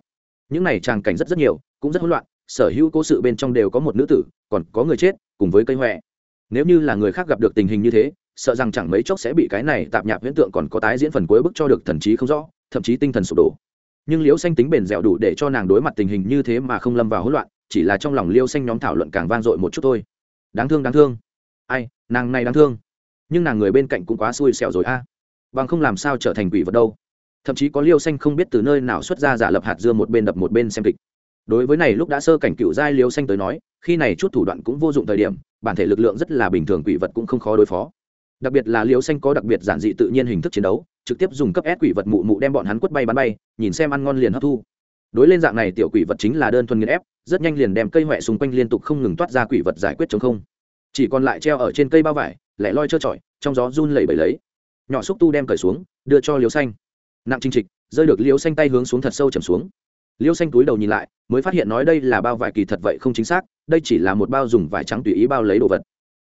Những này tràng cảnh rất rất nhiều, cũng rất hỗn loạn, sở hữu cố sự bên trong đều có một nữ tử, còn có người chết, cùng với cây huệ nếu như là người khác gặp được tình hình như thế sợ rằng chẳng mấy chốc sẽ bị cái này tạp nhạp hiện tượng còn có tái diễn phần cuối bức cho được thần trí không rõ, thậm chí tinh thần sụp đổ. Nhưng liễu xanh tính bền dẻo đủ để cho nàng đối mặt tình hình như thế mà không lâm vào hỗn loạn, chỉ là trong lòng liêu xanh nhóm thảo luận càng vang dội một chút thôi. Đáng thương đáng thương. Ai, nàng này đáng thương. Nhưng nàng người bên cạnh cũng quá xui xẻo rồi a. Bằng không làm sao trở thành quỷ vật đâu. Thậm chí có liêu xanh không biết từ nơi nào xuất ra giả lập hạt dưa một bên đập một bên xem kịch. Đối với này lúc đã sơ cảnh cựu giai liêu xanh tới nói, khi này chút thủ đoạn cũng vô dụng thời điểm, bản thể lực lượng rất là bình thường quỷ vật cũng không khó đối phó đặc biệt là liều xanh có đặc biệt giản dị tự nhiên hình thức chiến đấu, trực tiếp dùng cấp ép quỷ vật mụ mụ đem bọn hắn quất bay bắn bay, nhìn xem ăn ngon liền hấp thu. Đối lên dạng này tiểu quỷ vật chính là đơn thuần nghiền ép, rất nhanh liền đem cây huệ xung quanh liên tục không ngừng toát ra quỷ vật giải quyết chống không. Chỉ còn lại treo ở trên cây bao vải, lẻ loi trơ trọi, trong gió run lẩy bẩy lấy. Nhỏ xúc tu đem cởi xuống, đưa cho liều xanh. Nặng chinh trịch, rơi được liều xanh tay hướng xuống thật sâu chầm xuống. Liêu xanh túi đầu nhìn lại, mới phát hiện nói đây là bao vải kỳ thật vậy không chính xác, đây chỉ là một bao dùng vải trắng tùy ý bao lấy đồ vật.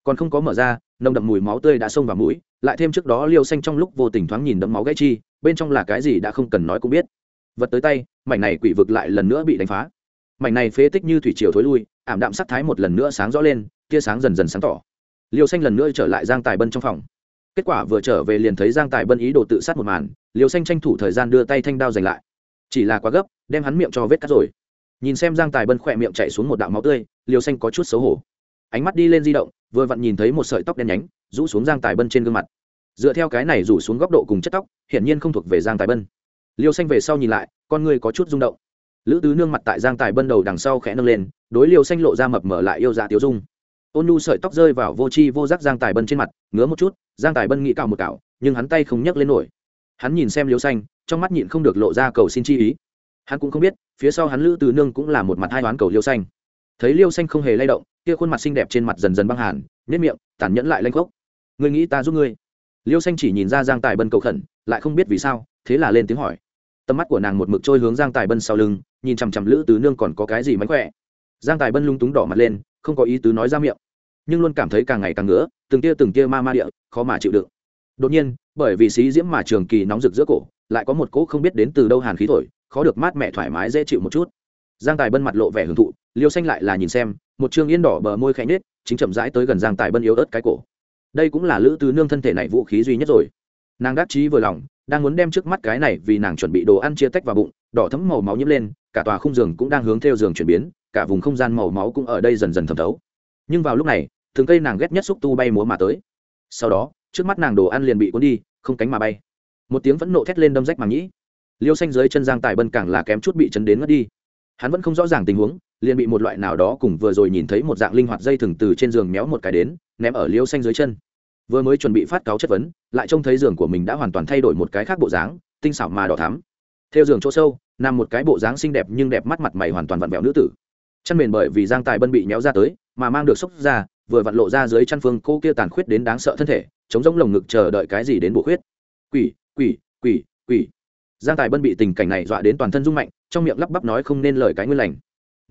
Còn không có mở ra nồng đậm mùi máu tươi đã xông vào mũi, lại thêm trước đó liêu xanh trong lúc vô tình thoáng nhìn đấm máu gãy chi, bên trong là cái gì đã không cần nói cũng biết. Vật tới tay, mảnh này quỷ vực lại lần nữa bị đánh phá. Mảnh này phế tích như thủy triều thối lui, ảm đạm sắc thái một lần nữa sáng rõ lên, tia sáng dần dần sáng tỏ. Liêu xanh lần nữa trở lại giang tài bân trong phòng. Kết quả vừa trở về liền thấy giang tài bân ý đồ tự sát một màn, liêu xanh tranh thủ thời gian đưa tay thanh đao giành lại. Chỉ là quá gấp, đem hắn miệng cho vết cắt rồi. Nhìn xem giang tài bân khỏe miệng chạy xuống một đạo máu tươi, liêu xanh có chút xấu hổ. Ánh mắt đi lên di động vừa vặn nhìn thấy một sợi tóc đen nhánh, rũ xuống giang tài bân trên gương mặt. Dựa theo cái này rủ xuống góc độ cùng chất tóc, hiển nhiên không thuộc về giang tài bân. Liêu xanh về sau nhìn lại, con người có chút rung động. Lữ tứ nương mặt tại giang tài bân đầu đằng sau khẽ nâng lên, đối liêu xanh lộ ra mập mở lại yêu dạ tiêu dung. Ôn nhu sợi tóc rơi vào vô c h i vô giác giang tài bân trên mặt, ngứa một chút, giang tài bân nghĩ cào một cào, nhưng hắn tay không nhấc lên nổi. Hắn nhìn xem liêu xanh, trong mắt nhịn không được lộ ra cầu xin chi ý. Hắn cũng không biết, phía sau hắn lữ tứ nương cũng là một mặt hai toán cầu liêu xanh. Thấy liêu xanh không hề lay động kia khuôn mặt xinh đẹp trên mặt dần dần băng hàn nếp miệng, tàn nhẫn lại lanh khốc. Ngươi nghĩ ta giúp ngươi? Liêu xanh chỉ nhìn ra giang tài bân cầu khẩn, lại không biết vì sao, thế là lên tiếng hỏi. Tầm mắt của nàng một mực trôi hướng giang tài bân sau lưng, nhìn chằm chằm lữ tứ nương còn có cái gì mánh khỏe. Giang tài bân lung túng đỏ mặt lên, không có ý tứ nói ra miệng, nhưng luôn cảm thấy càng ngày càng ngứa, từng tia từng tia ma ma địa, khó mà chịu đựng. Đột nhiên, bởi vì xí diễm mà trường kỳ nóng rực giữa cổ, lại có một cỗ không biết đến từ đâu hàn khí thổi, khó được mát mẹ thoải mái dễ chịu một chút. Giang tài bân mặt lộ vẻ hưởng thụ, liêu xanh lại là nhìn xem một chương yên đỏ bờ môi khẽ nết chính chậm rãi tới gần giang tài bân yếu ớt cái cổ. Đây cũng là lữ tứ nương thân thể này vũ khí duy nhất rồi. Nàng đắc chí vừa lòng, đang muốn đem trước mắt cái này vì nàng chuẩn bị đồ ăn chia tách vào bụng, đỏ thấm màu máu nhiễm lên, cả tòa khung giường cũng đang hướng theo giường chuyển biến, cả vùng không gian màu máu cũng ở đây dần dần thẩm thấu. Nhưng vào lúc này, thường cây nàng ghét nhất xúc tu bay múa mà tới. Sau đó, trước mắt nàng đồ ăn liền bị cuốn đi, không cánh mà bay. Một tiếng vẫn nộ thét lên đâm rách màng nhĩ. Liêu xanh dưới chân giang tài bân càng là kém chút bị chấn đến ngất đi. Hắn vẫn không rõ ràng tình huống liền bị một loại nào đó cùng vừa rồi nhìn thấy một dạng linh hoạt dây thừng từ trên giường méo một cái đến, ném ở liêu xanh dưới chân. Vừa mới chuẩn bị phát cáo chất vấn, lại trông thấy giường của mình đã hoàn toàn thay đổi một cái khác bộ dáng, tinh xảo mà đỏ thắm. Theo giường chỗ sâu, nằm một cái bộ dáng xinh đẹp nhưng đẹp mắt mặt mày hoàn toàn vặn vẹo nữ tử. Chăn mền bởi vì giang tài bân bị méo ra tới, mà mang được sốc ra, vừa vặn lộ ra dưới chăn phương cô kia tàn khuyết đến đáng sợ thân thể, chống giống lồng ngực chờ đợi cái gì đến bổ khuyết. Quỷ quỷ quỷ quỷ. Giang tài bân bị tình cảnh này dọa đến toàn thân rung mạnh, trong miệng lắp bắp nói không nên lời cái nguyên lành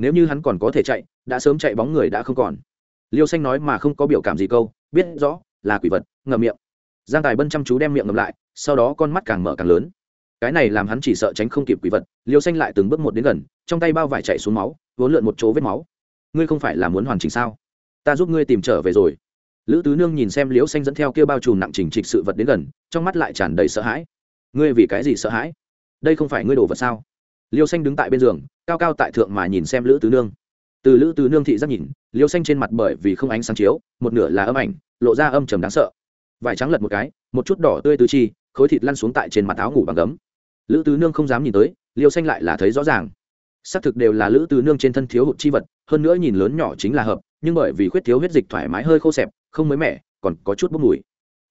nếu như hắn còn có thể chạy, đã sớm chạy bóng người đã không còn. Liêu xanh nói mà không có biểu cảm gì câu, biết rõ, là quỷ vật, ngậm miệng. Giang tài bân chăm chú đem miệng ngậm lại, sau đó con mắt càng mở càng lớn. Cái này làm hắn chỉ sợ tránh không kịp quỷ vật, liêu xanh lại từng bước một đến gần, trong tay bao vải chạy xuống máu, vốn lượn một chỗ vết máu. Ngươi không phải là muốn hoàn chỉnh sao? Ta giúp ngươi tìm trở về rồi. Lữ tứ nương nhìn xem liêu xanh dẫn theo kia bao trùm nặng chỉnh trịch sự vật đến gần, trong mắt lại tràn đầy sợ hãi. Ngươi vì cái gì sợ hãi? Đây không phải ngươi đồ vật sao? Liêu xanh đứng tại bên giường, cao cao tại thượng mà nhìn xem lữ tứ nương. Từ lữ tứ nương thị giác nhìn, liêu xanh trên mặt bởi vì không ánh sáng chiếu, một nửa là âm ảnh, lộ ra âm trầm đáng sợ. Vải trắng lật một cái, một chút đỏ tươi tứ chi, khối thịt lăn xuống tại trên mặt áo ngủ bằng gấm. Lữ tứ nương không dám nhìn tới, liêu xanh lại là thấy rõ ràng. Xác thực đều là lữ tứ nương trên thân thiếu hụt chi vật, hơn nữa nhìn lớn nhỏ chính là hợp, nhưng bởi vì khuyết thiếu huyết dịch thoải mái hơi khô xẹp, không mới mẻ, còn có chút bốc mùi.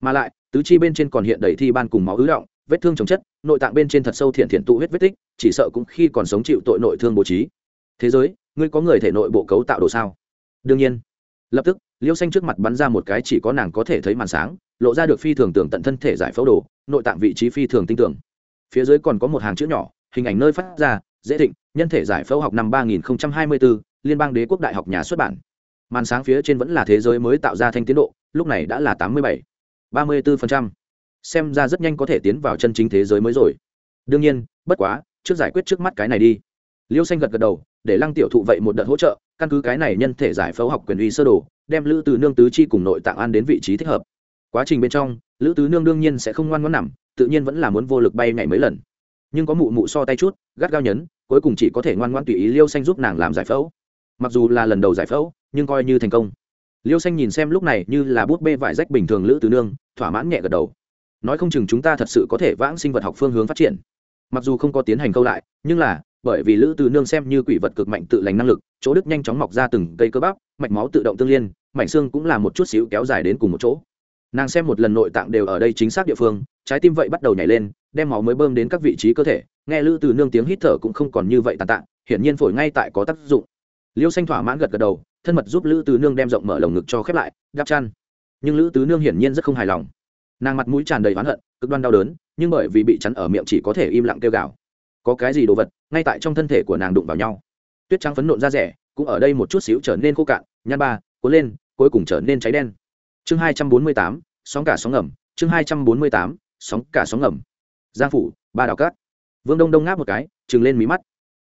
Mà lại, tứ chi bên trên còn hiện đầy thi ban cùng máu ứ động vết thương chồng chất, nội tạng bên trên thật sâu thiện thiện tụ huyết vết tích, chỉ sợ cũng khi còn sống chịu tội nội thương bố trí. Thế giới, ngươi có người thể nội bộ cấu tạo đồ sao? Đương nhiên. Lập tức, liêu xanh trước mặt bắn ra một cái chỉ có nàng có thể thấy màn sáng, lộ ra được phi thường tưởng tận thân thể giải phẫu đồ, nội tạng vị trí phi thường tinh tưởng phía dưới còn có một hàng chữ nhỏ, hình ảnh nơi phát ra, dễ thịnh, nhân thể giải phẫu học năm ba nghìn hai mươi bốn liên bang đế quốc đại học nhà xuất bản. Màn sáng phía trên vẫn là thế giới mới tạo ra thanh tiến độ, lúc này đã là tám mươi bảy, ba mươi bốn xem ra rất nhanh có thể tiến vào chân chính thế giới mới rồi. Đương nhiên, bất quá, trước giải quyết trước mắt cái này đi. Liêu xanh gật gật đầu, để lăng tiểu thụ vậy một đợt hỗ trợ, căn cứ cái này nhân thể giải phẫu học quyền uy sơ đồ, đem lữ từ nương tứ chi cùng nội tạng an đến vị trí thích hợp. Quá trình bên trong, lữ tứ nương đương nhiên sẽ không ngoan ngoãn nằm, tự nhiên vẫn là muốn vô lực bay nhảy mấy lần. Nhưng có mụ mụ so tay chút, gắt gao nhấn, cuối cùng chỉ có thể ngoan ngoãn tùy ý liêu xanh giúp nàng làm giải phẫu. Mặc dù là lần đầu giải phẫu, nhưng coi như thành công. Liêu xanh nhìn xem lúc này như là bút bê vải rách bình thường lữ tứ nương, thỏa mãn nhẹ gật đầu nói không chừng chúng ta thật sự có thể vãng sinh vật học phương hướng phát triển. Mặc dù không có tiến hành câu lại, nhưng là, bởi vì lữ từ nương xem như quỷ vật cực mạnh tự lành năng lực, chỗ đức nhanh chóng mọc ra từng cây cơ bắp, mạch máu tự động tương liên, mảnh xương cũng là một chút xíu kéo dài đến cùng một chỗ. Nàng xem một lần nội tạng đều ở đây chính xác địa phương, trái tim vậy bắt đầu nhảy lên, đem máu mới bơm đến các vị trí cơ thể, nghe lữ từ nương tiếng hít thở cũng không còn như vậy tàn tạ hiển nhiên phổi ngay tại có tác dụng. Liêu xanh thỏa mãn gật gật đầu, thân mật giúp lữ từ nương đem rộng mở lồng ngực cho khép lại, đắp chăn. Nhưng lữ tứ nương hiển nhiên rất không hài lòng nàng mặt mũi tràn đầy oán hận, cực đoan đau đớn, nhưng bởi vì bị chắn ở miệng chỉ có thể im lặng kêu gào. Có cái gì đồ vật, ngay tại trong thân thể của nàng đụng vào nhau. Tuyết trắng phấn nộn ra rẻ, cũng ở đây một chút xíu trở nên khô cạn, nhăn ba, cuốn lên, cuối cùng trở nên cháy đen. Chương hai trăm bốn mươi tám, sóng cả sóng ngầm, chương hai trăm bốn mươi tám, sóng cả sóng ngầm. Giang phủ, ba đào cát. Vương đông đông ngáp một cái, trừng lên mí mắt.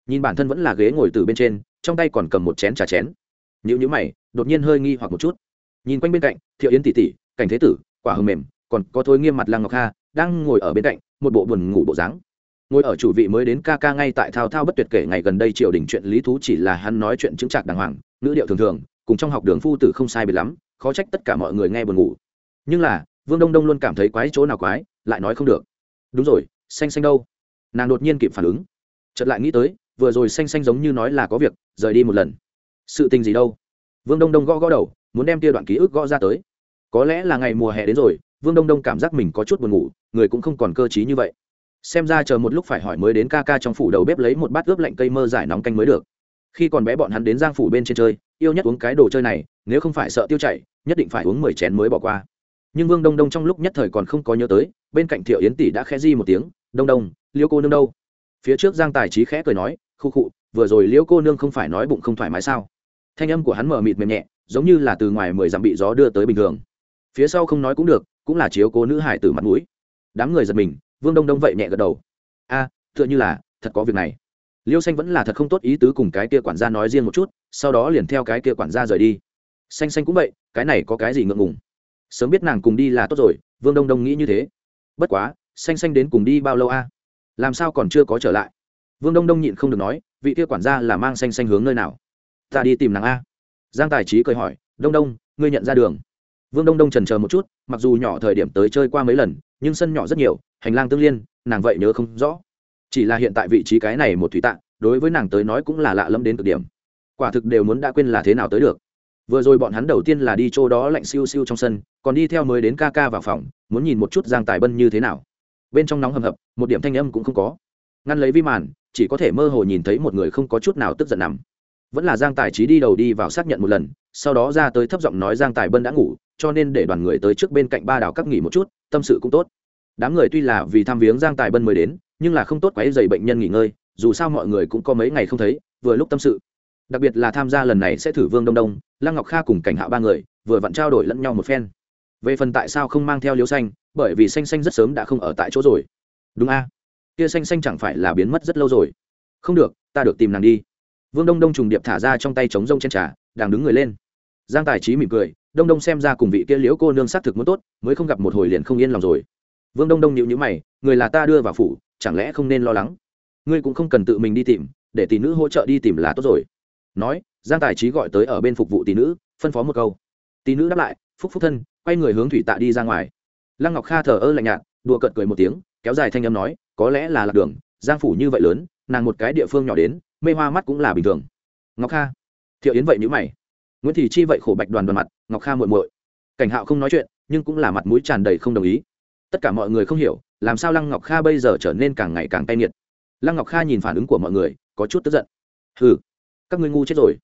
Nhìn bản thân vẫn là ghế ngồi từ bên trên, trong tay còn cầm một chén trà chén. Nhữ nhữ mày, đột nhiên hơi nghi hoặc một chút. Nhìn quanh bên cạnh, thiệu yến tỷ tỷ cảnh thế tử, quả hầm mềm còn có thôi nghiêm mặt lăng ngọc kha, đang ngồi ở bên cạnh, một bộ buồn ngủ bộ dáng. Ngồi ở chủ vị mới đến ca ca ngay tại thao thao bất tuyệt kể ngày gần đây triều đình chuyện lý thú chỉ là hắn nói chuyện chứng trạc đàng hoàng, ngữ điệu thường thường, cùng trong học đường phu tử không sai biệt lắm, khó trách tất cả mọi người nghe buồn ngủ. Nhưng là, vương đông đông luôn cảm thấy quái chỗ nào quái, lại nói không được. Đúng rồi, xanh xanh đâu? Nàng đột nhiên kịp phản ứng. Chợt lại nghĩ tới, vừa rồi xanh xanh giống như nói là có việc, rời đi một lần. Sự tình gì đâu? Vương đông đông gõ gõ đầu, muốn đem kia đoạn ký ức gõ ra tới. Có lẽ là ngày mùa hè đến rồi vương đông đông cảm giác mình có chút buồn ngủ, người cũng không còn cơ t như vậy. Xem ra chờ một lúc phải hỏi mới đến ca ca trong phủ đầu bếp lấy một bát ướp lạnh cây mơ giải nóng canh mới được. Khi còn bé bọn hắn đến giang phủ bên trên chơi, yêu nhất uống cái đồ chơi này, nếu không phải sợ tiêu chảy, nhất định phải uống mười chén mới bỏ qua. Nhưng vương đông đông trong lúc nhất thời còn không có nhớ tới, bên cạnh thiệu yến tỷ đã khẽ di một tiếng, đông đông, liêu cô nương đâu? Phía trước giang tài trí khẽ cười nói, khu khụ vừa rồi liêu cô nương không phải nói bụng không thoải mái sao? Thanh âm của hắn mở mịt mềm nhẹ, giống như là từ ngoài mười dặm bị gió đưa tới bình thường. Phía sau không nói cũng được cũng là chiếu cố nữ hải tử mặt mũi. Đám người giật mình vương đông đông vậy nhẹ gật đầu. A à, tựa như là thật có việc này. Liêu xanh vẫn là thật không tốt ý tứ cùng cái kia quản gia nói riêng một chút sau đó liền theo cái kia quản gia rời đi. Xanh xanh cũng vậy cái này có cái gì ngượng ngùng? Sớm biết nàng cùng đi là tốt rồi vương đông đông nghĩ như thế. Bất quá xanh xanh đến cùng đi bao lâu a? Làm sao còn chưa có trở lại? Vương đông đông nhịn không được nói vị kia quản gia là mang xanh xanh hướng nơi nào? Ta đi tìm nàng a. Giang tài trí cười hỏi đông đông ngươi nhận ra đường? Vương đông đông trần chờ một chút, mặc dù nhỏ thời điểm tới chơi qua mấy lần, nhưng sân nhỏ rất nhiều, hành lang tương liên, nàng vậy nhớ không rõ. Chỉ là hiện tại vị trí cái này một thủy tạng, đối với nàng tới nói cũng là lạ lẫm đến cực điểm. Quả thực đều muốn đã quên là thế nào tới được. Vừa rồi bọn hắn đầu tiên là đi chỗ đó lạnh siêu siêu trong sân, còn đi theo mới đến ca ca vào phòng, muốn nhìn một chút giang tài bân như thế nào. Bên trong nóng hầm hập, một điểm thanh âm cũng không có. Ngăn lấy vi màn, chỉ có thể mơ hồ nhìn thấy một người không có chút nào tức giận nằm. Vẫn là giang tài trí đi đầu đi vào xác nhận một lần, sau đó ra tới thấp giọng nói giang tài bân đã ngủ cho nên để đoàn người tới trước bên cạnh ba đảo các nghỉ một chút, tâm sự cũng tốt. Đám người tuy là vì tham viếng giang tài bân mới đến, nhưng là không tốt quấy dày bệnh nhân nghỉ ngơi, dù sao mọi người cũng có mấy ngày không thấy, vừa lúc tâm sự. Đặc biệt là tham gia lần này sẽ thử vương đông đông, lăng ngọc kha cùng cảnh hạ ba người, vừa vặn trao đổi lẫn nhau một phen. Về phần tại sao không mang theo liêu xanh, bởi vì xanh xanh rất sớm đã không ở tại chỗ rồi. Đúng a? Kia xanh xanh chẳng phải là biến mất rất lâu rồi. Không được, ta được tìm nàng đi. Vương đông đông trùng điệp thả ra trong tay chống rông trên trà, đang đứng người lên. Giang tài trí mỉm cười đông đông xem ra cùng vị kia liễu cô nương xác thực muốn tốt, mới không gặp một hồi liền không yên lòng rồi. Vương đông đông nhịu nhữ mày, người là ta đưa vào phủ, chẳng lẽ không nên lo lắng? Ngươi cũng không cần tự mình đi tìm, để tỷ nữ hỗ trợ đi tìm là tốt rồi. Nói, giang tài trí gọi tới ở bên phục vụ tỷ nữ, phân phó một câu. Tỷ nữ đáp lại, phúc phúc thân, quay người hướng thủy tạ đi ra ngoài. Lăng ngọc kha thờ ơ lạnh nhạt, đùa cợt cười một tiếng, kéo dài thanh âm nói, có lẽ là lạc đường, giang phủ như vậy lớn, nàng một cái địa phương nhỏ đến, mê hoa mắt cũng là bình thường. Ngọc kha, thiệu yến vậy nhữ mày nguyễn thị chi vậy khổ bạch đoàn đoàn mặt, ngọc kha muội muội. Cảnh hạo không nói chuyện, nhưng cũng là mặt mũi tràn đầy không đồng ý. Tất cả mọi người không hiểu, làm sao lăng ngọc kha bây giờ trở nên càng ngày càng tay nghiệt. Lăng ngọc kha nhìn phản ứng của mọi người, có chút tức giận. Hừ, các ngươi ngu chết rồi.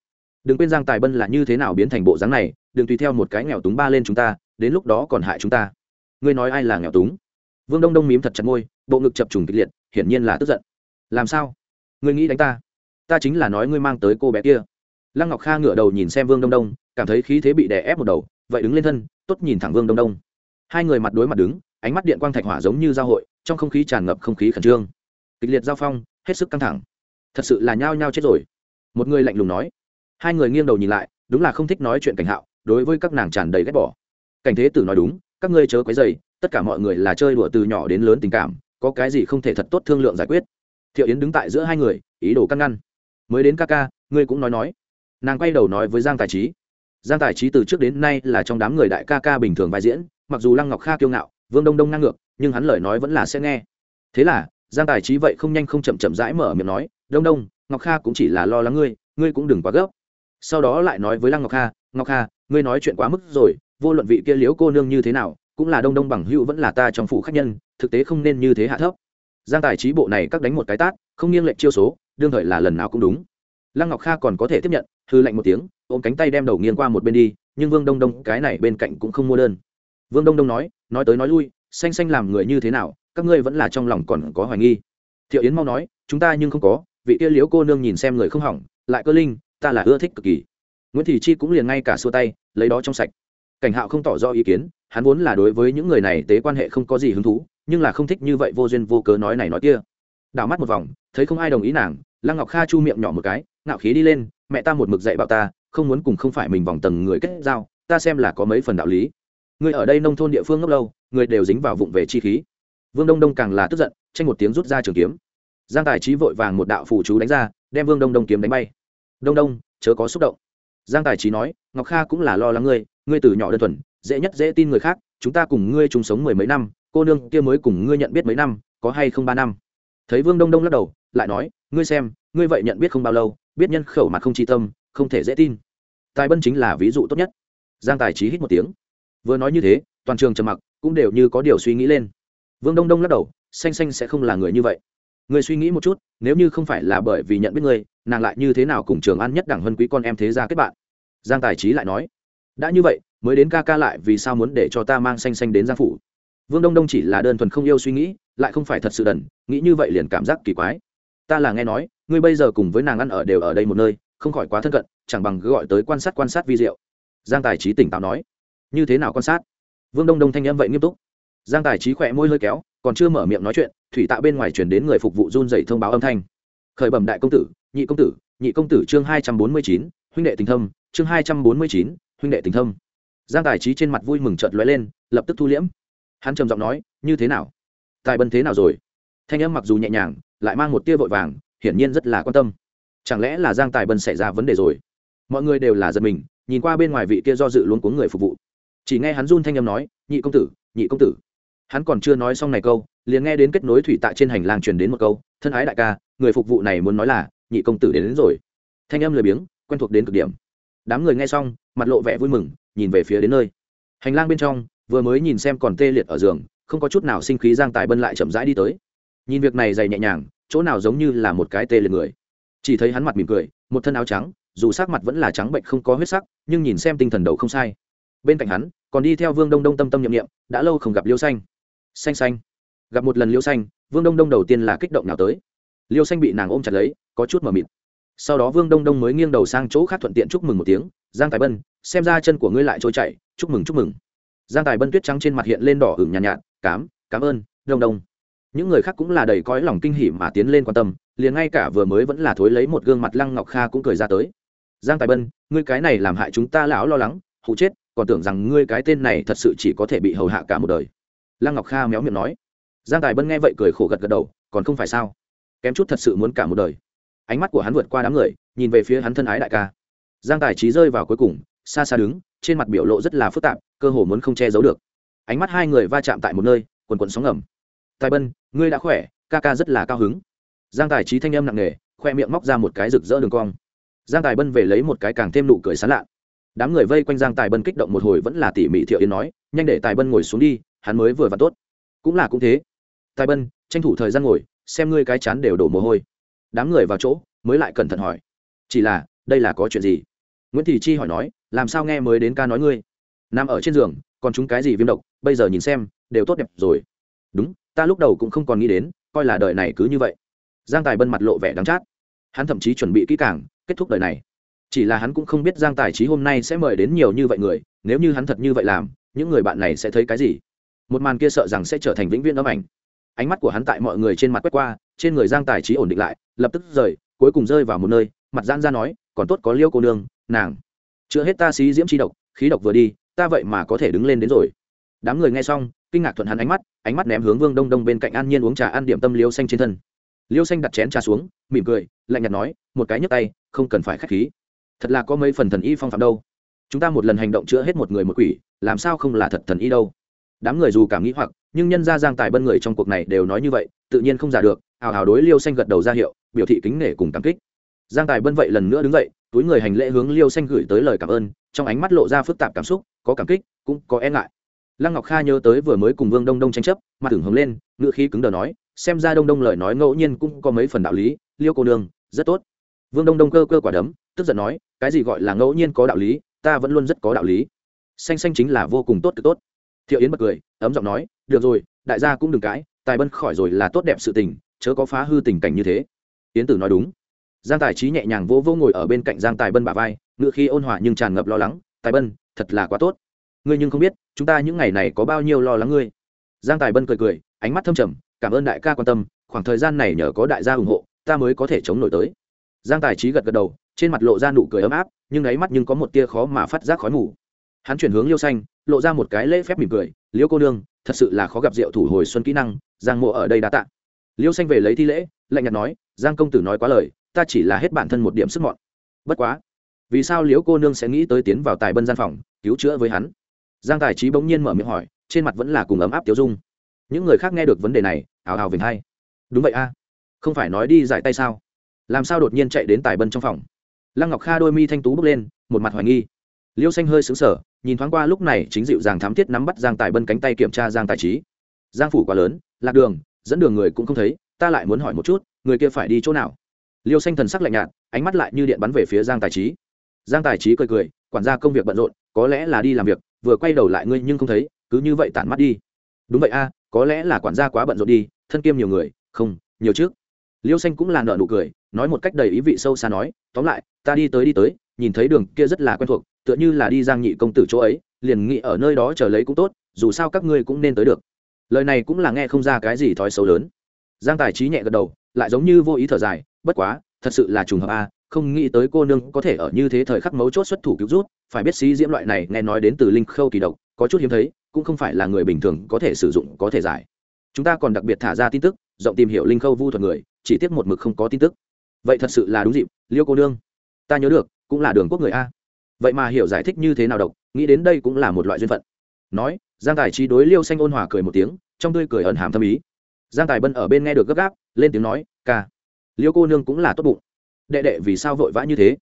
Đừng quên giang tài bân là như thế nào biến thành bộ dáng này, đừng tùy theo một cái nghèo túng ba lên chúng ta, đến lúc đó còn hại chúng ta. Ngươi nói ai là nghèo túng? Vương đông đông mím thật chặt môi, bộ ngực chập trùng kịch liệt, hiển nhiên là tức giận. Làm sao? Ngươi nghĩ đánh ta? Ta chính là nói ngươi mang tới cô bé kia lăng ngọc kha ngửa đầu nhìn xem vương đông đông, cảm thấy khí thế bị đè ép một đầu, vậy đứng lên thân, tốt nhìn thẳng vương đông đông. Hai người mặt đối mặt đứng, ánh mắt điện quang thạch hỏa giống như giao hội, trong không khí tràn ngập không khí khẩn trương. Kịch liệt giao phong, hết sức căng thẳng. Thật sự là nhao nhao chết rồi. Một người lạnh lùng nói. Hai người nghiêng đầu nhìn lại, đúng là không thích nói chuyện cảnh hạo, đối với các nàng tràn đầy ghét bỏ. Cảnh thế tử nói đúng, các ngươi chớ quấy dày tất cả mọi người là chơi đùa từ nhỏ đến lớn tình cảm, có cái gì không thể thật tốt thương lượng giải quyết. Thiệu yến đứng tại giữa hai người, ý đồ căn ngăn. Mới đến ca ca, ngươi cũng nói nói nàng quay đầu nói với giang tài trí. Giang tài trí từ trước đến nay là trong đám người đại ca ca bình thường vai diễn, mặc dù lăng ngọc kha kiêu ngạo, vương đông đông ngang ngược, nhưng hắn lời nói vẫn là sẽ nghe. Thế là, giang tài trí vậy không nhanh không chậm chậm rãi mở miệng nói, đông đông, ngọc kha cũng chỉ là lo lắng ngươi ngươi cũng đừng quá gấp. Sau đó lại nói với lăng ngọc kha ngọc kha, ngươi nói chuyện quá mức rồi, vô luận vị kia liếu cô nương như thế nào, cũng là đông đông bằng hữu vẫn là ta trong phủ khách nhân, thực tế không nên như thế hạ thấp. Giang tài trí bộ này các đánh một cái tát, không nghiêng lệnh chiêu số, đương thời là lần nào cũng đúng lăng ngọc kha còn có thể tiếp nhận, hư lạnh một tiếng, ôm cánh tay đem đầu nghiêng qua một bên đi, nhưng vương đông đông, cái này bên cạnh cũng không mua đơn. Vương đông đông nói nói tới nói lui, xanh xanh làm người như thế nào, các ngươi vẫn là trong lòng còn có hoài nghi. Thiệu yến mau nói, chúng ta nhưng không có, vị kia liếu cô nương nhìn xem người không hỏng, lại cơ linh, ta là ưa thích cực kỳ. Nguyễn thị chi cũng liền ngay cả xua tay, lấy đó trong sạch. Cảnh hạo không tỏ rõ ý kiến, hắn vốn là đối với những người này tế quan hệ không có gì hứng thú, nhưng là không thích như vậy vô duyên vô cớ nói này nói kia. Đảo mắt một vòng, thấy không ai đồng ý nàng, lăng ngọc kha chu miệng nhỏ một cái ngạo khí đi lên, mẹ ta một mực dạy bảo ta, không muốn cùng không phải mình vòng tầng người kết giao, ta xem là có mấy phần đạo lý. Người ở đây nông thôn địa phương ngốc lâu, người đều dính vào vụng về chi khí. Vương đông đông càng là tức giận, tranh một tiếng rút ra trường kiếm. Giang tài trí vội vàng một đạo phủ chú đánh ra, đem vương đông đông kiếm đánh bay. Đông đông, chớ có xúc động. Giang tài trí nói, ngọc kha cũng là lo lắng ngươi ngươi từ nhỏ đơn thuần, dễ nhất dễ tin người khác, chúng ta cùng ngươi chung sống mười mấy năm, cô nương kia mới cùng ngươi nhận biết mấy năm, có hay không ba năm? Thấy vương đông đông lắc đầu, lại nói, ngươi xem, ngươi vậy nhận biết không bao lâu biết nhân khẩu mặt không tri tâm, không thể dễ tin. Tài bân chính là ví dụ tốt nhất. Giang tài trí hít một tiếng. Vừa nói như thế, toàn trường trầm mặc, cũng đều như có điều suy nghĩ lên. Vương đông đông lắc đầu, xanh xanh sẽ không là người như vậy. Người suy nghĩ một chút, nếu như không phải là bởi vì nhận biết ngươi nàng lại như thế nào cùng trường ăn nhất đẳng hơn quý con em thế ra kết bạn? Giang tài trí lại nói, đã như vậy, mới đến ca ca lại vì sao muốn để cho ta mang xanh xanh đến giang phủ? Vương đông đông chỉ là đơn thuần không yêu suy nghĩ, lại không phải thật sự đần, nghĩ như vậy liền cảm giác kỳ quái ta là nghe nói, ngươi bây giờ cùng với nàng ăn ở đều ở đây một nơi, không khỏi quá thân cận, chẳng bằng cứ gọi tới quan sát quan sát vi diệu. Giang tài trí tỉnh táo nói. Như thế nào quan sát? Vương đông đông thanh âm vậy nghiêm túc. Giang tài trí khỏe môi hơi kéo, còn chưa mở miệng nói chuyện, thủy tạ bên ngoài chuyển đến người phục vụ run dậy thông báo âm thanh. Khởi bẩm đại công tử, nhị công tử, nhị công tử chương hai trăm bốn mươi chín, huynh đệ tình thâm, chương hai trăm bốn mươi chín, huynh đệ tình thâm. Giang tài trí trên mặt vui mừng trợt lóe lên, lập tức thu liễm. Hắn trầm giọng nói, như thế nào? Tài bân thế nào rồi? Thanh âm mặc dù nhẹ nhàng lại mang một tia vội vàng hiển nhiên rất là quan tâm. Chẳng lẽ là giang tài bân xảy ra vấn đề rồi? Mọi người đều là giật mình nhìn qua bên ngoài vị kia do dự luôn cuống người phục vụ. Chỉ nghe hắn run thanh âm nói nhị công tử nhị công tử. Hắn còn chưa nói xong này câu liền nghe đến kết nối thủy tạ trên hành lang truyền đến một câu thân ái đại ca người phục vụ này muốn nói là nhị công tử đến, đến rồi. Thanh âm lười biếng quen thuộc đến cực điểm. Đám người nghe xong mặt lộ vẻ vui mừng nhìn về phía đến nơi. Hành lang bên trong vừa mới nhìn xem còn tê liệt ở giường không có chút nào sinh khí giang tài bân lại chậm rãi đi tới nhìn việc này dày nhẹ nhàng chỗ nào giống như là một cái tê liệt người. Chỉ thấy hắn mặt mỉm cười một thân áo trắng dù sắc mặt vẫn là trắng bệnh không có huyết sắc nhưng nhìn xem tinh thần đầu không sai. Bên cạnh hắn còn đi theo vương đông đông tâm tâm nhiệm nghiệm đã lâu không gặp liêu xanh. Xanh xanh. Gặp một lần liêu xanh vương đông đông đầu tiên là kích động nào tới. Liêu xanh bị nàng ôm chặt lấy có chút mờ mịt. Sau đó vương đông đông mới nghiêng đầu sang chỗ khác thuận tiện chúc mừng một tiếng giang tài bân xem ra chân của ngươi lại trôi chảy chúc mừng chúc mừng. Giang tài bân tuyết trắng trên mặt hiện lên đỏ hửng nhàn nhạt, nhạt cám cảm ơn đông đông những người khác cũng là đầy cõi lòng kinh hỉ mà tiến lên quan tâm, liền ngay cả vừa mới vẫn là thối lấy một gương mặt lăng ngọc kha cũng cười ra tới. Giang tài bân, ngươi cái này làm hại chúng ta lão lo lắng, hụ chết, còn tưởng rằng ngươi cái tên này thật sự chỉ có thể bị hầu hạ cả một đời. Lăng ngọc kha méo miệng nói. Giang tài bân nghe vậy cười khổ gật gật đầu, còn không phải sao? Kém chút thật sự muốn cả một đời. Ánh mắt của hắn vượt qua đám người, nhìn về phía hắn thân ái đại ca. Giang tài trí rơi vào cuối cùng, xa xa đứng, trên mặt biểu lộ rất là phức tạp, cơ hồ muốn không che giấu được. Ánh mắt hai người va chạm tại một nơi, quần quần sóng ngầm tài bân, ngươi đã khỏe, ca ca rất là cao hứng. Giang tài trí thanh âm nặng nề, khoe miệng móc ra một cái rực rỡ đường cong. Giang tài bân về lấy một cái càng thêm nụ cười sán lạ. Đám người vây quanh giang tài bân kích động một hồi vẫn là tỉ mỉ thiệu yến nói, nhanh để tài bân ngồi xuống đi, hắn mới vừa và tốt. Cũng là cũng thế. Tài bân, tranh thủ thời gian ngồi, xem ngươi cái chán đều đổ mồ hôi. Đám người vào chỗ, mới lại cẩn thận hỏi. Chỉ là, đây là có chuyện gì? Nguyễn thị chi hỏi nói, làm sao nghe mới đến ca nói ngươi? Nằm ở trên giường, còn chúng cái gì viêm độc? Bây giờ nhìn xem, đều tốt đẹp rồi. Đúng ta lúc đầu cũng không còn nghĩ đến, coi là đời này cứ như vậy. Giang tài bân mặt lộ vẻ đắng chát. Hắn thậm chí chuẩn bị kỹ càng, kết thúc đời này. Chỉ là hắn cũng không biết giang tài trí hôm nay sẽ mời đến nhiều như vậy người, nếu như hắn thật như vậy làm, những người bạn này sẽ thấy cái gì? Một màn kia sợ rằng sẽ trở thành vĩnh viễn ấm ảnh. Ánh mắt của hắn tại mọi người trên mặt quét qua, trên người giang tài trí ổn định lại, lập tức rời, cuối cùng rơi vào một nơi, mặt giãn ra nói, còn tốt có liêu cô nương, nàng. Chữa hết ta xí diễm chi độc, khí độc vừa đi, ta vậy mà có thể đứng lên đến rồi. Đám người nghe xong kinh ngạc thuận hắn ánh mắt ánh mắt ném hướng vương đông đông bên cạnh an nhiên uống trà ăn điểm tâm liêu xanh trên thân. Liêu xanh đặt chén trà xuống, mỉm cười, lạnh nhạt nói, một cái nhấc tay, không cần phải k h á c h khí. Thật là có mấy phần thần y phong phạm đâu. Chúng ta một lần hành động chữa hết một người một quỷ, làm sao không là thật thần y đâu? Đám người dù cảm nghĩ hoặc, nhưng nhân gia giang tài bân người trong cuộc này đều nói như vậy, tự nhiên không giả được, hào hào đối liêu xanh gật đầu ra hiệu, biểu thị kính nể cùng cảm kích. Giang tài bân vậy lần nữa đứng dậy, túi người hành lễ hướng liêu xanh gửi tới lời cảm ơn, trong ánh mắt lộ ra phức tạp cảm xúc, có cảm kích, cũng có e ngại lăng ngọc kha nhớ tới vừa mới cùng vương đông đông tranh chấp, mặt tưởng hướng lên ngự khí cứng đờ nói, xem ra đông đông lời nói ngẫu nhiên cũng có mấy phần đạo lý, liêu cô nương, rất tốt. Vương đông đông cơ cơ quả đấm, tức giận nói, cái gì gọi là ngẫu nhiên có đạo lý, ta vẫn luôn rất có đạo lý. Xanh xanh chính là vô cùng tốt cực tốt. Thiệu yến bật cười, ấm giọng nói, được rồi, đại gia cũng đừng cãi, tài bân khỏi rồi là tốt đẹp sự tình, chớ có phá hư tình cảnh như thế. Yến tử nói đúng. Giang tài trí nhẹ nhàng vô vô ngồi ở bên cạnh giang tài bân bà vai ngự khi ôn hòa nhưng tràn ngập lo lắng, tài bân, thật là quá tốt ngươi nhưng không biết, chúng ta những ngày này có bao nhiêu lo lắng ngươi. Giang tài bân cười cười, ánh mắt thâm trầm, cảm ơn đại ca quan tâm, khoảng thời gian này nhờ có đại gia ủng hộ, ta mới có thể chống nổi tới. Giang tài trí gật gật đầu, trên mặt lộ ra nụ cười ấm áp, nhưng đáy mắt nhưng có một tia khó mà phát giác khói mù. Hắn chuyển hướng liêu xanh, lộ ra một cái lễ phép mỉm cười, liêu cô nương, thật sự là khó gặp rượu thủ hồi xuân kỹ năng, giang mộ ở đây đã tạ. Liêu xanh về lấy thi lễ, lạnh nhạt nói, giang công tử nói quá lời, ta chỉ là hết bản thân một điểm sức mọn. Bất quá, vì sao liễu cô nương sẽ nghĩ tới tiến vào tài bân gian phòng, cứu chữa với hắn? Giang tài trí bỗng nhiên mở miệng hỏi, trên mặt vẫn là cùng ấm áp tiêu dung. Những người khác nghe được vấn đề này, ào ào vểnh hay đúng vậy a, không phải nói đi giải tay sao? Làm sao đột nhiên chạy đến tài bân trong phòng? Lăng ngọc kha đôi mi thanh tú bước lên, một mặt hoài nghi. Liêu xanh hơi xứng sở nhìn thoáng qua lúc này chính dịu giàng thám thiết nắm bắt giang tài bân cánh tay kiểm tra giang tài trí. Giang phủ quá lớn, lạc đường, dẫn đường người cũng không thấy, ta lại muốn hỏi một chút, người kia phải đi chỗ nào? Liêu xanh thần sắc lạnh nhạt, ánh mắt lại như điện bắn về phía giang tài trí. Giang tài trí cười cười, quản gia công việc bận rộn, có lẽ là đi làm việc vừa quay đầu lại ngươi nhưng không thấy, cứ như vậy tản mắt đi. Đúng vậy a, có lẽ là quản gia quá bận rộn đi, thân kiêm nhiều người, không, nhiều trước. Liêu xanh cũng là nợ nụ cười, nói một cách đầy ý vị sâu xa nói, tóm lại, ta đi tới đi tới, nhìn thấy đường kia rất là quen thuộc, tựa như là đi giang nhị công tử chỗ ấy, liền nghĩ ở nơi đó chờ lấy cũng tốt, dù sao các ngươi cũng nên tới được. Lời này cũng là nghe không ra cái gì thói xấu lớn. Giang tài trí nhẹ gật đầu, lại giống như vô ý thở dài, bất quá, thật sự là trùng hợp a, không nghĩ tới cô nương có thể ở như thế thời khắc mấu chốt xuất thủ cứu rút phải biết xí diễm loại này nghe nói đến từ linh khâu kỳ độc, có chút hiếm thấy, cũng không phải là người bình thường có thể sử dụng, có thể giải. Chúng ta còn đặc biệt thả ra tin tức, rộng tìm hiểu linh khâu vu thuật người, chỉ tiếc một mực không có tin tức. Vậy thật sự là đúng dịp, liêu cô nương. Ta nhớ được, cũng là đường quốc người a. Vậy mà hiểu giải thích như thế nào độc, nghĩ đến đây cũng là một loại duyên phận. Nói, giang tài trí đối liêu xanh ôn hòa cười một tiếng, trong tươi cười ẩn hàm thâm ý. Giang tài bân ở bên nghe được gấp gáp, lên tiếng nói, ca, liêu cô nương cũng là tốt bụng. Đệ đệ vì sao vội vã như thế?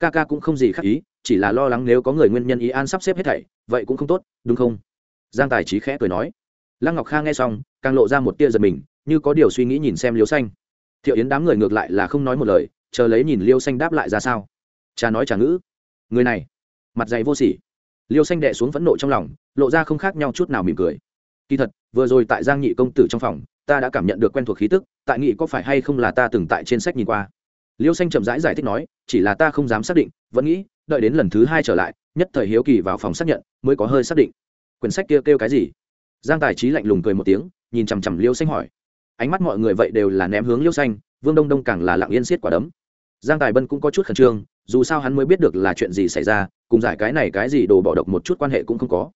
Ca ca cũng không gì khác ý chỉ là lo lắng nếu có người nguyên nhân ý an sắp xếp hết thảy vậy cũng không tốt đúng không? Giang tài trí khẽ cười nói. Lăng ngọc kha nghe xong càng lộ ra một tia giật mình như có điều suy nghĩ nhìn xem liêu xanh. Thiệu yến đám người ngược lại là không nói một lời chờ lấy nhìn liêu xanh đáp lại ra sao. Cha nói trả ngữ. Người này mặt dày vô sỉ. Liêu xanh đệ xuống phẫn nộ trong lòng lộ ra không khác nhau chút nào mỉm cười. Kỳ thật vừa rồi tại giang nhị công tử trong phòng ta đã cảm nhận được quen thuộc khí tức tại nghị có phải hay không là ta từng tại trên sách nhìn qua. Liêu xanh chậm rãi giải, giải thích nói chỉ là ta không dám xác định vẫn nghĩ đợi đến lần thứ hai trở lại, nhất thời hiếu kỳ vào phòng xác nhận, mới có hơi xác định. Quyển sách kia kêu cái gì? Giang tài trí lạnh lùng cười một tiếng, nhìn chằm chằm liêu xanh hỏi. Ánh mắt mọi người vậy đều là ném hướng liêu xanh, vương đông đông càng là lặng yên xiết quả đấm. Giang tài bân cũng có chút khẩn trương, dù sao hắn mới biết được là chuyện gì xảy ra, cùng giải cái này cái gì đồ bỏ độc một chút quan hệ cũng không có.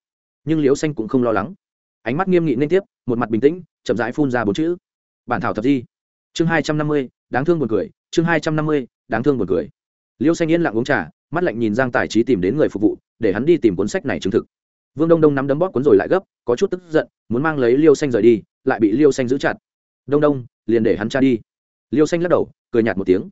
Nhưng liêu xanh cũng không lo lắng. Ánh mắt nghiêm nghị nên tiếp, một mặt bình tĩnh, chậm rãi phun ra bốn chữ. Bản thảo thập di. Chương hai trăm năm mươi, đáng thương buồn cười, chương hai trăm năm mươi, đáng thương buồn cười liêu xanh yên lặng uống trà, mắt lạnh nhìn giang tài trí tìm đến người phục vụ, để hắn đi tìm cuốn sách này chứng thực. Vương đông đông nắm đấm bóp cuốn rồi lại gấp, có chút tức giận, muốn mang lấy liêu xanh rời đi, lại bị liêu xanh giữ chặt. Đông đông, liền để hắn cha đi. Liêu xanh lắc đầu, cười nhạt một tiếng.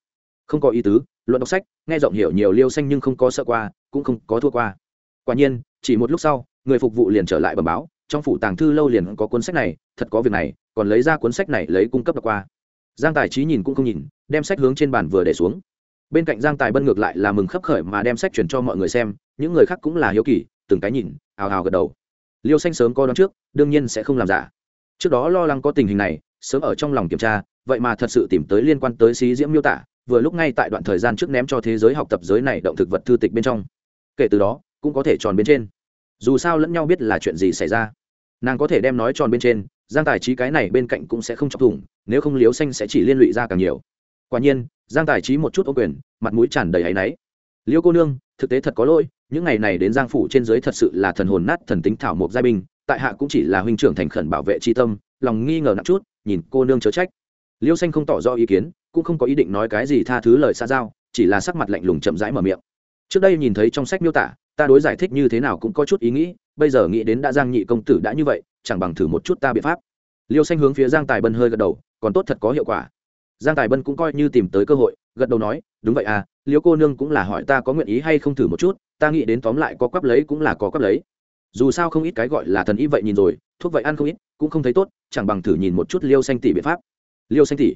Không có ý tứ, luận đọc sách, nghe giọng hiểu nhiều liêu xanh nhưng không có sợ qua, cũng không có thua qua. Quả nhiên, chỉ một lúc sau, người phục vụ liền trở lại bẩm báo, trong phủ tàng thư lâu liền có cuốn sách này, thật có việc này, còn lấy ra cuốn sách này lấy cung cấp đọc qua. Giang tài trí nhìn cũng không nhìn, đem sách hướng trên bàn vừa để xuống bên cạnh giang tài bân ngược lại là mừng khấp khởi mà đem sách chuyển cho mọi người xem, những người khác cũng là hiếu kỳ, từng cái nhìn, hào hào gật đầu. Liêu xanh sớm có đón trước, đương nhiên sẽ không làm giả. Trước đó lo lắng có tình hình này, sớm ở trong lòng kiểm tra, vậy mà thật sự tìm tới liên quan tới xí diễm miêu tả, vừa lúc ngay tại đoạn thời gian trước ném cho thế giới học tập giới này động thực vật thư tịch bên trong. Kể từ đó, cũng có thể tròn bên trên. Dù sao lẫn nhau biết là chuyện gì xảy ra. Nàng có thể đem nói tròn bên trên, giang tài trí cái này bên cạnh cũng sẽ không chọc thủng, nếu không liếu xanh sẽ chỉ liên lụy ra càng nhiều quả nhiên, giang tài trí một chút ô quyền, mặt mũi tràn đầy áy náy. Liêu cô nương, thực tế thật có lỗi, những ngày này đến giang phủ trên dưới thật sự là thần hồn nát thần tính thảo mộc giai binh, tại hạ cũng chỉ là huynh trưởng thành khẩn bảo vệ tri tâm, lòng nghi ngờ nặng chút, nhìn cô nương chớ trách. Liêu xanh không tỏ rõ ý kiến, cũng không có ý định nói cái gì tha thứ lời xa giao, chỉ là sắc mặt lạnh lùng chậm rãi mở miệng. Trước đây nhìn thấy trong sách miêu tả, ta đối giải thích như thế nào cũng có chút ý nghĩ, bây giờ nghĩ đến đã giang nhị công tử đã như vậy, chẳng bằng thử một chút ta biện pháp. Liêu xanh hướng phía giang tài bân hơi gật đầu, còn tốt thật có hiệu quả giang tài bân cũng coi như tìm tới cơ hội, gật đầu nói, đúng vậy à liếu cô nương cũng là hỏi ta có nguyện ý hay không thử một chút, ta nghĩ đến tóm lại có quắp lấy cũng là có quắp lấy. Dù sao không ít cái gọi là thần ý vậy nhìn rồi, thuốc vậy ăn không ít, cũng không thấy tốt, chẳng bằng thử nhìn một chút liêu xanh tỷ biện pháp. Liêu xanh tỷ?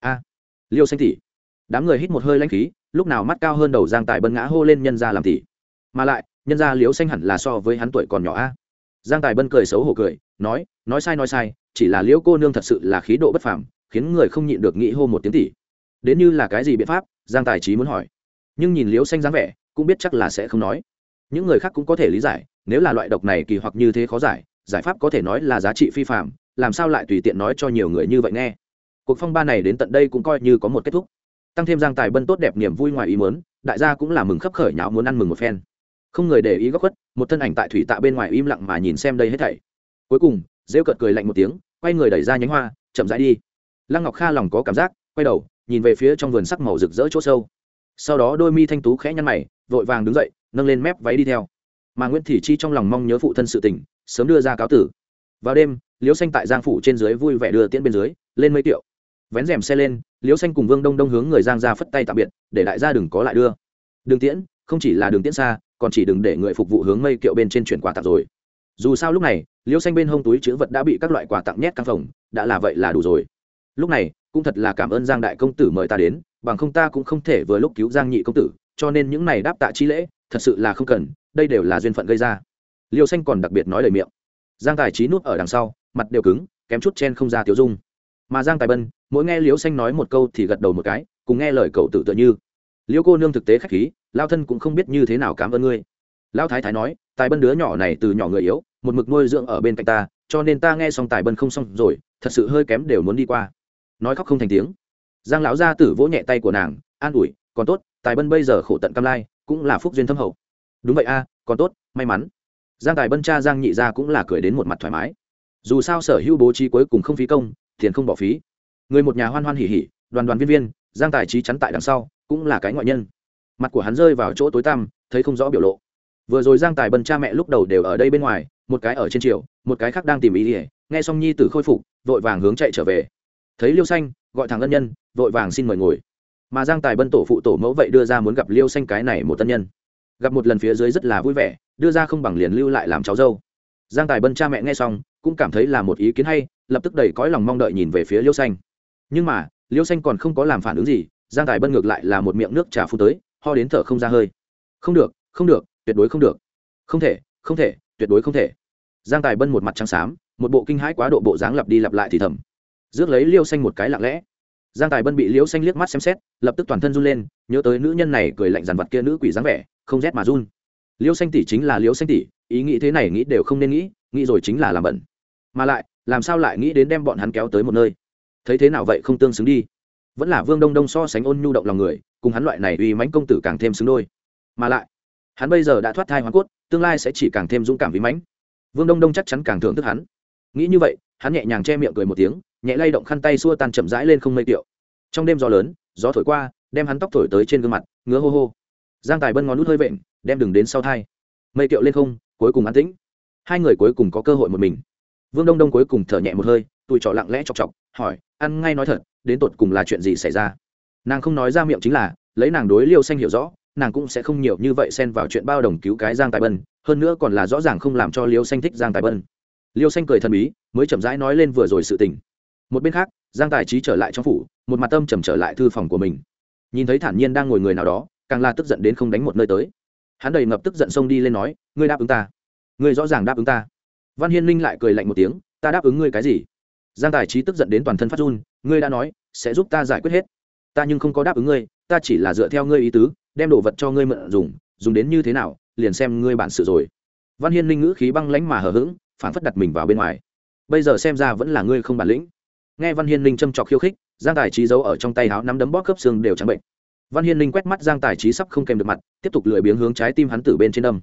A, liêu xanh tỷ. Đám người hít một hơi lanh khí, lúc nào mắt cao hơn đầu giang tài bân ngã hô lên nhân ra làm tỷ. Mà lại, nhân ra liếu xanh hẳn là so với hắn tuổi còn nhỏ a. Giang tài bân cười xấu hổ cười, nói nói sai nói sai, chỉ là liễu cô nương thật sự là khí độ bất phàm khiến người không nhịn được nghĩ hô một tiếng tỷ đến như là cái gì biện pháp, giang tài trí muốn hỏi. Nhưng nhìn liễu xanh dáng vẻ, cũng biết chắc là sẽ không nói. Những người khác cũng có thể lý giải, nếu là loại độc này kỳ hoặc như thế khó giải giải pháp có thể nói là giá trị phi phạm làm sao lại tùy tiện nói cho nhiều người như vậy nghe? Cuộc phong ba này đến tận đây cũng coi như có một kết thúc. Tăng thêm giang tài bân tốt đẹp niềm vui ngoài ý mớn đại gia cũng là mừng khấp khởi nháo muốn ăn mừng một phen. Không người để ý góc khuất, một thân ảnh tại thủy tạ bên ngoài im lặng mà nhìn xem đây hết thảy. Cuối cùng, rêu cợt cười lạnh một tiếng, quay người đẩy ra nhánh hoa, chậm rãi đi lăng ngọc kha lòng có cảm giác, quay đầu, nhìn về phía trong vườn sắc màu rực rỡ chỗ sâu. Sau đó đôi mi thanh tú khẽ nhăn mày, vội vàng đứng dậy, nâng lên mép váy đi theo. Mà nguyễn thị chi trong lòng mong nhớ phụ thân sự tình, sớm đưa ra cáo tử. Vào đêm, liễu xanh tại giang phủ trên dưới vui vẻ đưa tiễn bên dưới, lên mấy tiệu. Vén rèm xe lên, liễu xanh cùng vương đông đông hướng người giang ra phất tay tạm biệt, để đại gia đừng có lại đưa. Đường tiễn, không chỉ là đường tiễn xa, còn chỉ đừng để người phục vụ hướng mây kiệu bên trên chuyển quà tặng rồi. Dù sao lúc này, liễu xanh bên hông túi chữ vật đã bị các loại quà tặng nhét căng phòng, đã là vậy là đủ rồi lúc này, cũng thật là cảm ơn giang đại công tử mời ta đến, bằng không ta cũng không thể vừa lúc cứu giang nhị công tử, cho nên những này đáp tạ chi lễ, thật sự là không cần, đây đều là duyên phận gây ra. Liêu xanh còn đặc biệt nói lời miệng. Giang tài trí nút ở đằng sau, mặt đều cứng, kém chút chen không ra tiểu dung. Mà giang tài bân, mỗi nghe liêu xanh nói một câu thì gật đầu một cái, cùng nghe lời cậu tự tựa như. Liêu cô nương thực tế khách khí, lao thân cũng không biết như thế nào cảm ơn ngươi. Lao thái thái nói, tài bân đứa nhỏ này từ nhỏ người yếu, một mực nuôi dưỡng ở bên cạnh ta, cho nên ta nghe xong tài bân không xong rồi, thật sự hơi kém đều muốn đi qua nói khóc không thành tiếng. Giang lão gia tử vỗ nhẹ tay của nàng, an ủi, còn tốt, tài bân bây giờ khổ tận cam lai, cũng là phúc duyên thâm hậu. Đúng vậy a, còn tốt, may mắn. Giang tài bân cha giang nhị gia cũng là cười đến một mặt thoải mái. Dù sao sở hữu bố trí cuối cùng không phí công, tiền không bỏ phí. Người một nhà hoan hoan hỉ hỉ, đoàn đoàn viên viên, giang tài trí chắn tại đằng sau, cũng là cái ngoại nhân. Mặt của hắn rơi vào chỗ tối tăm, thấy không rõ biểu lộ. Vừa rồi giang tài bân cha mẹ lúc đầu đều ở đây bên ngoài, một cái ở trên triều, một cái khác đang tìm ý ỉa nghe xong nhi tử khôi phục, vội vàng hướng chạy trở về thấy liêu xanh, gọi thằng ân nhân, vội vàng xin mời ngồi. Mà giang tài bân tổ phụ tổ mẫu vậy đưa ra muốn gặp liêu xanh cái này một tân nhân. Gặp một lần phía dưới rất là vui vẻ, đưa ra không bằng liền lưu lại làm cháu dâu. Giang tài bân cha mẹ nghe xong, cũng cảm thấy là một ý kiến hay, lập tức đầy cõi lòng mong đợi nhìn về phía liêu xanh. Nhưng mà, liêu xanh còn không có làm phản ứng gì, giang tài bân ngược lại là một miệng nước trà phu tới, ho đến thở không ra hơi. Không được không được, tuyệt đối không được. Không thể không thể, tuyệt đối không thể. Giang tài bân một mặt trắng xám, một bộ kinh hãi quá độ bộ dáng lặp đi lặp lại thì thầm rước lấy liêu xanh một cái lặng lẽ. Giang tài bân bị liêu xanh liếc mắt xem xét, lập tức toàn thân run lên, nhớ tới nữ nhân này cười lạnh dằn vặt kia nữ quỷ dáng vẻ, không rét mà run. Liêu xanh tỷ chính là liêu xanh tỷ, ý nghĩ thế này nghĩ đều không nên nghĩ nghĩ rồi chính là làm bẩn. Mà lại, làm sao lại nghĩ đến đem bọn hắn kéo tới một nơi? Thấy thế nào vậy không tương xứng đi. Vẫn là vương đông đông so sánh ôn nhu động lòng người, cùng hắn loại này uy mãnh công tử càng thêm xứng đôi. Mà lại, hắn bây giờ đã thoát thai hoàn cốt, tương lai sẽ chỉ càng thêm dũng cảm vì mãnh. Vương đông đông chắc chắn càng thưởng thức hắn. Nghĩ như vậy, hắn nhẹ nhàng che miệng cười một tiếng nhẹ lay động khăn tay xua tan chậm rãi lên không mây tiệu. Trong đêm gió lớn, gió thổi qua, đem hắn tóc thổi tới trên gương mặt, ngứa hô hô. Giang tài bân ngón nút hơi vện, đem đừng đến sau thai. Mây tiệu lên không, cuối cùng an tĩnh. Hai người cuối cùng có cơ hội một mình. Vương đông đông cuối cùng thở nhẹ một hơi tụi trọ lặng lẽ chọc chọc, hỏi, ăn ngay nói thật, đến tột cùng là chuyện gì xảy ra? Nàng không nói ra miệng chính là, lấy nàng đối liêu xanh hiểu rõ, nàng cũng sẽ không nhiều như vậy xen vào chuyện bao đồng cứu cái giang tài bân, hơn nữa còn là rõ ràng không làm cho liêu xanh thích giang tài bân. Liêu xanh cười thần bí, mới chậm rãi nói lên vừa rồi sự tình một bên khác, giang tài trí trở lại trong phủ, một mặt tâm trầm trở lại thư phòng của mình. Nhìn thấy thản nhiên đang ngồi người nào đó, càng là tức giận đến không đánh một nơi tới. Hắn đầy ngập tức giận xông đi lên nói, ngươi đáp ứng ta. Ngươi rõ ràng đáp ứng ta. Văn hiên linh lại cười lạnh một tiếng, ta đáp ứng ngươi cái gì? Giang tài trí tức giận đến toàn thân phát run, ngươi đã nói, sẽ giúp ta giải quyết hết. Ta nhưng không có đáp ứng ngươi, ta chỉ là dựa theo ngươi ý tứ, đem đồ vật cho ngươi mượn dùng dùng đến như thế nào, liền xem ngươi bản sự rồi. Văn hiên linh ngữ khí băng lánh mà hờ hững phản phất đặt mình vào bên ngoài. Bây giờ xem ra vẫn là ngươi không bản lĩnh nghe văn hiên linh châm trọc khiêu khích, giang tài trí giấu ở trong tay áo nắm đấm bóp khớp xương đều trắng bệnh. Văn hiên linh quét mắt giang tài trí sắp không kèm được mặt, tiếp tục lười biếng hướng trái tim hắn từ bên trên đâm.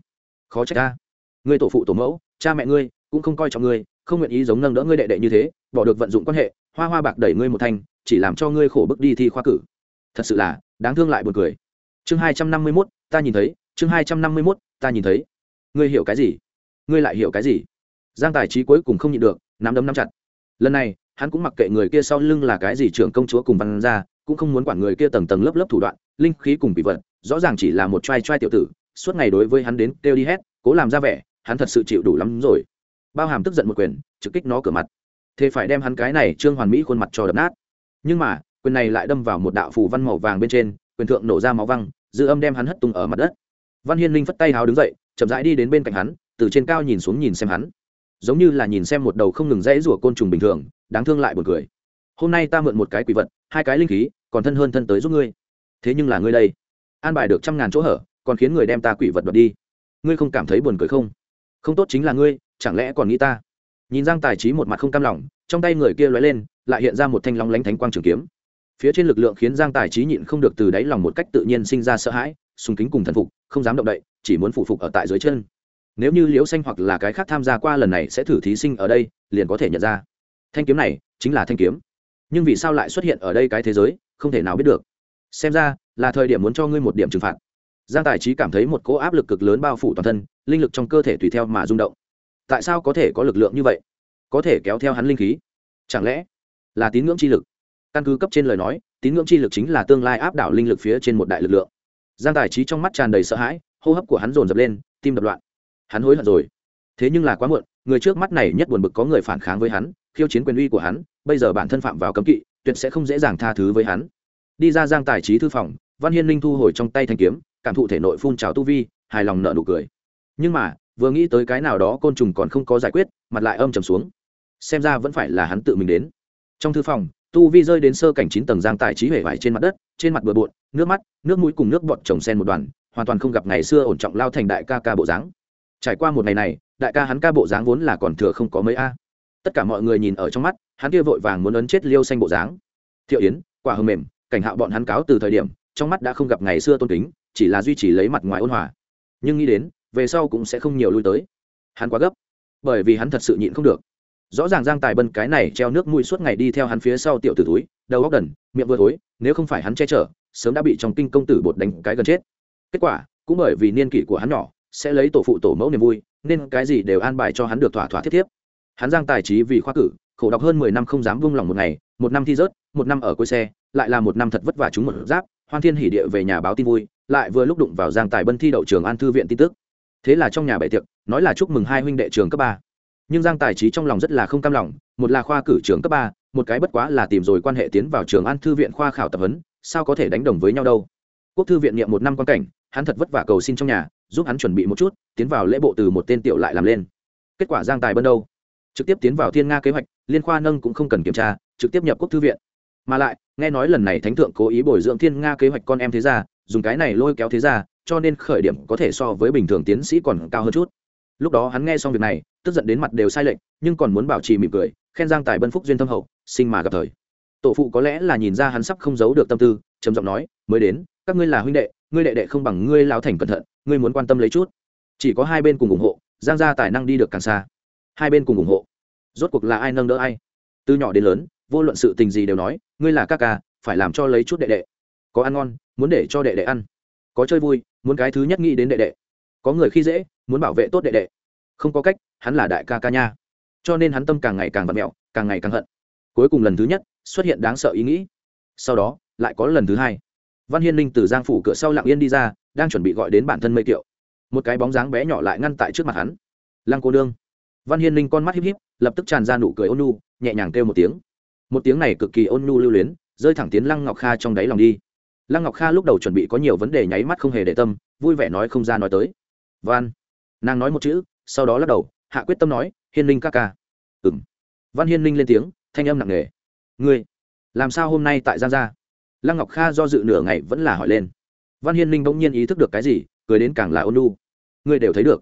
Khó trách ta ngươi tổ phụ tổ mẫu, cha mẹ ngươi, cũng không coi trọng ngươi, không nguyện ý giống nâng đỡ ngươi đệ đệ như thế, bỏ được vận dụng quan hệ, hoa hoa bạc đẩy ngươi một thanh chỉ làm cho ngươi khổ bức đi thi khoa cử. Thật sự là, đáng thương lại buồn cười. Chương hai trăm năm mươi mốt, ta nhìn thấy, chương hai trăm năm mươi mốt, ta nhìn thấy. Ngươi hiểu cái gì? Ngươi lại hiểu cái gì? Giang tài trí cuối cùng không nhịn được, nắm đấm nắm chặt. Lần này hắn cũng mặc kệ người kia sau lưng là cái gì trưởng công chúa cùng văn ra cũng không muốn quản người kia tầng tầng lớp lớp thủ đoạn, linh khí cùng bị vật, rõ ràng chỉ là một trai trai tiểu tử, suốt ngày đối với hắn đến kêu đi hét, cố làm ra vẻ, hắn thật sự chịu đủ lắm rồi. Bao hàm tức giận một quyền, trực kích nó cửa mặt. Thế phải đem hắn cái này trương hoàn mỹ khuôn mặt cho đập nát. Nhưng mà, quyền này lại đâm vào một đạo phù văn màu vàng bên trên, quyền thượng nổ ra máu văng, dư âm đem hắn hất tung ở mặt đất. Văn hiên linh phất tay háo đứng dậy, chậm rãi đi đến bên cạnh hắn, từ trên cao nhìn xuống nhìn xem hắn giống như là nhìn xem một đầu không ngừng rẽ rủa côn trùng bình thường, đáng thương lại buồn cười. Hôm nay ta mượn một cái quỷ vật, hai cái linh khí, còn thân hơn thân tới giúp ngươi. Thế nhưng là ngươi đây, an bài được trăm ngàn chỗ hở, còn khiến người đem ta quỷ vật đoạt đi. Ngươi không cảm thấy buồn cười không? Không tốt chính là ngươi, chẳng lẽ còn nghĩ ta? Nhìn giang tài trí một mặt không cam lòng, trong tay người kia lóe lên, lại hiện ra một thanh long lánh thánh quang trường kiếm. Phía trên lực lượng khiến giang tài trí nhịn không được từ đáy lòng một cách tự nhiên sinh ra sợ hãi, sùng kính cùng thần phục, không dám động đậy, chỉ muốn phụ phục ở tại dưới chân nếu như liễu xanh hoặc là cái khác tham gia qua lần này sẽ thử thí sinh ở đây, liền có thể nhận ra. Thanh kiếm này chính là thanh kiếm. Nhưng vì sao lại xuất hiện ở đây cái thế giới, không thể nào biết được. Xem ra, là thời điểm muốn cho ngươi một điểm trừng phạt. Giang tài trí cảm thấy một cỗ áp lực cực lớn bao phủ toàn thân, linh lực trong cơ thể tùy theo mà rung động. Tại sao có thể có lực lượng như vậy? Có thể kéo theo hắn linh khí? Chẳng lẽ là tín ngưỡng chi lực? Căn cứ cấp trên lời nói, tín ngưỡng chi lực chính là tương lai áp đảo linh lực phía trên một đại lực lượng. Giang tài trí trong mắt tràn đầy sợ hãi, hô hấp của hắn dồn dập lên, tim đập loạn hắn hối hận rồi. Thế nhưng là quá muộn, người trước mắt này nhất buồn bực có người phản kháng với hắn, khiêu chiến quyền uy của hắn, bây giờ bản thân phạm vào cấm kỵ, tuyệt sẽ không dễ dàng tha thứ với hắn. Đi ra giang tài trí thư phòng, văn hiên linh thu hồi trong tay thanh kiếm, cảm thụ thể nội phun trào tu vi, hài lòng nợ nụ cười. Nhưng mà, vừa nghĩ tới cái nào đó côn trùng còn không có giải quyết, mặt lại âm trầm xuống. Xem ra vẫn phải là hắn tự mình đến. Trong thư phòng, tu vi rơi đến sơ cảnh chín tầng giang tài trí hể vải trên mặt đất, trên mặt bừa bộn, nước mắt, nước mũi cùng nước bọt trồng sen một đoàn, hoàn toàn không gặp ngày xưa ổn trọng lao thành đại ca ca bộ dáng trải qua một ngày này, đại ca hắn ca bộ dáng vốn là còn thừa không có mấy a. Tất cả mọi người nhìn ở trong mắt, hắn kia vội vàng muốn ấn chết liêu xanh bộ dáng. Thiệu yến, quả hưng mềm, cảnh hạo bọn hắn cáo từ thời điểm, trong mắt đã không gặp ngày xưa tôn kính, chỉ là duy trì lấy mặt ngoài ôn hòa. Nhưng nghĩ đến, về sau cũng sẽ không nhiều lui tới. Hắn quá gấp, bởi vì hắn thật sự nhịn không được. Rõ ràng giang tài bân cái này treo nước mũi suốt ngày đi theo hắn phía sau tiểu tử túi, đầu góc đần, miệng vừa thối, nếu không phải hắn che chở, sớm đã bị trong kinh công tử bột đánh cái gần chết. Kết quả, cũng bởi vì niên kỷ của hắn nhỏ sẽ lấy tổ phụ tổ mẫu niềm vui, nên cái gì đều an bài cho hắn được thỏa thỏa thiết thiếp hắn giang tài trí vì khoa cử, khổ đọc hơn mười năm không dám vung lòng một ngày, một năm thi rớt, một năm ở cuối xe, lại là một năm thật vất vả chúng một giáp, hoan thiên hỉ địa về nhà báo tin vui, lại vừa lúc đụng vào giang tài bân thi đậu trường an thư viện tin tức. Thế là trong nhà bệ tiệc, nói là chúc mừng hai huynh đệ trường cấp ba. Nhưng giang tài trí trong lòng rất là không cam lòng, một là khoa cử trường cấp ba, một cái bất quá là tìm rồi quan hệ tiến vào trường an thư viện khoa khảo tập huấn, sao có thể đánh đồng với nhau đâu. Quốc thư viện niệm một năm quan cảnh hắn thật vất vả cầu xin trong nhà, giúp hắn chuẩn bị một chút, tiến vào lễ bộ từ một tên tiểu lại làm lên. Kết quả giang tài bân đâu? Trực tiếp tiến vào thiên nga kế hoạch, liên khoa nâng cũng không cần kiểm tra, trực tiếp nhập quốc thư viện. Mà lại, nghe nói lần này thánh thượng cố ý bồi dưỡng thiên nga kế hoạch con em thế gia, dùng cái này lôi kéo thế gia, cho nên khởi điểm có thể so với bình thường tiến sĩ còn cao hơn chút. Lúc đó hắn nghe xong việc này, tức giận đến mặt đều sai lệch, nhưng còn muốn bảo trì mỉm cười, khen giang tài bân phúc duyên thâm hậu, sinh mà gặp thời. Tổ phụ có lẽ là nhìn ra hắn sắp không giấu được tâm tư, trầm giọng nói, mới đến các ngươi là huynh đệ, ngươi đệ đệ không bằng ngươi lao thành cẩn thận, ngươi muốn quan tâm lấy chút. Chỉ có hai bên cùng ủng hộ, giang gia tài năng đi được càng xa. Hai bên cùng ủng hộ. Rốt cuộc là ai nâng đỡ ai? Từ nhỏ đến lớn, vô luận sự tình gì đều nói, ngươi là ca ca, phải làm cho lấy chút đệ đệ. Có ăn ngon, muốn để cho đệ đệ ăn. Có chơi vui, muốn cái thứ nhất nghĩ đến đệ đệ. Có người khi dễ, muốn bảo vệ tốt đệ đệ. Không có cách, hắn là đại ca ca nha. Cho nên hắn tâm càng ngày càng vặt mẹo, càng ngày càng hận. Cuối cùng lần thứ nhất, xuất hiện đáng sợ ý nghĩ. Sau đó, lại có lần thứ hai văn hiên linh từ giang phủ cửa sau lặng yên đi ra, đang chuẩn bị gọi đến bản thân mây kiệu. Một cái bóng dáng bé nhỏ lại ngăn tại trước mặt hắn. Lăng cô nương. Văn hiên linh con mắt híp híp, lập tức tràn ra nụ cười ôn nhu, nhẹ nhàng kêu một tiếng. Một tiếng này cực kỳ ôn nhu lưu luyến, rơi thẳng tiến lăng ngọc kha trong đáy lòng đi. Lăng ngọc kha lúc đầu chuẩn bị có nhiều vấn đề nháy mắt không hề để tâm, vui vẻ nói không ra nói tới. Văn. Nàng nói một chữ, sau đó lắc đầu, hạ quyết tâm nói, hiên linh ca ca. Ừ m văn hiên linh lên tiếng, thanh âm nặng nề. Ngươi, làm sao hôm nay tại giang gia? Lăng ngọc kha do dự nửa ngày vẫn là hỏi lên. Văn hiên linh bỗng nhiên ý thức được cái gì, cười đến càng là ôn lu ngươi đều thấy được.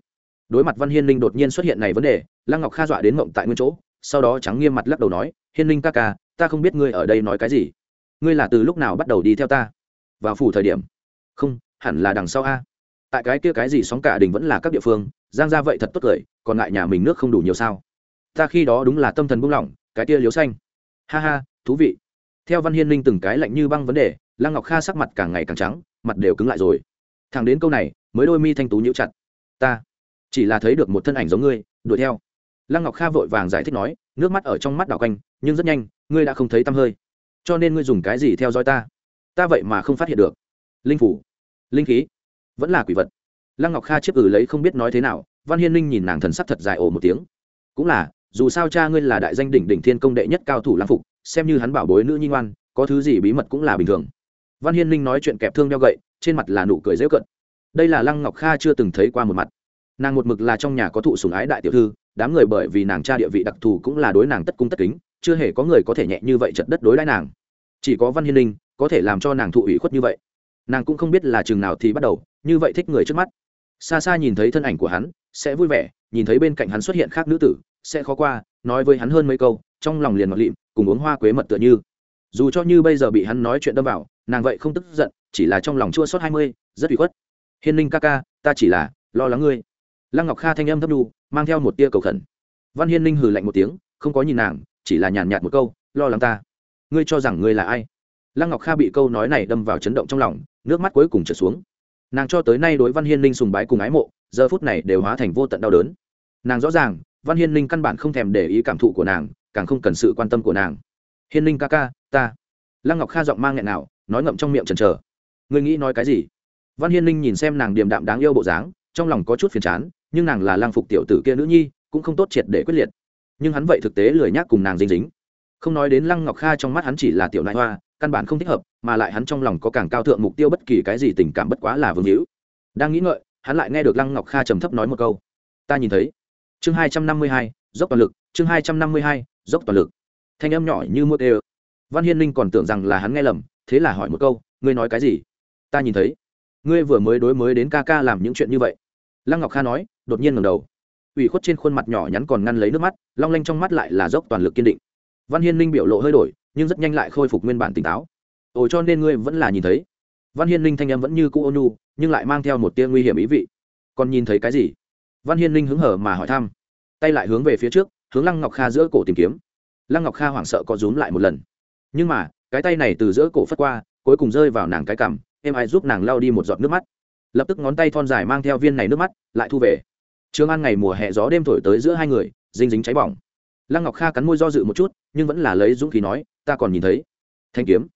Đối mặt văn hiên linh đột nhiên xuất hiện này vấn đề, lăng ngọc kha dọa đến mộng tại nguyên chỗ, sau đó trắng nghiêm mặt lắc đầu nói, hiên linh ca ca, ta không biết ngươi ở đây nói cái gì. Ngươi là từ lúc nào bắt đầu đi theo ta? Vào phủ thời điểm. Không, hẳn là đằng sau a. Tại cái kia cái gì sóng cả đình vẫn là các địa phương, giang ra vậy thật tốt cười, còn lại nhà mình nước không đủ nhiều sao? Ta khi đó đúng là tâm thần buông lỏng, cái kia liếu xanh. Ha ha, thú vị theo văn hiên linh từng cái lạnh như băng vấn đề, lăng ngọc kha sắc mặt càng ngày càng trắng, mặt đều cứng lại rồi. Thằng đến câu này, mới đôi mi thanh tú nhíu chặt. Ta chỉ là thấy được một thân ảnh giống ngươi, đuổi theo. Lăng ngọc kha vội vàng giải thích nói, nước mắt ở trong mắt đảo quanh, nhưng rất nhanh, ngươi đã không thấy tăm hơi. Cho nên ngươi dùng cái gì theo dõi ta? Ta vậy mà không phát hiện được. Linh phủ. Linh khí? Vẫn là quỷ vật. Lăng ngọc kha chiếc ử lấy không biết nói thế nào, văn hiên linh nhìn nàng thần sắc thật dài ồ một tiếng. Cũng là, dù sao cha ngươi là đại danh đỉnh đỉnh thiên công đệ nhất cao thủ lang phục xem như hắn bảo bối nữ nhi ngoan, có thứ gì bí mật cũng là bình thường. Văn hiên linh nói chuyện kẹp thương đeo gậy, trên mặt là nụ cười dễ cận đây là lăng ngọc kha chưa từng thấy qua một mặt. Nàng một mực là trong nhà có thụ sùng ái đại tiểu thư, đám người bởi vì nàng cha địa vị đặc thù cũng là đối nàng tất cung tất kính, chưa hề có người có thể nhẹ như vậy chật đất đối đãi nàng. Chỉ có văn hiên linh có thể làm cho nàng thụ ủy khuất như vậy. Nàng cũng không biết là chừng nào thì bắt đầu, như vậy thích người trước mắt. Xa xa nhìn thấy thân ảnh của hắn, sẽ vui vẻ, nhìn thấy bên cạnh hắn xuất hiện khác nữ tử, sẽ khó qua, nói với hắn hơn mấy câu, trong lòng liền mặc lịm cùng uống hoa quế mật tựa như. Dù cho như bây giờ bị hắn nói chuyện đâm vào, nàng vậy không tức giận, chỉ là trong lòng chua sót hai mươi, rất ủy khuất. Hiên linh ca ca, ta chỉ là lo lắng ngươi. Lăng ngọc kha thanh âm thấp đu mang theo một tia cầu khẩn. Văn hiên linh hừ lạnh một tiếng, không có nhìn nàng, chỉ là nhàn nhạt một câu, lo lắng ta. Ngươi cho rằng ngươi là ai? Lăng ngọc kha bị câu nói này đâm vào chấn động trong lòng, nước mắt cuối cùng trở xuống. Nàng cho tới nay đối văn hiên linh sùng bái cùng ái mộ, giờ phút này đều hóa thành vô tận đau đớn. Nàng rõ ràng, văn hiên linh căn bản không thèm để ý cảm thụ của nàng càng không cần sự quan tâm của nàng. Hiên linh ca ca, ta. Lăng ngọc kha giọng mang nghẹn nào, nói ngậm trong miệng trần trờ ngươi nghĩ nói cái gì? Văn hiên linh nhìn xem nàng điềm đạm đáng yêu bộ dáng, trong lòng có chút phiền chán, nhưng nàng là lang phục tiểu tử kia nữ nhi, cũng không tốt triệt để quyết liệt. Nhưng hắn vậy thực tế lười nhác cùng nàng dính dính. Không nói đến lăng ngọc kha trong mắt hắn chỉ là tiểu nại hoa, căn bản không thích hợp, mà lại hắn trong lòng có càng cao thượng mục tiêu bất kỳ cái gì tình cảm bất quá là vương hữu. Đang nghĩ ngợi, hắn lại nghe được lăng ngọc kha trầm thấp nói một câu. Ta nhìn thấy. Chương hai trăm năm mươi hai, dốc toàn lực. Chương hai trăm năm mươi hai dốc toàn lực. Thanh âm nhỏ như mưa ê văn hiên linh còn tưởng rằng là hắn nghe lầm, thế là hỏi một câu, ngươi nói cái gì? Ta nhìn thấy. Ngươi vừa mới đối mới đến ca ca làm những chuyện như vậy. Lăng ngọc kha nói, đột nhiên ngầm đầu. Ủy khuất trên khuôn mặt nhỏ nhắn còn ngăn lấy nước mắt, long lanh trong mắt lại là dốc toàn lực kiên định. Văn hiên linh biểu lộ hơi đổi, nhưng rất nhanh lại khôi phục nguyên bản tỉnh táo. Ồ, cho nên ngươi vẫn là nhìn thấy. Văn hiên linh thanh âm vẫn như cũ ônu nhưng lại mang theo một tia nguy hiểm ý vị. Còn nhìn thấy cái gì? Văn hiên linh hứng hở mà hỏi thăm. Tay lại hướng về phía trước hướng lăng ngọc kha giữa cổ tìm kiếm. Lăng ngọc kha hoảng sợ có rúm lại một lần. Nhưng mà, cái tay này từ giữa cổ phất qua, cuối cùng rơi vào nàng cái cằm em ai giúp nàng lao đi một giọt nước mắt. Lập tức ngón tay thon dài mang theo viên này nước mắt, lại thu về. Trương an ngày mùa hè gió đêm thổi tới giữa hai người dinh dính cháy bỏng. Lăng ngọc kha cắn môi do dự một chút, nhưng vẫn là lấy dũng khí nói, ta còn nhìn thấy. Thanh kiếm.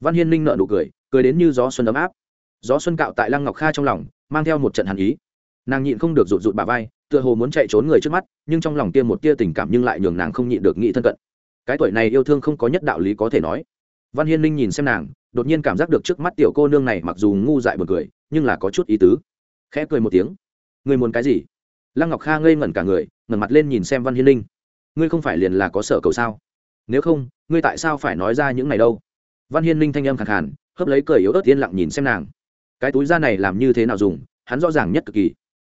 Văn hiên ninh nợ nụ cười cười đến như gió xuân ấm áp. Gió xuân cạo tại lăng ngọc kha trong lòng, mang theo một trận hàn ý. Nàng nhịn không được rụt rụt bà vai tựa hồ muốn chạy trốn người trước mắt, nhưng trong lòng tiêm một tia tình cảm nhưng lại nhường nàng không nhịn được nghĩ thân cận. Cái tuổi này yêu thương không có nhất đạo lý có thể nói. Văn hiên ninh nhìn xem nàng, đột nhiên cảm giác được trước mắt tiểu cô nương này mặc dù ngu dại b u ồ n cười, nhưng là có chút ý tứ. Khẽ cười một tiếng. Người muốn cái gì? Lăng ngọc kha ngây ngẩn cả người ngẩn mặt lên nhìn xem văn hiên ninh. Ngươi không phải liền là có sở cầu sao? Nếu không, ngươi tại sao phải nói ra những này đâu? Văn hiên ninh thanh âm khẳng hẳn hớp lấy cười yếu ớt yên lặng nhìn xem nàng. Cái túi da này làm như thế nào dùng, hắn rõ ràng nhất cực kỳ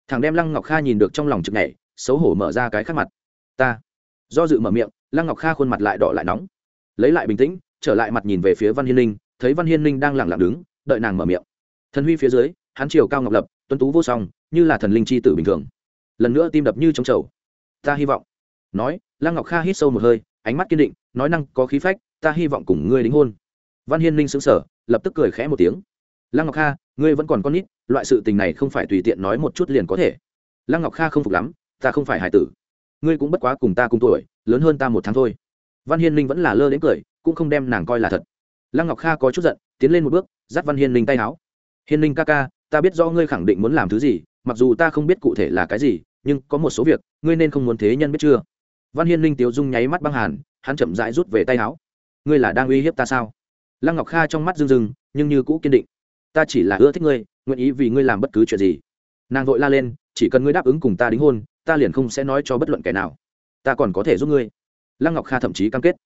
thằng đem lăng ngọc kha nhìn được trong lòng chực nhảy, xấu hổ mở ra cái khác mặt. Ta. Do dự mở miệng, lăng ngọc kha khuôn mặt lại đỏ lại nóng. Lấy lại bình tĩnh, trở lại mặt nhìn về phía văn hiên linh, thấy văn hiên linh đang lẳng lặng đứng, đợi nàng mở miệng. Thần huy phía dưới, hắn chiều cao ngọc lập tuân tú vô song, như là thần linh c h i tử bình thường. Lần nữa tim đập như trong trầu. Ta hy vọng. Nói, lăng ngọc kha hít sâu một hơi, ánh mắt kiên định, nói năng có khí phách, ta hy vọng cùng ngươi đính hôn. Văn hiên linh xứng sở lập tức cười khẽ một tiếng lăng ngọc kha, ngươi vẫn còn con nít, loại sự tình này không phải tùy tiện nói một chút liền có thể. Lăng ngọc kha không phục lắm, ta không phải hải tử. Ngươi cũng bất quá cùng ta cùng tuổi, lớn hơn ta một tháng thôi. Văn hiên linh vẫn là lơ đến cười, cũng không đem nàng coi là thật. Lăng ngọc kha có chút giận, tiến lên một bước, dắt văn hiên linh tay áo. Hiên linh ca ca, ta biết rõ ngươi khẳng định muốn làm thứ gì, mặc dù ta không biết cụ thể là cái gì, nhưng có một số việc, ngươi nên không muốn thế nhân biết chưa? Văn hiên linh tiếu dung nháy mắt băng hàn, hắn chậm rãi rút về tay áo. Ngươi là đang uy hiếp ta sao? Lăng ngọc kha trong mắt rưng rưng, nhưng như cũ kiên định ta chỉ là ưa thích ngươi nguyện ý vì ngươi làm bất cứ chuyện gì. Nàng vội la lên chỉ cần ngươi đáp ứng cùng ta đính hôn ta liền không sẽ nói cho bất luận kẻ nào. Ta còn có thể giúp ngươi. Lăng ngọc kha thậm chí cam kết.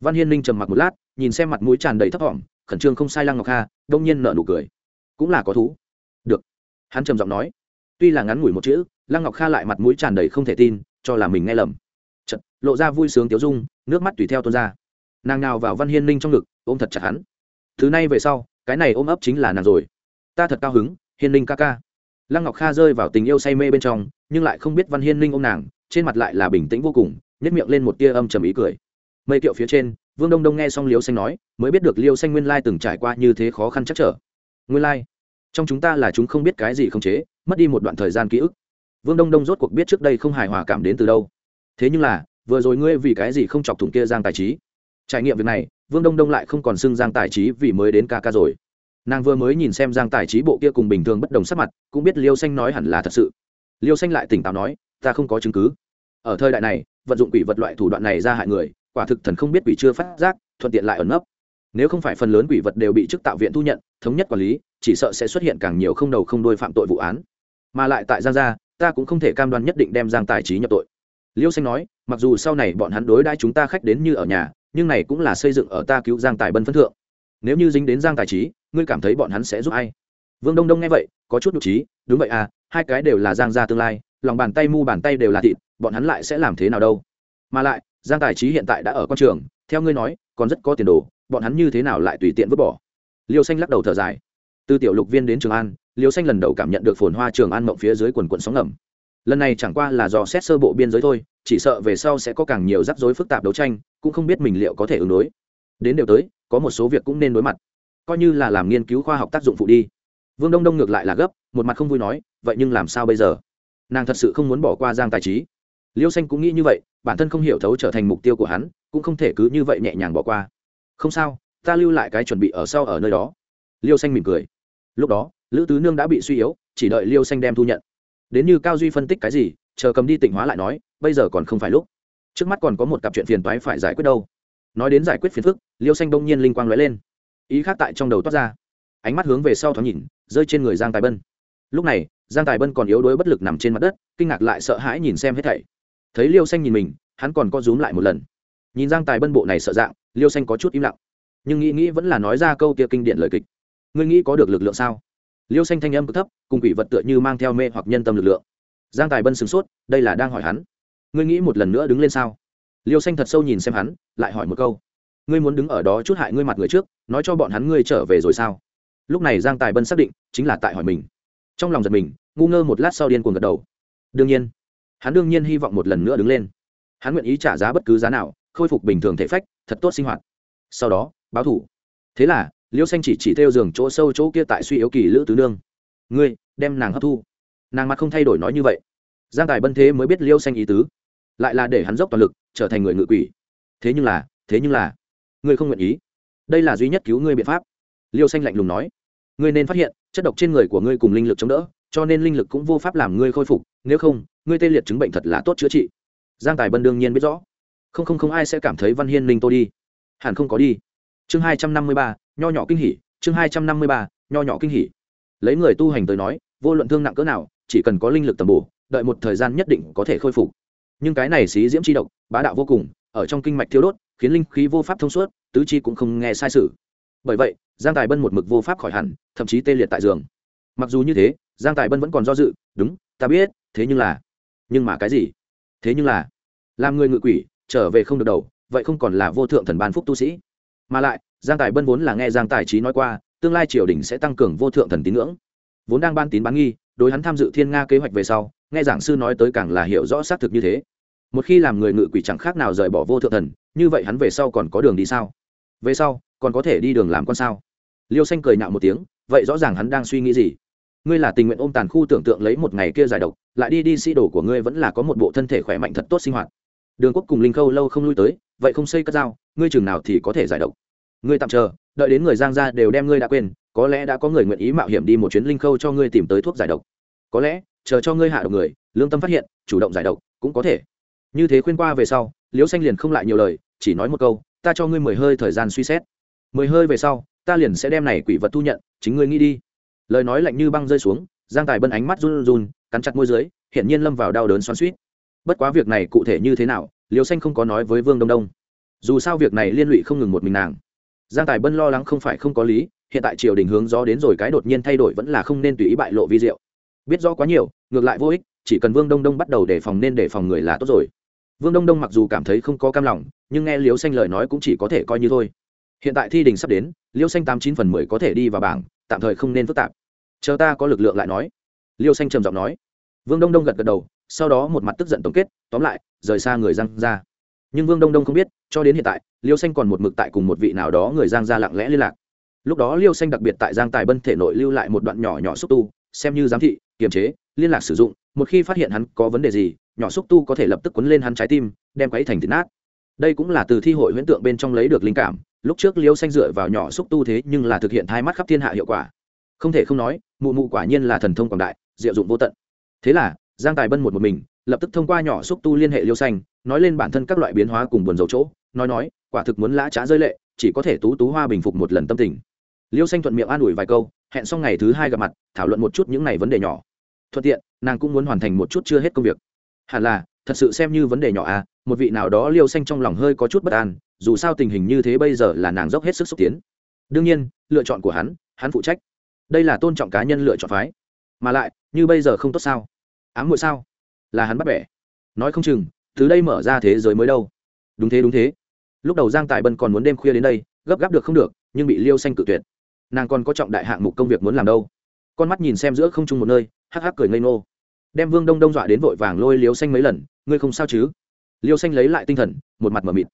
Văn hiên Ninh trầm mặc một lát nhìn xem mặt mũi tràn đầy thấp thỏm khẩn trương không sai lăng ngọc kha đông nhiên nở nụ cười. Cũng là có thú. Được. Hắn trầm giọng nói. Tuy là ngắn ngủi một chữ lăng ngọc kha lại mặt mũi tràn đầy không thể tin cho là mình nghe lầm. Chật, lộ ra vui sướng tiếu dung nước mắt tùy theo tuôn ra. Nàng nào vào văn hiên ninh trong ngực ôm thật chặt hắn. Thứ này về sau cái này ôm ấp chính là nàng rồi. Ta thật cao hứng, hiên ninh ca ca. Lăng ngọc kha rơi vào tình yêu say mê bên trong, nhưng lại không biết văn hiên ninh ôm nàng, trên mặt lại là bình tĩnh vô cùng nhất miệng lên một tia âm trầm ý cười. Mây kiệu phía trên, vương đông đông nghe xong liêu xanh nói, mới biết được liêu xanh nguyên lai từng trải qua như thế khó khăn chắc trở. Nguyên lai, trong chúng ta là chúng không biết cái gì không chế, mất đi một đoạn thời gian ký ức. Vương đông đông rốt cuộc biết trước đây không hài hòa cảm đến từ đâu. Thế nhưng là, vừa rồi ngươi vì cái gì không chọc thủng kia giang tài trí? Trải nghiệm việc này vương đông đông lại không còn xưng giang tài trí vì mới đến ca ca rồi. Nàng vừa mới nhìn xem giang tài trí bộ kia cùng bình thường bất đồng sắc mặt, cũng biết liêu xanh nói hẳn là thật sự. Liêu xanh lại tỉnh táo nói, ta không có chứng cứ. Ở thời đại này, vận dụng quỷ vật loại thủ đoạn này ra hại người, quả thực thần không biết quỷ chưa phát giác, thuận tiện lại ẩn nấp. Nếu không phải phần lớn quỷ vật đều bị chức tạo viện thu nhận, thống nhất quản lý, chỉ sợ sẽ xuất hiện càng nhiều không đầu không đôi phạm tội vụ án. Mà lại tại giang gia, ta cũng không thể cam đoan nhất định đem giang tài trí nhập tội. Liêu xanh nói, mặc dù sau này bọn hắn đối đãi chúng ta khách đến như ở nhà nhưng này cũng là xây dựng ở ta cứu giang tài bân phân thượng. Nếu như dính đến giang tài trí, ngươi cảm thấy bọn hắn sẽ giúp ai? Vương đông đông nghe vậy, có chút nhục trí, đúng vậy à hai cái đều là giang gia tương lai, lòng bàn tay mu bàn tay đều là thịt, bọn hắn lại sẽ làm thế nào đâu? Mà lại, giang tài trí hiện tại đã ở con trường, theo ngươi nói, còn rất có tiền đồ, bọn hắn như thế nào lại tùy tiện vứt bỏ? Liêu xanh lắc đầu thở dài. Từ tiểu lục viên đến trường an, liêu xanh lần đầu cảm nhận được phồn hoa trường an mộng phía dưới quần quận sóng ngầm. Lần này chẳng qua là do xét sơ bộ biên giới thôi chỉ sợ về sau sẽ có càng nhiều rắc rối phức tạp đấu tranh, cũng không biết mình liệu có thể ứng đối. Đến đều tới, có một số việc cũng nên đối mặt. Coi như là làm nghiên cứu khoa học tác dụng phụ đi. Vương đông đông ngược lại là gấp, một mặt không vui nói, vậy nhưng làm sao bây giờ? Nàng thật sự không muốn bỏ qua giang tài trí. Liêu xanh cũng nghĩ như vậy, bản thân không hiểu thấu trở thành mục tiêu của hắn, cũng không thể cứ như vậy nhẹ nhàng bỏ qua. Không sao, ta lưu lại cái chuẩn bị ở sau ở nơi đó. Liêu xanh mỉm cười. Lúc đó, lữ tứ nương đã bị suy yếu, chỉ đợi liêu xanh đem thu nhận. Đến như cao duy phân tích cái gì chờ cầm đi tỉnh hóa lại nói, bây giờ còn không phải lúc. Trước mắt còn có một cặp chuyện phiền toái phải giải quyết đâu. Nói đến giải quyết phiền phức, liêu xanh đông nhiên linh quang lóe lên. Ý khác tại trong đầu toát ra. Ánh mắt hướng về sau thoáng nhìn, rơi trên người giang tài bân. Lúc này, giang tài bân còn yếu đuối bất lực nằm trên mặt đất, kinh ngạc lại sợ hãi nhìn xem hết thảy. Thấy liêu xanh nhìn mình, hắn còn có rúm lại một lần. Nhìn giang tài bân bộ này sợ dạng, liêu xanh có chút im lặng. Nhưng nghĩ nghĩ vẫn là nói ra câu kia kinh điển lời kịch. Ngươi nghĩ có được lực lượng sao? Liêu xanh thanh âm cực thấp, cùng quỷ vật tựa như mang theo mê hoặc nhân tâm lực lượng giang tài bân sửng sốt, đây là đang hỏi hắn. Ngươi nghĩ một lần nữa đứng lên sao? Liêu xanh thật sâu nhìn xem hắn, lại hỏi một câu. Ngươi muốn đứng ở đó chút hại ngươi mặt người trước, nói cho bọn hắn ngươi trở về rồi sao? Lúc này giang tài bân xác định, chính là tại hỏi mình. Trong lòng giật mình, ngu ngơ một lát sau điên cuồng gật đầu. Đương nhiên, hắn đương nhiên hy vọng một lần nữa đứng lên. Hắn nguyện ý trả giá bất cứ giá nào, khôi phục bình thường thể phách, thật tốt sinh hoạt. Sau đó, báo thủ. Thế là, liêu xanh chỉ chỉ theo giường chỗ sâu chỗ kia tại suy yếu kỳ lữ tứ nương. Ngươi, đem nàng hấp thu nàng mặt không thay đổi nói như vậy. Giang tài bân thế mới biết liêu xanh ý tứ. Lại là để hắn dốc toàn lực, trở thành người ngự quỷ. Thế nhưng là, thế nhưng là, ngươi không nguyện ý. Đây là duy nhất cứu ngươi biện pháp. Liêu xanh lạnh lùng nói. Ngươi nên phát hiện, chất độc trên người của ngươi cùng linh lực chống đỡ, cho nên linh lực cũng vô pháp làm ngươi khôi phục, nếu không, ngươi tê liệt chứng bệnh thật là tốt chữa trị. Giang tài bân đương nhiên biết rõ. Không không không, ai sẽ cảm thấy văn hiên linh tô đi? Hẳn không có đi. Chương hai trăm năm mươi ba, nho nhỏ kinh hỉ, chương hai trăm năm mươi ba, nho nhỏ kinh hỉ. Lấy người tu hành tới nói, vô luận thương nặng cỡ nào chỉ cần có linh lực tầm bổ, đợi một thời gian nhất định có thể khôi phục. Nhưng cái này xí diễm c h i độc, bá đạo vô cùng, ở trong kinh mạch thiêu đốt, khiến linh khí vô pháp thông suốt, tứ chi cũng không nghe sai sự. Bởi vậy, giang tài bân một mực vô pháp khỏi hẳn, thậm chí tê liệt tại giường. Mặc dù như thế, giang tài bân vẫn còn do dự, đúng, ta biết, thế nhưng là nhưng mà cái gì? Thế nhưng là làm người ngự quỷ, trở về không được đầu, vậy không còn là vô thượng thần ban phúc tu sĩ. Mà lại, giang tài bân vốn là nghe giang tài trí nói qua, tương lai triều đình sẽ tăng cường vô thượng thần tín ngưỡng. Vốn đang ban tín bán nghi đối hắn tham dự thiên nga kế hoạch về sau, nghe giảng sư nói tới càng là hiểu rõ xác thực như thế. Một khi làm người ngự quỷ chẳng khác nào rời bỏ vô thượng thần, như vậy hắn về sau còn có đường đi sao? Về sau, còn có thể đi đường làm con sao? Liêu xanh cười nạo một tiếng, vậy rõ ràng hắn đang suy nghĩ gì? Ngươi là tình nguyện ôm tàn khu tưởng tượng lấy một ngày kia giải độc, lại đi đi sĩ đồ của ngươi vẫn là có một bộ thân thể khỏe mạnh thật tốt sinh hoạt. Đường quốc cùng linh khâu lâu không lui tới, vậy không xây cất dao, ngươi chừng nào thì có thể giải độc. Ngươi tạm chờ, đợi đến người giang gia đều đem ngươi đã quên có lẽ đã có người nguyện ý mạo hiểm đi một chuyến linh khâu cho ngươi tìm tới thuốc giải độc. Có lẽ, chờ cho ngươi hạ độc người, lương tâm phát hiện, chủ động giải độc, cũng có thể. Như thế khuyên qua về sau, liễu xanh liền không lại nhiều lời, chỉ nói một câu, ta cho ngươi mười hơi thời gian suy xét. Mười hơi về sau, ta liền sẽ đem này quỷ vật thu nhận, chính ngươi nghĩ đi. Lời nói lạnh như băng rơi xuống, giang tài bân ánh mắt run run, cắn chặt môi dưới hiện nhiên lâm vào đau đớn xoắn suýt bất quá việc này cụ thể như thế nào liều xanh không có nói với vương đông đông. Dù sao việc này liên lụy không ngừng một mình nàng giang tài bân lo lắng không phải không có lý, hiện tại triều đình hướng gió đến rồi cái đột nhiên thay đổi vẫn là không nên tùy ý bại lộ vi diệu. Biết rõ quá nhiều, ngược lại vô ích, chỉ cần vương đông đông bắt đầu đề phòng nên đề phòng người là tốt rồi. Vương đông đông mặc dù cảm thấy không có cam lòng, nhưng nghe liêu xanh lời nói cũng chỉ có thể coi như thôi. Hiện tại thi đình sắp đến, liêu xanh tám chín phần mười có thể đi vào bảng, tạm thời không nên phức tạp. Chờ ta có lực lượng lại nói. Liêu xanh trầm giọng nói. Vương đông đông gật gật đầu, sau đó một mặt tức giận tổng kết, tóm lại, rời xa người giang ra. Nhưng vương đông đông không biết cho đến hiện tại, liêu xanh còn một mực tại cùng một vị nào đó người giang ra lặng lẽ liên lạc. Lúc đó liêu xanh đặc biệt tại giang tài bân thể nội lưu lại một đoạn nhỏ nhỏ xúc tu, xem như giám thị, kiềm chế, liên lạc sử dụng, một khi phát hiện hắn có vấn đề gì, nhỏ xúc tu có thể lập tức quấn lên hắn trái tim, đem quấy thành thịt nát. Đây cũng là từ thi hội huyễn tượng bên trong lấy được linh cảm, lúc trước liêu xanh dựa vào nhỏ xúc tu thế nhưng là thực hiện thai mắt khắp thiên hạ hiệu quả. Không thể không nói, mụ mụ quả nhiên là thần thông quảng đại, diệu dụng vô tận. Thế là, giang tài bân một một mình, lập tức thông qua nhỏ xúc tu liên hệ liêu xanh nói lên bản thân các loại biến hóa cùng buồn dầu chỗ, nói nói, quả thực muốn lã trá rơi lệ, chỉ có thể tú tú hoa bình phục một lần tâm tình. Liêu xanh thuận miệng an ủi vài câu, hẹn xong ngày thứ hai gặp mặt, thảo luận một chút những này vấn đề nhỏ. Thuận tiện, nàng cũng muốn hoàn thành một chút chưa hết công việc. Hẳn là, thật sự xem như vấn đề nhỏ à một vị nào đó liêu xanh trong lòng hơi có chút bất an, dù sao tình hình như thế bây giờ là nàng dốc hết sức xúc tiến. Đương nhiên, lựa chọn của hắn hắn phụ trách. Đây là tôn trọng cá nhân lựa chọn phái. Mà lại, như bây giờ không tốt sao? Ám muội sao? Là hắn bắt bẻ. Nói không chừng từ đây mở ra thế giới mới đâu. Đúng thế đúng thế. Lúc đầu giang tài bân còn muốn đêm khuya đến đây, gấp gáp được không được, nhưng bị liêu xanh cự tuyệt. Nàng còn có trọng đại hạng mục công việc muốn làm đâu. Con mắt nhìn xem giữa không chung một nơi, hắc hắc cười ngây ngô. Đem vương đông đông dọa đến vội vàng lôi liêu xanh mấy lần, ngươi không sao chứ? Liêu xanh lấy lại tinh thần, một mặt m ở mịt.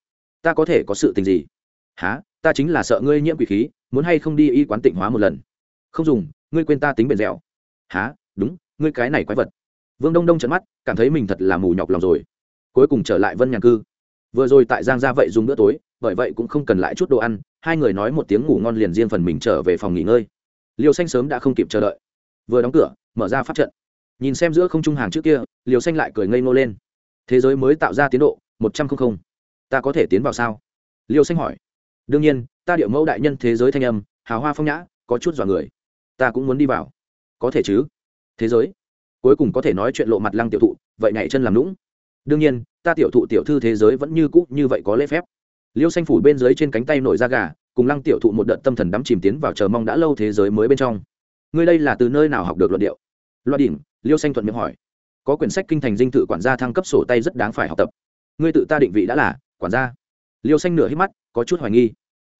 Ta có thể có sự tình gì? Há ta chính là sợ ngươi nhiễm quỷ khí, muốn hay không đi y quán tịnh hóa một lần? Không dùng, ngươi quên ta tính bền dẻo. Há đúng, ngươi cái này quái vật. Vương đông đông trận mắt, cảm thấy mình thật là mù nhọc lòng rồi cuối cùng trở lại vân nhàn cư. Vừa rồi tại giang gia vậy dùng bữa tối, bởi vậy cũng không cần lại chút đồ ăn, hai người nói một tiếng ngủ ngon liền riêng phần mình trở về phòng nghỉ ngơi. Liều xanh sớm đã không kịp chờ đợi. Vừa đóng cửa, mở ra pháp trận. Nhìn xem giữa không trung hàng trước kia liều xanh lại cười ngây ngô lên. Thế giới mới tạo ra tiến độ, một trăm linh ta có thể tiến vào sao? Liều xanh hỏi. Đương nhiên, ta điệu mẫu đại nhân thế giới thanh âm, hào hoa phong nhã, có chút dọa người. Ta cũng muốn đi vào. Có thể chứ? Thế giới? Cuối cùng có thể nói chuyện lộ mặt lăng tiểu thụ, vậy nhảy chân làm lũng đương nhiên, ta tiểu thụ tiểu thư thế giới vẫn như cũ như vậy có lễ phép. Liêu xanh phủ bên dưới trên cánh tay nổi da gà, cùng lăng tiểu thụ một đợt tâm thần đắm chìm tiến vào chờ mong đã lâu thế giới mới bên trong. Ngươi đây là từ nơi nào học được luận điệu? Loa đỉnh, liêu xanh thuận miệng hỏi. Có quyển sách kinh thành dinh thự quản gia thăng cấp sổ tay rất đáng phải học tập. Ngươi tự ta định vị đã là quản gia. Liêu xanh nửa hít mắt, có chút hoài nghi.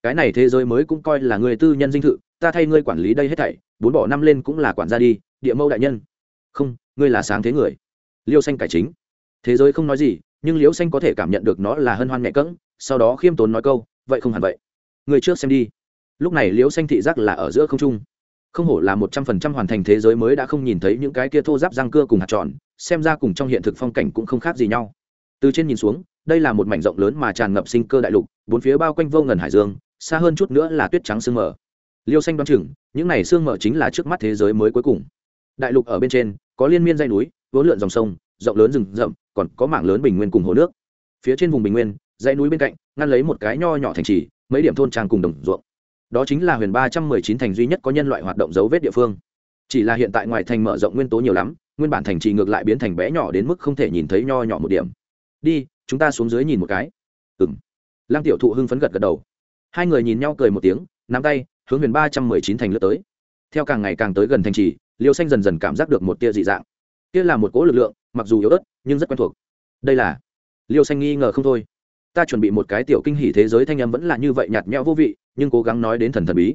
Cái này thế giới mới cũng coi là người tư nhân dinh thự, ta thay ngươi quản lý đây hết thảy, bốn bỏ năm lên cũng là quản gia đi, địa mâu đại nhân. Không, ngươi là sáng thế người. Liêu xanh cải chính thế giới không nói gì, nhưng liễu xanh có thể cảm nhận được nó là hân hoan nhẹ cỡng sau đó khiêm tốn nói câu, vậy không hẳn vậy. Người trước xem đi. Lúc này liễu xanh thị giác là ở giữa không trung. Không hổ là một trăm phần trăm hoàn thành thế giới mới đã không nhìn thấy những cái kia thô giáp răng cưa cùng hạt tròn, xem ra cùng trong hiện thực phong cảnh cũng không khác gì nhau. Từ trên nhìn xuống, đây là một mảnh rộng lớn mà tràn ngập sinh cơ đại lục, bốn phía bao quanh vô ngần hải dương, xa hơn chút nữa là tuyết trắng sương mờ. Liêu xanh đoán chừng, những này sương mờ chính là trước mắt thế giới mới cuối cùng. Đại lục ở bên trên, có liên miên dây núi, vốn lượn dòng sông, rộng lớn rừng rậm còn có mảng lớn bình nguyên cùng hồ nước. Phía trên vùng bình nguyên, dãy núi bên cạnh, ngăn lấy một cái nho nhỏ thành trì, mấy điểm thôn trang cùng đồng ruộng. Đó chính là huyền ba trăm mười chín thành duy nhất có nhân loại hoạt động dấu vết địa phương. Chỉ là hiện tại ngoài thành mở rộng nguyên tố nhiều lắm, nguyên bản thành trì ngược lại biến thành bé nhỏ đến mức không thể nhìn thấy nho nhỏ một điểm. Đi, chúng ta xuống dưới nhìn một cái. Ừ m lăng tiểu thụ hưng phấn gật gật đầu. Hai người nhìn nhau cười một tiếng, nắm tay, hướng huyền ba trăm mười chín thành lướt tới. Theo càng ngày càng tới gần thành trì, liêu xanh dần dần cảm giác được một tia dị dạng. Kia là một cỗ lực lượng mặc dù yếu ớt nhưng rất quen thuộc. Đây là liêu xanh nghi ngờ không thôi. Ta chuẩn bị một cái tiểu kinh hỷ thế giới thanh âm vẫn là như vậy nhạt nhẽo vô vị nhưng cố gắng nói đến thần thần bí.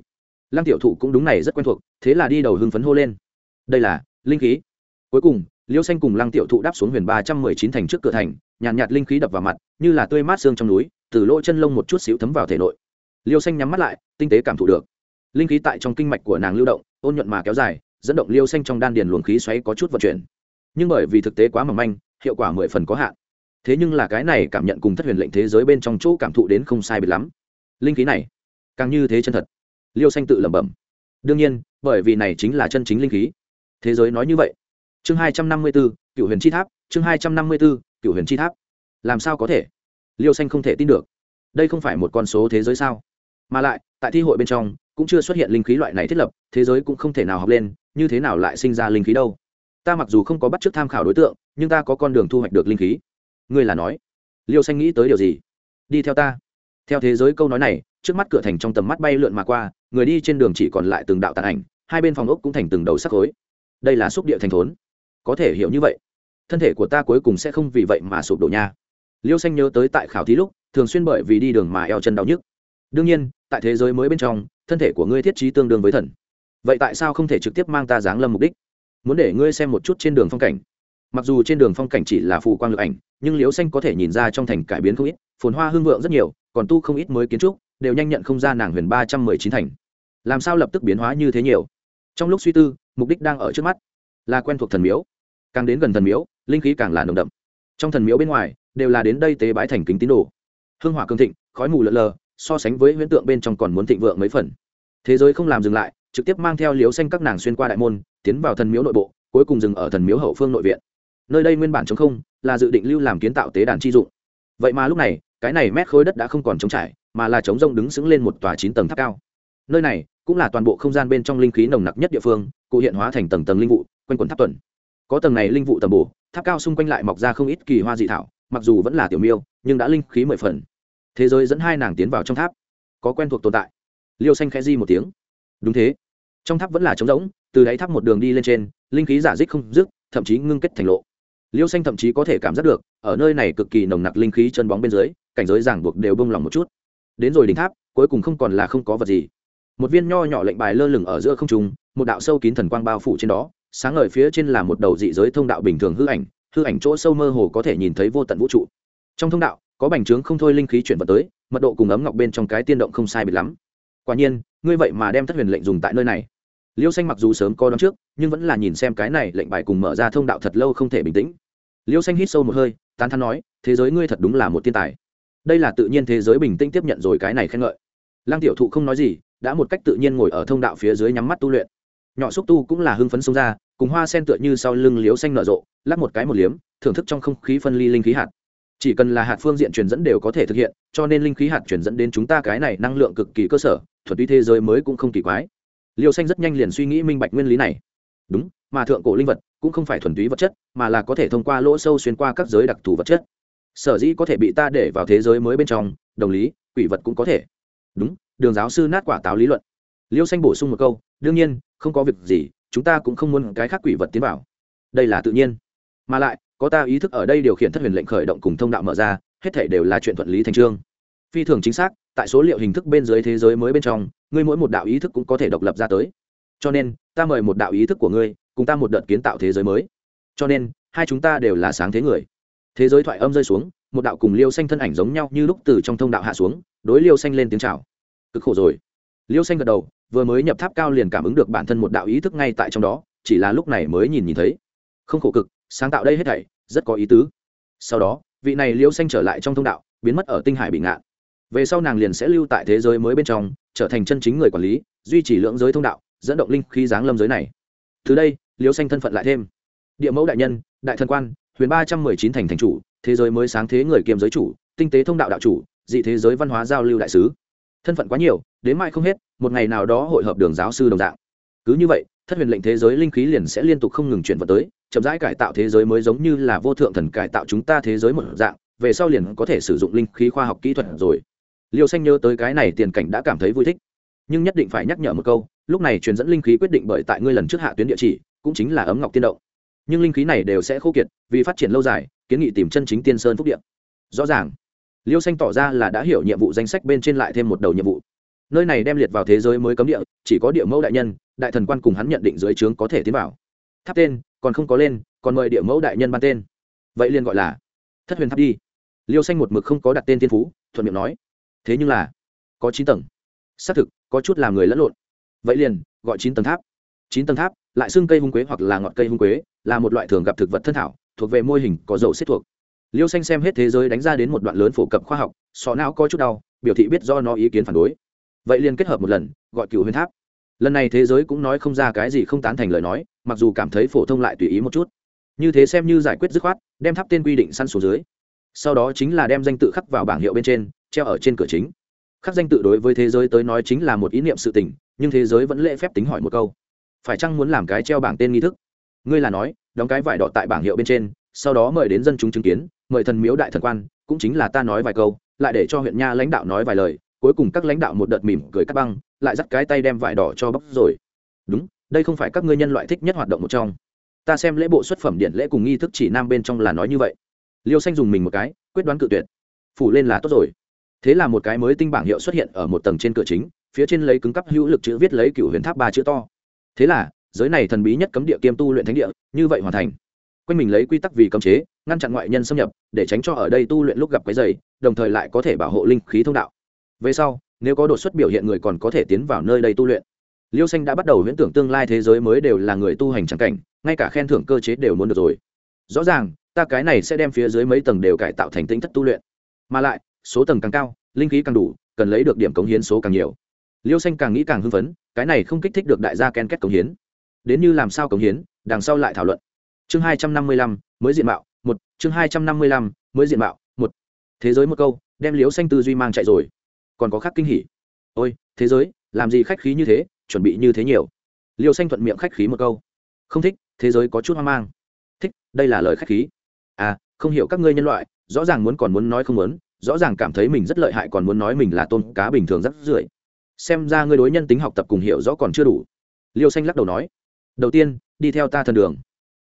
Lăng tiểu thụ cũng đúng này rất quen thuộc thế là đi đầu hưng phấn hô lên. Đây là linh khí. Cuối cùng liêu xanh cùng lăng tiểu thụ đáp xuống huyền ba trăm mười chín thành trước cửa thành nhàn nhạt, nhạt linh khí đập vào mặt như là tươi mát xương trong núi từ lỗ chân lông một chút xíu thấm vào thể nội. Liêu xanh nhắm mắt lại tinh tế cảm thụ được. Linh khí tại trong kinh mạch của nàng lưu động ôn nhuận mà kéo dài dẫn động liêu xanh trong đan điền luồng khí xoáy có chút vận chuyển nhưng bởi vì thực tế quá mỏng manh, hiệu quả mười phần có hạn. Thế nhưng là cái này cảm nhận cùng thất huyền lệnh thế giới bên trong chỗ cảm thụ đến không sai biệt lắm. Linh khí này, càng như thế chân thật. Liêu xanh tự lẩm bẩm. Đương nhiên, bởi vì này chính là chân chính linh khí. Thế giới nói như vậy. Chương hai trăm năm mươi b ố cựu huyền chi tháp, chương hai trăm năm mươi b ố cựu huyền chi tháp. Làm sao có thể? Liêu xanh không thể tin được. Đây không phải một con số thế giới sao? Mà lại, tại thi hội bên trong, cũng chưa xuất hiện linh khí loại này thiết lập, thế giới cũng không thể nào học lên, như thế nào lại sinh ra linh khí đâu? Ta mặc dù không có bắt t r ư ớ c tham khảo đối tượng, nhưng ta có con đường thu hoạch được linh khí. Ngươi là nói, liêu xanh nghĩ tới điều gì? Đi theo ta. Theo thế giới câu nói này, trước mắt cửa thành trong tầm mắt bay lượn mà qua, người đi trên đường chỉ còn lại từng đạo tàn ảnh, hai bên phòng ốc cũng thành từng đầu sắc khối. Đây là xúc địa thành thốn. Có thể hiểu như vậy. Thân thể của ta cuối cùng sẽ không vì vậy mà sụp đổ nha. Liêu xanh nhớ tới tại khảo thí lúc, thường xuyên bởi vì đi đường mà eo chân đau nhức. Đương nhiên, tại thế giới mới bên trong, thân thể của ngươi thiết trí tương đương với thần. Vậy tại sao không thể trực tiếp mang ta giáng lâm mục đích? Muốn để ngươi xem một chút trên đường phong cảnh. Mặc dù trên đường phong cảnh chỉ là phù quang lực ảnh, nhưng liễu xanh có thể nhìn ra trong thành cải biến không ít, phồn hoa hương vượng rất nhiều, còn tu không ít mới kiến trúc, đều nhanh nhận không ra nàng huyền ba trăm mười chín thành. Làm sao lập tức biến hóa như thế nhiều? Trong lúc suy tư, mục đích đang ở trước mắt, là quen thuộc thần miếu. Càng đến gần thần miếu, linh khí càng là nồng đậm. Trong thần miếu bên ngoài, đều là đến đây tế bái thành kính tín đồ. Hương hỏa cương thịnh, khói mù lợn lờ, so sánh với huyễn tượng bên trong còn muốn thịnh vượng mấy phần. Thế giới không làm dừng lại trực tiếp mang theo liếu xanh các nàng xuyên qua đại môn, tiến vào thần miếu nội bộ, cuối cùng dừng ở thần miếu hậu phương nội viện. Nơi đây nguyên bản chống không, là dự định lưu làm kiến tạo tế đàn chi dụng. Vậy mà lúc này, cái này mét khối đất đã không còn trống trải, mà là trống rông đứng sững lên một tòa chín tầng tháp cao. Nơi này, cũng là toàn bộ không gian bên trong linh khí nồng nặc nhất địa phương, cụ hiện hóa thành tầng tầng linh vụ, quanh quần tháp tuần. Có tầng này linh vụ tầm bổ, tháp cao xung quanh lại mọc ra không ít kỳ hoa dị thảo, mặc dù vẫn là tiểu miêu, nhưng đã linh khí mười phần. Thế giới dẫn hai nàng tiến vào trong tháp. Có quen thuộc tồn tại. Liêu xanh khẽ di một tiếng. Đúng thế trong tháp vẫn là trống rỗng, từ đáy tháp một đường đi lên trên, linh khí giả dích không dứt, thậm chí ngưng kết thành lộ. Liêu xanh thậm chí có thể cảm giác được, ở nơi này cực kỳ nồng nặc linh khí chân bóng bên dưới, cảnh giới giảng buộc đều bông lòng một chút. Đến rồi đỉnh tháp, cuối cùng không còn là không có vật gì. Một viên nho nhỏ lệnh bài lơ lửng ở giữa không trung, một đạo sâu kín thần quang bao phủ trên đó, sáng ngời phía trên là một đầu dị giới thông đạo bình thường hư ảnh hư ảnh chỗ sâu mơ hồ có thể nhìn thấy vô tận vũ trụ. Trong thông đạo, có bành trướng không thôi linh khí chuyển vật tới, mật độ cùng ấm ngọc bên trong cái tiên động không sai biệt lắm. Quả nhiên, ngươi vậy mà đem thất huyền lệnh dùng tại nơi này liêu xanh mặc dù sớm co đón trước, nhưng vẫn là nhìn xem cái này lệnh bài cùng mở ra thông đạo thật lâu không thể bình tĩnh. Liêu xanh hít sâu một hơi, tán thắn nói, thế giới ngươi thật đúng là một thiên tài. Đây là tự nhiên thế giới bình tĩnh tiếp nhận rồi cái này khen ngợi. Lăng tiểu thụ không nói gì, đã một cách tự nhiên ngồi ở thông đạo phía dưới nhắm mắt tu luyện. Nhỏ xúc tu cũng là hưng phấn xông ra, cùng hoa sen tựa như sau lưng liếu xanh nở rộ lắp một cái một liếm, thưởng thức trong không khí phân ly linh khí hạt. Chỉ cần là hạt phương diện truyền dẫn đều có thể thực hiện, cho nên linh khí hạt truyền dẫn đến chúng ta cái này năng lượng cực kỳ cơ sở, thuật tuy thế giới mới cũng không kỳ quái liêu xanh rất nhanh liền suy nghĩ minh bạch nguyên lý này. Đúng, mà thượng cổ linh vật cũng không phải thuần túy vật chất, mà là có thể thông qua lỗ sâu xuyên qua các giới đặc thù vật chất. Sở dĩ có thể bị ta để vào thế giới mới bên trong, đồng lý, quỷ vật cũng có thể. Đúng, đường giáo sư nát quả táo lý luận. Liêu xanh bổ sung một câu, đương nhiên, không có việc gì, chúng ta cũng không muốn cái khác quỷ vật tiến vào. Đây là tự nhiên. Mà lại, có ta ý thức ở đây điều khiển thất huyền lệnh khởi động cùng thông đạo mở ra, hết thể đều là chuyện thuận lý thành trương. Phi thường chính xác, tại số liệu hình thức bên dưới thế giới mới bên trong ngươi mỗi một đạo ý thức cũng có thể độc lập ra tới. Cho nên, ta mời một đạo ý thức của ngươi, cùng ta một đợt kiến tạo thế giới mới. Cho nên, hai chúng ta đều là sáng thế người. Thế giới thoại âm rơi xuống, một đạo cùng liêu xanh thân ảnh giống nhau như lúc từ trong thông đạo hạ xuống, đối liêu xanh lên tiếng chào. Cực khổ rồi. Liêu xanh gật đầu, vừa mới nhập tháp cao liền cảm ứng được bản thân một đạo ý thức ngay tại trong đó, chỉ là lúc này mới nhìn nhìn thấy. Không khổ cực, sáng tạo đây hết thảy, rất có ý tứ. Sau đó, vị này liêu xanh trở lại trong thông đạo, biến mất ở tinh hải bị ngạn. Về sau nàng liền sẽ lưu tại thế giới mới bên trong trở thành chân chính người quản lý, duy trì lưỡng giới thông đạo, dẫn động linh khí giáng lâm giới này. Từ đây, liêu xanh thân phận lại thêm. Địa mẫu đại nhân, đại thần quan, huyền ba trăm mười chín thành thành chủ, thế giới mới sáng thế người kiêm giới chủ, tinh tế thông đạo đạo chủ, dị thế giới văn hóa giao lưu đại sứ. Thân phận quá nhiều, đến mai không hết, một ngày nào đó hội hợp đường giáo sư đồng dạng. Cứ như vậy, thất huyền lệnh thế giới linh khí liền sẽ liên tục không ngừng chuyển vào tới, chậm rãi cải tạo thế giới mới giống như là vô thượng thần cải tạo chúng ta thế giới một dạng, về sau liền có thể sử dụng linh khí khoa học kỹ thuật rồi liêu xanh nhớ tới cái này tiền cảnh đã cảm thấy vui thích. Nhưng nhất định phải nhắc nhở một câu, lúc này truyền dẫn linh khí quyết định bởi tại ngươi lần trước hạ tuyến địa chỉ, cũng chính là ấm ngọc tiên động. Nhưng linh khí này đều sẽ khô kiệt, vì phát triển lâu dài, kiến nghị tìm chân chính tiên sơn phúc điện rõ ràng, liêu xanh tỏ ra là đã hiểu nhiệm vụ danh sách bên trên lại thêm một đầu nhiệm vụ. Nơi này đem liệt vào thế giới mới cấm địa, chỉ có địa mẫu đại nhân, đại thần quan cùng hắn nhận định dưới trướng có thể tiến vào. Tháp tên, còn không có lên, còn mời địa mẫu đại nhân ban tên. Vậy liền gọi là thất huyền tháp đi. Liêu xanh một mực không có đặt tên tiên phú, thuận miệng nói thế nhưng là, có chín tầng. Xác thực, có chút làm người lẫn lộn. Vậy liền, gọi chín tầng tháp. Chín tầng tháp, lại xương cây hung quế hoặc là ngọn cây hung quế, là một loại thường gặp thực vật thân thảo, thuộc về mô hình, có dầu xếp thuộc. Liêu xanh xem hết thế giới đánh ra đến một đoạn lớn phổ cập khoa học, sọ não có chút đau, biểu thị biết do nó ý kiến phản đối. Vậy liền kết hợp một lần, gọi cựu huyền tháp. Lần này thế giới cũng nói không ra cái gì không tán thành lời nói, mặc dù cảm thấy phổ thông lại tùy ý một chút. Như thế xem như giải quyết dứt khoát, đem tháp tên quy định săn xuống dưới. Sau đó chính là đem danh tự khắc vào bảng hiệu bên trên treo ở trên cửa chính. Khắc danh tự đối với thế giới tới nói chính là một ý niệm sự tình, nhưng thế giới vẫn lễ phép tính hỏi một câu. Phải chăng muốn làm cái treo bảng tên nghi thức? Ngươi là nói, đóng cái vải đỏ tại bảng hiệu bên trên, sau đó mời đến dân chúng chứng kiến, mời thần miếu đại thần quan, cũng chính là ta nói vài câu, lại để cho huyện nha lãnh đạo nói vài lời, cuối cùng các lãnh đạo một đợt mỉm cười cắt băng, lại dắt cái tay đem vải đỏ cho bóc rồi. Đúng, đây không phải các ngươi nhân loại thích nhất hoạt động một trong. Ta xem lễ bộ xuất phẩm điện lễ cùng nghi thức chỉ nam bên trong là nói như vậy. Liêu xanh dùng mình một cái, quyết đoán cự tuyệt. Phủ lên là tốt rồi thế là một cái mới tinh bảng hiệu xuất hiện ở một tầng trên cửa chính, phía trên lấy cứng cắp hữu lực chữ viết lấy cựu huyền tháp ba chữ to. Thế là, giới này thần bí nhất cấm địa kiêm tu luyện thánh địa, như vậy hoàn thành. Quanh mình lấy quy tắc vì cấm chế, ngăn chặn ngoại nhân xâm nhập, để tránh cho ở đây tu luyện lúc gặp cái dày đồng thời lại có thể bảo hộ linh khí thông đạo. Về sau, nếu có đột xuất biểu hiện người còn có thể tiến vào nơi đây tu luyện. Liêu xanh đã bắt đầu huyễn tưởng tương lai thế giới mới đều là người tu hành trắng cảnh, ngay cả khen thưởng cơ chế đều muốn được rồi. Rõ ràng, ta cái này sẽ đem phía dưới mấy tầng đều cải tạo thành tính thất tu luyện. Mà lại số tầng càng cao, linh khí càng đủ, cần lấy được điểm cống hiến số càng nhiều. Liêu xanh càng nghĩ càng hưng phấn, cái này không kích thích được đại gia ken kết cống hiến. Đến như làm sao cống hiến, đằng sau lại thảo luận. Chương hai trăm năm mươi lăm, mới diện mạo, một. Chương hai trăm năm mươi lăm, mới diện mạo, một. Thế giới một câu, đem liêu xanh tư duy mang chạy rồi. Còn có khác kinh hỉ. Ôi, thế giới, làm gì khách khí như thế, chuẩn bị như thế nhiều. Liêu xanh thuận miệng khách khí một câu. Không thích, thế giới có chút hoang mang. Thích, đây là lời khách khí. À không hiểu các ngươi nhân loại, rõ ràng muốn còn muốn nói không muốn rõ ràng cảm thấy mình rất lợi hại còn muốn nói mình là tôn cá bình thường rất rưởi xem ra ngươi đối nhân tính học tập cùng hiểu rõ còn chưa đủ. Liêu xanh lắc đầu nói, đầu tiên, đi theo ta thần đường.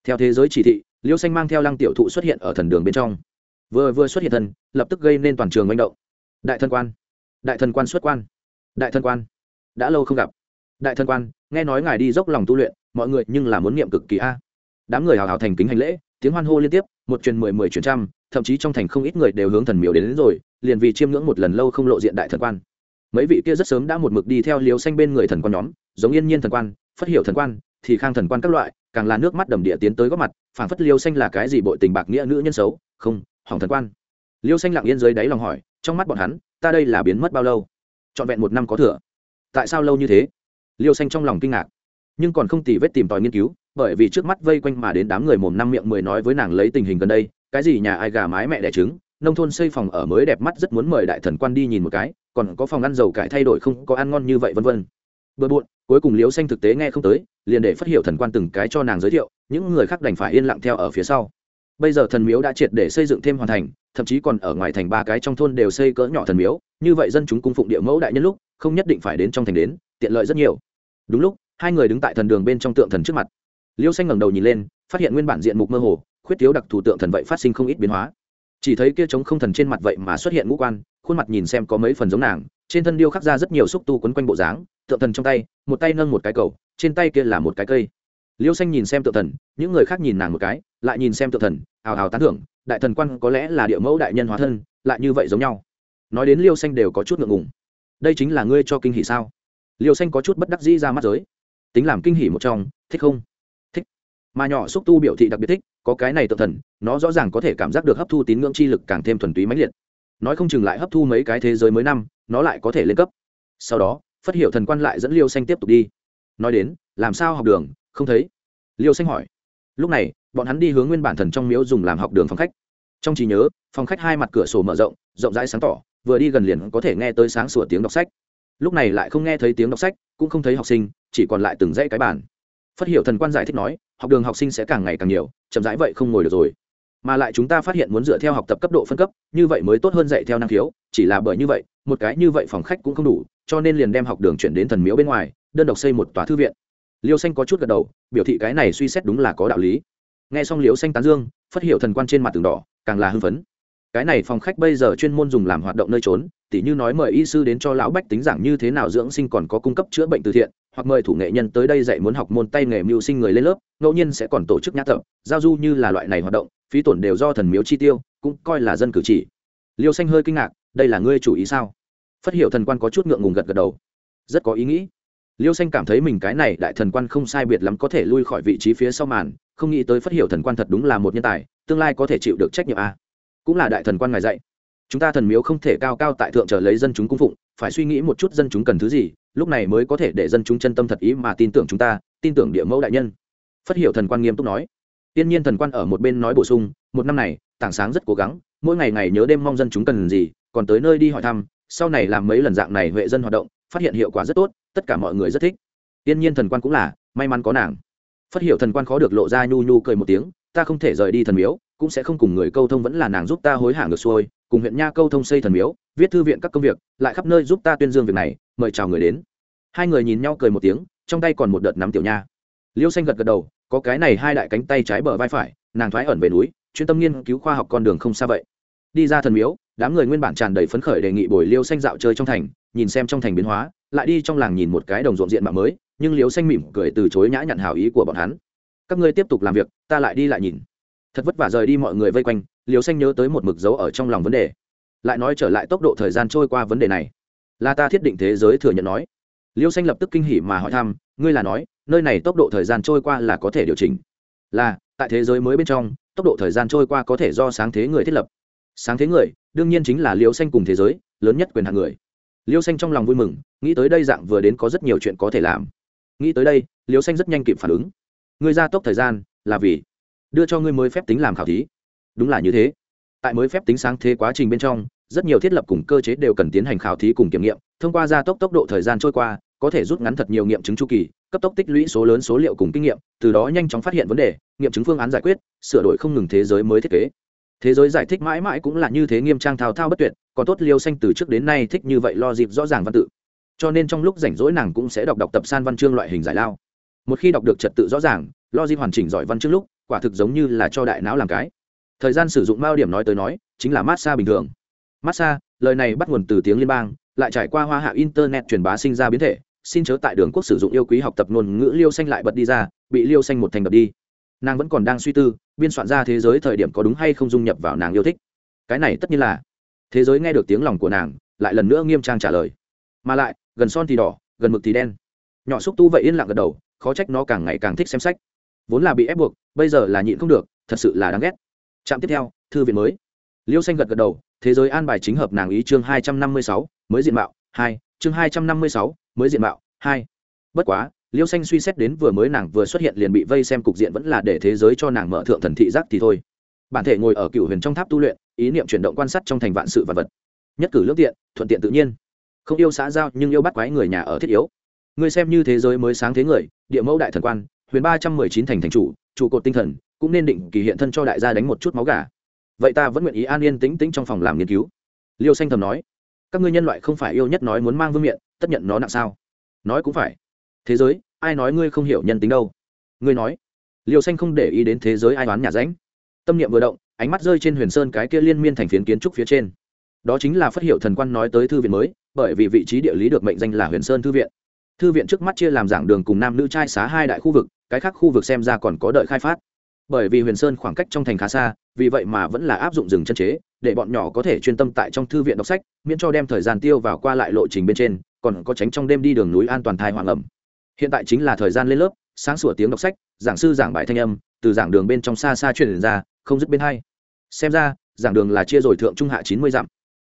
Theo thế giới chỉ thị, liêu xanh mang theo lăng tiểu thụ xuất hiện ở thần đường bên trong. Vừa vừa xuất hiện thần lập tức gây nên toàn trường manh động. Đại thần quan, đại thần quan xuất quan, đại thần quan, đã lâu không gặp. Đại thần quan, nghe nói ngài đi dốc lòng tu luyện, mọi người nhưng là muốn niệm cực kỳ a. Đám người hào hào thành kính hành lễ, tiếng hoan hô liên tiếp, một truyền mười mười truyền trăm thậm chí trong thành không ít người đều hướng thần miếu đến, đến rồi liền vì chiêm ngưỡng một lần lâu không lộ diện đại thần quan. Mấy vị kia rất sớm đã một mực đi theo liếu xanh bên người thần quan nhóm giống yên nhiên thần quan phất hiệu thần quan thì khang thần quan các loại càng là nước mắt đầm địa tiến tới góp mặt phảng phất liêu xanh là cái gì bội tình bạc nghĩa nữ nhân xấu không hỏng thần quan. Liêu xanh lặng yên dưới đáy lòng hỏi trong mắt bọn hắn ta đây là biến mất bao lâu? Trọn vẹn một năm có thừa. Tại sao lâu như thế? Liêu xanh trong lòng kinh ngạc. Nhưng còn không tỉ vết tìm tòi nghiên cứu bởi vì trước mắt vây quanh mà đến đám người mồm năm miệng mười nói với nàng lấy tình hình gần đây cái gì nhà ai gà mái mẹ đẻ trứng, nông thôn xây phòng ở mới đẹp mắt rất muốn mời đại thần quan đi nhìn một cái, còn có phòng ăn dầu cải thay đổi không có ăn ngon như vậy vân vân. Bừa bộn, cuối cùng liếu xanh thực tế nghe không tới, liền để phát hiệu thần quan từng cái cho nàng giới thiệu, những người khác đành phải yên lặng theo ở phía sau. Bây giờ thần miếu đã triệt để xây dựng thêm hoàn thành, thậm chí còn ở ngoài thành ba cái trong thôn đều xây cỡ nhỏ thần miếu, như vậy dân chúng cung phụng địa mẫu đại nhân lúc, không nhất định phải đến trong thành đến, tiện lợi rất nhiều. Đúng lúc, hai người đứng tại thần đường bên trong tượng thần trước mặt. Liêu xanh ngẩng đầu nhìn lên, phát hiện nguyên bản diện mục mơ hồ khuyết thiếu đặc thù tượng thần vậy phát sinh không ít biến hóa. Chỉ thấy kia trống không thần trên mặt vậy mà xuất hiện ngũ quan, khuôn mặt nhìn xem có mấy phần giống nàng, trên thân điêu khắc ra rất nhiều xúc tu quấn quanh bộ dáng, tượng thần trong tay, một tay nâng một cái cầu, trên tay kia là một cái cây. Liêu xanh nhìn xem tượng thần, những người khác nhìn nàng một cái, lại nhìn xem tượng thần, hào hào tán thưởng, đại thần quan có lẽ là địa mẫu đại nhân hóa thân, lại như vậy giống nhau. Nói đến liêu xanh đều có chút ngượng ngùng. Đây chính là ngươi cho kinh hỷ sao? Liêu xanh có chút bất đắc dĩ ra mắt giới. Tính làm kinh hỷ một trong, thích không? Mà nhỏ xúc tu biểu thị đặc biệt thích, có cái này tự thần, nó rõ ràng có thể cảm giác được hấp thu tín ngưỡng chi lực càng thêm thuần túy mãnh liệt. Nói không chừng lại hấp thu mấy cái thế giới mới năm, nó lại có thể lên cấp. Sau đó phát hiệu thần quan lại dẫn liêu xanh tiếp tục đi. Nói đến, làm sao học đường? Không thấy. Liêu xanh hỏi. Lúc này, bọn hắn đi hướng nguyên bản thần trong miếu dùng làm học đường phòng khách. Trong trí nhớ, phòng khách hai mặt cửa sổ mở rộng rộng rãi sáng tỏ, vừa đi gần liền có thể nghe tới sáng sủa tiếng đọc sách. Lúc này lại không nghe thấy tiếng đọc sách, cũng không thấy học sinh, chỉ còn lại từng dãy cái bàn. Phát hiệu thần quan giải thích nói học đường học sinh sẽ càng ngày càng nhiều, chậm rãi vậy không ngồi được rồi. Mà lại chúng ta phát hiện muốn dựa theo học tập cấp độ phân cấp, như vậy mới tốt hơn dạy theo năng khiếu, chỉ là bởi như vậy, một cái như vậy phòng khách cũng không đủ, cho nên liền đem học đường chuyển đến thần miếu bên ngoài, đơn độc xây một tòa thư viện. Liêu xanh có chút gật đầu, biểu thị cái này suy xét đúng là có đạo lý. Nghe xong liêu xanh tán dương phát hiệu thần quan trên mặt tường đỏ, càng là hưng phấn. Cái này phòng khách bây giờ chuyên môn dùng làm hoạt động nơi trốn, tỉ như nói mời y sư đến cho lão bách tính giảng như thế nào dưỡng sinh còn có cung cấp chữa bệnh từ thiện hoặc mời thủ nghệ nhân tới đây dạy muốn học môn tay nghề mưu sinh người lên lớp, ngẫu nhiên sẽ còn tổ chức nhã tập, giao du như là loại này hoạt động, phí tổn đều do thần miếu chi tiêu, cũng coi là dân cử chỉ. Liêu xanh hơi kinh ngạc, đây là ngươi chủ ý sao? Phát hiệu thần quan có chút ngượng ngùng gật gật đầu. Rất có ý nghĩ. Liêu xanh cảm thấy mình cái này đại thần quan không sai biệt lắm có thể lui khỏi vị trí phía sau màn, không nghĩ tới phát hiểu thần quan thật đúng là một nhân tài, tương lai có thể chịu được trách nhiệm a cũng là đại thần quan ngài dạy. Chúng ta thần miếu không thể cao cao tại thượng trở lấy dân chúng cung phụng phải suy nghĩ một chút dân chúng cần thứ gì, lúc này mới có thể để dân chúng chân tâm thật ý mà tin tưởng chúng ta, tin tưởng địa mẫu đại nhân. Phát hiểu thần quan nghiêm túc nói. Tiên nhiên thần quan ở một bên nói bổ sung, một năm này, tảng sáng rất cố gắng, mỗi ngày ngày nhớ đêm mong dân chúng cần gì, còn tới nơi đi hỏi thăm, sau này làm mấy lần dạng này huệ dân hoạt động, phát hiện hiệu quả rất tốt, tất cả mọi người rất thích. Tiên nhiên thần quan cũng là, may mắn có nàng. Phát hiểu thần quan khó được lộ ra nhu nhu cười một tiếng, ta không thể rời đi thần miếu, cũng sẽ không cùng người câu thông vẫn là nàng giúp ta hối hả ngược xuôi cùng huyện nha câu thông xây thần miếu, viết thư viện các công việc, lại khắp nơi giúp ta tuyên dương việc này, mời chào người đến. Hai người nhìn nhau cười một tiếng, trong tay còn một đợt nắm tiểu nha. Liêu xanh gật gật đầu, có cái này hai đại cánh tay trái bờ vai phải, nàng thoái ẩn về núi, chuyên tâm nghiên cứu khoa học con đường không xa vậy. Đi ra thần miếu, đám người nguyên bản tràn đầy phấn khởi đề nghị buổi liêu xanh dạo chơi trong thành, nhìn xem trong thành biến hóa, lại đi trong làng nhìn một cái đồng ruộng diện mạo mới, nhưng liêu xanh mỉm cười từ chối nhã nhặn hào ý của bọn hắn. Các ngươi tiếp tục làm việc, ta lại đi lại nhìn. Thật vất vả rời đi mọi người vây quanh liêu xanh nhớ tới một mực dấu ở trong lòng vấn đề. Lại nói trở lại tốc độ thời gian trôi qua vấn đề này. Là ta thiết định thế giới thừa nhận nói. Liêu xanh lập tức kinh hỉ mà hỏi thăm, ngươi là nói, nơi này tốc độ thời gian trôi qua là có thể điều chỉnh. Là, tại thế giới mới bên trong, tốc độ thời gian trôi qua có thể do sáng thế người thiết lập. Sáng thế người, đương nhiên chính là liêu xanh cùng thế giới, lớn nhất quyền hạng người. Liêu xanh trong lòng vui mừng, nghĩ tới đây dạng vừa đến có rất nhiều chuyện có thể làm. Nghĩ tới đây liêu xanh rất nhanh kịp phản ứng. Người ra tốc thời gian là vì đưa cho ngươi mới phép tính làm khảo thí đúng là như thế. Tại mới phép tính sáng thế quá trình bên trong, rất nhiều thiết lập cùng cơ chế đều cần tiến hành khảo thí cùng kiểm nghiệm, thông qua gia tốc tốc độ thời gian trôi qua, có thể rút ngắn thật nhiều nghiệm chứng chu kỳ, cấp tốc tích lũy số lớn số liệu cùng kinh nghiệm, từ đó nhanh chóng phát hiện vấn đề, nghiệm chứng phương án giải quyết, sửa đổi không ngừng thế giới mới thiết kế. Thế giới giải thích mãi mãi cũng là như thế nghiêm trang thao thao bất tuyệt, còn tốt liêu xanh từ trước đến nay thích như vậy lo dịp rõ ràng văn tự. Cho nên trong lúc rảnh rỗi nàng cũng sẽ đọc đọc tập san văn chương loại hình giải lao. Một khi đọc được trật tự rõ ràng, lo dịp hoàn chỉnh giỏi văn chương lúc, quả thực giống như là cho đại não làm cái thời gian sử dụng bao điểm nói tới nói, chính là massage bình thường. Massage lời này bắt nguồn từ tiếng liên bang, lại trải qua hoa hạ internet truyền bá sinh ra biến thể, xin chớ tại đường quốc sử dụng yêu quý học tập ngôn ngữ liêu xanh lại bật đi ra, bị liêu xanh một thành đập đi. Nàng vẫn còn đang suy tư, biên soạn ra thế giới thời điểm có đúng hay không dung nhập vào nàng yêu thích. Cái này tất nhiên là, thế giới nghe được tiếng lòng của nàng, lại lần nữa nghiêm trang trả lời. Mà lại, gần son thì đỏ, gần mực thì đen. Nhỏ xúc tu vậy yên lặng gật đầu, khó trách nó càng ngày càng thích xem sách. Vốn là bị ép buộc, bây giờ là nhịn không được, thật sự là đáng ghét trạm tiếp theo, thư viện mới. Liêu xanh gật gật đầu, thế giới an bài chính hợp nàng ý chương hai trăm năm mươi sáu, mới diện mạo, hai, chương hai trăm năm mươi sáu, mới diện mạo, hai. Bất quá, liêu xanh suy xét đến vừa mới nàng vừa xuất hiện liền bị vây xem cục diện vẫn là để thế giới cho nàng mở thượng thần thị giác thì thôi. Bản thể ngồi ở cựu huyền trong tháp tu luyện, ý niệm chuyển động quan sát trong thành vạn sự vật vật. Nhất cử lước tiện, thuận tiện tự nhiên. Không yêu xã giao, nhưng yêu bắt quái người nhà ở thiết yếu. Ngươi xem như thế giới mới sáng thế người, địa mẫu đại thần quan, huyền ba trăm mười chín thành thành chủ, trụ cột tinh thần cũng nên định kỳ hiện thân cho đại gia đánh một chút máu gà. Vậy ta vẫn nguyện ý an yên tĩnh tĩnh trong phòng làm nghiên cứu. Liêu xanh thầm nói. Các ngươi nhân loại không phải yêu nhất nói muốn mang vương miện, tất nhận nó nặng sao? Nói cũng phải. Thế giới, ai nói ngươi không hiểu nhân tính đâu? Ngươi nói. Liêu xanh không để ý đến thế giới ai đoán nhà ránh. Tâm niệm vừa động, ánh mắt rơi trên huyền sơn cái kia liên miên thành phiến kiến trúc phía trên. Đó chính là phát hiệu thần quan nói tới thư viện mới, bởi vì vị trí địa lý được mệnh danh là huyền sơn thư viện. Thư viện trước mắt chia làm giảng đường cùng nam nữ trai xá hai đại khu vực, cái khác khu vực xem ra còn có đợi khai phát bởi vì huyền sơn khoảng cách trong thành khá xa, vì vậy mà vẫn là áp dụng rừng chân chế, để bọn nhỏ có thể chuyên tâm tại trong thư viện đọc sách, miễn cho đem thời gian tiêu vào qua lại lộ trình bên trên, còn có tránh trong đêm đi đường núi an toàn thai hoàng ẩm. Hiện tại chính là thời gian lên lớp, sáng sủa tiếng đọc sách, giảng sư giảng bài thanh âm, từ giảng đường bên trong xa xa truyền ra, không dứt bên hay xem ra, giảng đường là chia rồi thượng trung hạ chín mươi dặm.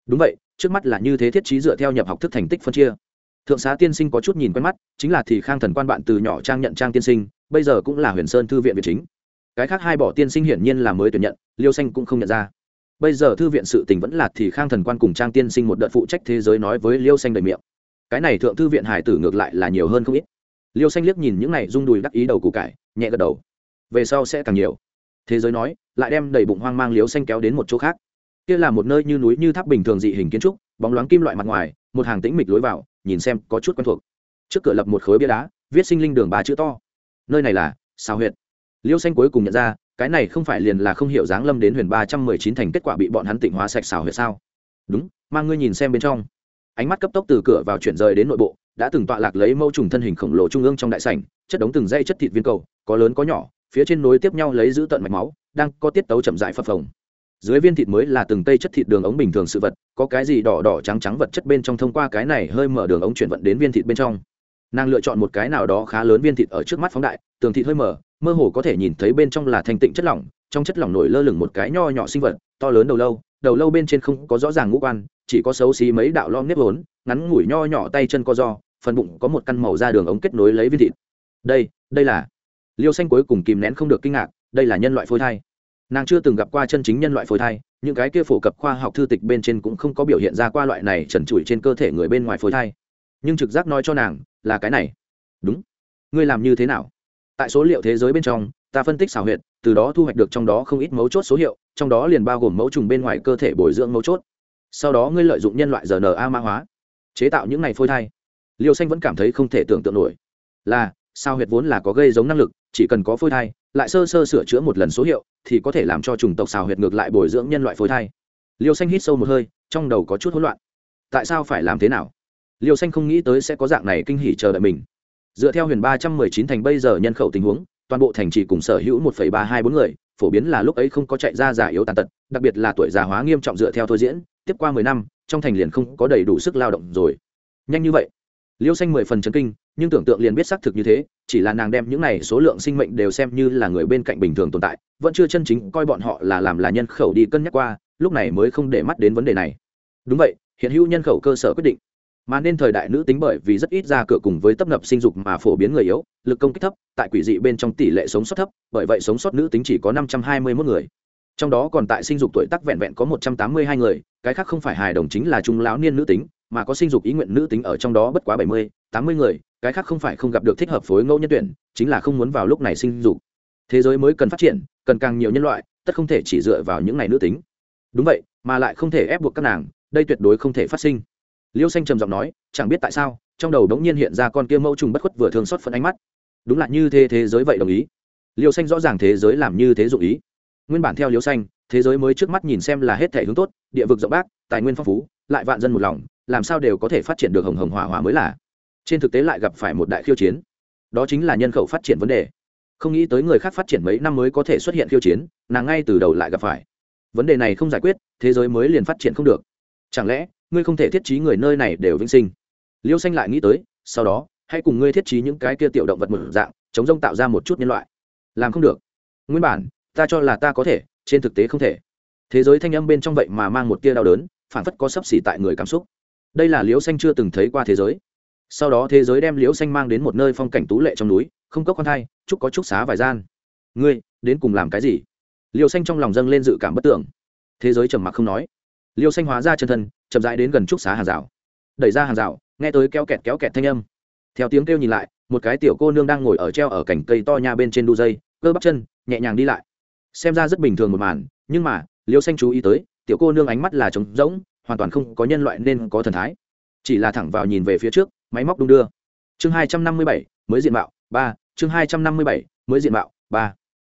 Đúng vậy, trước mắt là như thế thiết trí dựa theo nhập học thức thành tích phân chia. Thượng xá tiên sinh có chút nhìn quen mắt, chính là thì khang thần quan bạn từ nhỏ trang nhận trang tiên sinh, bây giờ cũng là huyền sơn thư viện việt chính cái khác hai bỏ tiên sinh hiển nhiên là mới tuyển nhận, liêu xanh cũng không nhận ra. Bây giờ thư viện sự tình vẫn là thì khang thần quan cùng trang tiên sinh một đợt phụ trách thế giới nói với liêu xanh đầy miệng. Cái này thượng thư viện hải tử ngược lại là nhiều hơn không ít. Liêu xanh liếc nhìn những này rung đùi đắc ý đầu củ cải, nhẹ gật đầu. Về sau sẽ càng nhiều. Thế giới nói, lại đem đầy bụng hoang mang liêu xanh kéo đến một chỗ khác. Kia là một nơi như núi như tháp bình thường dị hình kiến trúc, bóng loáng kim loại mặt ngoài, một hàng tĩnh mịch lối vào, nhìn xem có chút quen thuộc. Trước cửa lập một khối bia đá, viết sinh linh đường ba chữ to. Nơi này là sao huyệt liêu xanh cuối cùng nhận ra, cái này không phải liền là không hiểu dáng lâm đến huyền ba trăm mười chín thành kết quả bị bọn hắn tịnh hóa sạch xào huyệt sao? Đúng, mang ngươi nhìn xem bên trong. Ánh mắt cấp tốc từ cửa vào chuyển rời đến nội bộ, đã từng tọa lạc lấy mâu trùng thân hình khổng lồ trung ương trong đại sảnh, chất đống từng dây chất thịt viên cầu, có lớn có nhỏ, phía trên nối tiếp nhau lấy giữ tận mạch máu, đang có tiết tấu chậm dại phập phồng. Dưới viên thịt mới là từng tây chất thịt đường ống bình thường sự vật, có cái gì đỏ đỏ trắng trắng vật chất bên trong thông qua cái này hơi mở đường ống chuyển vận đến viên thịt bên trong nàng lựa chọn một cái nào đó khá lớn viên thịt ở trước mắt phóng đại, tường thịt hơi mở mơ hồ có thể nhìn thấy bên trong là thanh tịnh chất lỏng, trong chất lỏng nổi lơ lửng một cái nho nhỏ sinh vật, to lớn đầu lâu đầu lâu bên trên không có rõ ràng ngũ quan, chỉ có xấu xí mấy đạo lom nếp vốn, ngắn ngủi nho nhỏ tay chân co do, phần bụng có một căn màu da đường ống kết nối lấy viên thịt. Đây đây là liêu xanh cuối cùng kìm nén không được kinh ngạc, đây là nhân loại phôi thai. Nàng chưa từng gặp qua chân chính nhân loại phôi thai, những cái kia phổ cập khoa học thư tịch bên trên cũng không có biểu hiện ra qua loại này trần trụi trên cơ thể người bên ngoài phôi thai nhưng trực giác nói cho nàng là cái này. Đúng. Ngươi làm như thế nào? Tại số liệu thế giới bên trong, ta phân tích xảo huyệt, từ đó thu hoạch được trong đó không ít mấu chốt số hiệu, trong đó liền bao gồm mẫu trùng bên ngoài cơ thể bồi dưỡng mấu chốt. Sau đó ngươi lợi dụng nhân loại rna mã hóa, chế tạo những này phôi thai. Liêu xanh vẫn cảm thấy không thể tưởng tượng nổi. Là sao huyệt vốn là có gây giống năng lực, chỉ cần có phôi thai, lại sơ sơ sửa chữa một lần số hiệu, thì có thể làm cho chủng tộc xào huyệt ngược lại bồi dưỡng nhân loại phôi thai. Liêu xanh hít sâu một hơi, trong đầu có chút hỗn loạn. Tại sao phải làm thế nào? Liêu xanh không nghĩ tới sẽ có dạng này kinh hỉ chờ đợi mình. Dựa theo huyền ba trăm mười chín thành bây giờ nhân khẩu tình huống, toàn bộ thành chỉ cùng sở hữu một phẩy ba hai bốn người, phổ biến là lúc ấy không có chạy ra già yếu tàn tật, đặc biệt là tuổi già hóa nghiêm trọng dựa theo thôi diễn, tiếp qua mười năm, trong thành liền không có đầy đủ sức lao động rồi. Nhanh như vậy. Liêu xanh mười phần chấn kinh, nhưng tưởng tượng liền biết xác thực như thế, chỉ là nàng đem những này số lượng sinh mệnh đều xem như là người bên cạnh bình thường tồn tại, vẫn chưa chân chính coi bọn họ là làm là nhân khẩu đi cân nhắc qua, lúc này mới không để mắt đến vấn đề này. Đúng vậy, hiện hữu nhân khẩu cơ sở quyết định mà nên thời đại nữ tính bởi vì rất ít ra cửa cùng với tấp nập sinh dục mà phổ biến người yếu, lực công kích thấp, tại quỷ dị bên trong tỷ lệ sống sót thấp, bởi vậy sống sót nữ tính chỉ có năm trăm hai mươi mốt người. Trong đó còn tại sinh dục tuổi tác vẹn vẹn có một trăm tám mươi hai người, cái khác không phải hài đồng chính là trung lão niên nữ tính, mà có sinh dục ý nguyện nữ tính ở trong đó bất quá bảy mươi, tám mươi người, cái khác không phải không gặp được thích hợp phối ngẫu nhân tuyển, chính là không muốn vào lúc này sinh dục. Thế giới mới cần phát triển, cần càng nhiều nhân loại, tất không thể chỉ dựa vào những này nữ tính. Đúng vậy, mà lại không thể ép buộc các nàng, đây tuyệt đối không thể phát sinh liêu xanh trầm giọng nói, chẳng biết tại sao, trong đầu đống nhiên hiện ra con kia mẫu trùng bất khuất vừa thường xót phấn ánh mắt. Đúng là như thế thế giới vậy đồng ý. Liêu xanh rõ ràng thế giới làm như thế dụ ý. Nguyên bản theo liêu xanh, thế giới mới trước mắt nhìn xem là hết thể hướng tốt, địa vực rộng bác, tài nguyên phong phú, lại vạn dân một lòng, làm sao đều có thể phát triển được hồng hồng hỏa hỏa mới là. Trên thực tế lại gặp phải một đại khiêu chiến. Đó chính là nhân khẩu phát triển vấn đề. Không nghĩ tới người khác phát triển mấy năm mới có thể xuất hiện khiêu chiến, nàng ngay từ đầu lại gặp phải. Vấn đề này không giải quyết, thế giới mới liền phát triển không được. Chẳng lẽ ngươi không thể thiết trí người nơi này đều vĩnh sinh. Liêu xanh lại nghĩ tới, sau đó, hãy cùng ngươi thiết trí những cái kia tiểu động vật một dạng, chống rông tạo ra một chút nhân loại. Làm không được. Nguyên bản, ta cho là ta có thể, trên thực tế không thể. Thế giới thanh âm bên trong vậy mà mang một tia đau đớn, phản phất có sấp xỉ tại người cảm xúc. Đây là liễu xanh chưa từng thấy qua thế giới. Sau đó thế giới đem liễu xanh mang đến một nơi phong cảnh tú lệ trong núi, không có con thai, chúc có chúc xá vài gian. Ngươi, đến cùng làm cái gì? Liễu xanh trong lòng dâng lên dự cảm bất tưởng. Thế giới trầm mặc không nói. Liêu xanh hóa ra chân thân, chậm rãi đến gần trúc xá hàng rào. Đẩy ra hàng rào, nghe tới kéo kẹt kéo kẹt thanh âm. Theo tiếng kêu nhìn lại, một cái tiểu cô nương đang ngồi ở treo ở cành cây to nha bên trên đu dây, cơ bắp chân, nhẹ nhàng đi lại. Xem ra rất bình thường một màn, nhưng mà, Liêu xanh chú ý tới, tiểu cô nương ánh mắt là trống rỗng, hoàn toàn không có nhân loại nên có thần thái. Chỉ là thẳng vào nhìn về phía trước, máy móc đung đưa. Chương hai trăm năm mươi bảy, mới diện mạo, ba. Chương hai trăm năm mươi bảy, mới diện mạo, ba.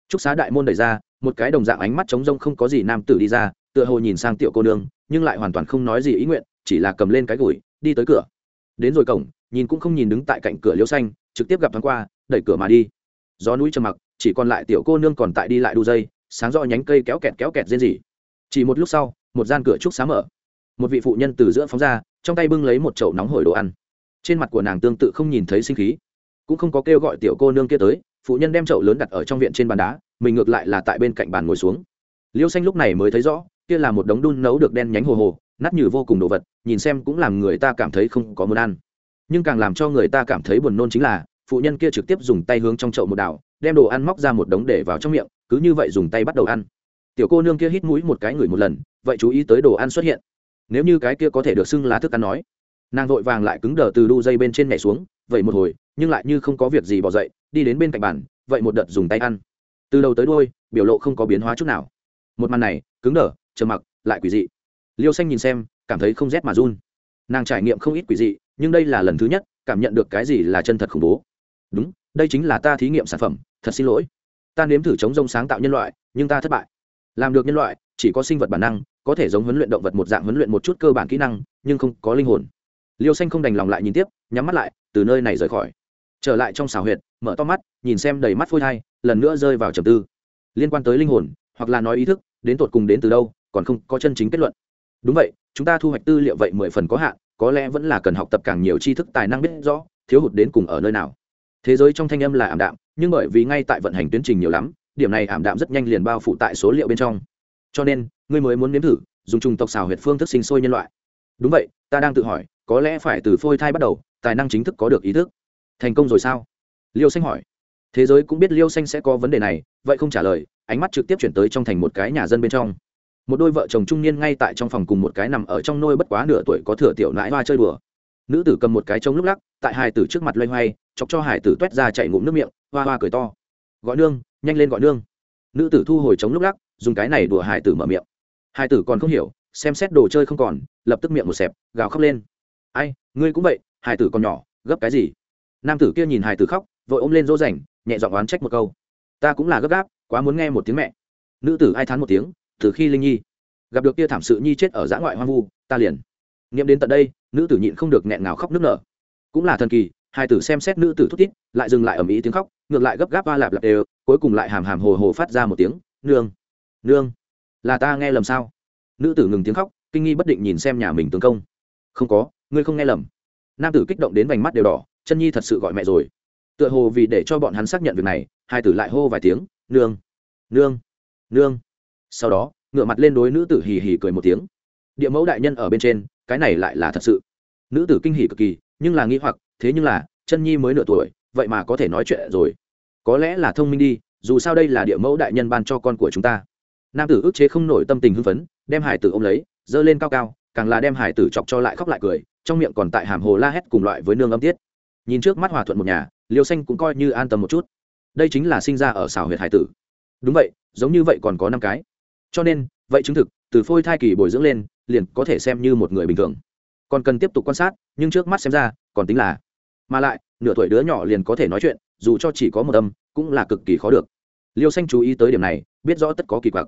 Trúc xá đại môn đẩy ra, một cái đồng dạng ánh mắt trống rông không có gì nam tử đi ra, tựa hồ nhìn sang tiểu cô nương nhưng lại hoàn toàn không nói gì ý nguyện, chỉ là cầm lên cái gùi đi tới cửa. Đến rồi cổng, nhìn cũng không nhìn đứng tại cạnh cửa liễu xanh, trực tiếp gặp thoáng qua, đẩy cửa mà đi. Gió núi trầm mặc, chỉ còn lại tiểu cô nương còn tại đi lại đu dây, sáng rõ nhánh cây kéo kẹt kéo kẹt rên rỉ. Chỉ một lúc sau, một gian cửa trúc xá mở. Một vị phụ nhân từ giữa phóng ra, trong tay bưng lấy một chậu nóng hổi đồ ăn. Trên mặt của nàng tương tự không nhìn thấy sinh khí. Cũng không có kêu gọi tiểu cô nương kia tới, phụ nhân đem chậu lớn đặt ở trong viện trên bàn đá, mình ngược lại là tại bên cạnh bàn ngồi xuống. Liêu xanh lúc này mới thấy rõ kia là một đống đun nấu được đen nhánh hồ hồ, nát nhừ vô cùng đồ vật, nhìn xem cũng làm người ta cảm thấy không có muốn ăn. Nhưng càng làm cho người ta cảm thấy buồn nôn chính là, phụ nhân kia trực tiếp dùng tay hướng trong chậu một đảo, đem đồ ăn móc ra một đống để vào trong miệng, cứ như vậy dùng tay bắt đầu ăn. Tiểu cô nương kia hít mũi một cái ngửi một lần, vậy chú ý tới đồ ăn xuất hiện. Nếu như cái kia có thể được xưng là thức ăn nói. Nàng vội vàng lại cứng đờ từ đu dây bên trên nhảy xuống, vậy một hồi, nhưng lại như không có việc gì bỏ dậy, đi đến bên cạnh bàn, vậy một đợt dùng tay ăn. Từ đầu tới đôi biểu lộ không có biến hóa chút nào. Một màn này, cứng đờ trầm mặc, lại quỷ dị. Liêu xanh nhìn xem, cảm thấy không rét mà run. Nàng trải nghiệm không ít quỷ dị, nhưng đây là lần thứ nhất, cảm nhận được cái gì là chân thật khủng bố. Đúng, đây chính là ta thí nghiệm sản phẩm, thật xin lỗi. Ta nếm thử chống rông sáng tạo nhân loại, nhưng ta thất bại. Làm được nhân loại, chỉ có sinh vật bản năng, có thể giống huấn luyện động vật một dạng huấn luyện một chút cơ bản kỹ năng, nhưng không có linh hồn. Liêu xanh không đành lòng lại nhìn tiếp, nhắm mắt lại, từ nơi này rời khỏi. Trở lại trong xào huyệt, mở to mắt, nhìn xem đầy mắt phôi thai, lần nữa rơi vào trầm tư. Liên quan tới linh hồn, hoặc là nói ý thức, đến tột cùng đến từ đâu còn không có chân chính kết luận. Đúng vậy, chúng ta thu hoạch tư liệu vậy mười phần có hạn, có lẽ vẫn là cần học tập càng nhiều tri thức tài năng biết rõ, thiếu hụt đến cùng ở nơi nào. Thế giới trong thanh âm là ảm đạm, nhưng bởi vì ngay tại vận hành tuyến trình nhiều lắm, điểm này ảm đạm rất nhanh liền bao phủ tại số liệu bên trong. Cho nên, ngươi mới muốn nếm thử, dùng trùng tộc xào huyệt phương thức sinh sôi nhân loại. Đúng vậy, ta đang tự hỏi, có lẽ phải từ phôi thai bắt đầu, tài năng chính thức có được ý thức. Thành công rồi sao? Liêu xanh hỏi. Thế giới cũng biết liêu xanh sẽ có vấn đề này, vậy không trả lời, ánh mắt trực tiếp chuyển tới trong thành một cái nhà dân bên trong một đôi vợ chồng trung niên ngay tại trong phòng cùng một cái nằm ở trong nôi bất quá nửa tuổi có thừa tiểu nãi hoa chơi đùa. Nữ tử cầm một cái trống lúc lắc, tại hai tử trước mặt loay hoay, chọc cho hải tử t u é t ra chạy ngụm nước miệng, hoa hoa cười to. Gọi nương, nhanh lên gọi nương. Nữ tử thu hồi trống lúc lắc, dùng cái này đùa hải tử mở miệng. Hải tử còn không hiểu, xem xét đồ chơi không còn, lập tức miệng một xẹp, gào khóc lên. Ai, ngươi cũng vậy hải tử còn nhỏ, gấp cái gì? Nam tử kia nhìn hải tử khóc, vội ôm lên dỗ dành nhẹ dọn oán trách một câu. Ta cũng là gấp gáp, quá muốn nghe một tiếng mẹ. Nữ tử ai thán một tiếng từ khi linh nhi gặp được kia thảm sự nhi chết ở giã ngoại hoang vu, ta liền nghiệm đến tận đây, nữ tử nhịn không được nghẹn ngào khóc nức nở. Cũng là thần kỳ, hai tử xem xét nữ tử thút tít lại dừng lại ầm ĩ tiếng khóc, ngược lại gấp gáp va lạp lạp đều, cuối cùng lại hàm hàm hồ hồ phát ra một tiếng, nương nương, là ta nghe lầm sao? Nữ tử ngừng tiếng khóc, kinh nghi bất định nhìn xem nhà mình tướng công. Không có, ngươi không nghe lầm. Nam tử kích động đến vành mắt đều đỏ, chân nhi thật sự gọi mẹ rồi. Tựa hồ vì để cho bọn hắn xác nhận việc này, hai tử lại hô vài tiếng, nương nương nương sau đó ngựa mặt lên đối nữ tử hì hì cười một tiếng. Địa mẫu đại nhân ở bên trên, cái này lại là thật sự. Nữ tử kinh hỉ cực kỳ, nhưng là nghi hoặc, thế nhưng là, chân nhi mới nửa tuổi, vậy mà có thể nói chuyện rồi. Có lẽ là thông minh đi, dù sao đây là địa mẫu đại nhân ban cho con của chúng ta. Nam tử ức chế không nổi tâm tình hưng phấn, đem hải tử ô m lấy, giơ lên cao cao, càng là đem hải tử chọc cho lại khóc lại cười, trong miệng còn tại hàm hồ la hét cùng loại với nương âm tiết. Nhìn trước mắt hòa thuận một nhà, liêu xanh cũng coi như an tâm một chút. Đây chính là sinh ra ở xào huyệt hải tử. Đúng vậy, giống như vậy còn có năm cái cho nên, vậy chứng thực, từ phôi thai kỳ bồi dưỡng lên, liền có thể xem như một người bình thường. Còn cần tiếp tục quan sát, nhưng trước mắt xem ra, còn tính là. Mà lại, nửa tuổi đứa nhỏ liền có thể nói chuyện, dù cho chỉ có một âm, cũng là cực kỳ khó được. Liêu xanh chú ý tới điểm này, biết rõ tất có kỳ quặc.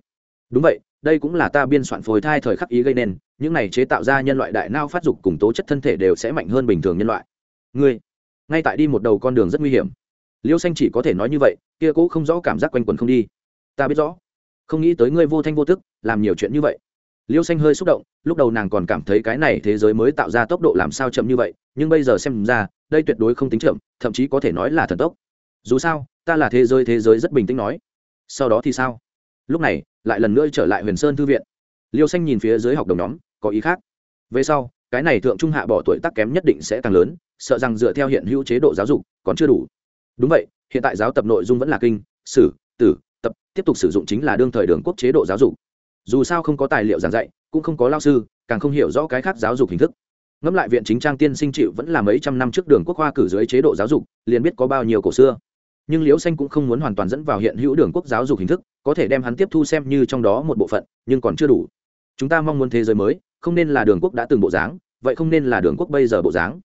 Đúng vậy, đây cũng là ta biên soạn phôi thai thời khắc ý gây nên, những này chế tạo ra nhân loại đại nao phát dục cùng tố chất thân thể đều sẽ mạnh hơn bình thường nhân loại. Ngươi, ngay tại đi một đầu con đường rất nguy hiểm. Liêu xanh chỉ có thể nói như vậy, kia cũ không rõ cảm giác quanh quần không đi. Ta biết rõ không nghĩ tới ngươi vô thanh vô tức, làm nhiều chuyện như vậy. Liêu xanh hơi xúc động, lúc đầu nàng còn cảm thấy cái này thế giới mới tạo ra tốc độ làm sao chậm như vậy, nhưng bây giờ xem ra, đây tuyệt đối không tính chậm, thậm chí có thể nói là thần tốc. Dù sao, ta là thế giới thế giới rất bình tĩnh nói. Sau đó thì sao? Lúc này, lại lần nữa trở lại huyền sơn thư viện. Liêu xanh nhìn phía dưới học đồng nhóm, có ý khác. Về sau, cái này thượng trung hạ bỏ tuổi tác kém nhất định sẽ càng lớn, sợ rằng dựa theo hiện hữu chế độ giáo dục còn chưa đủ. Đúng vậy, hiện tại giáo tập nội dung vẫn là kinh, sử, tử tập, tiếp tục sử dụng chính là đương thời đường quốc chế độ giáo dục. Dù sao không có tài liệu giảng dạy, cũng không có lao sư, càng không hiểu rõ cái khác giáo dục hình thức. Ngẫm lại viện chính trang tiên sinh chịu vẫn là mấy trăm năm trước đường quốc hoa cử dưới chế độ giáo dục, liền biết có bao nhiêu cổ xưa. Nhưng liễu xanh cũng không muốn hoàn toàn dẫn vào hiện hữu đường quốc giáo dục hình thức, có thể đem hắn tiếp thu xem như trong đó một bộ phận, nhưng còn chưa đủ. Chúng ta mong muốn thế giới mới, không nên là đường quốc đã từng bộ dáng, vậy không nên là đường quốc bây giờ bộ dáng.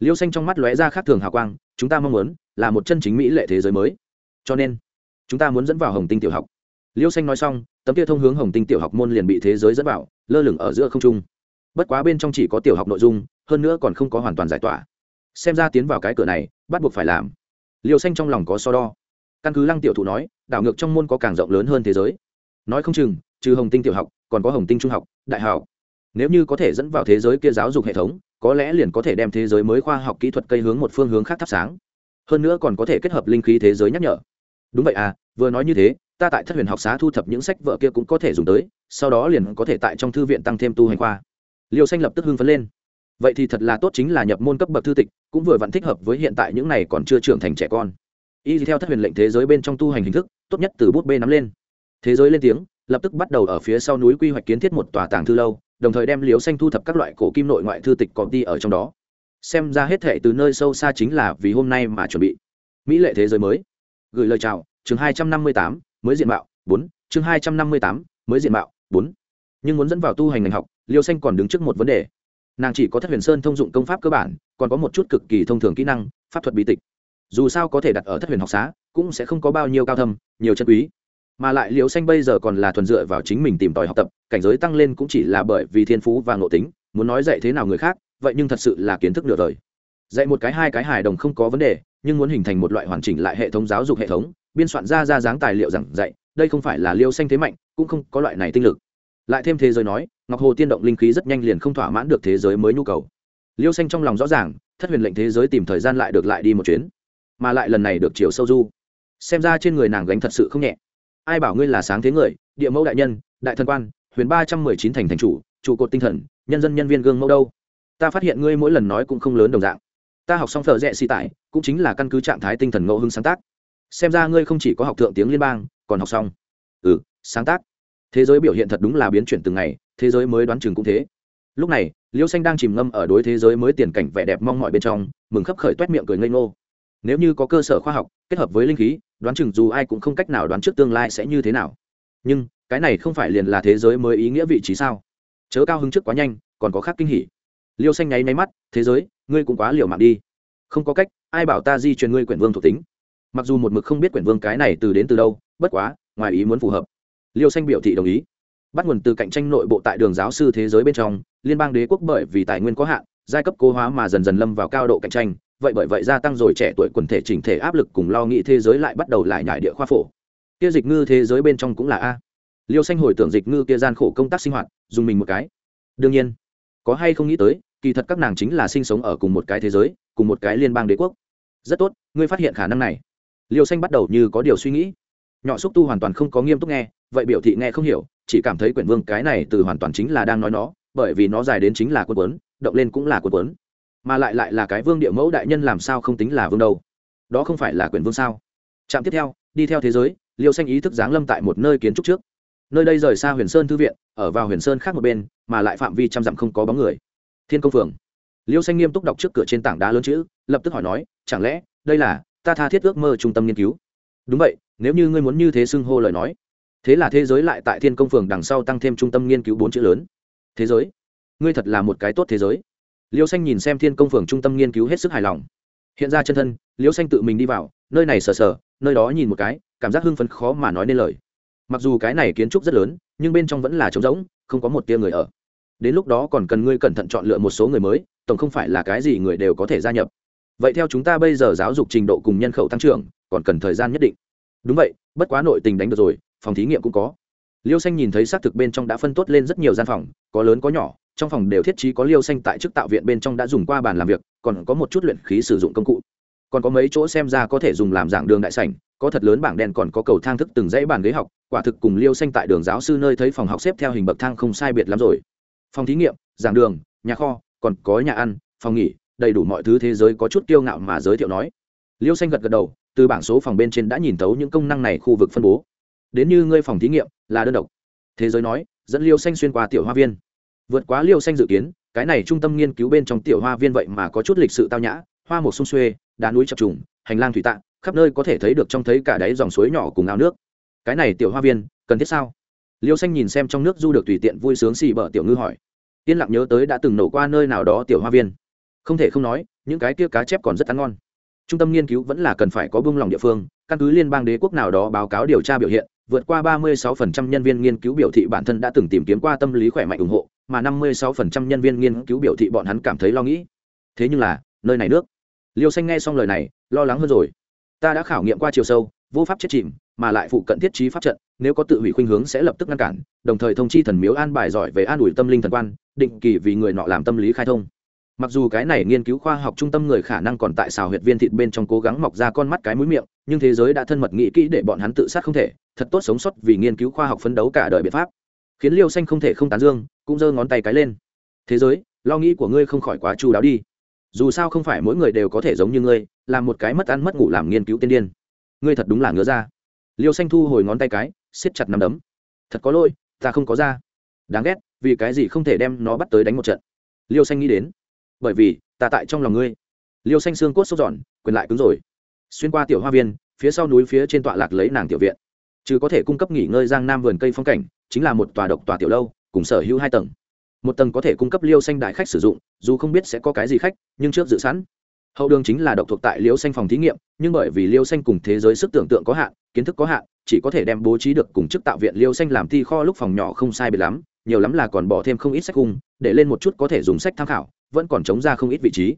Liễu xanh trong mắt lóe ra khác thường hào quang, chúng ta mong muốn là một chân chính mỹ lệ thế giới mới. Cho nên chúng ta muốn dẫn vào hồng tinh tiểu học. Liêu xanh nói xong, tấm kia thông hướng hồng tinh tiểu học môn liền bị thế giới dẫn vào, lơ lửng ở giữa không trung. Bất quá bên trong chỉ có tiểu học nội dung, hơn nữa còn không có hoàn toàn giải tỏa. Xem ra tiến vào cái cửa này, bắt buộc phải làm. Liêu xanh trong lòng có so đo. Căn cứ lăng tiểu thụ nói, đảo ngược trong môn có càng rộng lớn hơn thế giới. Nói không chừng, trừ hồng tinh tiểu học, còn có hồng tinh trung học, đại học. Nếu như có thể dẫn vào thế giới kia giáo dục hệ thống, có lẽ liền có thể đem thế giới mới khoa học kỹ thuật cây hướng một phương hướng khác thắp sáng. Hơn nữa còn có thể kết hợp linh khí thế giới nhắc nhở đúng vậy à vừa nói như thế, ta tại thất huyền học xá thu thập những sách vợ kia cũng có thể dùng tới, sau đó liền có thể tại trong thư viện tăng thêm tu hành khoa. Liêu xanh lập tức hưng phấn lên. Vậy thì thật là tốt chính là nhập môn cấp bậc thư tịch, cũng vừa vặn thích hợp với hiện tại những này còn chưa trưởng thành trẻ con. Y theo thất huyền lệnh thế giới bên trong tu hành hình thức, tốt nhất từ bút bê nắm lên. Thế giới lên tiếng, lập tức bắt đầu ở phía sau núi quy hoạch kiến thiết một tòa tàng thư lâu, đồng thời đem liều xanh thu thập các loại cổ kim nội ngoại thư tịch còn đi ở trong đó. Xem ra hết thệ từ nơi sâu xa chính là vì hôm nay mà chuẩn bị. Mỹ lệ thế giới mới gửi lời chào, chương hai trăm năm mươi tám, mới diện mạo, bốn, chương hai trăm năm mươi tám, mới diện mạo, bốn. Nhưng muốn dẫn vào tu hành ngành học, liêu xanh còn đứng trước một vấn đề. Nàng chỉ có thất huyền sơn thông dụng công pháp cơ bản, còn có một chút cực kỳ thông thường kỹ năng, pháp thuật bí tịch. Dù sao có thể đặt ở thất huyền học xá, cũng sẽ không có bao nhiêu cao thâm, nhiều chân quý. Mà lại liêu xanh bây giờ còn là thuần dựa vào chính mình tìm tòi học tập, cảnh giới tăng lên cũng chỉ là bởi vì thiên phú và ngộ tính, muốn nói dạy thế nào người khác, vậy nhưng thật sự là kiến thức nửa đời. Dạy một cái hai cái hài đồng không có vấn đề nhưng muốn hình thành một loại hoàn chỉnh lại hệ thống giáo dục hệ thống, biên soạn ra ra dáng tài liệu giảng dạy, đây không phải là liêu xanh thế mạnh, cũng không có loại này tinh lực. Lại thêm thế giới nói, ngọc hồ tiên động linh khí rất nhanh liền không thỏa mãn được thế giới mới nhu cầu. Liêu xanh trong lòng rõ ràng, thất huyền lệnh thế giới tìm thời gian lại được lại đi một chuyến, mà lại lần này được chiều sâu du. Xem ra trên người nàng gánh thật sự không nhẹ. Ai bảo ngươi là sáng thế người, địa mẫu đại nhân, đại thần quan, huyền ba trăm mười chín thành thành chủ, trụ cột tinh thần, nhân dân nhân viên gương mẫu đâu? Ta phát hiện ngươi mỗi lần nói cũng không lớn đồng dạng ta học xong phở rẽ xì tải, cũng chính là căn cứ trạng thái tinh thần ngẫu hưng sáng tác. Xem ra ngươi không chỉ có học thượng tiếng liên bang, còn học xong. Ừ sáng tác. Thế giới biểu hiện thật đúng là biến chuyển từng ngày, thế giới mới đoán chừng cũng thế. Lúc này, liêu xanh đang chìm ngâm ở đối thế giới mới tiền cảnh vẻ đẹp mong mọi bên trong, mừng khấp khởi t u é t miệng cười ngây ngô. Nếu như có cơ sở khoa học, kết hợp với linh khí, đoán chừng dù ai cũng không cách nào đoán trước tương lai sẽ như thế nào. Nhưng, cái này không phải liền là thế giới mới ý nghĩa vị trí sao? Chớ cao hứng trước quá nhanh, còn có khác kinh hỉ liêu xanh nháy máy mắt, thế giới, ngươi cũng quá liều mạng đi. Không có cách, ai bảo ta di truyền ngươi quyển vương thuộc tính? Mặc dù một mực không biết quyển vương cái này từ đến từ đâu, bất quá, ngoài ý muốn phù hợp. Liêu xanh biểu thị đồng ý. Bắt nguồn từ cạnh tranh nội bộ tại đường giáo sư thế giới bên trong, liên bang đế quốc bởi vì tài nguyên có hạn, giai cấp cố hóa mà dần dần lâm vào cao độ cạnh tranh, vậy bởi vậy gia tăng rồi trẻ tuổi quần thể chỉnh thể áp lực cùng lo nghĩ thế giới lại bắt đầu lại nhải địa khoa phổ. Kia dịch ngư thế giới bên trong cũng là a. Liêu xanh hồi tưởng dịch ngư kia gian khổ công tác sinh hoạt, dùng mình một cái. Đương nhiên, có hay không nghĩ tới kỳ thật các nàng chính là sinh sống ở cùng một cái thế giới, cùng một cái liên bang đế quốc. Rất tốt, ngươi phát hiện khả năng này. Liêu xanh bắt đầu như có điều suy nghĩ. Nhỏ xúc tu hoàn toàn không có nghiêm túc nghe, vậy biểu thị nghe không hiểu, chỉ cảm thấy quyển vương cái này từ hoàn toàn chính là đang nói nó, bởi vì nó dài đến chính là quân quấn động lên cũng là quân quấn mà lại lại là cái vương địa mẫu đại nhân làm sao không tính là vương đâu. Đó không phải là quyển vương sao? Trạm tiếp theo, đi theo thế giới, liêu xanh ý thức giáng lâm tại một nơi kiến trúc trước. Nơi đây rời xa huyền sơn thư viện, ở vào huyền sơn khác một bên, mà lại phạm vi trăm dặm không có bóng người thiên công phường liêu xanh nghiêm túc đọc trước cửa trên tảng đá lớn chữ, lập tức hỏi nói, chẳng lẽ, đây là ta tha thiết ước mơ trung tâm nghiên cứu? Đúng vậy, nếu như ngươi muốn như thế xưng hô lời nói, thế là thế giới lại tại thiên công phường đằng sau tăng thêm trung tâm nghiên cứu bốn chữ lớn. Thế giới? Ngươi thật là một cái tốt thế giới. Liêu xanh nhìn xem thiên công phường trung tâm nghiên cứu hết sức hài lòng. Hiện ra chân thân, liêu xanh tự mình đi vào, nơi này sờ sờ, nơi đó nhìn một cái, cảm giác hưng phấn khó mà nói nên lời. Mặc dù cái này kiến trúc rất lớn, nhưng bên trong vẫn là trống rỗng, không có một tia người ở đến lúc đó còn cần ngươi cẩn thận chọn lựa một số người mới, tổng không phải là cái gì người đều có thể gia nhập. Vậy theo chúng ta bây giờ giáo dục trình độ cùng nhân khẩu tăng trưởng, còn cần thời gian nhất định. Đúng vậy, bất quá nội tình đánh được rồi, phòng thí nghiệm cũng có. Liêu xanh nhìn thấy xác thực bên trong đã phân tốt lên rất nhiều gian phòng, có lớn có nhỏ, trong phòng đều thiết trí có liêu xanh tại chức tạo viện bên trong đã dùng qua bàn làm việc, còn có một chút luyện khí sử dụng công cụ. Còn có mấy chỗ xem ra có thể dùng làm giảng đường đại sảnh, có thật lớn bảng đèn còn có cầu thang thức từng dãy bàn ghế học, quả thực cùng liêu xanh tại đường giáo sư nơi thấy phòng học xếp theo hình bậc thang không sai biệt lắm rồi phòng thí nghiệm, giảng đường, nhà kho, còn có nhà ăn, phòng nghỉ, đầy đủ mọi thứ thế giới có chút kiêu ngạo mà giới thiệu nói. Liêu xanh gật gật đầu, từ bảng số phòng bên trên đã nhìn thấu những công năng này khu vực phân bố. Đến như ngươi phòng thí nghiệm, là đơn độc. Thế giới nói, dẫn liêu xanh xuyên qua tiểu hoa viên. Vượt quá liêu xanh dự kiến, cái này trung tâm nghiên cứu bên trong tiểu hoa viên vậy mà có chút lịch sự tao nhã, hoa một sung xuê, đá núi chập trùng, hành lang thủy tạng, khắp nơi có thể thấy được trong thấy cả đáy dòng suối nhỏ cùng ao nước. Cái này tiểu hoa viên, cần thiết sao? Liêu xanh nhìn xem trong nước du được tùy tiện vui sướng xì bở tiểu ngư hỏi. Yên lặng nhớ tới đã từng nổ qua nơi nào đó tiểu hoa viên. Không thể không nói, những cái kia cá chép còn rất ăn ngon. Trung tâm nghiên cứu vẫn là cần phải có bông lòng địa phương, căn cứ liên bang đế quốc nào đó báo cáo điều tra biểu hiện, vượt qua 36% nhân viên nghiên cứu biểu thị bản thân đã từng tìm kiếm qua tâm lý khỏe mạnh ủng hộ, mà 56% nhân viên nghiên cứu biểu thị bọn hắn cảm thấy lo nghĩ. Thế nhưng là, nơi này nước. Liêu xanh nghe xong lời này, lo lắng hơn rồi. Ta đã khảo nghiệm qua chiều sâu, vô pháp chết chìm, mà lại phụ cận thiết trí pháp trận nếu có tự hủy khuynh hướng sẽ lập tức ngăn cản, đồng thời thông chi thần miếu an bài giỏi về an ủi tâm linh thần quan, định kỳ vì người nọ làm tâm lý khai thông. Mặc dù cái này nghiên cứu khoa học trung tâm người khả năng còn tại xào huyệt viên thịt bên trong cố gắng mọc ra con mắt cái mũi miệng, nhưng thế giới đã thân mật nghĩ kỹ để bọn hắn tự sát không thể, thật tốt sống sót vì nghiên cứu khoa học phấn đấu cả đời biện pháp. Khiến liêu xanh không thể không tán dương, cũng giơ ngón tay cái lên. Thế giới, lo nghĩ của ngươi không khỏi quá chu đáo đi. Dù sao không phải mỗi người đều có thể giống như ngươi làm một cái mất ăn mất ngủ làm nghiên cứu tiên điên. Ngươi thật đúng là ngứa ra liêu xanh thu hồi ngón tay cái siết chặt nắm đấm. Thật có lỗi, ta không có ra. Đáng ghét, vì cái gì không thể đem nó bắt tới đánh một trận? Liêu xanh nghĩ đến. Bởi vì, ta tại trong lòng ngươi. Liêu xanh xương cốt sâu giòn, quyền lại cứng rồi. Xuyên qua tiểu hoa viên, phía sau núi phía trên tọa lạc lấy nàng tiểu viện. Chứ có thể cung cấp nghỉ ngơi giang nam vườn cây phong cảnh, chính là một tòa độc tòa tiểu lâu, cùng sở hữu hai tầng. Một tầng có thể cung cấp liêu xanh đại khách sử dụng, dù không biết sẽ có cái gì khách, nhưng trước dự sẵn. Hậu đường chính là độc thuộc tại liêu xanh phòng thí nghiệm, nhưng bởi vì liêu xanh cùng thế giới sức tưởng tượng có hạn kiến thức có hạn, chỉ có thể đem bố trí được cùng chức tạo viện liêu xanh làm thi kho lúc phòng nhỏ không sai biệt lắm, nhiều lắm là còn bỏ thêm không ít sách cung để lên một chút có thể dùng sách tham khảo, vẫn còn chống ra không ít vị trí.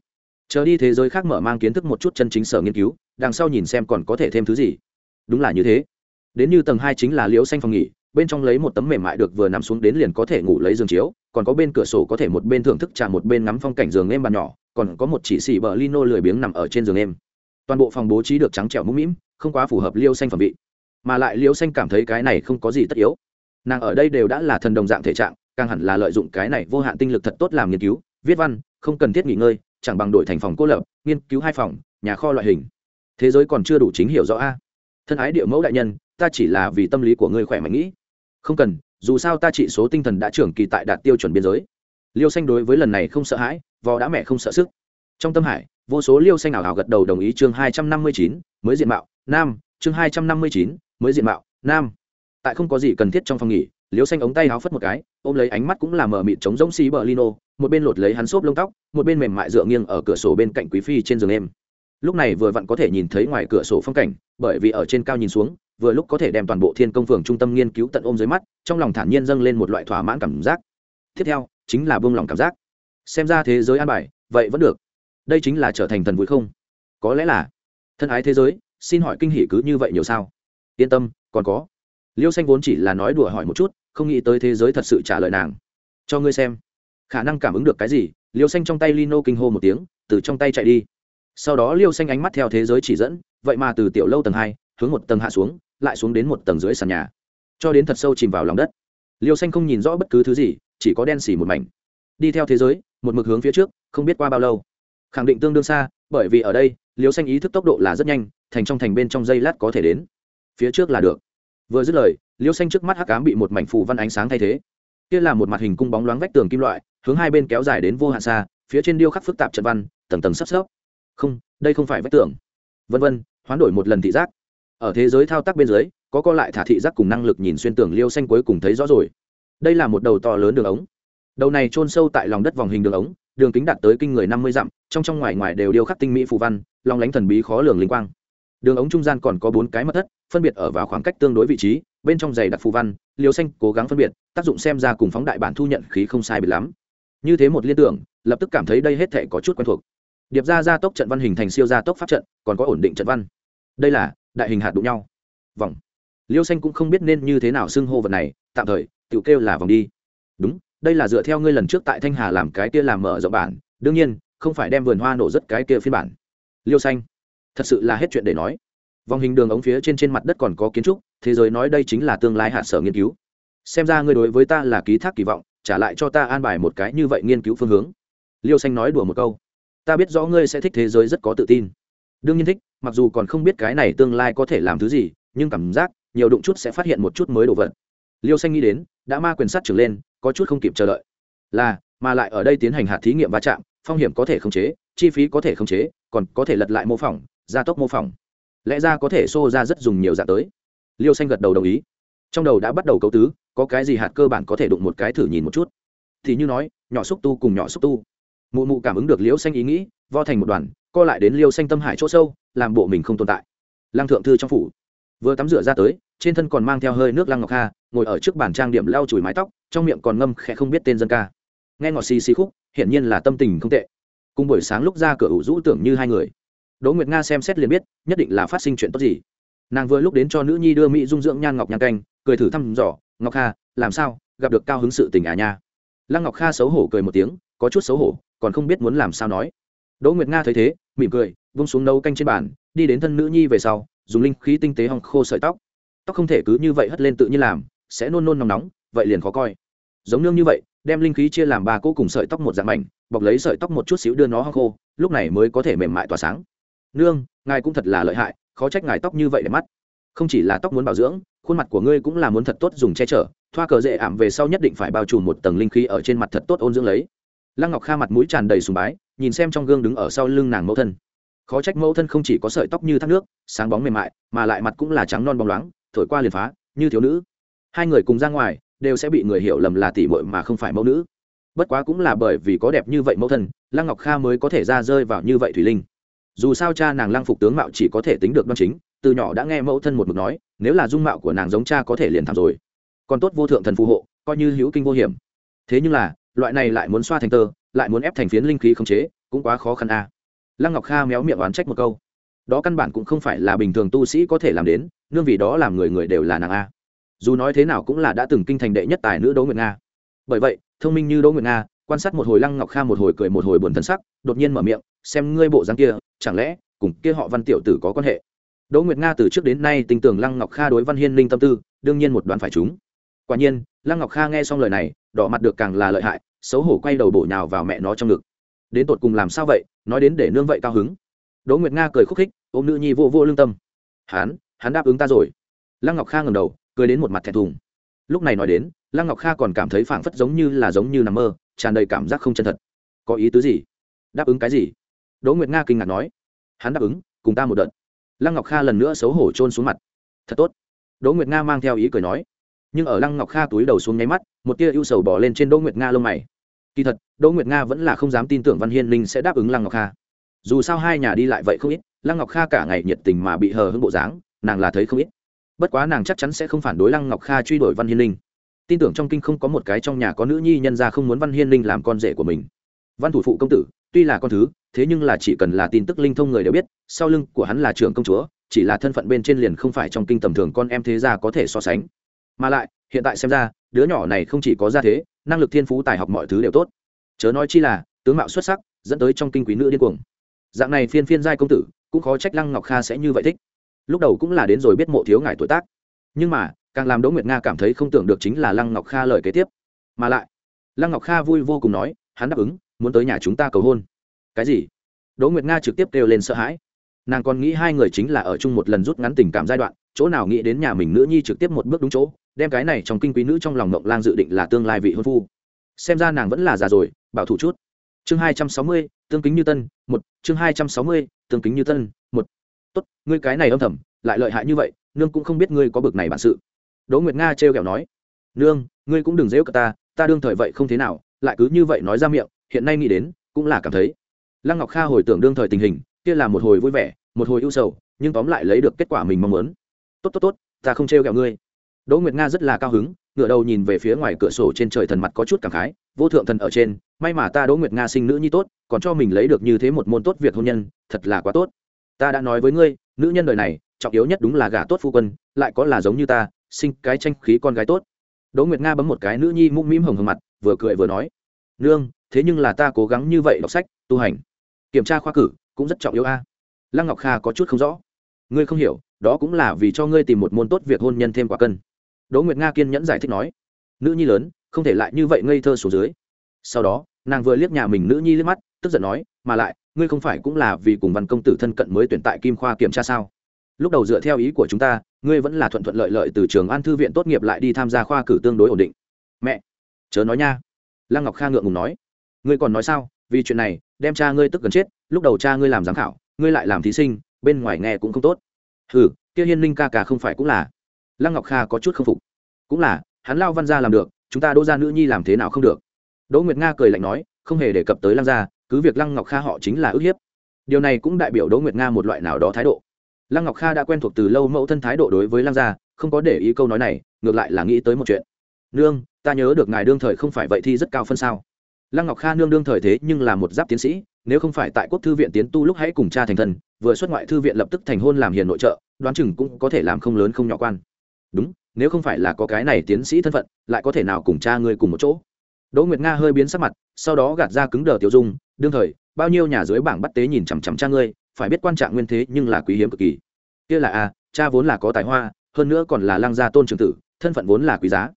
Chờ đi thế giới khác mở mang kiến thức một chút chân chính sở nghiên cứu, đằng sau nhìn xem còn có thể thêm thứ gì. Đúng là như thế. Đến như tầng hai chính là liễu xanh phòng nghỉ, bên trong lấy một tấm mềm mại được vừa nằm xuống đến liền có thể ngủ lấy giường chiếu, còn có bên cửa sổ có thể một bên thưởng thức trà một bên ngắm phong cảnh giường êm bàn nhỏ, còn có một chỉ xỉ bờ lino lười biếng nằm ở trên giường em toàn bộ phòng bố trí được trắng trẻo mũm mĩm không quá phù hợp liêu xanh phẩm vị, mà lại liêu xanh cảm thấy cái này không có gì tất yếu. Nàng ở đây đều đã là thần đồng dạng thể trạng, càng hẳn là lợi dụng cái này vô hạn tinh lực thật tốt làm nghiên cứu, viết văn, không cần thiết nghỉ ngơi, chẳng bằng đổi thành phòng cô lập, nghiên cứu hai phòng, nhà kho loại hình. Thế giới còn chưa đủ chính hiểu rõ a. Thân ái địa mẫu đại nhân, ta chỉ là vì tâm lý của ngươi khỏe mạnh nghĩ. Không cần, dù sao ta trị số tinh thần đã trưởng kỳ tại đạt tiêu chuẩn biên giới. Liêu xanh đối với lần này không sợ hãi, vò đã mẹ không sợ sức. Trong tâm hải, vô số liêu xanh ảo ảo gật đầu đồng ý chương hai trăm năm mươi chín, mới diện mạo nam, chương hai trăm năm mươi chín, mới diện mạo, nam. Tại không có gì cần thiết trong phòng nghỉ liêu xanh ống tay áo phất một cái, ôm lấy ánh mắt cũng là mờ mịt chống giống xí bờ lino, một bên lột lấy hắn xốp lông tóc, một bên mềm mại dựa nghiêng ở cửa sổ bên cạnh quý phi trên giường em. Lúc này vừa vặn có thể nhìn thấy ngoài cửa sổ phong cảnh, bởi vì ở trên cao nhìn xuống, vừa lúc có thể đem toàn bộ thiên công phường trung tâm nghiên cứu tận ôm dưới mắt, trong lòng thản nhiên dâng lên một loại thỏa mãn cảm giác. Tiếp theo, chính là buông lòng cảm giác. Xem ra thế giới an bài, vậy vẫn được. Đây chính là trở thành thần vui không? Có lẽ là. Thân ái thế giới xin hỏi kinh hỉ cứ như vậy nhiều sao? Yên tâm, còn có. Liêu xanh vốn chỉ là nói đùa hỏi một chút, không nghĩ tới thế giới thật sự trả lời nàng. Cho ngươi xem. Khả năng cảm ứng được cái gì? Liêu xanh trong tay lino kinh hô một tiếng, từ trong tay chạy đi. Sau đó liêu xanh ánh mắt theo thế giới chỉ dẫn, vậy mà từ tiểu lâu tầng hai, hướng một tầng hạ xuống, lại xuống đến một tầng dưới sàn nhà. Cho đến thật sâu chìm vào lòng đất. Liêu xanh không nhìn rõ bất cứ thứ gì, chỉ có đen xỉ một mảnh. Đi theo thế giới, một mực hướng phía trước, không biết qua bao lâu. Khẳng định tương đương xa, bởi vì ở đây, liêu xanh ý thức tốc độ là rất nhanh thành trong thành bên trong dây lát có thể đến. Phía trước là được. Vừa dứt lời, liêu xanh trước mắt hắc cám bị một mảnh phù văn ánh sáng thay thế. Kia là một mặt hình cung bóng loáng vách tường kim loại, hướng hai bên kéo dài đến vô hạn xa, phía trên điêu khắc phức tạp trận văn, tầng tầng sắp sấp. Không, đây không phải vách tường. Vân vân, hoán đổi một lần thị giác. Ở thế giới thao tác bên dưới, có co lại thả thị giác cùng năng lực nhìn xuyên tường liêu xanh cuối cùng thấy rõ rồi. Đây là một đầu to lớn đường ống. Đầu này trôn sâu tại lòng đất vòng hình đường ống, đường kính đạt tới kinh người năm mươi dặm, trong trong ngoài ngoài đều điêu khắc tinh mỹ phù văn, long lánh thần bí khó lường linh quang đường ống trung gian còn có bốn cái mật thất, phân biệt ở vào khoảng cách tương đối vị trí, bên trong giày đặc phù văn, liều xanh cố gắng phân biệt, tác dụng xem ra cùng phóng đại bản thu nhận khí không sai biệt lắm. Như thế một liên tưởng, lập tức cảm thấy đây hết thể có chút quen thuộc. Điệp ra gia tốc trận văn hình thành siêu gia tốc pháp trận, còn có ổn định trận văn. Đây là, đại hình hạt đụng nhau. Vòng. Liêu xanh cũng không biết nên như thế nào xưng hô vật này, tạm thời tự kêu là vòng đi. Đúng, đây là dựa theo ngươi lần trước tại thanh hà làm cái kia làm mở rộng bản, đương nhiên, không phải đem vườn hoa nổ rất cái kia phiên bản. Liêu xanh thật sự là hết chuyện để nói. Vòng hình đường ống phía trên trên mặt đất còn có kiến trúc, thế giới nói đây chính là tương lai hạ sở nghiên cứu. Xem ra ngươi đối với ta là ký thác kỳ vọng, trả lại cho ta an bài một cái như vậy nghiên cứu phương hướng. Liêu xanh nói đùa một câu. Ta biết rõ ngươi sẽ thích thế giới rất có tự tin. Đương nhiên thích, mặc dù còn không biết cái này tương lai có thể làm thứ gì, nhưng cảm giác, nhiều đụng chút sẽ phát hiện một chút mới đồ vật. Liêu xanh nghĩ đến, đã ma quyền sát trưởng lên, có chút không kịp chờ đợi. Là, mà lại ở đây tiến hành hạt thí nghiệm va chạm, phong hiểm có thể khống chế, chi phí có thể khống chế, còn có thể lật lại mô phỏng gia tốc mô phỏng. Lẽ ra có thể xô ra rất dùng nhiều dạng tới. Liêu xanh gật đầu đồng ý. Trong đầu đã bắt đầu cấu tứ, có cái gì hạt cơ bản có thể đụng một cái thử nhìn một chút? Thì như nói, nhỏ xúc tu cùng nhỏ xúc tu. Mụ mụ cảm ứng được liêu xanh ý nghĩ, vo thành một đoàn, co lại đến liêu xanh tâm hải chỗ sâu, làm bộ mình không tồn tại. Lăng thượng thư trong phủ. Vừa tắm rửa ra tới, trên thân còn mang theo hơi nước lăng ngọc kha, ngồi ở trước bàn trang điểm lau chùi mái tóc, trong miệng còn ngâm khẽ không biết tên dân ca. Nghe ngọt xì xì khúc, hiển nhiên là tâm tình không tệ. Cùng buổi sáng lúc ra cửa ủ rũ tưởng như hai người đỗ nguyệt nga xem xét liền biết, nhất định là phát sinh chuyện tốt gì. Nàng vừa lúc đến cho nữ nhi đưa mỹ dung dưỡng nhan ngọc nhan canh, cười thử thăm dò, ngọc kha, làm sao? Gặp được cao hứng sự tình à nha? Lăng ngọc kha xấu hổ cười một tiếng, có chút xấu hổ, còn không biết muốn làm sao nói. Đỗ nguyệt nga thấy thế, mỉm cười, vung xuống nấu canh trên bàn, đi đến thân nữ nhi về sau, dùng linh khí tinh tế hong khô sợi tóc. Tóc không thể cứ như vậy hất lên tự nhiên làm, sẽ nôn nôn nóng nóng, vậy liền khó coi. Giống nương như vậy, đem linh khí chia làm ba cỗ cùng sợi tóc một dạng mảnh, bọc lấy sợi tóc một chút xíu đưa nó hong khô, lúc này mới có thể mềm mại tỏa sáng nương, ngài cũng thật là lợi hại, khó trách ngài tóc như vậy để mắt. Không chỉ là tóc muốn bảo dưỡng, khuôn mặt của ngươi cũng là muốn thật tốt dùng che chở, thoa cờ dễ ảm về sau nhất định phải bao trùm một tầng linh khí ở trên mặt thật tốt ôn dưỡng lấy. Lăng ngọc kha mặt mũi tràn đầy sùng bái, nhìn xem trong gương đứng ở sau lưng nàng mẫu thân. Khó trách mẫu thân không chỉ có sợi tóc như thác nước, sáng bóng mềm mại, mà lại mặt cũng là trắng non bóng loáng, thổi qua liền phá, như thiếu nữ. Hai người cùng ra ngoài, đều sẽ bị người hiểu lầm là tỷ muội mà không phải mẫu nữ. Bất quá cũng là bởi vì có đẹp như vậy mẫu thân, lăng ngọc kha mới có thể ra rơi vào như vậy thủy linh dù sao cha nàng lăng phục tướng mạo chỉ có thể tính được đoan chính, từ nhỏ đã nghe mẫu thân một mực nói, nếu là dung mạo của nàng giống cha có thể liền thảm rồi. Còn tốt vô thượng thần phù hộ, coi như hữu kinh vô hiểm. Thế nhưng là, loại này lại muốn xoa thành tơ, lại muốn ép thành phiến linh khí khống chế, cũng quá khó khăn a. À. lăng ngọc kha méo miệng oán trách một câu. Đó căn bản cũng không phải là bình thường tu sĩ có thể làm đến, nương vì đó làm người người đều là nàng a. Dù nói thế nào cũng là đã từng kinh thành đệ nhất tài nữ đỗ nguyệt nga. Bởi vậy, thông minh như đỗ nguyệt nga, quan sát một hồi lăng ngọc kha một hồi cười một hồi buồn thân sắc, đột nhiên mở miệng xem ngươi bộ dáng kia, chẳng lẽ cùng kia họ văn tiểu tử có quan hệ? Đỗ nguyệt nga từ trước đến nay tin tưởng lăng ngọc kha đối văn hiên linh tâm tư, đương nhiên một đoán phải chúng quả nhiên, lăng ngọc kha nghe xong lời này, đỏ mặt được càng là lợi hại, xấu hổ quay đầu bổ nhào vào mẹ nó trong ngực. Đến tột cùng làm sao vậy? Nói đến để nương vậy cao hứng. Đỗ nguyệt nga cười khúc khích, ôm nữ nhi vô vô lương tâm. Hắn hắn đáp ứng ta rồi. Lăng ngọc kha ngầm đầu, cười đến một mặt thẹn thùng. Lúc này nói đến, lăng ngọc kha còn cảm thấy phảng phất giống như là giống như nằm mơ, tràn đầy cảm giác không chân thật. Có ý tứ gì? Đáp ứng cái gì? Đỗ nguyệt nga kinh ngạc nói, hắn đáp ứng, cùng ta một đợt. Lăng ngọc kha lần nữa xấu hổ trôn xuống mặt. Thật tốt. Đỗ nguyệt nga mang theo ý cười nói. Nhưng ở lăng ngọc kha túi đầu xuống nháy mắt, một tia ưu sầu bỏ lên trên đỗ nguyệt nga lông mày. Kỳ thật, đỗ nguyệt nga vẫn là không dám tin tưởng văn hiên linh sẽ đáp ứng lăng ngọc kha. Dù sao hai nhà đi lại vậy không ít, lăng ngọc kha cả ngày nhiệt tình mà bị hờ hững bộ dáng, nàng là thấy không ít. Bất quá nàng chắc chắn sẽ không phản đối lăng ngọc kha truy đuổi văn hiên linh. Tin tưởng trong kinh không có một cái trong nhà có nữ nhi nhân ra không muốn văn hiên linh làm con rể của mình văn thủ phụ công tử, tuy là con thứ, thế nhưng là chỉ cần là tin tức linh thông người đều biết, sau lưng của hắn là trưởng công chúa, chỉ là thân phận bên trên liền không phải trong kinh tầm thường con em thế gia có thể so sánh. Mà lại, hiện tại xem ra, đứa nhỏ này không chỉ có gia thế, năng lực thiên phú, tài học mọi thứ đều tốt. Chớ nói chi là, tướng mạo xuất sắc, dẫn tới trong kinh quý nữ điên cuồng. Dạng này phiên phiên giai công tử, cũng khó trách lăng ngọc kha sẽ như vậy thích. Lúc đầu cũng là đến rồi biết mộ thiếu ngài tuổi tác. Nhưng mà, càng làm đỗ nguyệt nga cảm thấy không tưởng được chính là lăng ngọc kha lời kế tiếp. Mà lại, lăng ngọc kha vui vô cùng nói, hắn đáp ứng muốn tới nhà chúng ta cầu hôn. Cái gì? Đỗ nguyệt nga trực tiếp kêu lên sợ hãi. Nàng còn nghĩ hai người chính là ở chung một lần rút ngắn tình cảm giai đoạn, chỗ nào nghĩ đến nhà mình nữ nhi trực tiếp một bước đúng chỗ, đem cái này trong kinh quý nữ trong lòng mộng lang dự định là tương lai vị hôn phu. Xem ra nàng vẫn là già rồi, bảo thủ chút. Chương hai trăm sáu mươi, tương kính như tân, một. Chương hai trăm sáu mươi, tương kính như tân, một. Tốt, ngươi cái này âm thầm, lại lợi hại như vậy, nương cũng không biết ngươi có bực này bản sự. Đỗ nguyệt nga trêu kẹo nói. Nương, ngươi cũng đừng dễ cả ta ta đương thời vậy không thế nào, lại cứ như vậy nói ra miệng hiện nay nghĩ đến, cũng là cảm thấy. Lăng ngọc kha hồi tưởng đương thời tình hình, kia là một hồi vui vẻ, một hồi ưu sầu, nhưng tóm lại lấy được kết quả mình mong muốn. Tốt tốt tốt, ta không trêu ghẹo ngươi. Đỗ nguyệt nga rất là cao hứng ngựa đầu nhìn về phía ngoài cửa sổ trên trời thần mặt có chút cảm khái, vô thượng thần ở trên, may mà ta đỗ nguyệt nga sinh nữ nhi tốt, còn cho mình lấy được như thế một môn tốt việc hôn nhân, thật là quá tốt. Ta đã nói với ngươi, nữ nhân đời này, trọng yếu nhất đúng là gả tốt phu quân, lại có là giống như ta, sinh cái tranh khí con gái tốt. Đỗ nguyệt nga bấm một cái, nữ nhi mũm mĩm hồng hồng mặt, vừa cười vừa nói, nương thế nhưng là ta cố gắng như vậy đọc sách, tu hành, kiểm tra khoa cử cũng rất trọng yếu a. Lăng ngọc kha có chút không rõ. Ngươi không hiểu, đó cũng là vì cho ngươi tìm một môn tốt việc hôn nhân thêm quả cân. Đỗ nguyệt nga kiên nhẫn giải thích nói, nữ nhi lớn, không thể lại như vậy ngây thơ xuống dưới. Sau đó, nàng vừa liếc nhà mình nữ nhi liếc mắt, tức giận nói, mà lại, ngươi không phải cũng là vì cùng văn công tử thân cận mới tuyển tại kim khoa kiểm tra sao? Lúc đầu dựa theo ý của chúng ta, ngươi vẫn là thuận thuận lợi lợi từ trường an thư viện tốt nghiệp lại đi tham gia khoa cử tương đối ổn định. Mẹ, chớ nói nha. Lăng ngọc kha ngượng ngùng nói ngươi còn nói sao? Vì chuyện này, đem cha ngươi tức gần chết, lúc đầu cha ngươi làm giám khảo, ngươi lại làm thí sinh, bên ngoài nghe cũng không tốt. Hừ, kia hiên linh ca ca không phải cũng là. Lăng ngọc kha có chút không phục. Cũng là, hắn lao văn gia làm được, chúng ta đỗ gia nữ nhi làm thế nào không được. Đỗ nguyệt nga cười lạnh nói, không hề đề cập tới lăng gia, cứ việc lăng ngọc kha họ chính là ức hiếp. Điều này cũng đại biểu đỗ nguyệt nga một loại nào đó thái độ. Lăng ngọc kha đã quen thuộc từ lâu mẫu thân thái độ đối với lăng gia, không có để ý câu nói này, ngược lại là nghĩ tới một chuyện. Nương, ta nhớ được ngài đương thời không phải vậy thi rất cao phân sao lăng ngọc kha nương đương thời thế nhưng là một giáp tiến sĩ nếu không phải tại quốc thư viện tiến tu lúc hãy cùng cha thành thần, vừa xuất ngoại thư viện lập tức thành hôn làm hiền nội trợ đoán chừng cũng có thể làm không lớn không nhỏ quan. Đúng nếu không phải là có cái này tiến sĩ thân phận lại có thể nào cùng cha ngươi cùng một chỗ? Đỗ nguyệt nga hơi biến sắc mặt sau đó gạt ra cứng đờ tiêu dung đương thời bao nhiêu nhà dưới bảng bắt tế nhìn chằm chằm cha ngươi phải biết quan trạng nguyên thế nhưng là quý hiếm cực kỳ. Kia là a cha vốn là có tài hoa hơn nữa còn là lăng gia tôn trường tử thân phận vốn là quý giá.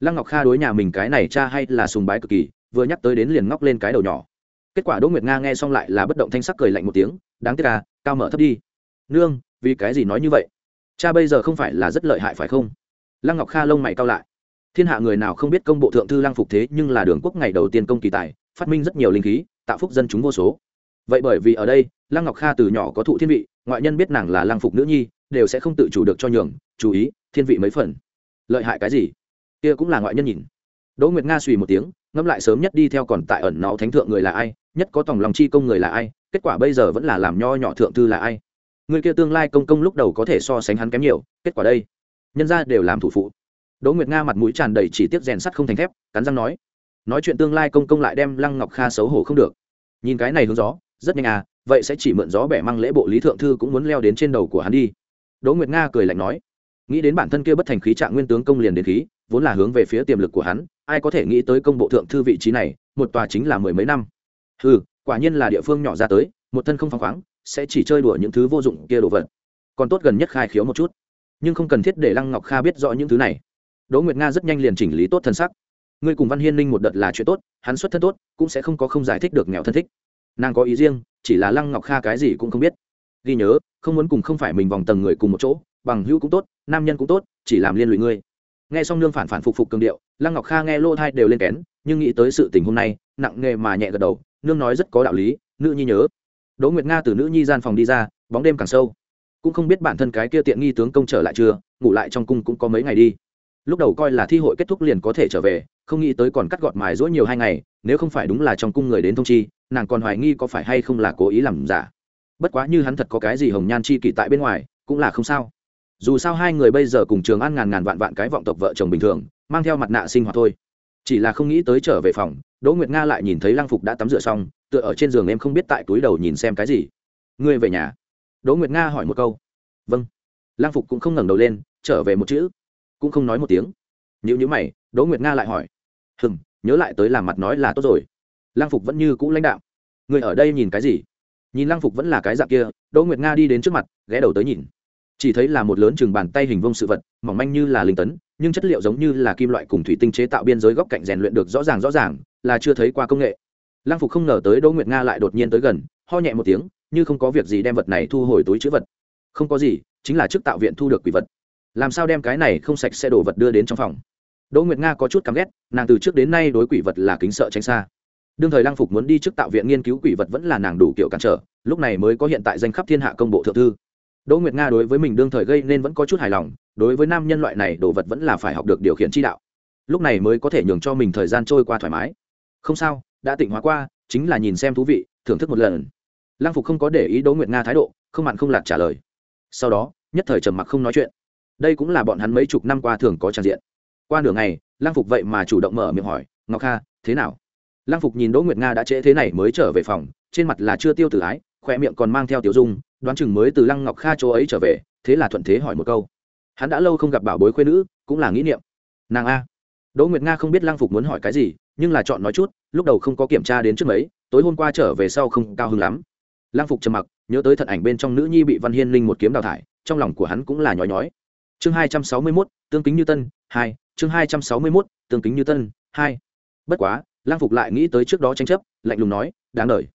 Lăng ngọc kha đối nhà mình cái này cha hay là sùng bái cực kỳ vừa nhắc tới đến liền ngóc lên cái đầu nhỏ. Kết quả đỗ nguyệt nga nghe xong lại là bất động thanh sắc cười lạnh một tiếng, đáng tiếc à cao mở thấp đi. Nương, vì cái gì nói như vậy? Cha bây giờ không phải là rất lợi hại phải không? Lăng ngọc kha lông mày cao lại. Thiên hạ người nào không biết công bộ thượng thư lăng phục thế nhưng là đường quốc ngày đầu tiên công kỳ tài, phát minh rất nhiều linh khí, tạo phúc dân chúng vô số. Vậy bởi vì ở đây, lăng ngọc kha từ nhỏ có thụ thiên vị, ngoại nhân biết nàng là lăng phục nữ nhi, đều sẽ không tự chủ được cho nhường, chú ý, thiên vị mấy phần. Lợi hại cái gì? Kia cũng là ngoại nhân nhìn đỗ nguyệt nga suy một tiếng, ngẫm lại sớm nhất đi theo còn tại ẩn nó thánh thượng người là ai, nhất có tòng lòng chi công người là ai, kết quả bây giờ vẫn là làm nho nhỏ thượng thư là ai. Người kia tương lai công công lúc đầu có thể so sánh hắn kém nhiều, kết quả đây, nhân ra đều làm thủ phụ. Đỗ nguyệt nga mặt mũi tràn đầy chỉ tiếp rèn sắt không thành thép, cắn răng nói nói chuyện tương lai công công lại đem lăng ngọc kha xấu hổ không được. Nhìn cái này hướng gió, rất nhanh à vậy sẽ chỉ mượn gió bẻ mang lễ bộ lý thượng thư cũng muốn leo đến trên đầu của hắn đi. Đỗ nguyệt nga cười lạnh nói, nghĩ đến bản thân kia bất thành khí trạng nguyên tướng công liền đến khí vốn là hướng về phía tiềm lực của hắn, ai có thể nghĩ tới công bộ thượng thư vị trí này, một tòa chính là mười mấy năm. Ừ quả nhiên là địa phương nhỏ ra tới, một thân không phăng khoáng, sẽ chỉ chơi đùa những thứ vô dụng kia đồ vật. Còn tốt gần nhất khai khiếu một chút. Nhưng không cần thiết để lăng ngọc kha biết rõ những thứ này. Đỗ nguyệt nga rất nhanh liền chỉnh lý tốt thân sắc. Ngươi cùng văn hiên ninh một đợt là chuyện tốt, hắn xuất thân tốt, cũng sẽ không có không giải thích được nghèo thân thích. Nàng có ý riêng, chỉ là lăng ngọc kha cái gì cũng không biết. Ghi nhớ, không muốn cùng không phải mình vòng tầng người cùng một chỗ, bằng hữu cũng tốt, nam nhân cũng tốt, chỉ làm liên lụy ngươi nghe xong nương phản phản phục phục cường điệu, lăng ngọc kha nghe lô thai đều lên kén, nhưng nghĩ tới sự tình hôm nay, nặng nghề mà nhẹ gật đầu, nương nói rất có đạo lý, nữ nhi nhớ. Đỗ nguyệt nga từ nữ nhi gian phòng đi ra, bóng đêm càng sâu. Cũng không biết bản thân cái kia tiện nghi tướng công trở lại chưa, ngủ lại trong cung cũng có mấy ngày đi. Lúc đầu coi là thi hội kết thúc liền có thể trở về, không nghĩ tới còn cắt gọt mài rỗi nhiều hai ngày, nếu không phải đúng là trong cung người đến thông chi, nàng còn hoài nghi có phải hay không là cố ý làm giả. Bất quá như hắn thật có cái gì hồng nhan chi kỷ tại bên ngoài, cũng là không sao dù sao hai người bây giờ cùng trường ăn ngàn ngàn vạn vạn cái vọng tộc vợ chồng bình thường, mang theo mặt nạ sinh hoạt thôi. Chỉ là không nghĩ tới trở về phòng, đỗ nguyệt nga lại nhìn thấy lăng phục đã tắm rửa xong, tựa ở trên giường em không biết tại túi đầu nhìn xem cái gì. Ngươi về nhà? Đỗ nguyệt nga hỏi một câu. Vâng. Lăng phục cũng không ngẩng đầu lên, trở về một chữ, cũng không nói một tiếng. Nhữ nhữ mày, đỗ nguyệt nga lại hỏi. Hừm, nhớ lại tới làm mặt nói là tốt rồi. Lăng phục vẫn như cũ lãnh đạo người ở đây nhìn cái gì? Nhìn lăng phục vẫn là cái dạng kia, đỗ nguyệt nga đi đến trước mặt, ghé đầu tới nhìn chỉ thấy là một lớn chừng bàn tay hình vông sự vật, mỏng manh như là linh tấn, nhưng chất liệu giống như là kim loại cùng thủy tinh chế tạo biên giới góc cạnh rèn luyện được rõ ràng rõ ràng, là chưa thấy qua công nghệ. Lăng phục không ngờ tới đỗ nguyệt nga lại đột nhiên tới gần, ho nhẹ một tiếng, như không có việc gì đem vật này thu hồi túi chữ vật. Không có gì, chính là chức tạo viện thu được quỷ vật. Làm sao đem cái này không sạch sẽ đổ vật đưa đến trong phòng? Đỗ nguyệt nga có chút căm ghét, nàng từ trước đến nay đối quỷ vật là kính sợ tránh xa. Đương thời lăng phục muốn đi trước tạo viện nghiên cứu quỷ vật vẫn là nàng đủ kiểu cản trở, lúc này mới có hiện tại danh khắp thiên hạ công bộ thượng thư đỗ nguyệt nga đối với mình đương thời gây nên vẫn có chút hài lòng, đối với nam nhân loại này đồ vật vẫn là phải học được điều khiển chi đạo. Lúc này mới có thể nhường cho mình thời gian trôi qua thoải mái. Không sao, đã tỉnh hóa qua, chính là nhìn xem thú vị, thưởng thức một lần. Lăng phục không có để ý đỗ nguyệt nga thái độ, không mặn không lạt trả lời. Sau đó, nhất thời trầm mặc không nói chuyện. Đây cũng là bọn hắn mấy chục năm qua thường có trang diện. Qua nửa ngày, lăng phục vậy mà chủ động mở miệng hỏi, ngọc kha, thế nào? Lăng phục nhìn đỗ nguyệt nga đã trễ thế này mới trở về phòng, trên mặt là chưa tiêu tử ái khoe miệng còn mang theo tiểu dung, đoán chừng mới từ lăng ngọc kha chỗ ấy trở về, thế là thuận thế hỏi một câu. Hắn đã lâu không gặp bảo bối khuê nữ, cũng là nghĩ niệm. Nàng a. Đỗ nguyệt nga không biết lăng phục muốn hỏi cái gì, nhưng là chọn nói chút, lúc đầu không có kiểm tra đến trước mấy, tối hôm qua trở về sau không cao hứng lắm. Lăng phục trầm mặc, nhớ tới thận ảnh bên trong nữ nhi bị văn hiên linh một kiếm đào thải, trong lòng của hắn cũng là nhói nhói. Chương hai trăm sáu mươi mốt, tương kính như tân, hai, chương hai trăm sáu mươi mốt, tương kính như tân, hai. Bất quá lang phục lại nghĩ tới trước đó tranh chấp, lạnh lùng nói, đáng đời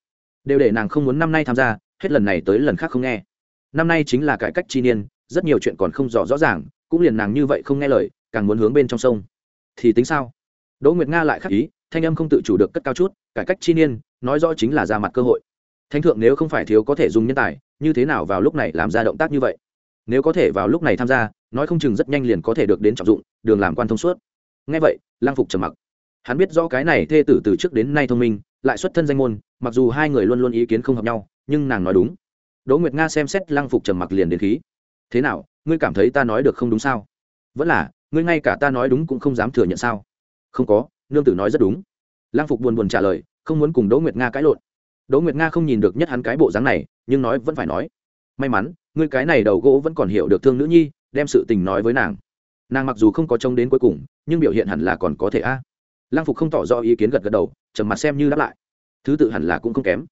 đều để nàng không muốn năm nay tham gia, hết lần này tới lần khác không nghe. Năm nay chính là cải cách chi niên, rất nhiều chuyện còn không rõ rõ ràng, cũng liền nàng như vậy không nghe lời, càng muốn hướng bên trong sông. Thì tính sao? Đỗ nguyệt nga lại khắc ý, thanh âm không tự chủ được cất cao chút, cải cách chi niên, nói rõ chính là ra mặt cơ hội. Thánh thượng nếu không phải thiếu có thể dùng nhân tài, như thế nào vào lúc này làm ra động tác như vậy? Nếu có thể vào lúc này tham gia, nói không chừng rất nhanh liền có thể được đến trọng dụng, đường làm quan thông suốt. Ngay vậy lang phục trầm mặc. Hắn biết rõ cái này thê tử từ trước đến nay thông minh lại xuất thân danh môn, mặc dù hai người luôn luôn ý kiến không hợp nhau, nhưng nàng nói đúng. Đỗ nguyệt nga xem xét lang phục trầm mặc liền đến khí. Thế nào, ngươi cảm thấy ta nói được không đúng sao? Vẫn là, ngươi ngay cả ta nói đúng cũng không dám thừa nhận sao? Không có, nương tử nói rất đúng. Lang phục buồn buồn trả lời, không muốn cùng đỗ nguyệt nga cãi lộn. Đỗ nguyệt nga không nhìn được nhất hắn cái bộ dáng này, nhưng nói vẫn phải nói. May mắn, ngươi cái này đầu gỗ vẫn còn hiểu được thương nữ nhi, đem sự tình nói với nàng. Nàng mặc dù không có trông đến cuối cùng, nhưng biểu hiện hẳn là còn có thể a. à. Lang phục không tỏ rõ ý kiến gật gật đầu, trầm mặt xem như đáp lại. Thứ tự hẳn là cũng không kém.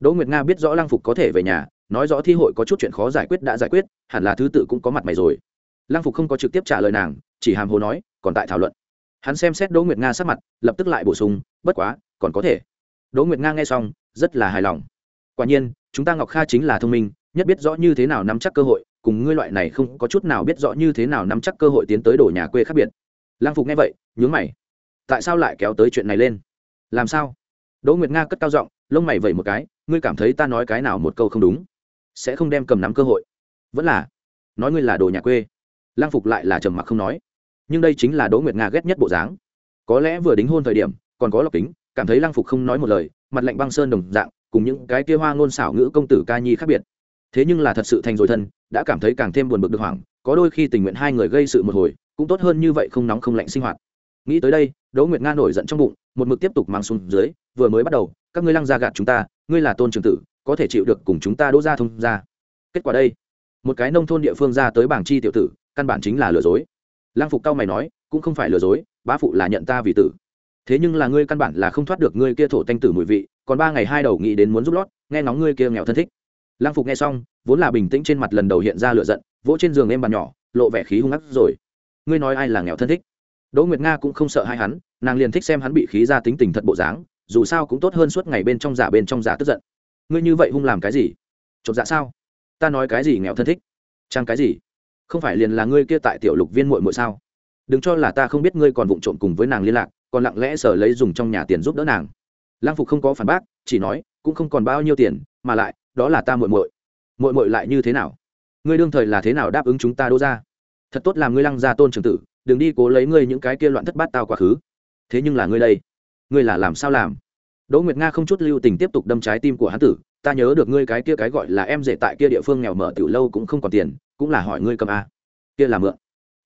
Đỗ nguyệt nga biết rõ Lang phục có thể về nhà, nói rõ thi hội có chút chuyện khó giải quyết đã giải quyết, hẳn là thứ tự cũng có mặt mày rồi. Lang phục không có trực tiếp trả lời nàng, chỉ hàm hồ nói, còn tại thảo luận. Hắn xem xét đỗ nguyệt nga sắc mặt, lập tức lại bổ sung, bất quá, còn có thể. Đỗ nguyệt nga nghe xong, rất là hài lòng. Quả nhiên, chúng ta ngọc kha chính là thông minh, nhất biết rõ như thế nào nắm chắc cơ hội, cùng ngươi loại này không có chút nào biết rõ như thế nào nắm chắc cơ hội tiến tới đổ nhà quê khác biệt. Lang phục nghe vậy, nhướng mày tại sao lại kéo tới chuyện này lên? Làm sao? Đỗ nguyệt nga cất cao giọng, lông mày vẩy một cái, ngươi cảm thấy ta nói cái nào một câu không đúng? Sẽ không đem cầm nắm cơ hội. Vẫn là, nói ngươi là đồ nhà quê. Lang phục lại là trầm mặc không nói. Nhưng đây chính là đỗ nguyệt nga ghét nhất bộ dáng. Có lẽ vừa đính hôn thời điểm, còn có lọc kính, cảm thấy lang phục không nói một lời, mặt lạnh băng sơn đồng dạng, cùng những cái kia hoa ngôn xảo ngữ công tử ca nhi khác biệt. Thế nhưng là thật sự thành rồi thân, đã cảm thấy càng thêm buồn bực được hoảng, có đôi khi tình nguyện hai người gây sự một hồi, cũng tốt hơn như vậy không nóng không lạnh sinh hoạt nghĩ tới đây, đỗ nguyệt nga nổi giận trong bụng, một mực tiếp tục mang xuống dưới, vừa mới bắt đầu, các ngươi lăng ra gạt chúng ta, ngươi là tôn trường tử, có thể chịu được cùng chúng ta đỗ ra thông ra kết quả đây, một cái nông thôn địa phương ra tới bảng chi tiểu tử, căn bản chính là lừa dối. Lăng phục cao mày nói, cũng không phải lừa dối, bá phụ là nhận ta vì tử. Thế nhưng là ngươi căn bản là không thoát được ngươi kia thổ tanh tử mùi vị, còn ba ngày hai đầu nghĩ đến muốn giúp lót, nghe ngóng ngươi kia nghèo thân thích. Lang phục nghe xong, vốn là bình tĩnh trên mặt lần đầu hiện ra lửa giận, vỗ trên giường em bàn nhỏ, lộ vẻ khí hung ác rồi. Ngươi nói ai là nghèo thân thích? Đỗ nguyệt nga cũng không sợ hai hắn, nàng liền thích xem hắn bị khí ra tính tình thật bộ dáng, dù sao cũng tốt hơn suốt ngày bên trong giả bên trong giả tức giận. Ngươi như vậy hung làm cái gì? Chột dạ sao? Ta nói cái gì nghèo thân thích? Trang cái gì? Không phải liền là ngươi kia tại tiểu lục viên muội muội sao? Đừng cho là ta không biết ngươi còn vụng trộm cùng với nàng liên lạc, còn lặng lẽ sở lấy dùng trong nhà tiền giúp đỡ nàng. Lang phục không có phản bác, chỉ nói, cũng không còn bao nhiêu tiền, mà lại, đó là ta muội muội. Muội muội lại như thế nào? Ngươi đương thời là thế nào đáp ứng chúng ta đô ra thật tốt làm ngươi lăng gia tôn trường tử đừng đi cố lấy ngươi những cái kia loạn thất bát tao quá khứ. Thế nhưng là ngươi đây, ngươi là làm sao làm? Đỗ nguyệt nga không chút lưu tình tiếp tục đâm trái tim của hắn tử, ta nhớ được ngươi cái kia cái gọi là em rể tại kia địa phương nghèo mở tiểu lâu cũng không còn tiền, cũng là hỏi ngươi cầm a kia là mượn.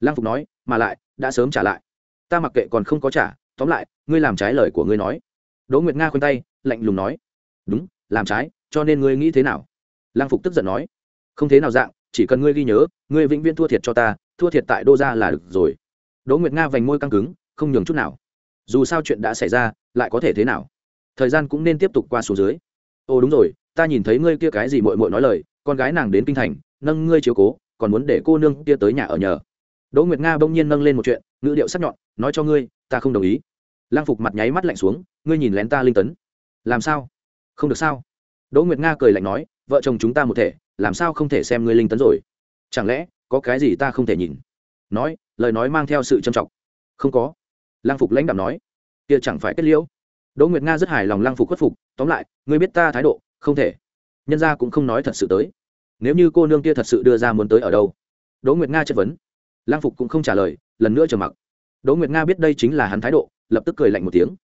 Lăng phục nói, mà lại, đã sớm trả lại. Ta mặc kệ còn không có trả, tóm lại, ngươi làm trái lời của ngươi nói. Đỗ nguyệt nga khoanh tay, lạnh lùng nói. Đúng, làm trái, cho nên ngươi nghĩ thế nào? Lăng phục tức giận nói. Không thế nào dạng, chỉ cần ngươi ghi nhớ, ngươi vĩnh viễn thua thiệt cho ta, thua thiệt tại đô gia là được rồi đỗ nguyệt nga vành môi căng cứng, không nhường chút nào. Dù sao chuyện đã xảy ra, lại có thể thế nào? Thời gian cũng nên tiếp tục qua số dưới. Ồ, đúng rồi, ta nhìn thấy ngươi kia cái gì mội mội nói lời, con gái nàng đến kinh thành, nâng ngươi chiếu cố, còn muốn để cô nương kia tới nhà ở nhờ. Đỗ nguyệt nga bỗng nhiên nâng lên một chuyện, ngữ điệu sắc nhọn, nói cho ngươi, ta không đồng ý. Lang phục mặt nháy mắt lạnh xuống, ngươi nhìn lén ta linh tấn. Làm sao? Không được sao? Đỗ nguyệt nga cười lạnh nói, vợ chồng chúng ta một thể, làm sao không thể xem ngươi linh tấn rồi? Chẳng lẽ, có cái gì ta không thể nhìn? Nói lời nói mang theo sự trầm trọng không có. Lang phục lãnh đạo nói. Kia chẳng phải kết liễu. Đỗ nguyệt nga rất hài lòng lang phục khuất phục, tóm lại, ngươi biết ta thái độ, không thể. Nhân gia cũng không nói thật sự tới. Nếu như cô nương kia thật sự đưa ra muốn tới ở đâu? Đỗ nguyệt nga chất vấn. Lang phục cũng không trả lời, lần nữa trầm mặc. Đỗ nguyệt nga biết đây chính là hắn thái độ, lập tức cười lạnh một tiếng.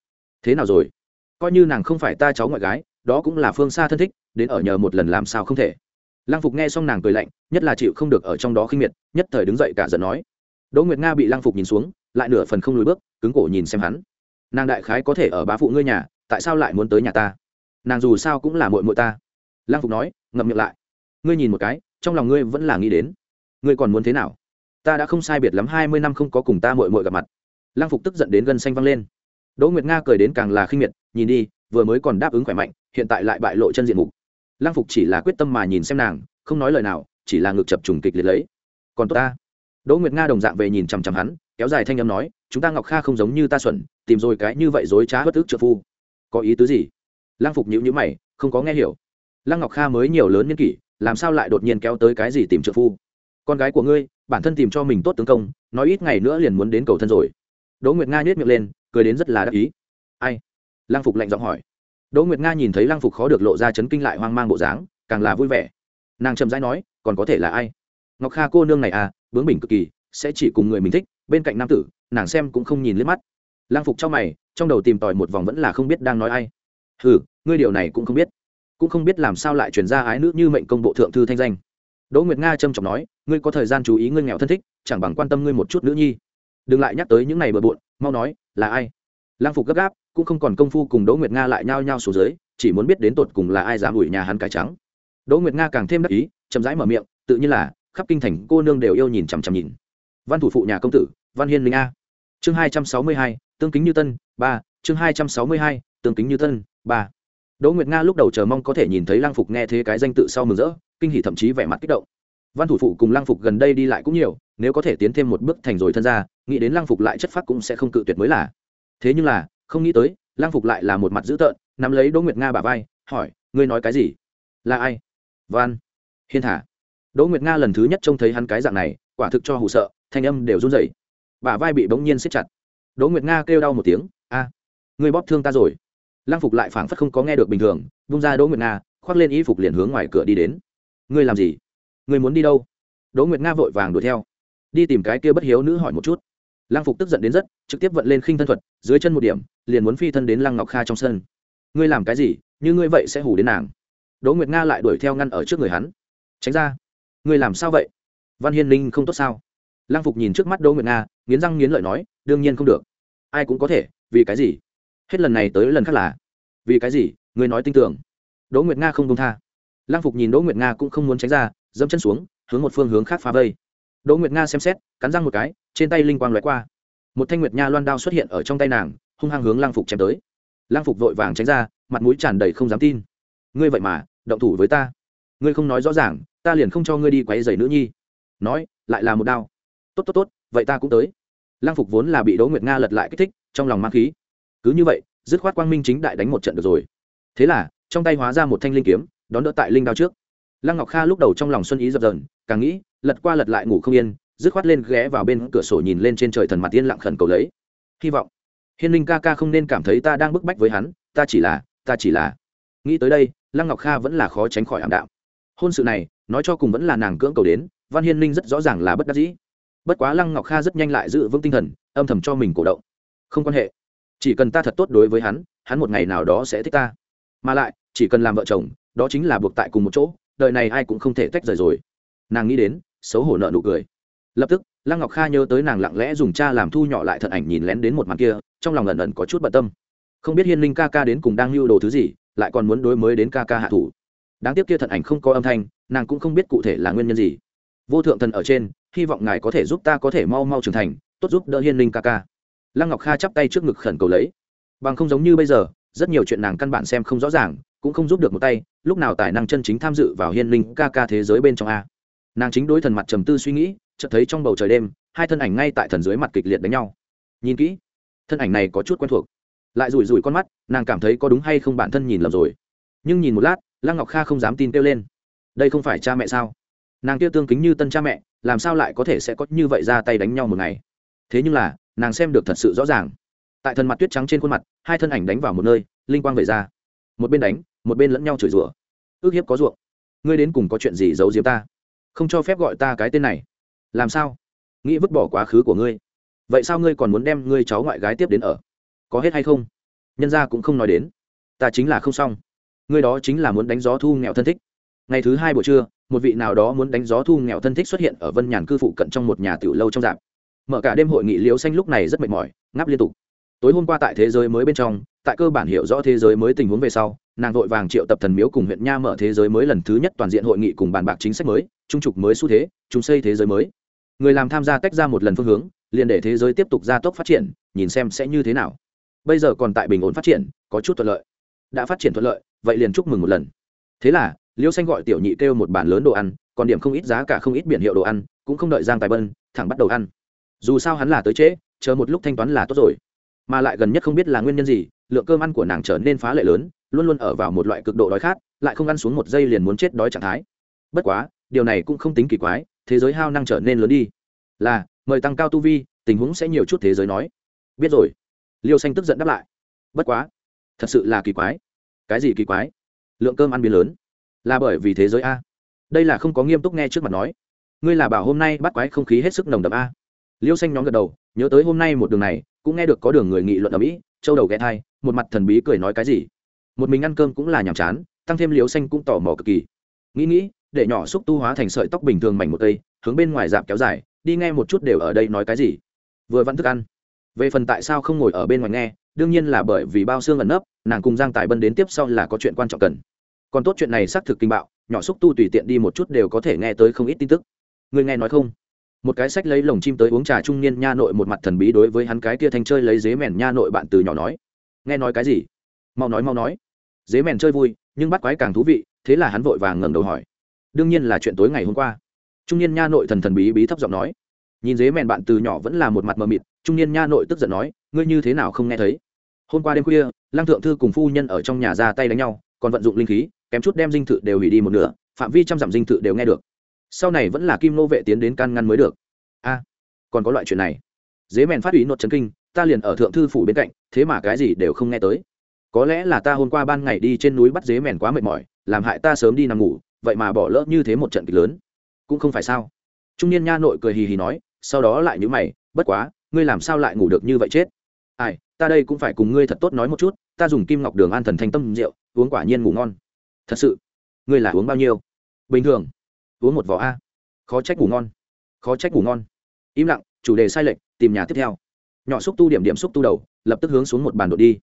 Thế nào rồi? Coi như nàng không phải ta cháu ngoại gái, đó cũng là phương xa thân thích, đến ở nhờ một lần làm sao không thể. Lăng phục nghe xong nàng cười lạnh, nhất là chịu không được ở trong đó khinh miệt, nhất thời đứng dậy cả giận nói đỗ nguyệt nga bị lăng phục nhìn xuống, lại nửa phần không lùi bước, cứng cổ nhìn xem hắn. Nàng đại khái có thể ở bá phụ ngươi nhà, tại sao lại muốn tới nhà ta? Nàng dù sao cũng là mội mội ta. Lăng phục nói, ngậm miệng lại. Ngươi nhìn một cái, trong lòng ngươi vẫn là nghĩ đến. Ngươi còn muốn thế nào? Ta đã không sai biệt lắm hai mươi năm không có cùng ta mội mội gặp mặt. Lăng phục tức giận đến gân xanh văng lên. Đỗ nguyệt nga cười đến càng là khinh miệt, nhìn đi, vừa mới còn đáp ứng khỏe mạnh, hiện tại lại bại lộ chân diện mục. Lăng phục chỉ là quyết tâm mà nhìn xem nàng, không nói lời nào, chỉ là ngực chập trùng kịch liệt lấy. Còn tốt ta đỗ nguyệt nga đồng dạng về nhìn chằm chằm hắn, kéo dài thanh âm nói, chúng ta ngọc kha không giống như ta xuẩn, tìm rồi cái như vậy dối trá bất ức trợ phu. Có ý tứ gì? Lăng phục nhữ nhữ mày, không có nghe hiểu. Lăng ngọc kha mới nhiều lớn nhân kỷ, làm sao lại đột nhiên kéo tới cái gì tìm trợ phu? Con gái của ngươi, bản thân tìm cho mình tốt tướng công, nói ít ngày nữa liền muốn đến cầu thân rồi. Đỗ nguyệt nga nhếch miệng lên, cười đến rất là đắc ý. Ai? Lăng phục lạnh giọng hỏi. Đỗ nguyệt nga nhìn thấy lăng phục khó được lộ ra chấn kinh lại hoang mang bộ dáng, càng là vui vẻ. Nàng chậm rãi nói, còn có thể là ai? Ngọc kha cô nương này à bướng bỉnh cực kỳ, sẽ chỉ cùng người mình thích, bên cạnh nam tử, nàng xem cũng không nhìn liếc mắt. Lang phục trong mày, trong đầu tìm tòi một vòng vẫn là không biết đang nói ai. Ừ ngươi điều này cũng không biết. Cũng không biết làm sao lại truyền ra ái nữ như mệnh công bộ thượng thư thanh danh. Đỗ nguyệt nga trâm trọng nói, ngươi có thời gian chú ý ngươi nghèo thân thích, chẳng bằng quan tâm ngươi một chút nữ nhi. Đừng lại nhắc tới những này bừa bộn, mau nói, là ai? Lang phục gấp gáp, cũng không còn công phu cùng đỗ nguyệt nga lại nhao nhao xuống dưới, chỉ muốn biết đến tột cùng là ai dám ủi nhà hắn cải trắng. Đỗ nguyệt nga càng thêm đắc ý, chậm rãi mở miệng, tự nhiên là khắp kinh thành cô nương đều yêu nhìn chằm chằm nhìn. Văn thủ phụ nhà công tử, văn hiên linh a. Chương hai trăm sáu mươi hai, tương kính như tân, ba. Chương hai trăm sáu mươi hai, tương kính như tân, ba. Đỗ nguyệt nga lúc đầu chờ mong có thể nhìn thấy lang phục nghe thế cái danh tự sau mừng rỡ, kinh hỉ thậm chí vẻ mặt kích động. Văn thủ phụ cùng lang phục gần đây đi lại cũng nhiều, nếu có thể tiến thêm một bước thành rồi thân ra nghĩ đến lang phục lại chất phát cũng sẽ không cự tuyệt mới là. Thế nhưng là, không nghĩ tới lang phục lại là một mặt dữ tợn, nắm lấy đỗ nguyệt nga bà vai, hỏi, ngươi nói cái gì? Là ai? Văn. Hiên thả đỗ nguyệt nga lần thứ nhất trông thấy hắn cái dạng này, quả thực cho hù sợ, thanh âm đều run rẩy. Bà vai bị bỗng nhiên siết chặt. Đỗ nguyệt nga kêu đau một tiếng, a, ngươi bóp thương ta rồi. Lang phục lại phảng phất không có nghe được bình thường, vung ra đỗ nguyệt nga, khoác lên y phục liền hướng ngoài cửa đi đến. Ngươi làm gì? Ngươi muốn đi đâu? Đỗ nguyệt nga vội vàng đuổi theo. Đi tìm cái kia bất hiếu nữ hỏi một chút. Lang phục tức giận đến rất, trực tiếp vận lên khinh thân thuật, dưới chân một điểm, liền muốn phi thân đến lăng ngọc kha trong sân. Ngươi làm cái gì? Như ngươi vậy sẽ hủ đến nàng. Đỗ nguyệt nga lại đuổi theo ngăn ở trước người hắn. Tránh ra ngươi làm sao vậy? Văn hiên linh không tốt sao? Lang phục nhìn trước mắt đỗ nguyệt nga, nghiến răng nghiến lợi nói, đương nhiên không được. Ai cũng có thể, vì cái gì? Hết lần này tới lần khác là, vì cái gì? Ngươi nói tin tưởng đỗ nguyệt nga không công tha. Lang phục nhìn đỗ nguyệt nga cũng không muốn tránh ra, dẫm chân xuống, hướng một phương hướng khác phá vây. Đỗ nguyệt nga xem xét, cắn răng một cái, trên tay linh quang lóe qua. Một thanh nguyệt nha loan đao xuất hiện ở trong tay nàng, hung hăng hướng lăng phục chém tới. Lăng phục vội vàng tránh ra, mặt mũi tràn đầy không dám tin. Ngươi vậy mà, động thủ với ta. Ngươi không nói rõ ràng ta liền không cho ngươi đi quấy giày nữ nhi. Nói, lại là một đao. Tốt tốt tốt, vậy ta cũng tới. Lăng phục vốn là bị đỗ nguyệt nga lật lại kích thích, trong lòng mang khí. Cứ như vậy, dứt khoát quang minh chính đại đánh một trận được rồi. Thế là, trong tay hóa ra một thanh linh kiếm, đón đỡ tại linh đao trước. Lăng ngọc kha lúc đầu trong lòng xuân ý dập dờn, càng nghĩ, lật qua lật lại ngủ không yên, dứt khoát lên ghé vào bên cửa sổ nhìn lên trên trời thần mặt tiên lặng khẩn cầu lấy. Hy vọng, hiên linh ca ca không nên cảm thấy ta đang bức bách với hắn, ta chỉ là, ta chỉ là. Nghĩ tới đây, lăng ngọc kha vẫn là khó tránh khỏi ảm đạm hôn sự này, nói cho cùng vẫn là nàng cưỡng cầu đến, văn hiên linh rất rõ ràng là bất đắc dĩ. Bất quá lăng ngọc kha rất nhanh lại giữ vững tinh thần, âm thầm cho mình cổ động. Không quan hệ. Chỉ cần ta thật tốt đối với hắn hắn một ngày nào đó sẽ thích ta. Mà lại, chỉ cần làm vợ chồng, đó chính là buộc tại cùng một chỗ, đời này ai cũng không thể tách rời rồi. Nàng nghĩ đến, xấu hổ nợ nụ cười. Lập tức, lăng ngọc kha nhớ tới nàng lặng lẽ dùng cha làm thu nhỏ lại thận ảnh nhìn lén đến một màn kia, trong lòng ẩn ẩn có chút bận tâm. Không biết hiên linh ca ca đến cùng đang lưu đồ thứ gì, lại còn muốn đối mới đến ca ca hạ thủ đáng tiếc kia thận ảnh không có âm thanh, nàng cũng không biết cụ thể là nguyên nhân gì. Vô thượng thần ở trên, hy vọng ngài có thể giúp ta có thể mau mau trưởng thành, tốt giúp đỡ hiên linh ca ca. Lăng ngọc kha chắp tay trước ngực khẩn cầu lấy. Bằng không giống như bây giờ, rất nhiều chuyện nàng căn bản xem không rõ ràng, cũng không giúp được một tay, lúc nào tài năng chân chính tham dự vào hiên linh ca ca thế giới bên trong a. Nàng chính đối thần mặt trầm tư suy nghĩ, chợt thấy trong bầu trời đêm, hai thân ảnh ngay tại thần dưới mặt kịch liệt đánh nhau. Nhìn kỹ, thân ảnh này có chút quen thuộc. Lại rủi rủi con mắt, nàng cảm thấy có đúng hay không bản thân nhìn lầm rồi. Nhưng nhìn một lát lăng ngọc kha không dám tin kêu lên. Đây không phải cha mẹ sao? Nàng kia tương kính như tân cha mẹ, làm sao lại có thể sẽ có như vậy ra tay đánh nhau một ngày? Thế nhưng là, nàng xem được thật sự rõ ràng. Tại thần mặt tuyết trắng trên khuôn mặt, hai thân ảnh đánh vào một nơi, linh quang về ra. Một bên đánh, một bên lẫn nhau chửi rủa. Ước hiếp có ruộng. Ngươi đến cùng có chuyện gì giấu diếm ta? Không cho phép gọi ta cái tên này. Làm sao? Nghĩ vứt bỏ quá khứ của ngươi. Vậy sao ngươi còn muốn đem ngươi cháu ngoại gái tiếp đến ở? Có hết hay không? Nhân ra cũng không nói đến. Ta chính là không xong. Người đó chính là muốn đánh gió thu nghèo thân thích. Ngày thứ hai buổi trưa, một vị nào đó muốn đánh gió thu nghèo thân thích xuất hiện ở vân nhàn cư phụ cận trong một nhà tiểu lâu trong dạp. Mở cả đêm hội nghị liễu xanh lúc này rất mệt mỏi, ngáp liên tục. Tối hôm qua tại thế giới mới bên trong, tại cơ bản hiểu rõ thế giới mới tình huống về sau, nàng vội vàng triệu tập thần miếu cùng huyện nha mở thế giới mới lần thứ nhất toàn diện hội nghị cùng bàn bạc chính sách mới, trung trục mới xu thế chúng xây thế giới mới. Người làm tham gia tách ra một lần phương hướng, liền để thế giới tiếp tục gia tốc phát triển, nhìn xem sẽ như thế nào. Bây giờ còn tại bình ổn phát triển, có chút thuận lợi. Đã phát triển thuận lợi vậy liền chúc mừng một lần. Thế là, liêu xanh gọi tiểu nhị kêu một bàn lớn đồ ăn, còn điểm không ít giá cả không ít biển hiệu đồ ăn, cũng không đợi giang tài bân, thẳng bắt đầu ăn. Dù sao hắn là tới trễ, chờ một lúc thanh toán là tốt rồi. Mà lại gần nhất không biết là nguyên nhân gì, lượng cơm ăn của nàng trở nên phá lệ lớn, luôn luôn ở vào một loại cực độ đói khát, lại không ăn xuống một giây liền muốn chết đói trạng thái. Bất quá, điều này cũng không tính kỳ quái, thế giới hao năng trở nên lớn đi. Là, mời tăng cao tu vi, tình huống sẽ nhiều chút thế giới nói. Biết rồi. Liêu xanh tức giận đáp lại. Bất quá. Thật sự là kỳ quái cái gì kỳ quái? Lượng cơm ăn biến lớn. Là bởi vì thế giới a. Đây là không có nghiêm túc nghe trước mặt nói. Ngươi là bảo hôm nay bắt quái không khí hết sức nồng đậm a. Liêu xanh nhóm gật đầu, nhớ tới hôm nay một đường này, cũng nghe được có đường người nghị luận ở mỹ, châu đầu ghé thai, một mặt thần bí cười nói cái gì. Một mình ăn cơm cũng là nhàm chán, tăng thêm liêu xanh cũng tò mò cực kỳ. Nghĩ nghĩ, để nhỏ xúc tu hóa thành sợi tóc bình thường mảnh một cây, hướng bên ngoài dạp kéo dài, đi nghe một chút đều ở đây nói cái gì. Vừa vẫn thức ăn. Về phần tại sao không ngồi ở bên ngoài nghe đương nhiên là bởi vì bao xương ẩn nấp, nàng cùng giang tài bân đến tiếp sau là có chuyện quan trọng cần. Còn tốt chuyện này xác thực kinh bạo, nhỏ xúc tu tùy tiện đi một chút đều có thể nghe tới không ít tin tức. Người nghe nói không? Một cái sách lấy lồng chim tới uống trà trung niên nha nội một mặt thần bí đối với hắn cái kia thanh chơi lấy dế mèn nha nội bạn từ nhỏ nói. Nghe nói cái gì? Mau nói mau nói. Dế mèn chơi vui, nhưng bắt quái càng thú vị, thế là hắn vội vàng ngẩng đầu hỏi. Đương nhiên là chuyện tối ngày hôm qua. Trung niên nha nội thần thần bí bí thấp giọng nói. Nhìn dế mèn bạn từ nhỏ vẫn là một mặt mờ mịt, trung niên nha nội tức giận nói ngươi như thế nào không nghe thấy? Hôm qua đêm khuya, lăng thượng thư cùng phu nhân ở trong nhà ra tay đánh nhau, còn vận dụng linh khí, kém chút đem dinh thự đều hủy đi một nửa, phạm vi trăm dặm dinh thự đều nghe được. Sau này vẫn là kim nô vệ tiến đến can ngăn mới được. A, còn có loại chuyện này. Dế mèn phát ủy nốt chấn kinh, ta liền ở thượng thư phủ bên cạnh, thế mà cái gì đều không nghe tới. Có lẽ là ta hôm qua ban ngày đi trên núi bắt dế mèn quá mệt mỏi, làm hại ta sớm đi nằm ngủ, vậy mà bỏ lỡ như thế một trận kịch lớn. Cũng không phải sao? Trung niên nha nội cười hì hì nói, sau đó lại nhữ mày, bất quá, ngươi làm sao lại ngủ được như vậy chết? Ai, ta đây cũng phải cùng ngươi thật tốt nói một chút, ta dùng kim ngọc đường an thần thanh tâm rượu, uống quả nhiên ngủ ngon. Thật sự, ngươi là uống bao nhiêu? Bình thường, uống một vỏ a. Khó trách ngủ ngon, khó trách ngủ ngon. Im lặng, chủ đề sai lệch, tìm nhà tiếp theo. Nhỏ xúc tu điểm điểm xúc tu đầu, lập tức hướng xuống một bàn đội đi.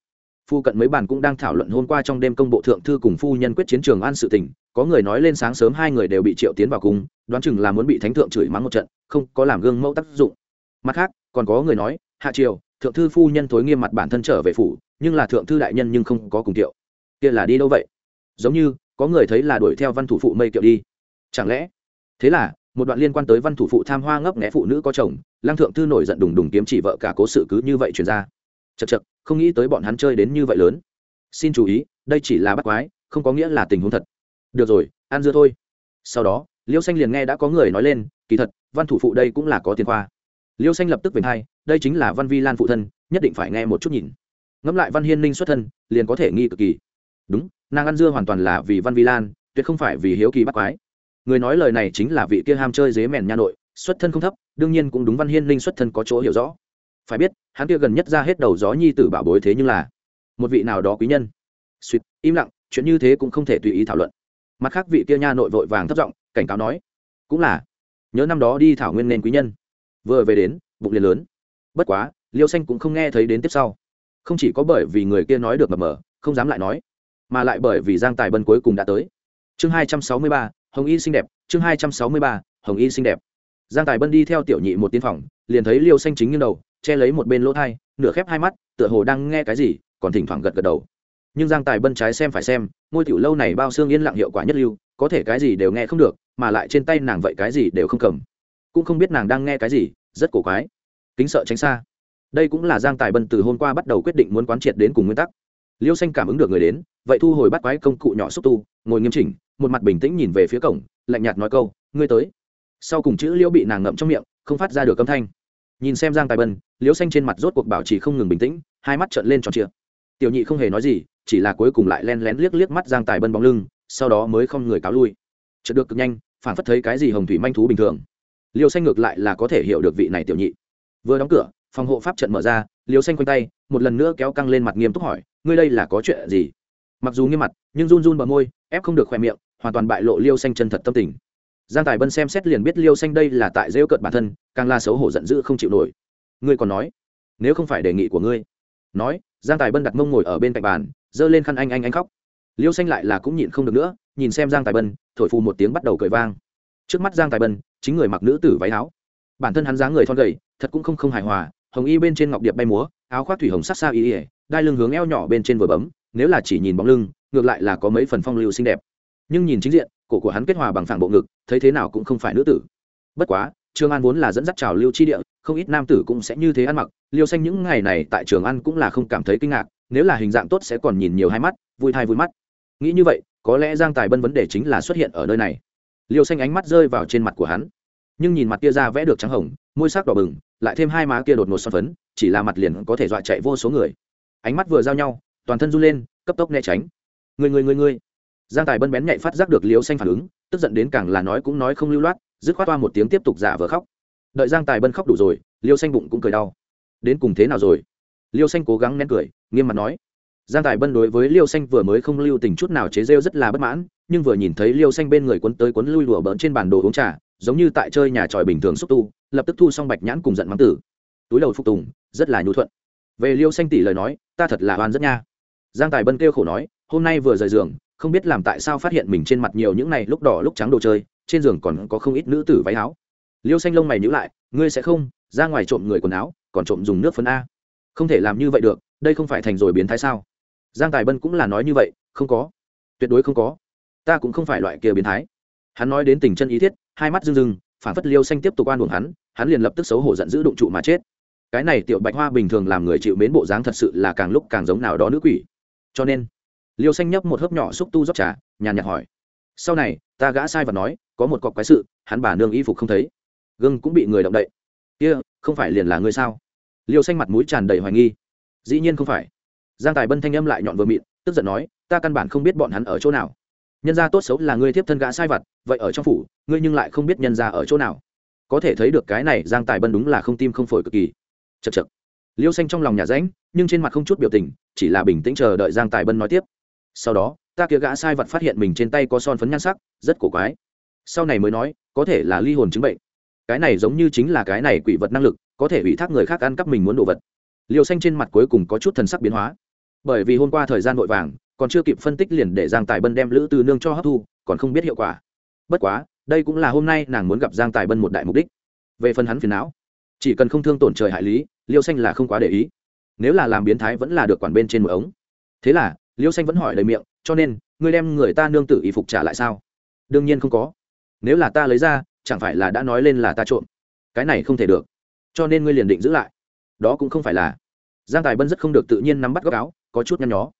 Phu cận mấy bàn cũng đang thảo luận hôm qua trong đêm công bộ thượng thư cùng phu nhân quyết chiến trường an sự tình, có người nói lên sáng sớm hai người đều bị triệu tiến vào cung đoán chừng là muốn bị thánh thượng chửi mắng một trận, không có làm gương mẫu tác dụng. Mặt khác, còn có người nói, hạ triều thượng thư phu nhân thối nghiêm mặt bản thân trở về phủ, nhưng là thượng thư đại nhân nhưng không có cùng kiệu kia là đi đâu vậy? Giống như, có người thấy là đuổi theo văn thủ phụ mây kiệu đi. Chẳng lẽ? Thế là, một đoạn liên quan tới văn thủ phụ tham hoa ngấp nghẽ phụ nữ có chồng, lăng thượng thư nổi giận đùng đùng kiếm chỉ vợ cả cố sự cứ như vậy truyền ra. Chật chật không nghĩ tới bọn hắn chơi đến như vậy lớn. Xin chú ý, đây chỉ là bắt quái, không có nghĩa là tình huống thật. Được rồi, ăn dưa thôi. Sau đó, liêu xanh liền nghe đã có người nói lên, kỳ thật, văn thủ phụ đây cũng là có tiền khoa. Liêu xanh lập tức về hai đây chính là văn vi lan phụ thân, nhất định phải nghe một chút nhìn. Ngẫm lại văn hiên ninh xuất thân, liền có thể nghi cực kỳ. Đúng, nàng ăn dưa hoàn toàn là vì văn vi lan, tuyệt không phải vì hiếu kỳ bắt quái. Người nói lời này chính là vị kia ham chơi dế mèn nha nội, xuất thân không thấp, đương nhiên cũng đúng văn hiên ninh xuất thân có chỗ hiểu rõ. Phải biết, hắn kia gần nhất ra hết đầu gió nhi tử bảo bối thế nhưng là một vị nào đó quý nhân. Suýt im lặng, chuyện như thế cũng không thể tùy ý thảo luận. Mặt khác vị kia nha nội vội vàng thất giọng, cảnh cáo nói, cũng là, nhớ năm đó đi thảo nguyên nên quý nhân. Vừa về đến, bụng liền lớn bất quá, liêu xanh cũng không nghe thấy đến tiếp sau. Không chỉ có bởi vì người kia nói được mập mờ không dám lại nói, mà lại bởi vì giang tài bân cuối cùng đã tới. Chương hai trăm sáu mươi ba, hồng y xinh đẹp, chương hai trăm sáu mươi ba, hồng y xinh đẹp. Giang tài bân đi theo tiểu nhị một tiên phòng, liền thấy liêu xanh chính như đầu, che lấy một bên lỗ thai, nửa khép hai mắt, tựa hồ đang nghe cái gì, còn thỉnh thoảng gật gật đầu. Nhưng giang tài bân trái xem phải xem, ngôi tiểu lâu này bao xương yên lặng hiệu quả nhất lưu, có thể cái gì đều nghe không được, mà lại trên tay nàng vậy cái gì đều không cầm. Cũng không biết nàng đang nghe cái gì, rất cổ quái kính sợ tránh xa. Đây cũng là giang tài bân từ hôm qua bắt đầu quyết định muốn quán triệt đến cùng nguyên tắc. Liêu xanh cảm ứng được người đến, vậy thu hồi bắt quái công cụ nhỏ xúc tu, ngồi nghiêm chỉnh, một mặt bình tĩnh nhìn về phía cổng, lạnh nhạt nói câu, ngươi tới. Sau cùng chữ liễu bị nàng ngậm trong miệng, không phát ra được âm thanh. Nhìn xem giang tài bân liễu xanh trên mặt rốt cuộc bảo trì không ngừng bình tĩnh, hai mắt trợn lên tròn trịa. Tiểu nhị không hề nói gì, chỉ là cuối cùng lại len lén liếc liếc mắt giang tài bân bóng lưng, sau đó mới không người cáo lui. Chợt được cực nhanh, phản phất thấy cái gì hồng thủy manh thú bình thường. Liêu xanh ngược lại là có thể hiểu được vị này tiểu nhị vừa đóng cửa, phòng hộ pháp trận mở ra, liêu xanh quanh tay, một lần nữa kéo căng lên mặt nghiêm túc hỏi, ngươi đây là có chuyện gì? Mặc dù nghiêm mặt, nhưng run run bờ môi, ép không được khoe miệng, hoàn toàn bại lộ liêu xanh chân thật tâm tình. Giang tài bân xem xét liền biết liêu xanh đây là tại rêu cợt bản thân, càng la xấu hổ giận dữ không chịu nổi. Ngươi còn nói, nếu không phải đề nghị của ngươi. Nói, giang tài bân đặt mông ngồi ở bên cạnh bàn, giơ lên khăn anh anh anh khóc. Liêu xanh lại là cũng nhịn không được nữa, nhìn xem giang tài bân, thổi phù một tiếng bắt đầu cười vang. Trước mắt giang tài bân, chính người mặc nữ tử váy áo. Bản thân hắn dáng người thon gầy thật cũng không không hài hòa, hồng y bên trên ngọc điệp bay múa, áo khoác thủy hồng sắc xa y ỉa đai lưng hướng eo nhỏ bên trên vừa bấm, nếu là chỉ nhìn bóng lưng, ngược lại là có mấy phần phong lưu xinh đẹp. Nhưng nhìn chính diện, cổ của hắn kết hòa bằng phẳng bộ ngực, thấy thế nào cũng không phải nữ tử. Bất quá, trường an vốn là dẫn dắt trào lưu chi địa, không ít nam tử cũng sẽ như thế ăn mặc, liêu xanh những ngày này tại trường ăn cũng là không cảm thấy kinh ngạc, nếu là hình dạng tốt sẽ còn nhìn nhiều hai mắt, vui thai vui mắt. Nghĩ như vậy, có lẽ giang tài bân vấn đề chính là xuất hiện ở nơi này. Liêu xanh ánh mắt rơi vào trên mặt của hắn, nhưng nhìn mặt kia ra vẽ được trắng hồng, môi sắc đỏ bừng lại thêm hai má kia đột ngột son phấn, chỉ là mặt liền có thể dọa chạy vô số người. Ánh mắt vừa giao nhau, toàn thân run lên, cấp tốc né tránh. Người người người người. Giang tài bân bén nhạy phát giác được liêu xanh phản ứng, tức giận đến càng là nói cũng nói không lưu loát, dứt khoát toa một tiếng tiếp tục giả vờ khóc. Đợi giang tài bân khóc đủ rồi liêu xanh bụng cũng cười đau. Đến cùng thế nào rồi? Liêu xanh cố gắng nén cười, nghiêm mặt nói. Giang tài bân đối với liêu xanh vừa mới không lưu tình chút nào chế rêu rất là bất mãn, nhưng vừa nhìn thấy liêu xanh bên người quấn tới quấn lui đùa bỡn trên bản đồ uống trà, giống như tại chơi nhà tròi bình thường xúc tu lập tức thu xong bạch nhãn cùng giận mắng tử. Túi đầu phục tùng, rất là nhu thuận. Về liêu xanh tỷ lời nói, ta thật là oan rất nha. Giang tài bân kêu khổ nói, hôm nay vừa rời giường, không biết làm tại sao phát hiện mình trên mặt nhiều những này lúc đỏ lúc trắng đồ chơi, trên giường còn có không ít nữ tử váy áo. Liêu xanh lông mày nhữ lại, ngươi sẽ không, ra ngoài trộm người quần áo, còn trộm dùng nước phấn a. Không thể làm như vậy được, đây không phải thành rồi biến thái sao? Giang tài bân cũng là nói như vậy, không có. Tuyệt đối không có. Ta cũng không phải loại kia biến thái. Hắn nói đến tình chân ý thiết, hai mắt rưng rưng phản phất liêu xanh tiếp tục oan uổng hắn hắn liền lập tức xấu hổ giận dữ đụng trụ mà chết. Cái này tiểu bạch hoa bình thường làm người chịu mến bộ dáng thật sự là càng lúc càng giống nào đó nữ quỷ. Cho nên liêu xanh nhấp một hớp nhỏ xúc tu rót trà nhàn nhạt hỏi sau này ta gã sai và nói có một cọc quái sự hắn bà nương y phục không thấy. Gương cũng bị người động đậy. Kia、yeah, không phải liền là ngươi sao? Liêu xanh mặt mũi tràn đầy hoài nghi. Dĩ nhiên không phải. Giang tài bân thanh âm lại nhọn vừa mịn tức giận nói ta căn bản không biết bọn hắn ở chỗ nào nhân gia tốt xấu là ngươi tiếp thân gã sai vặt, vậy ở trong phủ, ngươi nhưng lại không biết nhân gia ở chỗ nào. Có thể thấy được cái này giang tài bân đúng là không tim không phổi cực kỳ. Chật chật liêu xanh trong lòng nhà ránh nhưng trên mặt không chút biểu tình, chỉ là bình tĩnh chờ đợi giang tài bân nói tiếp. Sau đó, ta kia gã sai vật phát hiện mình trên tay có son phấn nhan sắc, rất cổ quái. Sau này mới nói, có thể là ly hồn chứng bệnh. Cái này giống như chính là cái này quỷ vật năng lực, có thể ủy thác người khác ăn cắp mình muốn đồ vật. Liều xanh trên mặt cuối cùng có chút thần sắc biến hóa. Bởi vì hôm qua thời gian vội vàng còn chưa kịp phân tích liền để giang tài bân đem lữ từ nương cho hấp thu, còn không biết hiệu quả. Bất quá, đây cũng là hôm nay nàng muốn gặp giang tài bân một đại mục đích. Về phần hắn phiền não, chỉ cần không thương tổn trời hại lý, liêu xanh là không quá để ý. Nếu là làm biến thái vẫn là được quản bên trên một ống. Thế là, liêu xanh vẫn hỏi đầy miệng, cho nên, ngươi đem người ta nương tử y phục trả lại sao? Đương nhiên không có. Nếu là ta lấy ra, chẳng phải là đã nói lên là ta trộm. Cái này không thể được. Cho nên ngươi liền định giữ lại. Đó cũng không phải là. Giang tài bân rất không được tự nhiên nắm bắt góc áo, có chút nhăn nhó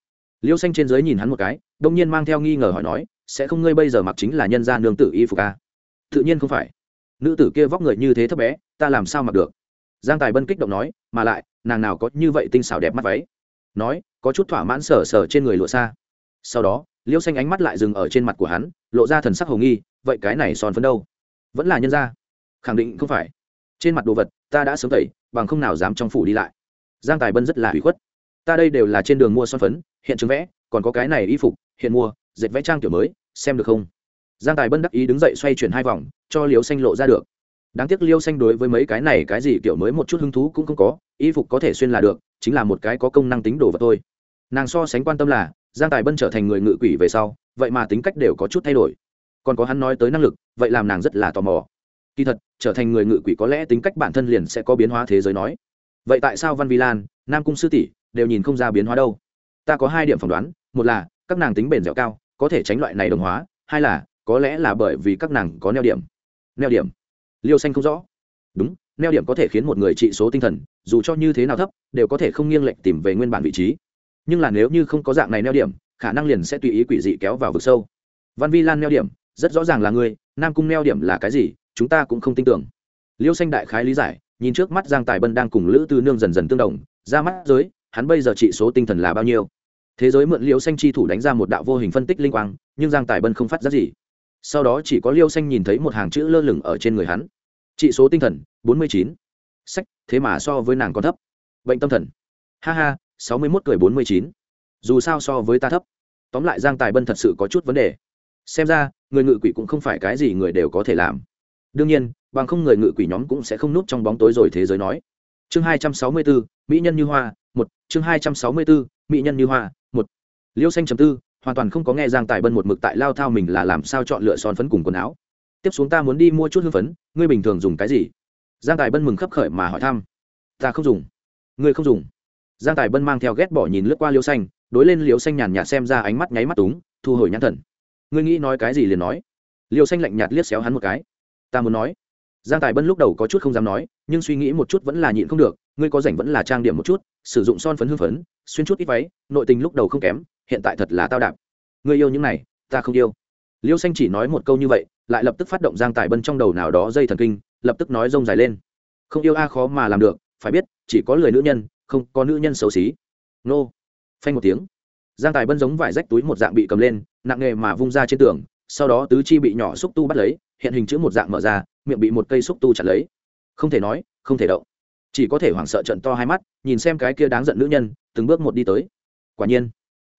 liêu xanh trên dưới nhìn hắn một cái, đông nhiên mang theo nghi ngờ hỏi nói, sẽ không ngươi bây giờ mặc chính là nhân gia nương tử y phục à? tự nhiên không phải. Nữ tử kia vóc người như thế thấp bé, ta làm sao mặc được? Giang tài bân kích động nói, mà lại, nàng nào có như vậy tinh xảo đẹp mắt váy? Nói, có chút thỏa mãn sờ sờ trên người lụa xa. Sau đó, liêu xanh ánh mắt lại dừng ở trên mặt của hắn, lộ ra thần sắc hồng nghi, vậy cái này son phấn đâu? Vẫn là nhân gia. Khẳng định không phải. Trên mặt đồ vật, ta đã sớm tẩy, bằng không nào dám trong phủ đi lại. Giang tài bân rất là hủy khuất. Ta đây đều là trên đường mua son phấn hiện chứng vẽ, còn có cái này y phục, hiện mua, dệt vẽ trang kiểu mới, xem được không? Giang tài bân đắc ý đứng dậy xoay chuyển hai vòng, cho liêu xanh lộ ra được. Đáng tiếc liêu xanh đối với mấy cái này cái gì kiểu mới một chút hứng thú cũng không có, y phục có thể xuyên là được, chính là một cái có công năng tính đồ vật thôi. Nàng so sánh quan tâm là, giang tài bân trở thành người ngự quỷ về sau, vậy mà tính cách đều có chút thay đổi. Còn có hắn nói tới năng lực, vậy làm nàng rất là tò mò. Kỳ thật, trở thành người ngự quỷ có lẽ tính cách bản thân liền sẽ có biến hóa thế giới nói. Vậy tại sao văn vi lan, nam cung sư tỷ đều nhìn không ra biến hóa đâu? Ta có hai điểm phỏng đoán, một là, các nàng tính bền dẻo cao, có thể tránh loại này đồng hóa, hai là, có lẽ là bởi vì các nàng có neo điểm. Neo điểm? Liêu xanh không rõ. Đúng, neo điểm có thể khiến một người trị số tinh thần, dù cho như thế nào thấp, đều có thể không nghiêng lệnh tìm về nguyên bản vị trí. Nhưng là nếu như không có dạng này neo điểm, khả năng liền sẽ tùy ý quỷ dị kéo vào vực sâu. Văn vi lan neo điểm, rất rõ ràng là ngươi, nam cung neo điểm là cái gì, chúng ta cũng không tin tưởng. Liêu xanh đại khái lý giải, nhìn trước mắt giang tài bân đang cùng lữ tư nương dần dần tương đồng, ra mắt giới hắn bây giờ trị số tinh thần là bao nhiêu? Thế giới mượn liêu xanh chi thủ đánh ra một đạo vô hình phân tích linh quang, nhưng giang tài bân không phát ra gì. Sau đó chỉ có liêu xanh nhìn thấy một hàng chữ lơ lửng ở trên người hắn. Trị số tinh thần, bốn mươi chín. Sách, thế mà so với nàng còn thấp. Bệnh tâm thần. Ha ha, sáu mươi mốt cười bốn mươi chín. Dù sao so với ta thấp. Tóm lại giang tài bân thật sự có chút vấn đề. Xem ra, người ngự quỷ cũng không phải cái gì người đều có thể làm. Đương nhiên, bằng không người ngự quỷ nhóm cũng sẽ không núp trong bóng tối rồi thế giới nói chương hai trăm sáu mươi bốn mỹ nhân như hoa, một. Chương hai trăm sáu mươi bốn mỹ nhân như hoa, một. Liêu xanh chấm tư, hoàn toàn không có nghe giang tài bân một mực tại lao thao mình là làm sao chọn lựa son phấn cùng quần áo. Tiếp xuống ta muốn đi mua chút hương phấn, ngươi bình thường dùng cái gì? Giang tài bân mừng khấp khởi mà hỏi thăm. Ta không dùng. Ngươi không dùng. Giang tài bân mang theo ghét bỏ nhìn lướt qua liêu xanh, đối lên liêu xanh nhàn nhạt xem ra ánh mắt nháy mắt túng, thu hồi nhãn thần. Ngươi nghĩ nói cái gì liền nói. Liêu xanh lạnh nhạt liếc xéo hắn một cái. Ta muốn nói giang tài bân lúc đầu có chút không dám nói, nhưng suy nghĩ một chút vẫn là nhịn không được, ngươi có rảnh vẫn là trang điểm một chút, sử dụng son phấn hương phấn, xuyên chút ít váy, nội tình lúc đầu không kém, hiện tại thật là tao đạp. Ngươi yêu những này, ta không yêu. Liêu xanh chỉ nói một câu như vậy, lại lập tức phát động giang tài bân trong đầu nào đó dây thần kinh, lập tức nói rông dài lên. Không yêu a à khó mà làm được, phải biết, chỉ có lười nữ nhân, không có nữ nhân xấu xí. Nô. Phanh một tiếng. Giang tài bân giống vải rách túi một dạng bị cầm lên, nặng nghề mà vung ra trên tường, sau đó tứ chi bị nhỏ xúc tu bắt lấy, hiện hình chữ một dạng mở ra miệng bị một cây xúc tu chặt lấy. Không thể nói, không thể động. Chỉ có thể hoảng sợ trận to hai mắt, nhìn xem cái kia đáng giận nữ nhân, từng bước một đi tới. Quả nhiên,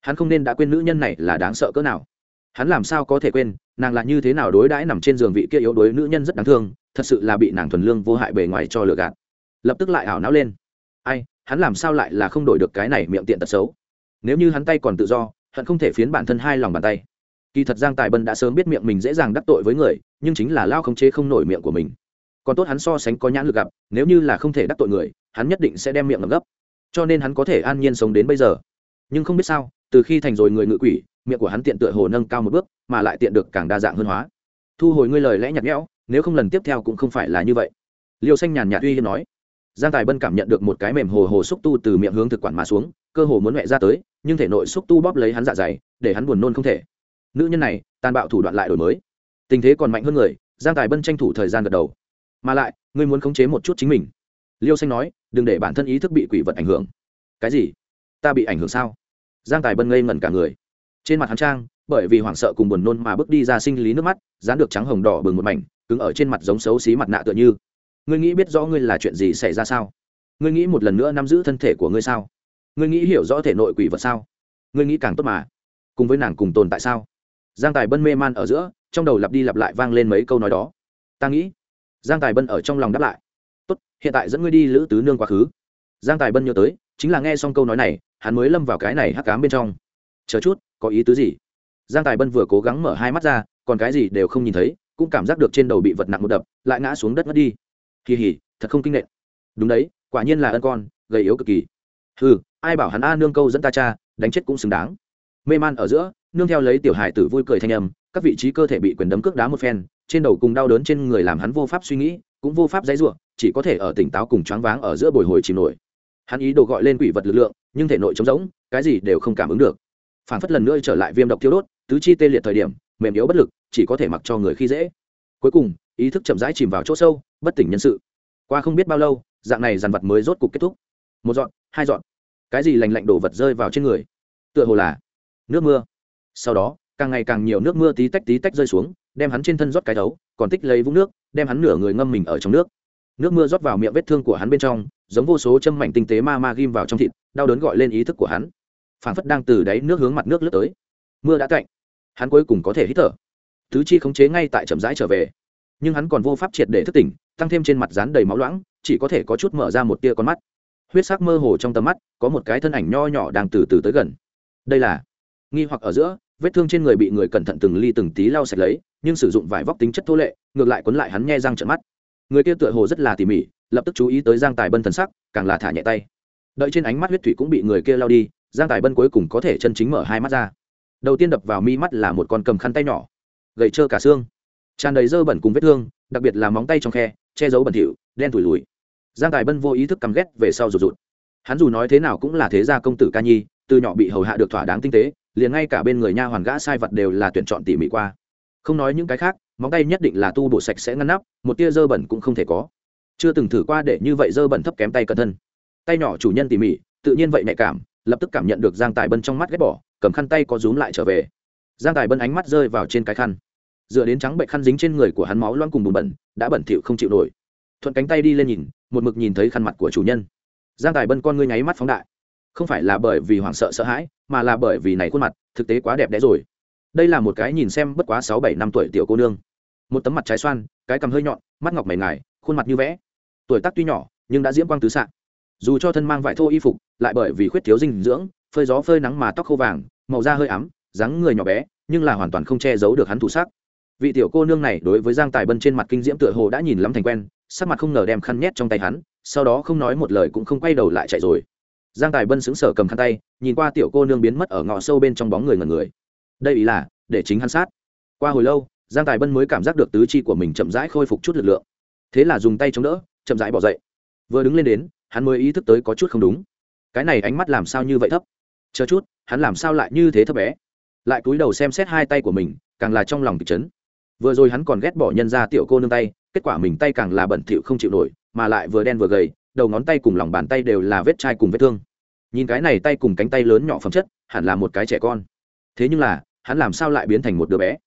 hắn không nên đã quên nữ nhân này là đáng sợ cỡ nào. Hắn làm sao có thể quên, nàng là như thế nào đối đãi nằm trên giường vị kia yếu đuối nữ nhân rất đáng thương, thật sự là bị nàng thuần lương vô hại bề ngoài cho lừa gạt. Lập tức lại ảo não lên. Ai, hắn làm sao lại là không đổi được cái này miệng tiện tật xấu? Nếu như hắn tay còn tự do hắn không thể phiến bản thân hai lòng bàn tay. Kỳ thật giang tài bân đã sớm biết miệng mình dễ dàng đắc tội với người nhưng chính là lao không chế không nổi miệng của mình. Còn tốt hắn so sánh có nhãn lực gặp, nếu như là không thể đắc tội người, hắn nhất định sẽ đem miệng ngập gấp. Cho nên hắn có thể an nhiên sống đến bây giờ. Nhưng không biết sao, từ khi thành rồi người ngự quỷ, miệng của hắn tiện tựa hồ nâng cao một bước, mà lại tiện được càng đa dạng hơn hóa. Thu hồi ngươi lời lẽ nhạt nhẽo, nếu không lần tiếp theo cũng không phải là như vậy. Liêu xanh nhàn nhạt uy hiên nói. Giang tài bân cảm nhận được một cái mềm hồ hồ xúc tu từ miệng hướng thực quản mà xuống, cơ hồ muốn mẹ ra tới, nhưng thể nội xúc tu bóp lấy hắn dạ dày, để hắn buồn nôn không thể. Nữ nhân này, tàn bạo thủ đoạn lại đổi mới tình thế còn mạnh hơn người, giang tài bân tranh thủ thời gian gật đầu. Mà lại, ngươi muốn khống chế một chút chính mình. Liêu xanh nói, đừng để bản thân ý thức bị quỷ vật ảnh hưởng. Cái gì? Ta bị ảnh hưởng sao? Giang tài bân ngây ngẩn cả người. Trên mặt hắn trang, bởi vì hoảng sợ cùng buồn nôn mà bước đi ra sinh lý nước mắt, dán được trắng hồng đỏ bừng một mảnh, cứng ở trên mặt giống xấu xí mặt nạ tựa như. Ngươi nghĩ biết rõ ngươi là chuyện gì xảy ra sao? Ngươi nghĩ một lần nữa nắm giữ thân thể của ngươi sao? Ngươi nghĩ hiểu rõ thể nội quỷ vật sao? Ngươi nghĩ càng tốt mà. Cùng với nàng cùng tồn tại sao? Giang tài bân mê man ở giữa, trong đầu lặp đi lặp lại vang lên mấy câu nói đó. Ta nghĩ, giang tài bân ở trong lòng đáp lại. Tốt, hiện tại dẫn ngươi đi lữ tứ nương quá khứ. Giang tài bân nhớ tới, chính là nghe xong câu nói này, hắn mới lâm vào cái này hắc cám bên trong. Chờ chút, có ý tứ gì? Giang tài bân vừa cố gắng mở hai mắt ra, còn cái gì đều không nhìn thấy, cũng cảm giác được trên đầu bị vật nặng một đập, lại ngã xuống đất mất đi. Kỳ hỉ thật không kinh nệ. Đúng đấy, quả nhiên là ân con, gầy yếu cực kỳ. Ừ ai bảo hắn a nương câu dẫn ta cha, đánh chết cũng xứng đáng. Mê man ở giữa nương theo lấy tiểu hài tử vui cười thanh âm, các vị trí cơ thể bị quyền đấm cước đá một phen, trên đầu cùng đau đớn trên người làm hắn vô pháp suy nghĩ, cũng vô pháp dãy ruộng chỉ có thể ở tỉnh táo cùng choáng váng ở giữa bồi hồi chìm nổi. Hắn ý đồ gọi lên quỷ vật lực lượng, nhưng thể nội trống rỗng, cái gì đều không cảm ứng được. Phản phất lần nữa trở lại viêm độc thiêu đốt, tứ chi tê liệt thời điểm, mềm yếu bất lực, chỉ có thể mặc cho người khi dễ. Cuối cùng, ý thức chậm rãi chìm vào chỗ sâu, bất tỉnh nhân sự. Qua không biết bao lâu, dạng này dàn vật mới rốt cục kết thúc. Một dọn, hai dọn. Cái gì lành lạnh đổ vật rơi vào trên người? Tựa hồ là nước mưa sau đó, càng ngày càng nhiều nước mưa tí tách tí tách rơi xuống, đem hắn trên thân rót cái đấu còn tích lấy vũng nước, đem hắn nửa người ngâm mình ở trong nước. Nước mưa rót vào miệng vết thương của hắn bên trong, giống vô số châm mảnh tinh tế ma ma ghim vào trong thịt, đau đớn gọi lên ý thức của hắn. Phản phất đang từ đáy nước hướng mặt nước lướt tới. Mưa đã cạnh hắn cuối cùng có thể hít thở. Tứ chi khống chế ngay tại chậm rãi trở về. Nhưng hắn còn vô pháp triệt để thức tỉnh, tăng thêm trên mặt rán đầy máu loãng, chỉ có thể có chút mở ra một tia con mắt. Huyết sắc mơ hồ trong tầm mắt, có một cái thân ảnh nho nhỏ đang từ từ tới gần. Đây là nghi hoặc ở giữa vết thương trên người bị người cẩn thận từng ly từng tí lau sạch lấy, nhưng sử dụng vải vóc tính chất thô lệ, ngược lại quấn lại hắn nghe răng trận mắt. Người kia tựa hồ rất là tỉ mỉ, lập tức chú ý tới giang tài bân thần sắc, càng là thả nhẹ tay. Đợi trên ánh mắt huyết thủy cũng bị người kia lao đi, giang tài bân cuối cùng có thể chân chính mở hai mắt ra. Đầu tiên đập vào mi mắt là một con cầm khăn tay nhỏ gậy trơ cả xương. Tràn đầy dơ bẩn cùng vết thương, đặc biệt là móng tay trong khe, che giấu bẩn thỉu, đen thủi lùi. Giang tài bân vô ý thức căm ghét về sau rụt rụt. Hắn dù nói thế nào cũng là thế gia công tử ca nhi, từ nhỏ bị hầu hạ được thỏa đáng tinh tế liền ngay cả bên người nha hoàn gã sai vật đều là tuyển chọn tỉ mỉ qua. Không nói những cái khác, móng tay nhất định là tu bổ sạch sẽ ngăn nắp, một tia dơ bẩn cũng không thể có. Chưa từng thử qua để như vậy dơ bẩn thấp kém tay cẩn thân. Tay nhỏ chủ nhân tỉ mỉ, tự nhiên vậy nhạy cảm, lập tức cảm nhận được giang tài bân trong mắt ghét bỏ, cầm khăn tay có rúm lại trở về. Giang tài bân ánh mắt rơi vào trên cái khăn. Dựa đến trắng bệnh khăn dính trên người của hắn máu loang cùng bùn bẩn, đã bẩn thỉu không chịu nổi. Thuận cánh tay đi lên nhìn, một mực nhìn thấy khăn mặt của chủ nhân. Giang tài bân con ngươi nháy mắt phóng đại không phải là bởi vì hoảng sợ sợ hãi, mà là bởi vì này khuôn mặt, thực tế quá đẹp đẽ rồi. Đây là một cái nhìn xem bất quá sáu bảy năm tuổi tiểu cô nương. Một tấm mặt trái xoan, cái cằm hơi nhọn, mắt ngọc mày ngài, khuôn mặt như vẽ. Tuổi tác tuy nhỏ, nhưng đã diễm quang tứ s dù cho thân mang vải thô y phục, lại bởi vì khuyết thiếu dinh dưỡng, phơi gió phơi nắng mà tóc khô vàng, màu da hơi ấm dáng người nhỏ bé, nhưng là hoàn toàn không che giấu được hắn thủ sắc. Vị tiểu cô nương này đối với giang tài bân trên mặt kinh diễm tựa hồ đã nhìn lắm thành quen, sắc mặt không ngờ đem khăn nhét trong tay hắn, sau đó không nói một lời cũng không quay đầu lại chạy rồi giang tài bân xứng sở cầm khăn tay, nhìn qua tiểu cô nương biến mất ở ngõ sâu bên trong bóng người ngần người. Đây ý là, để chính hắn sát. Qua hồi lâu, giang tài bân mới cảm giác được tứ chi của mình chậm rãi khôi phục chút lực lượng. Thế là dùng tay chống đỡ, chậm rãi bỏ dậy. Vừa đứng lên đến, hắn mới ý thức tới có chút không đúng. Cái này ánh mắt làm sao như vậy thấp? Chờ chút, hắn làm sao lại như thế thấp bé? Lại cúi đầu xem xét hai tay của mình, càng là trong lòng kịch chấn. Vừa rồi hắn còn ghét bỏ nhân ra tiểu cô nương tay, kết quả mình tay càng là bẩn thỉu không chịu nổi, mà lại vừa đen vừa gầy đầu ngón tay cùng lòng bàn tay đều là vết chai cùng vết thương. Nhìn cái này tay cùng cánh tay lớn nhỏ phẩm chất, hẳn là một cái trẻ con. Thế nhưng là, hắn làm sao lại biến thành một đứa bé?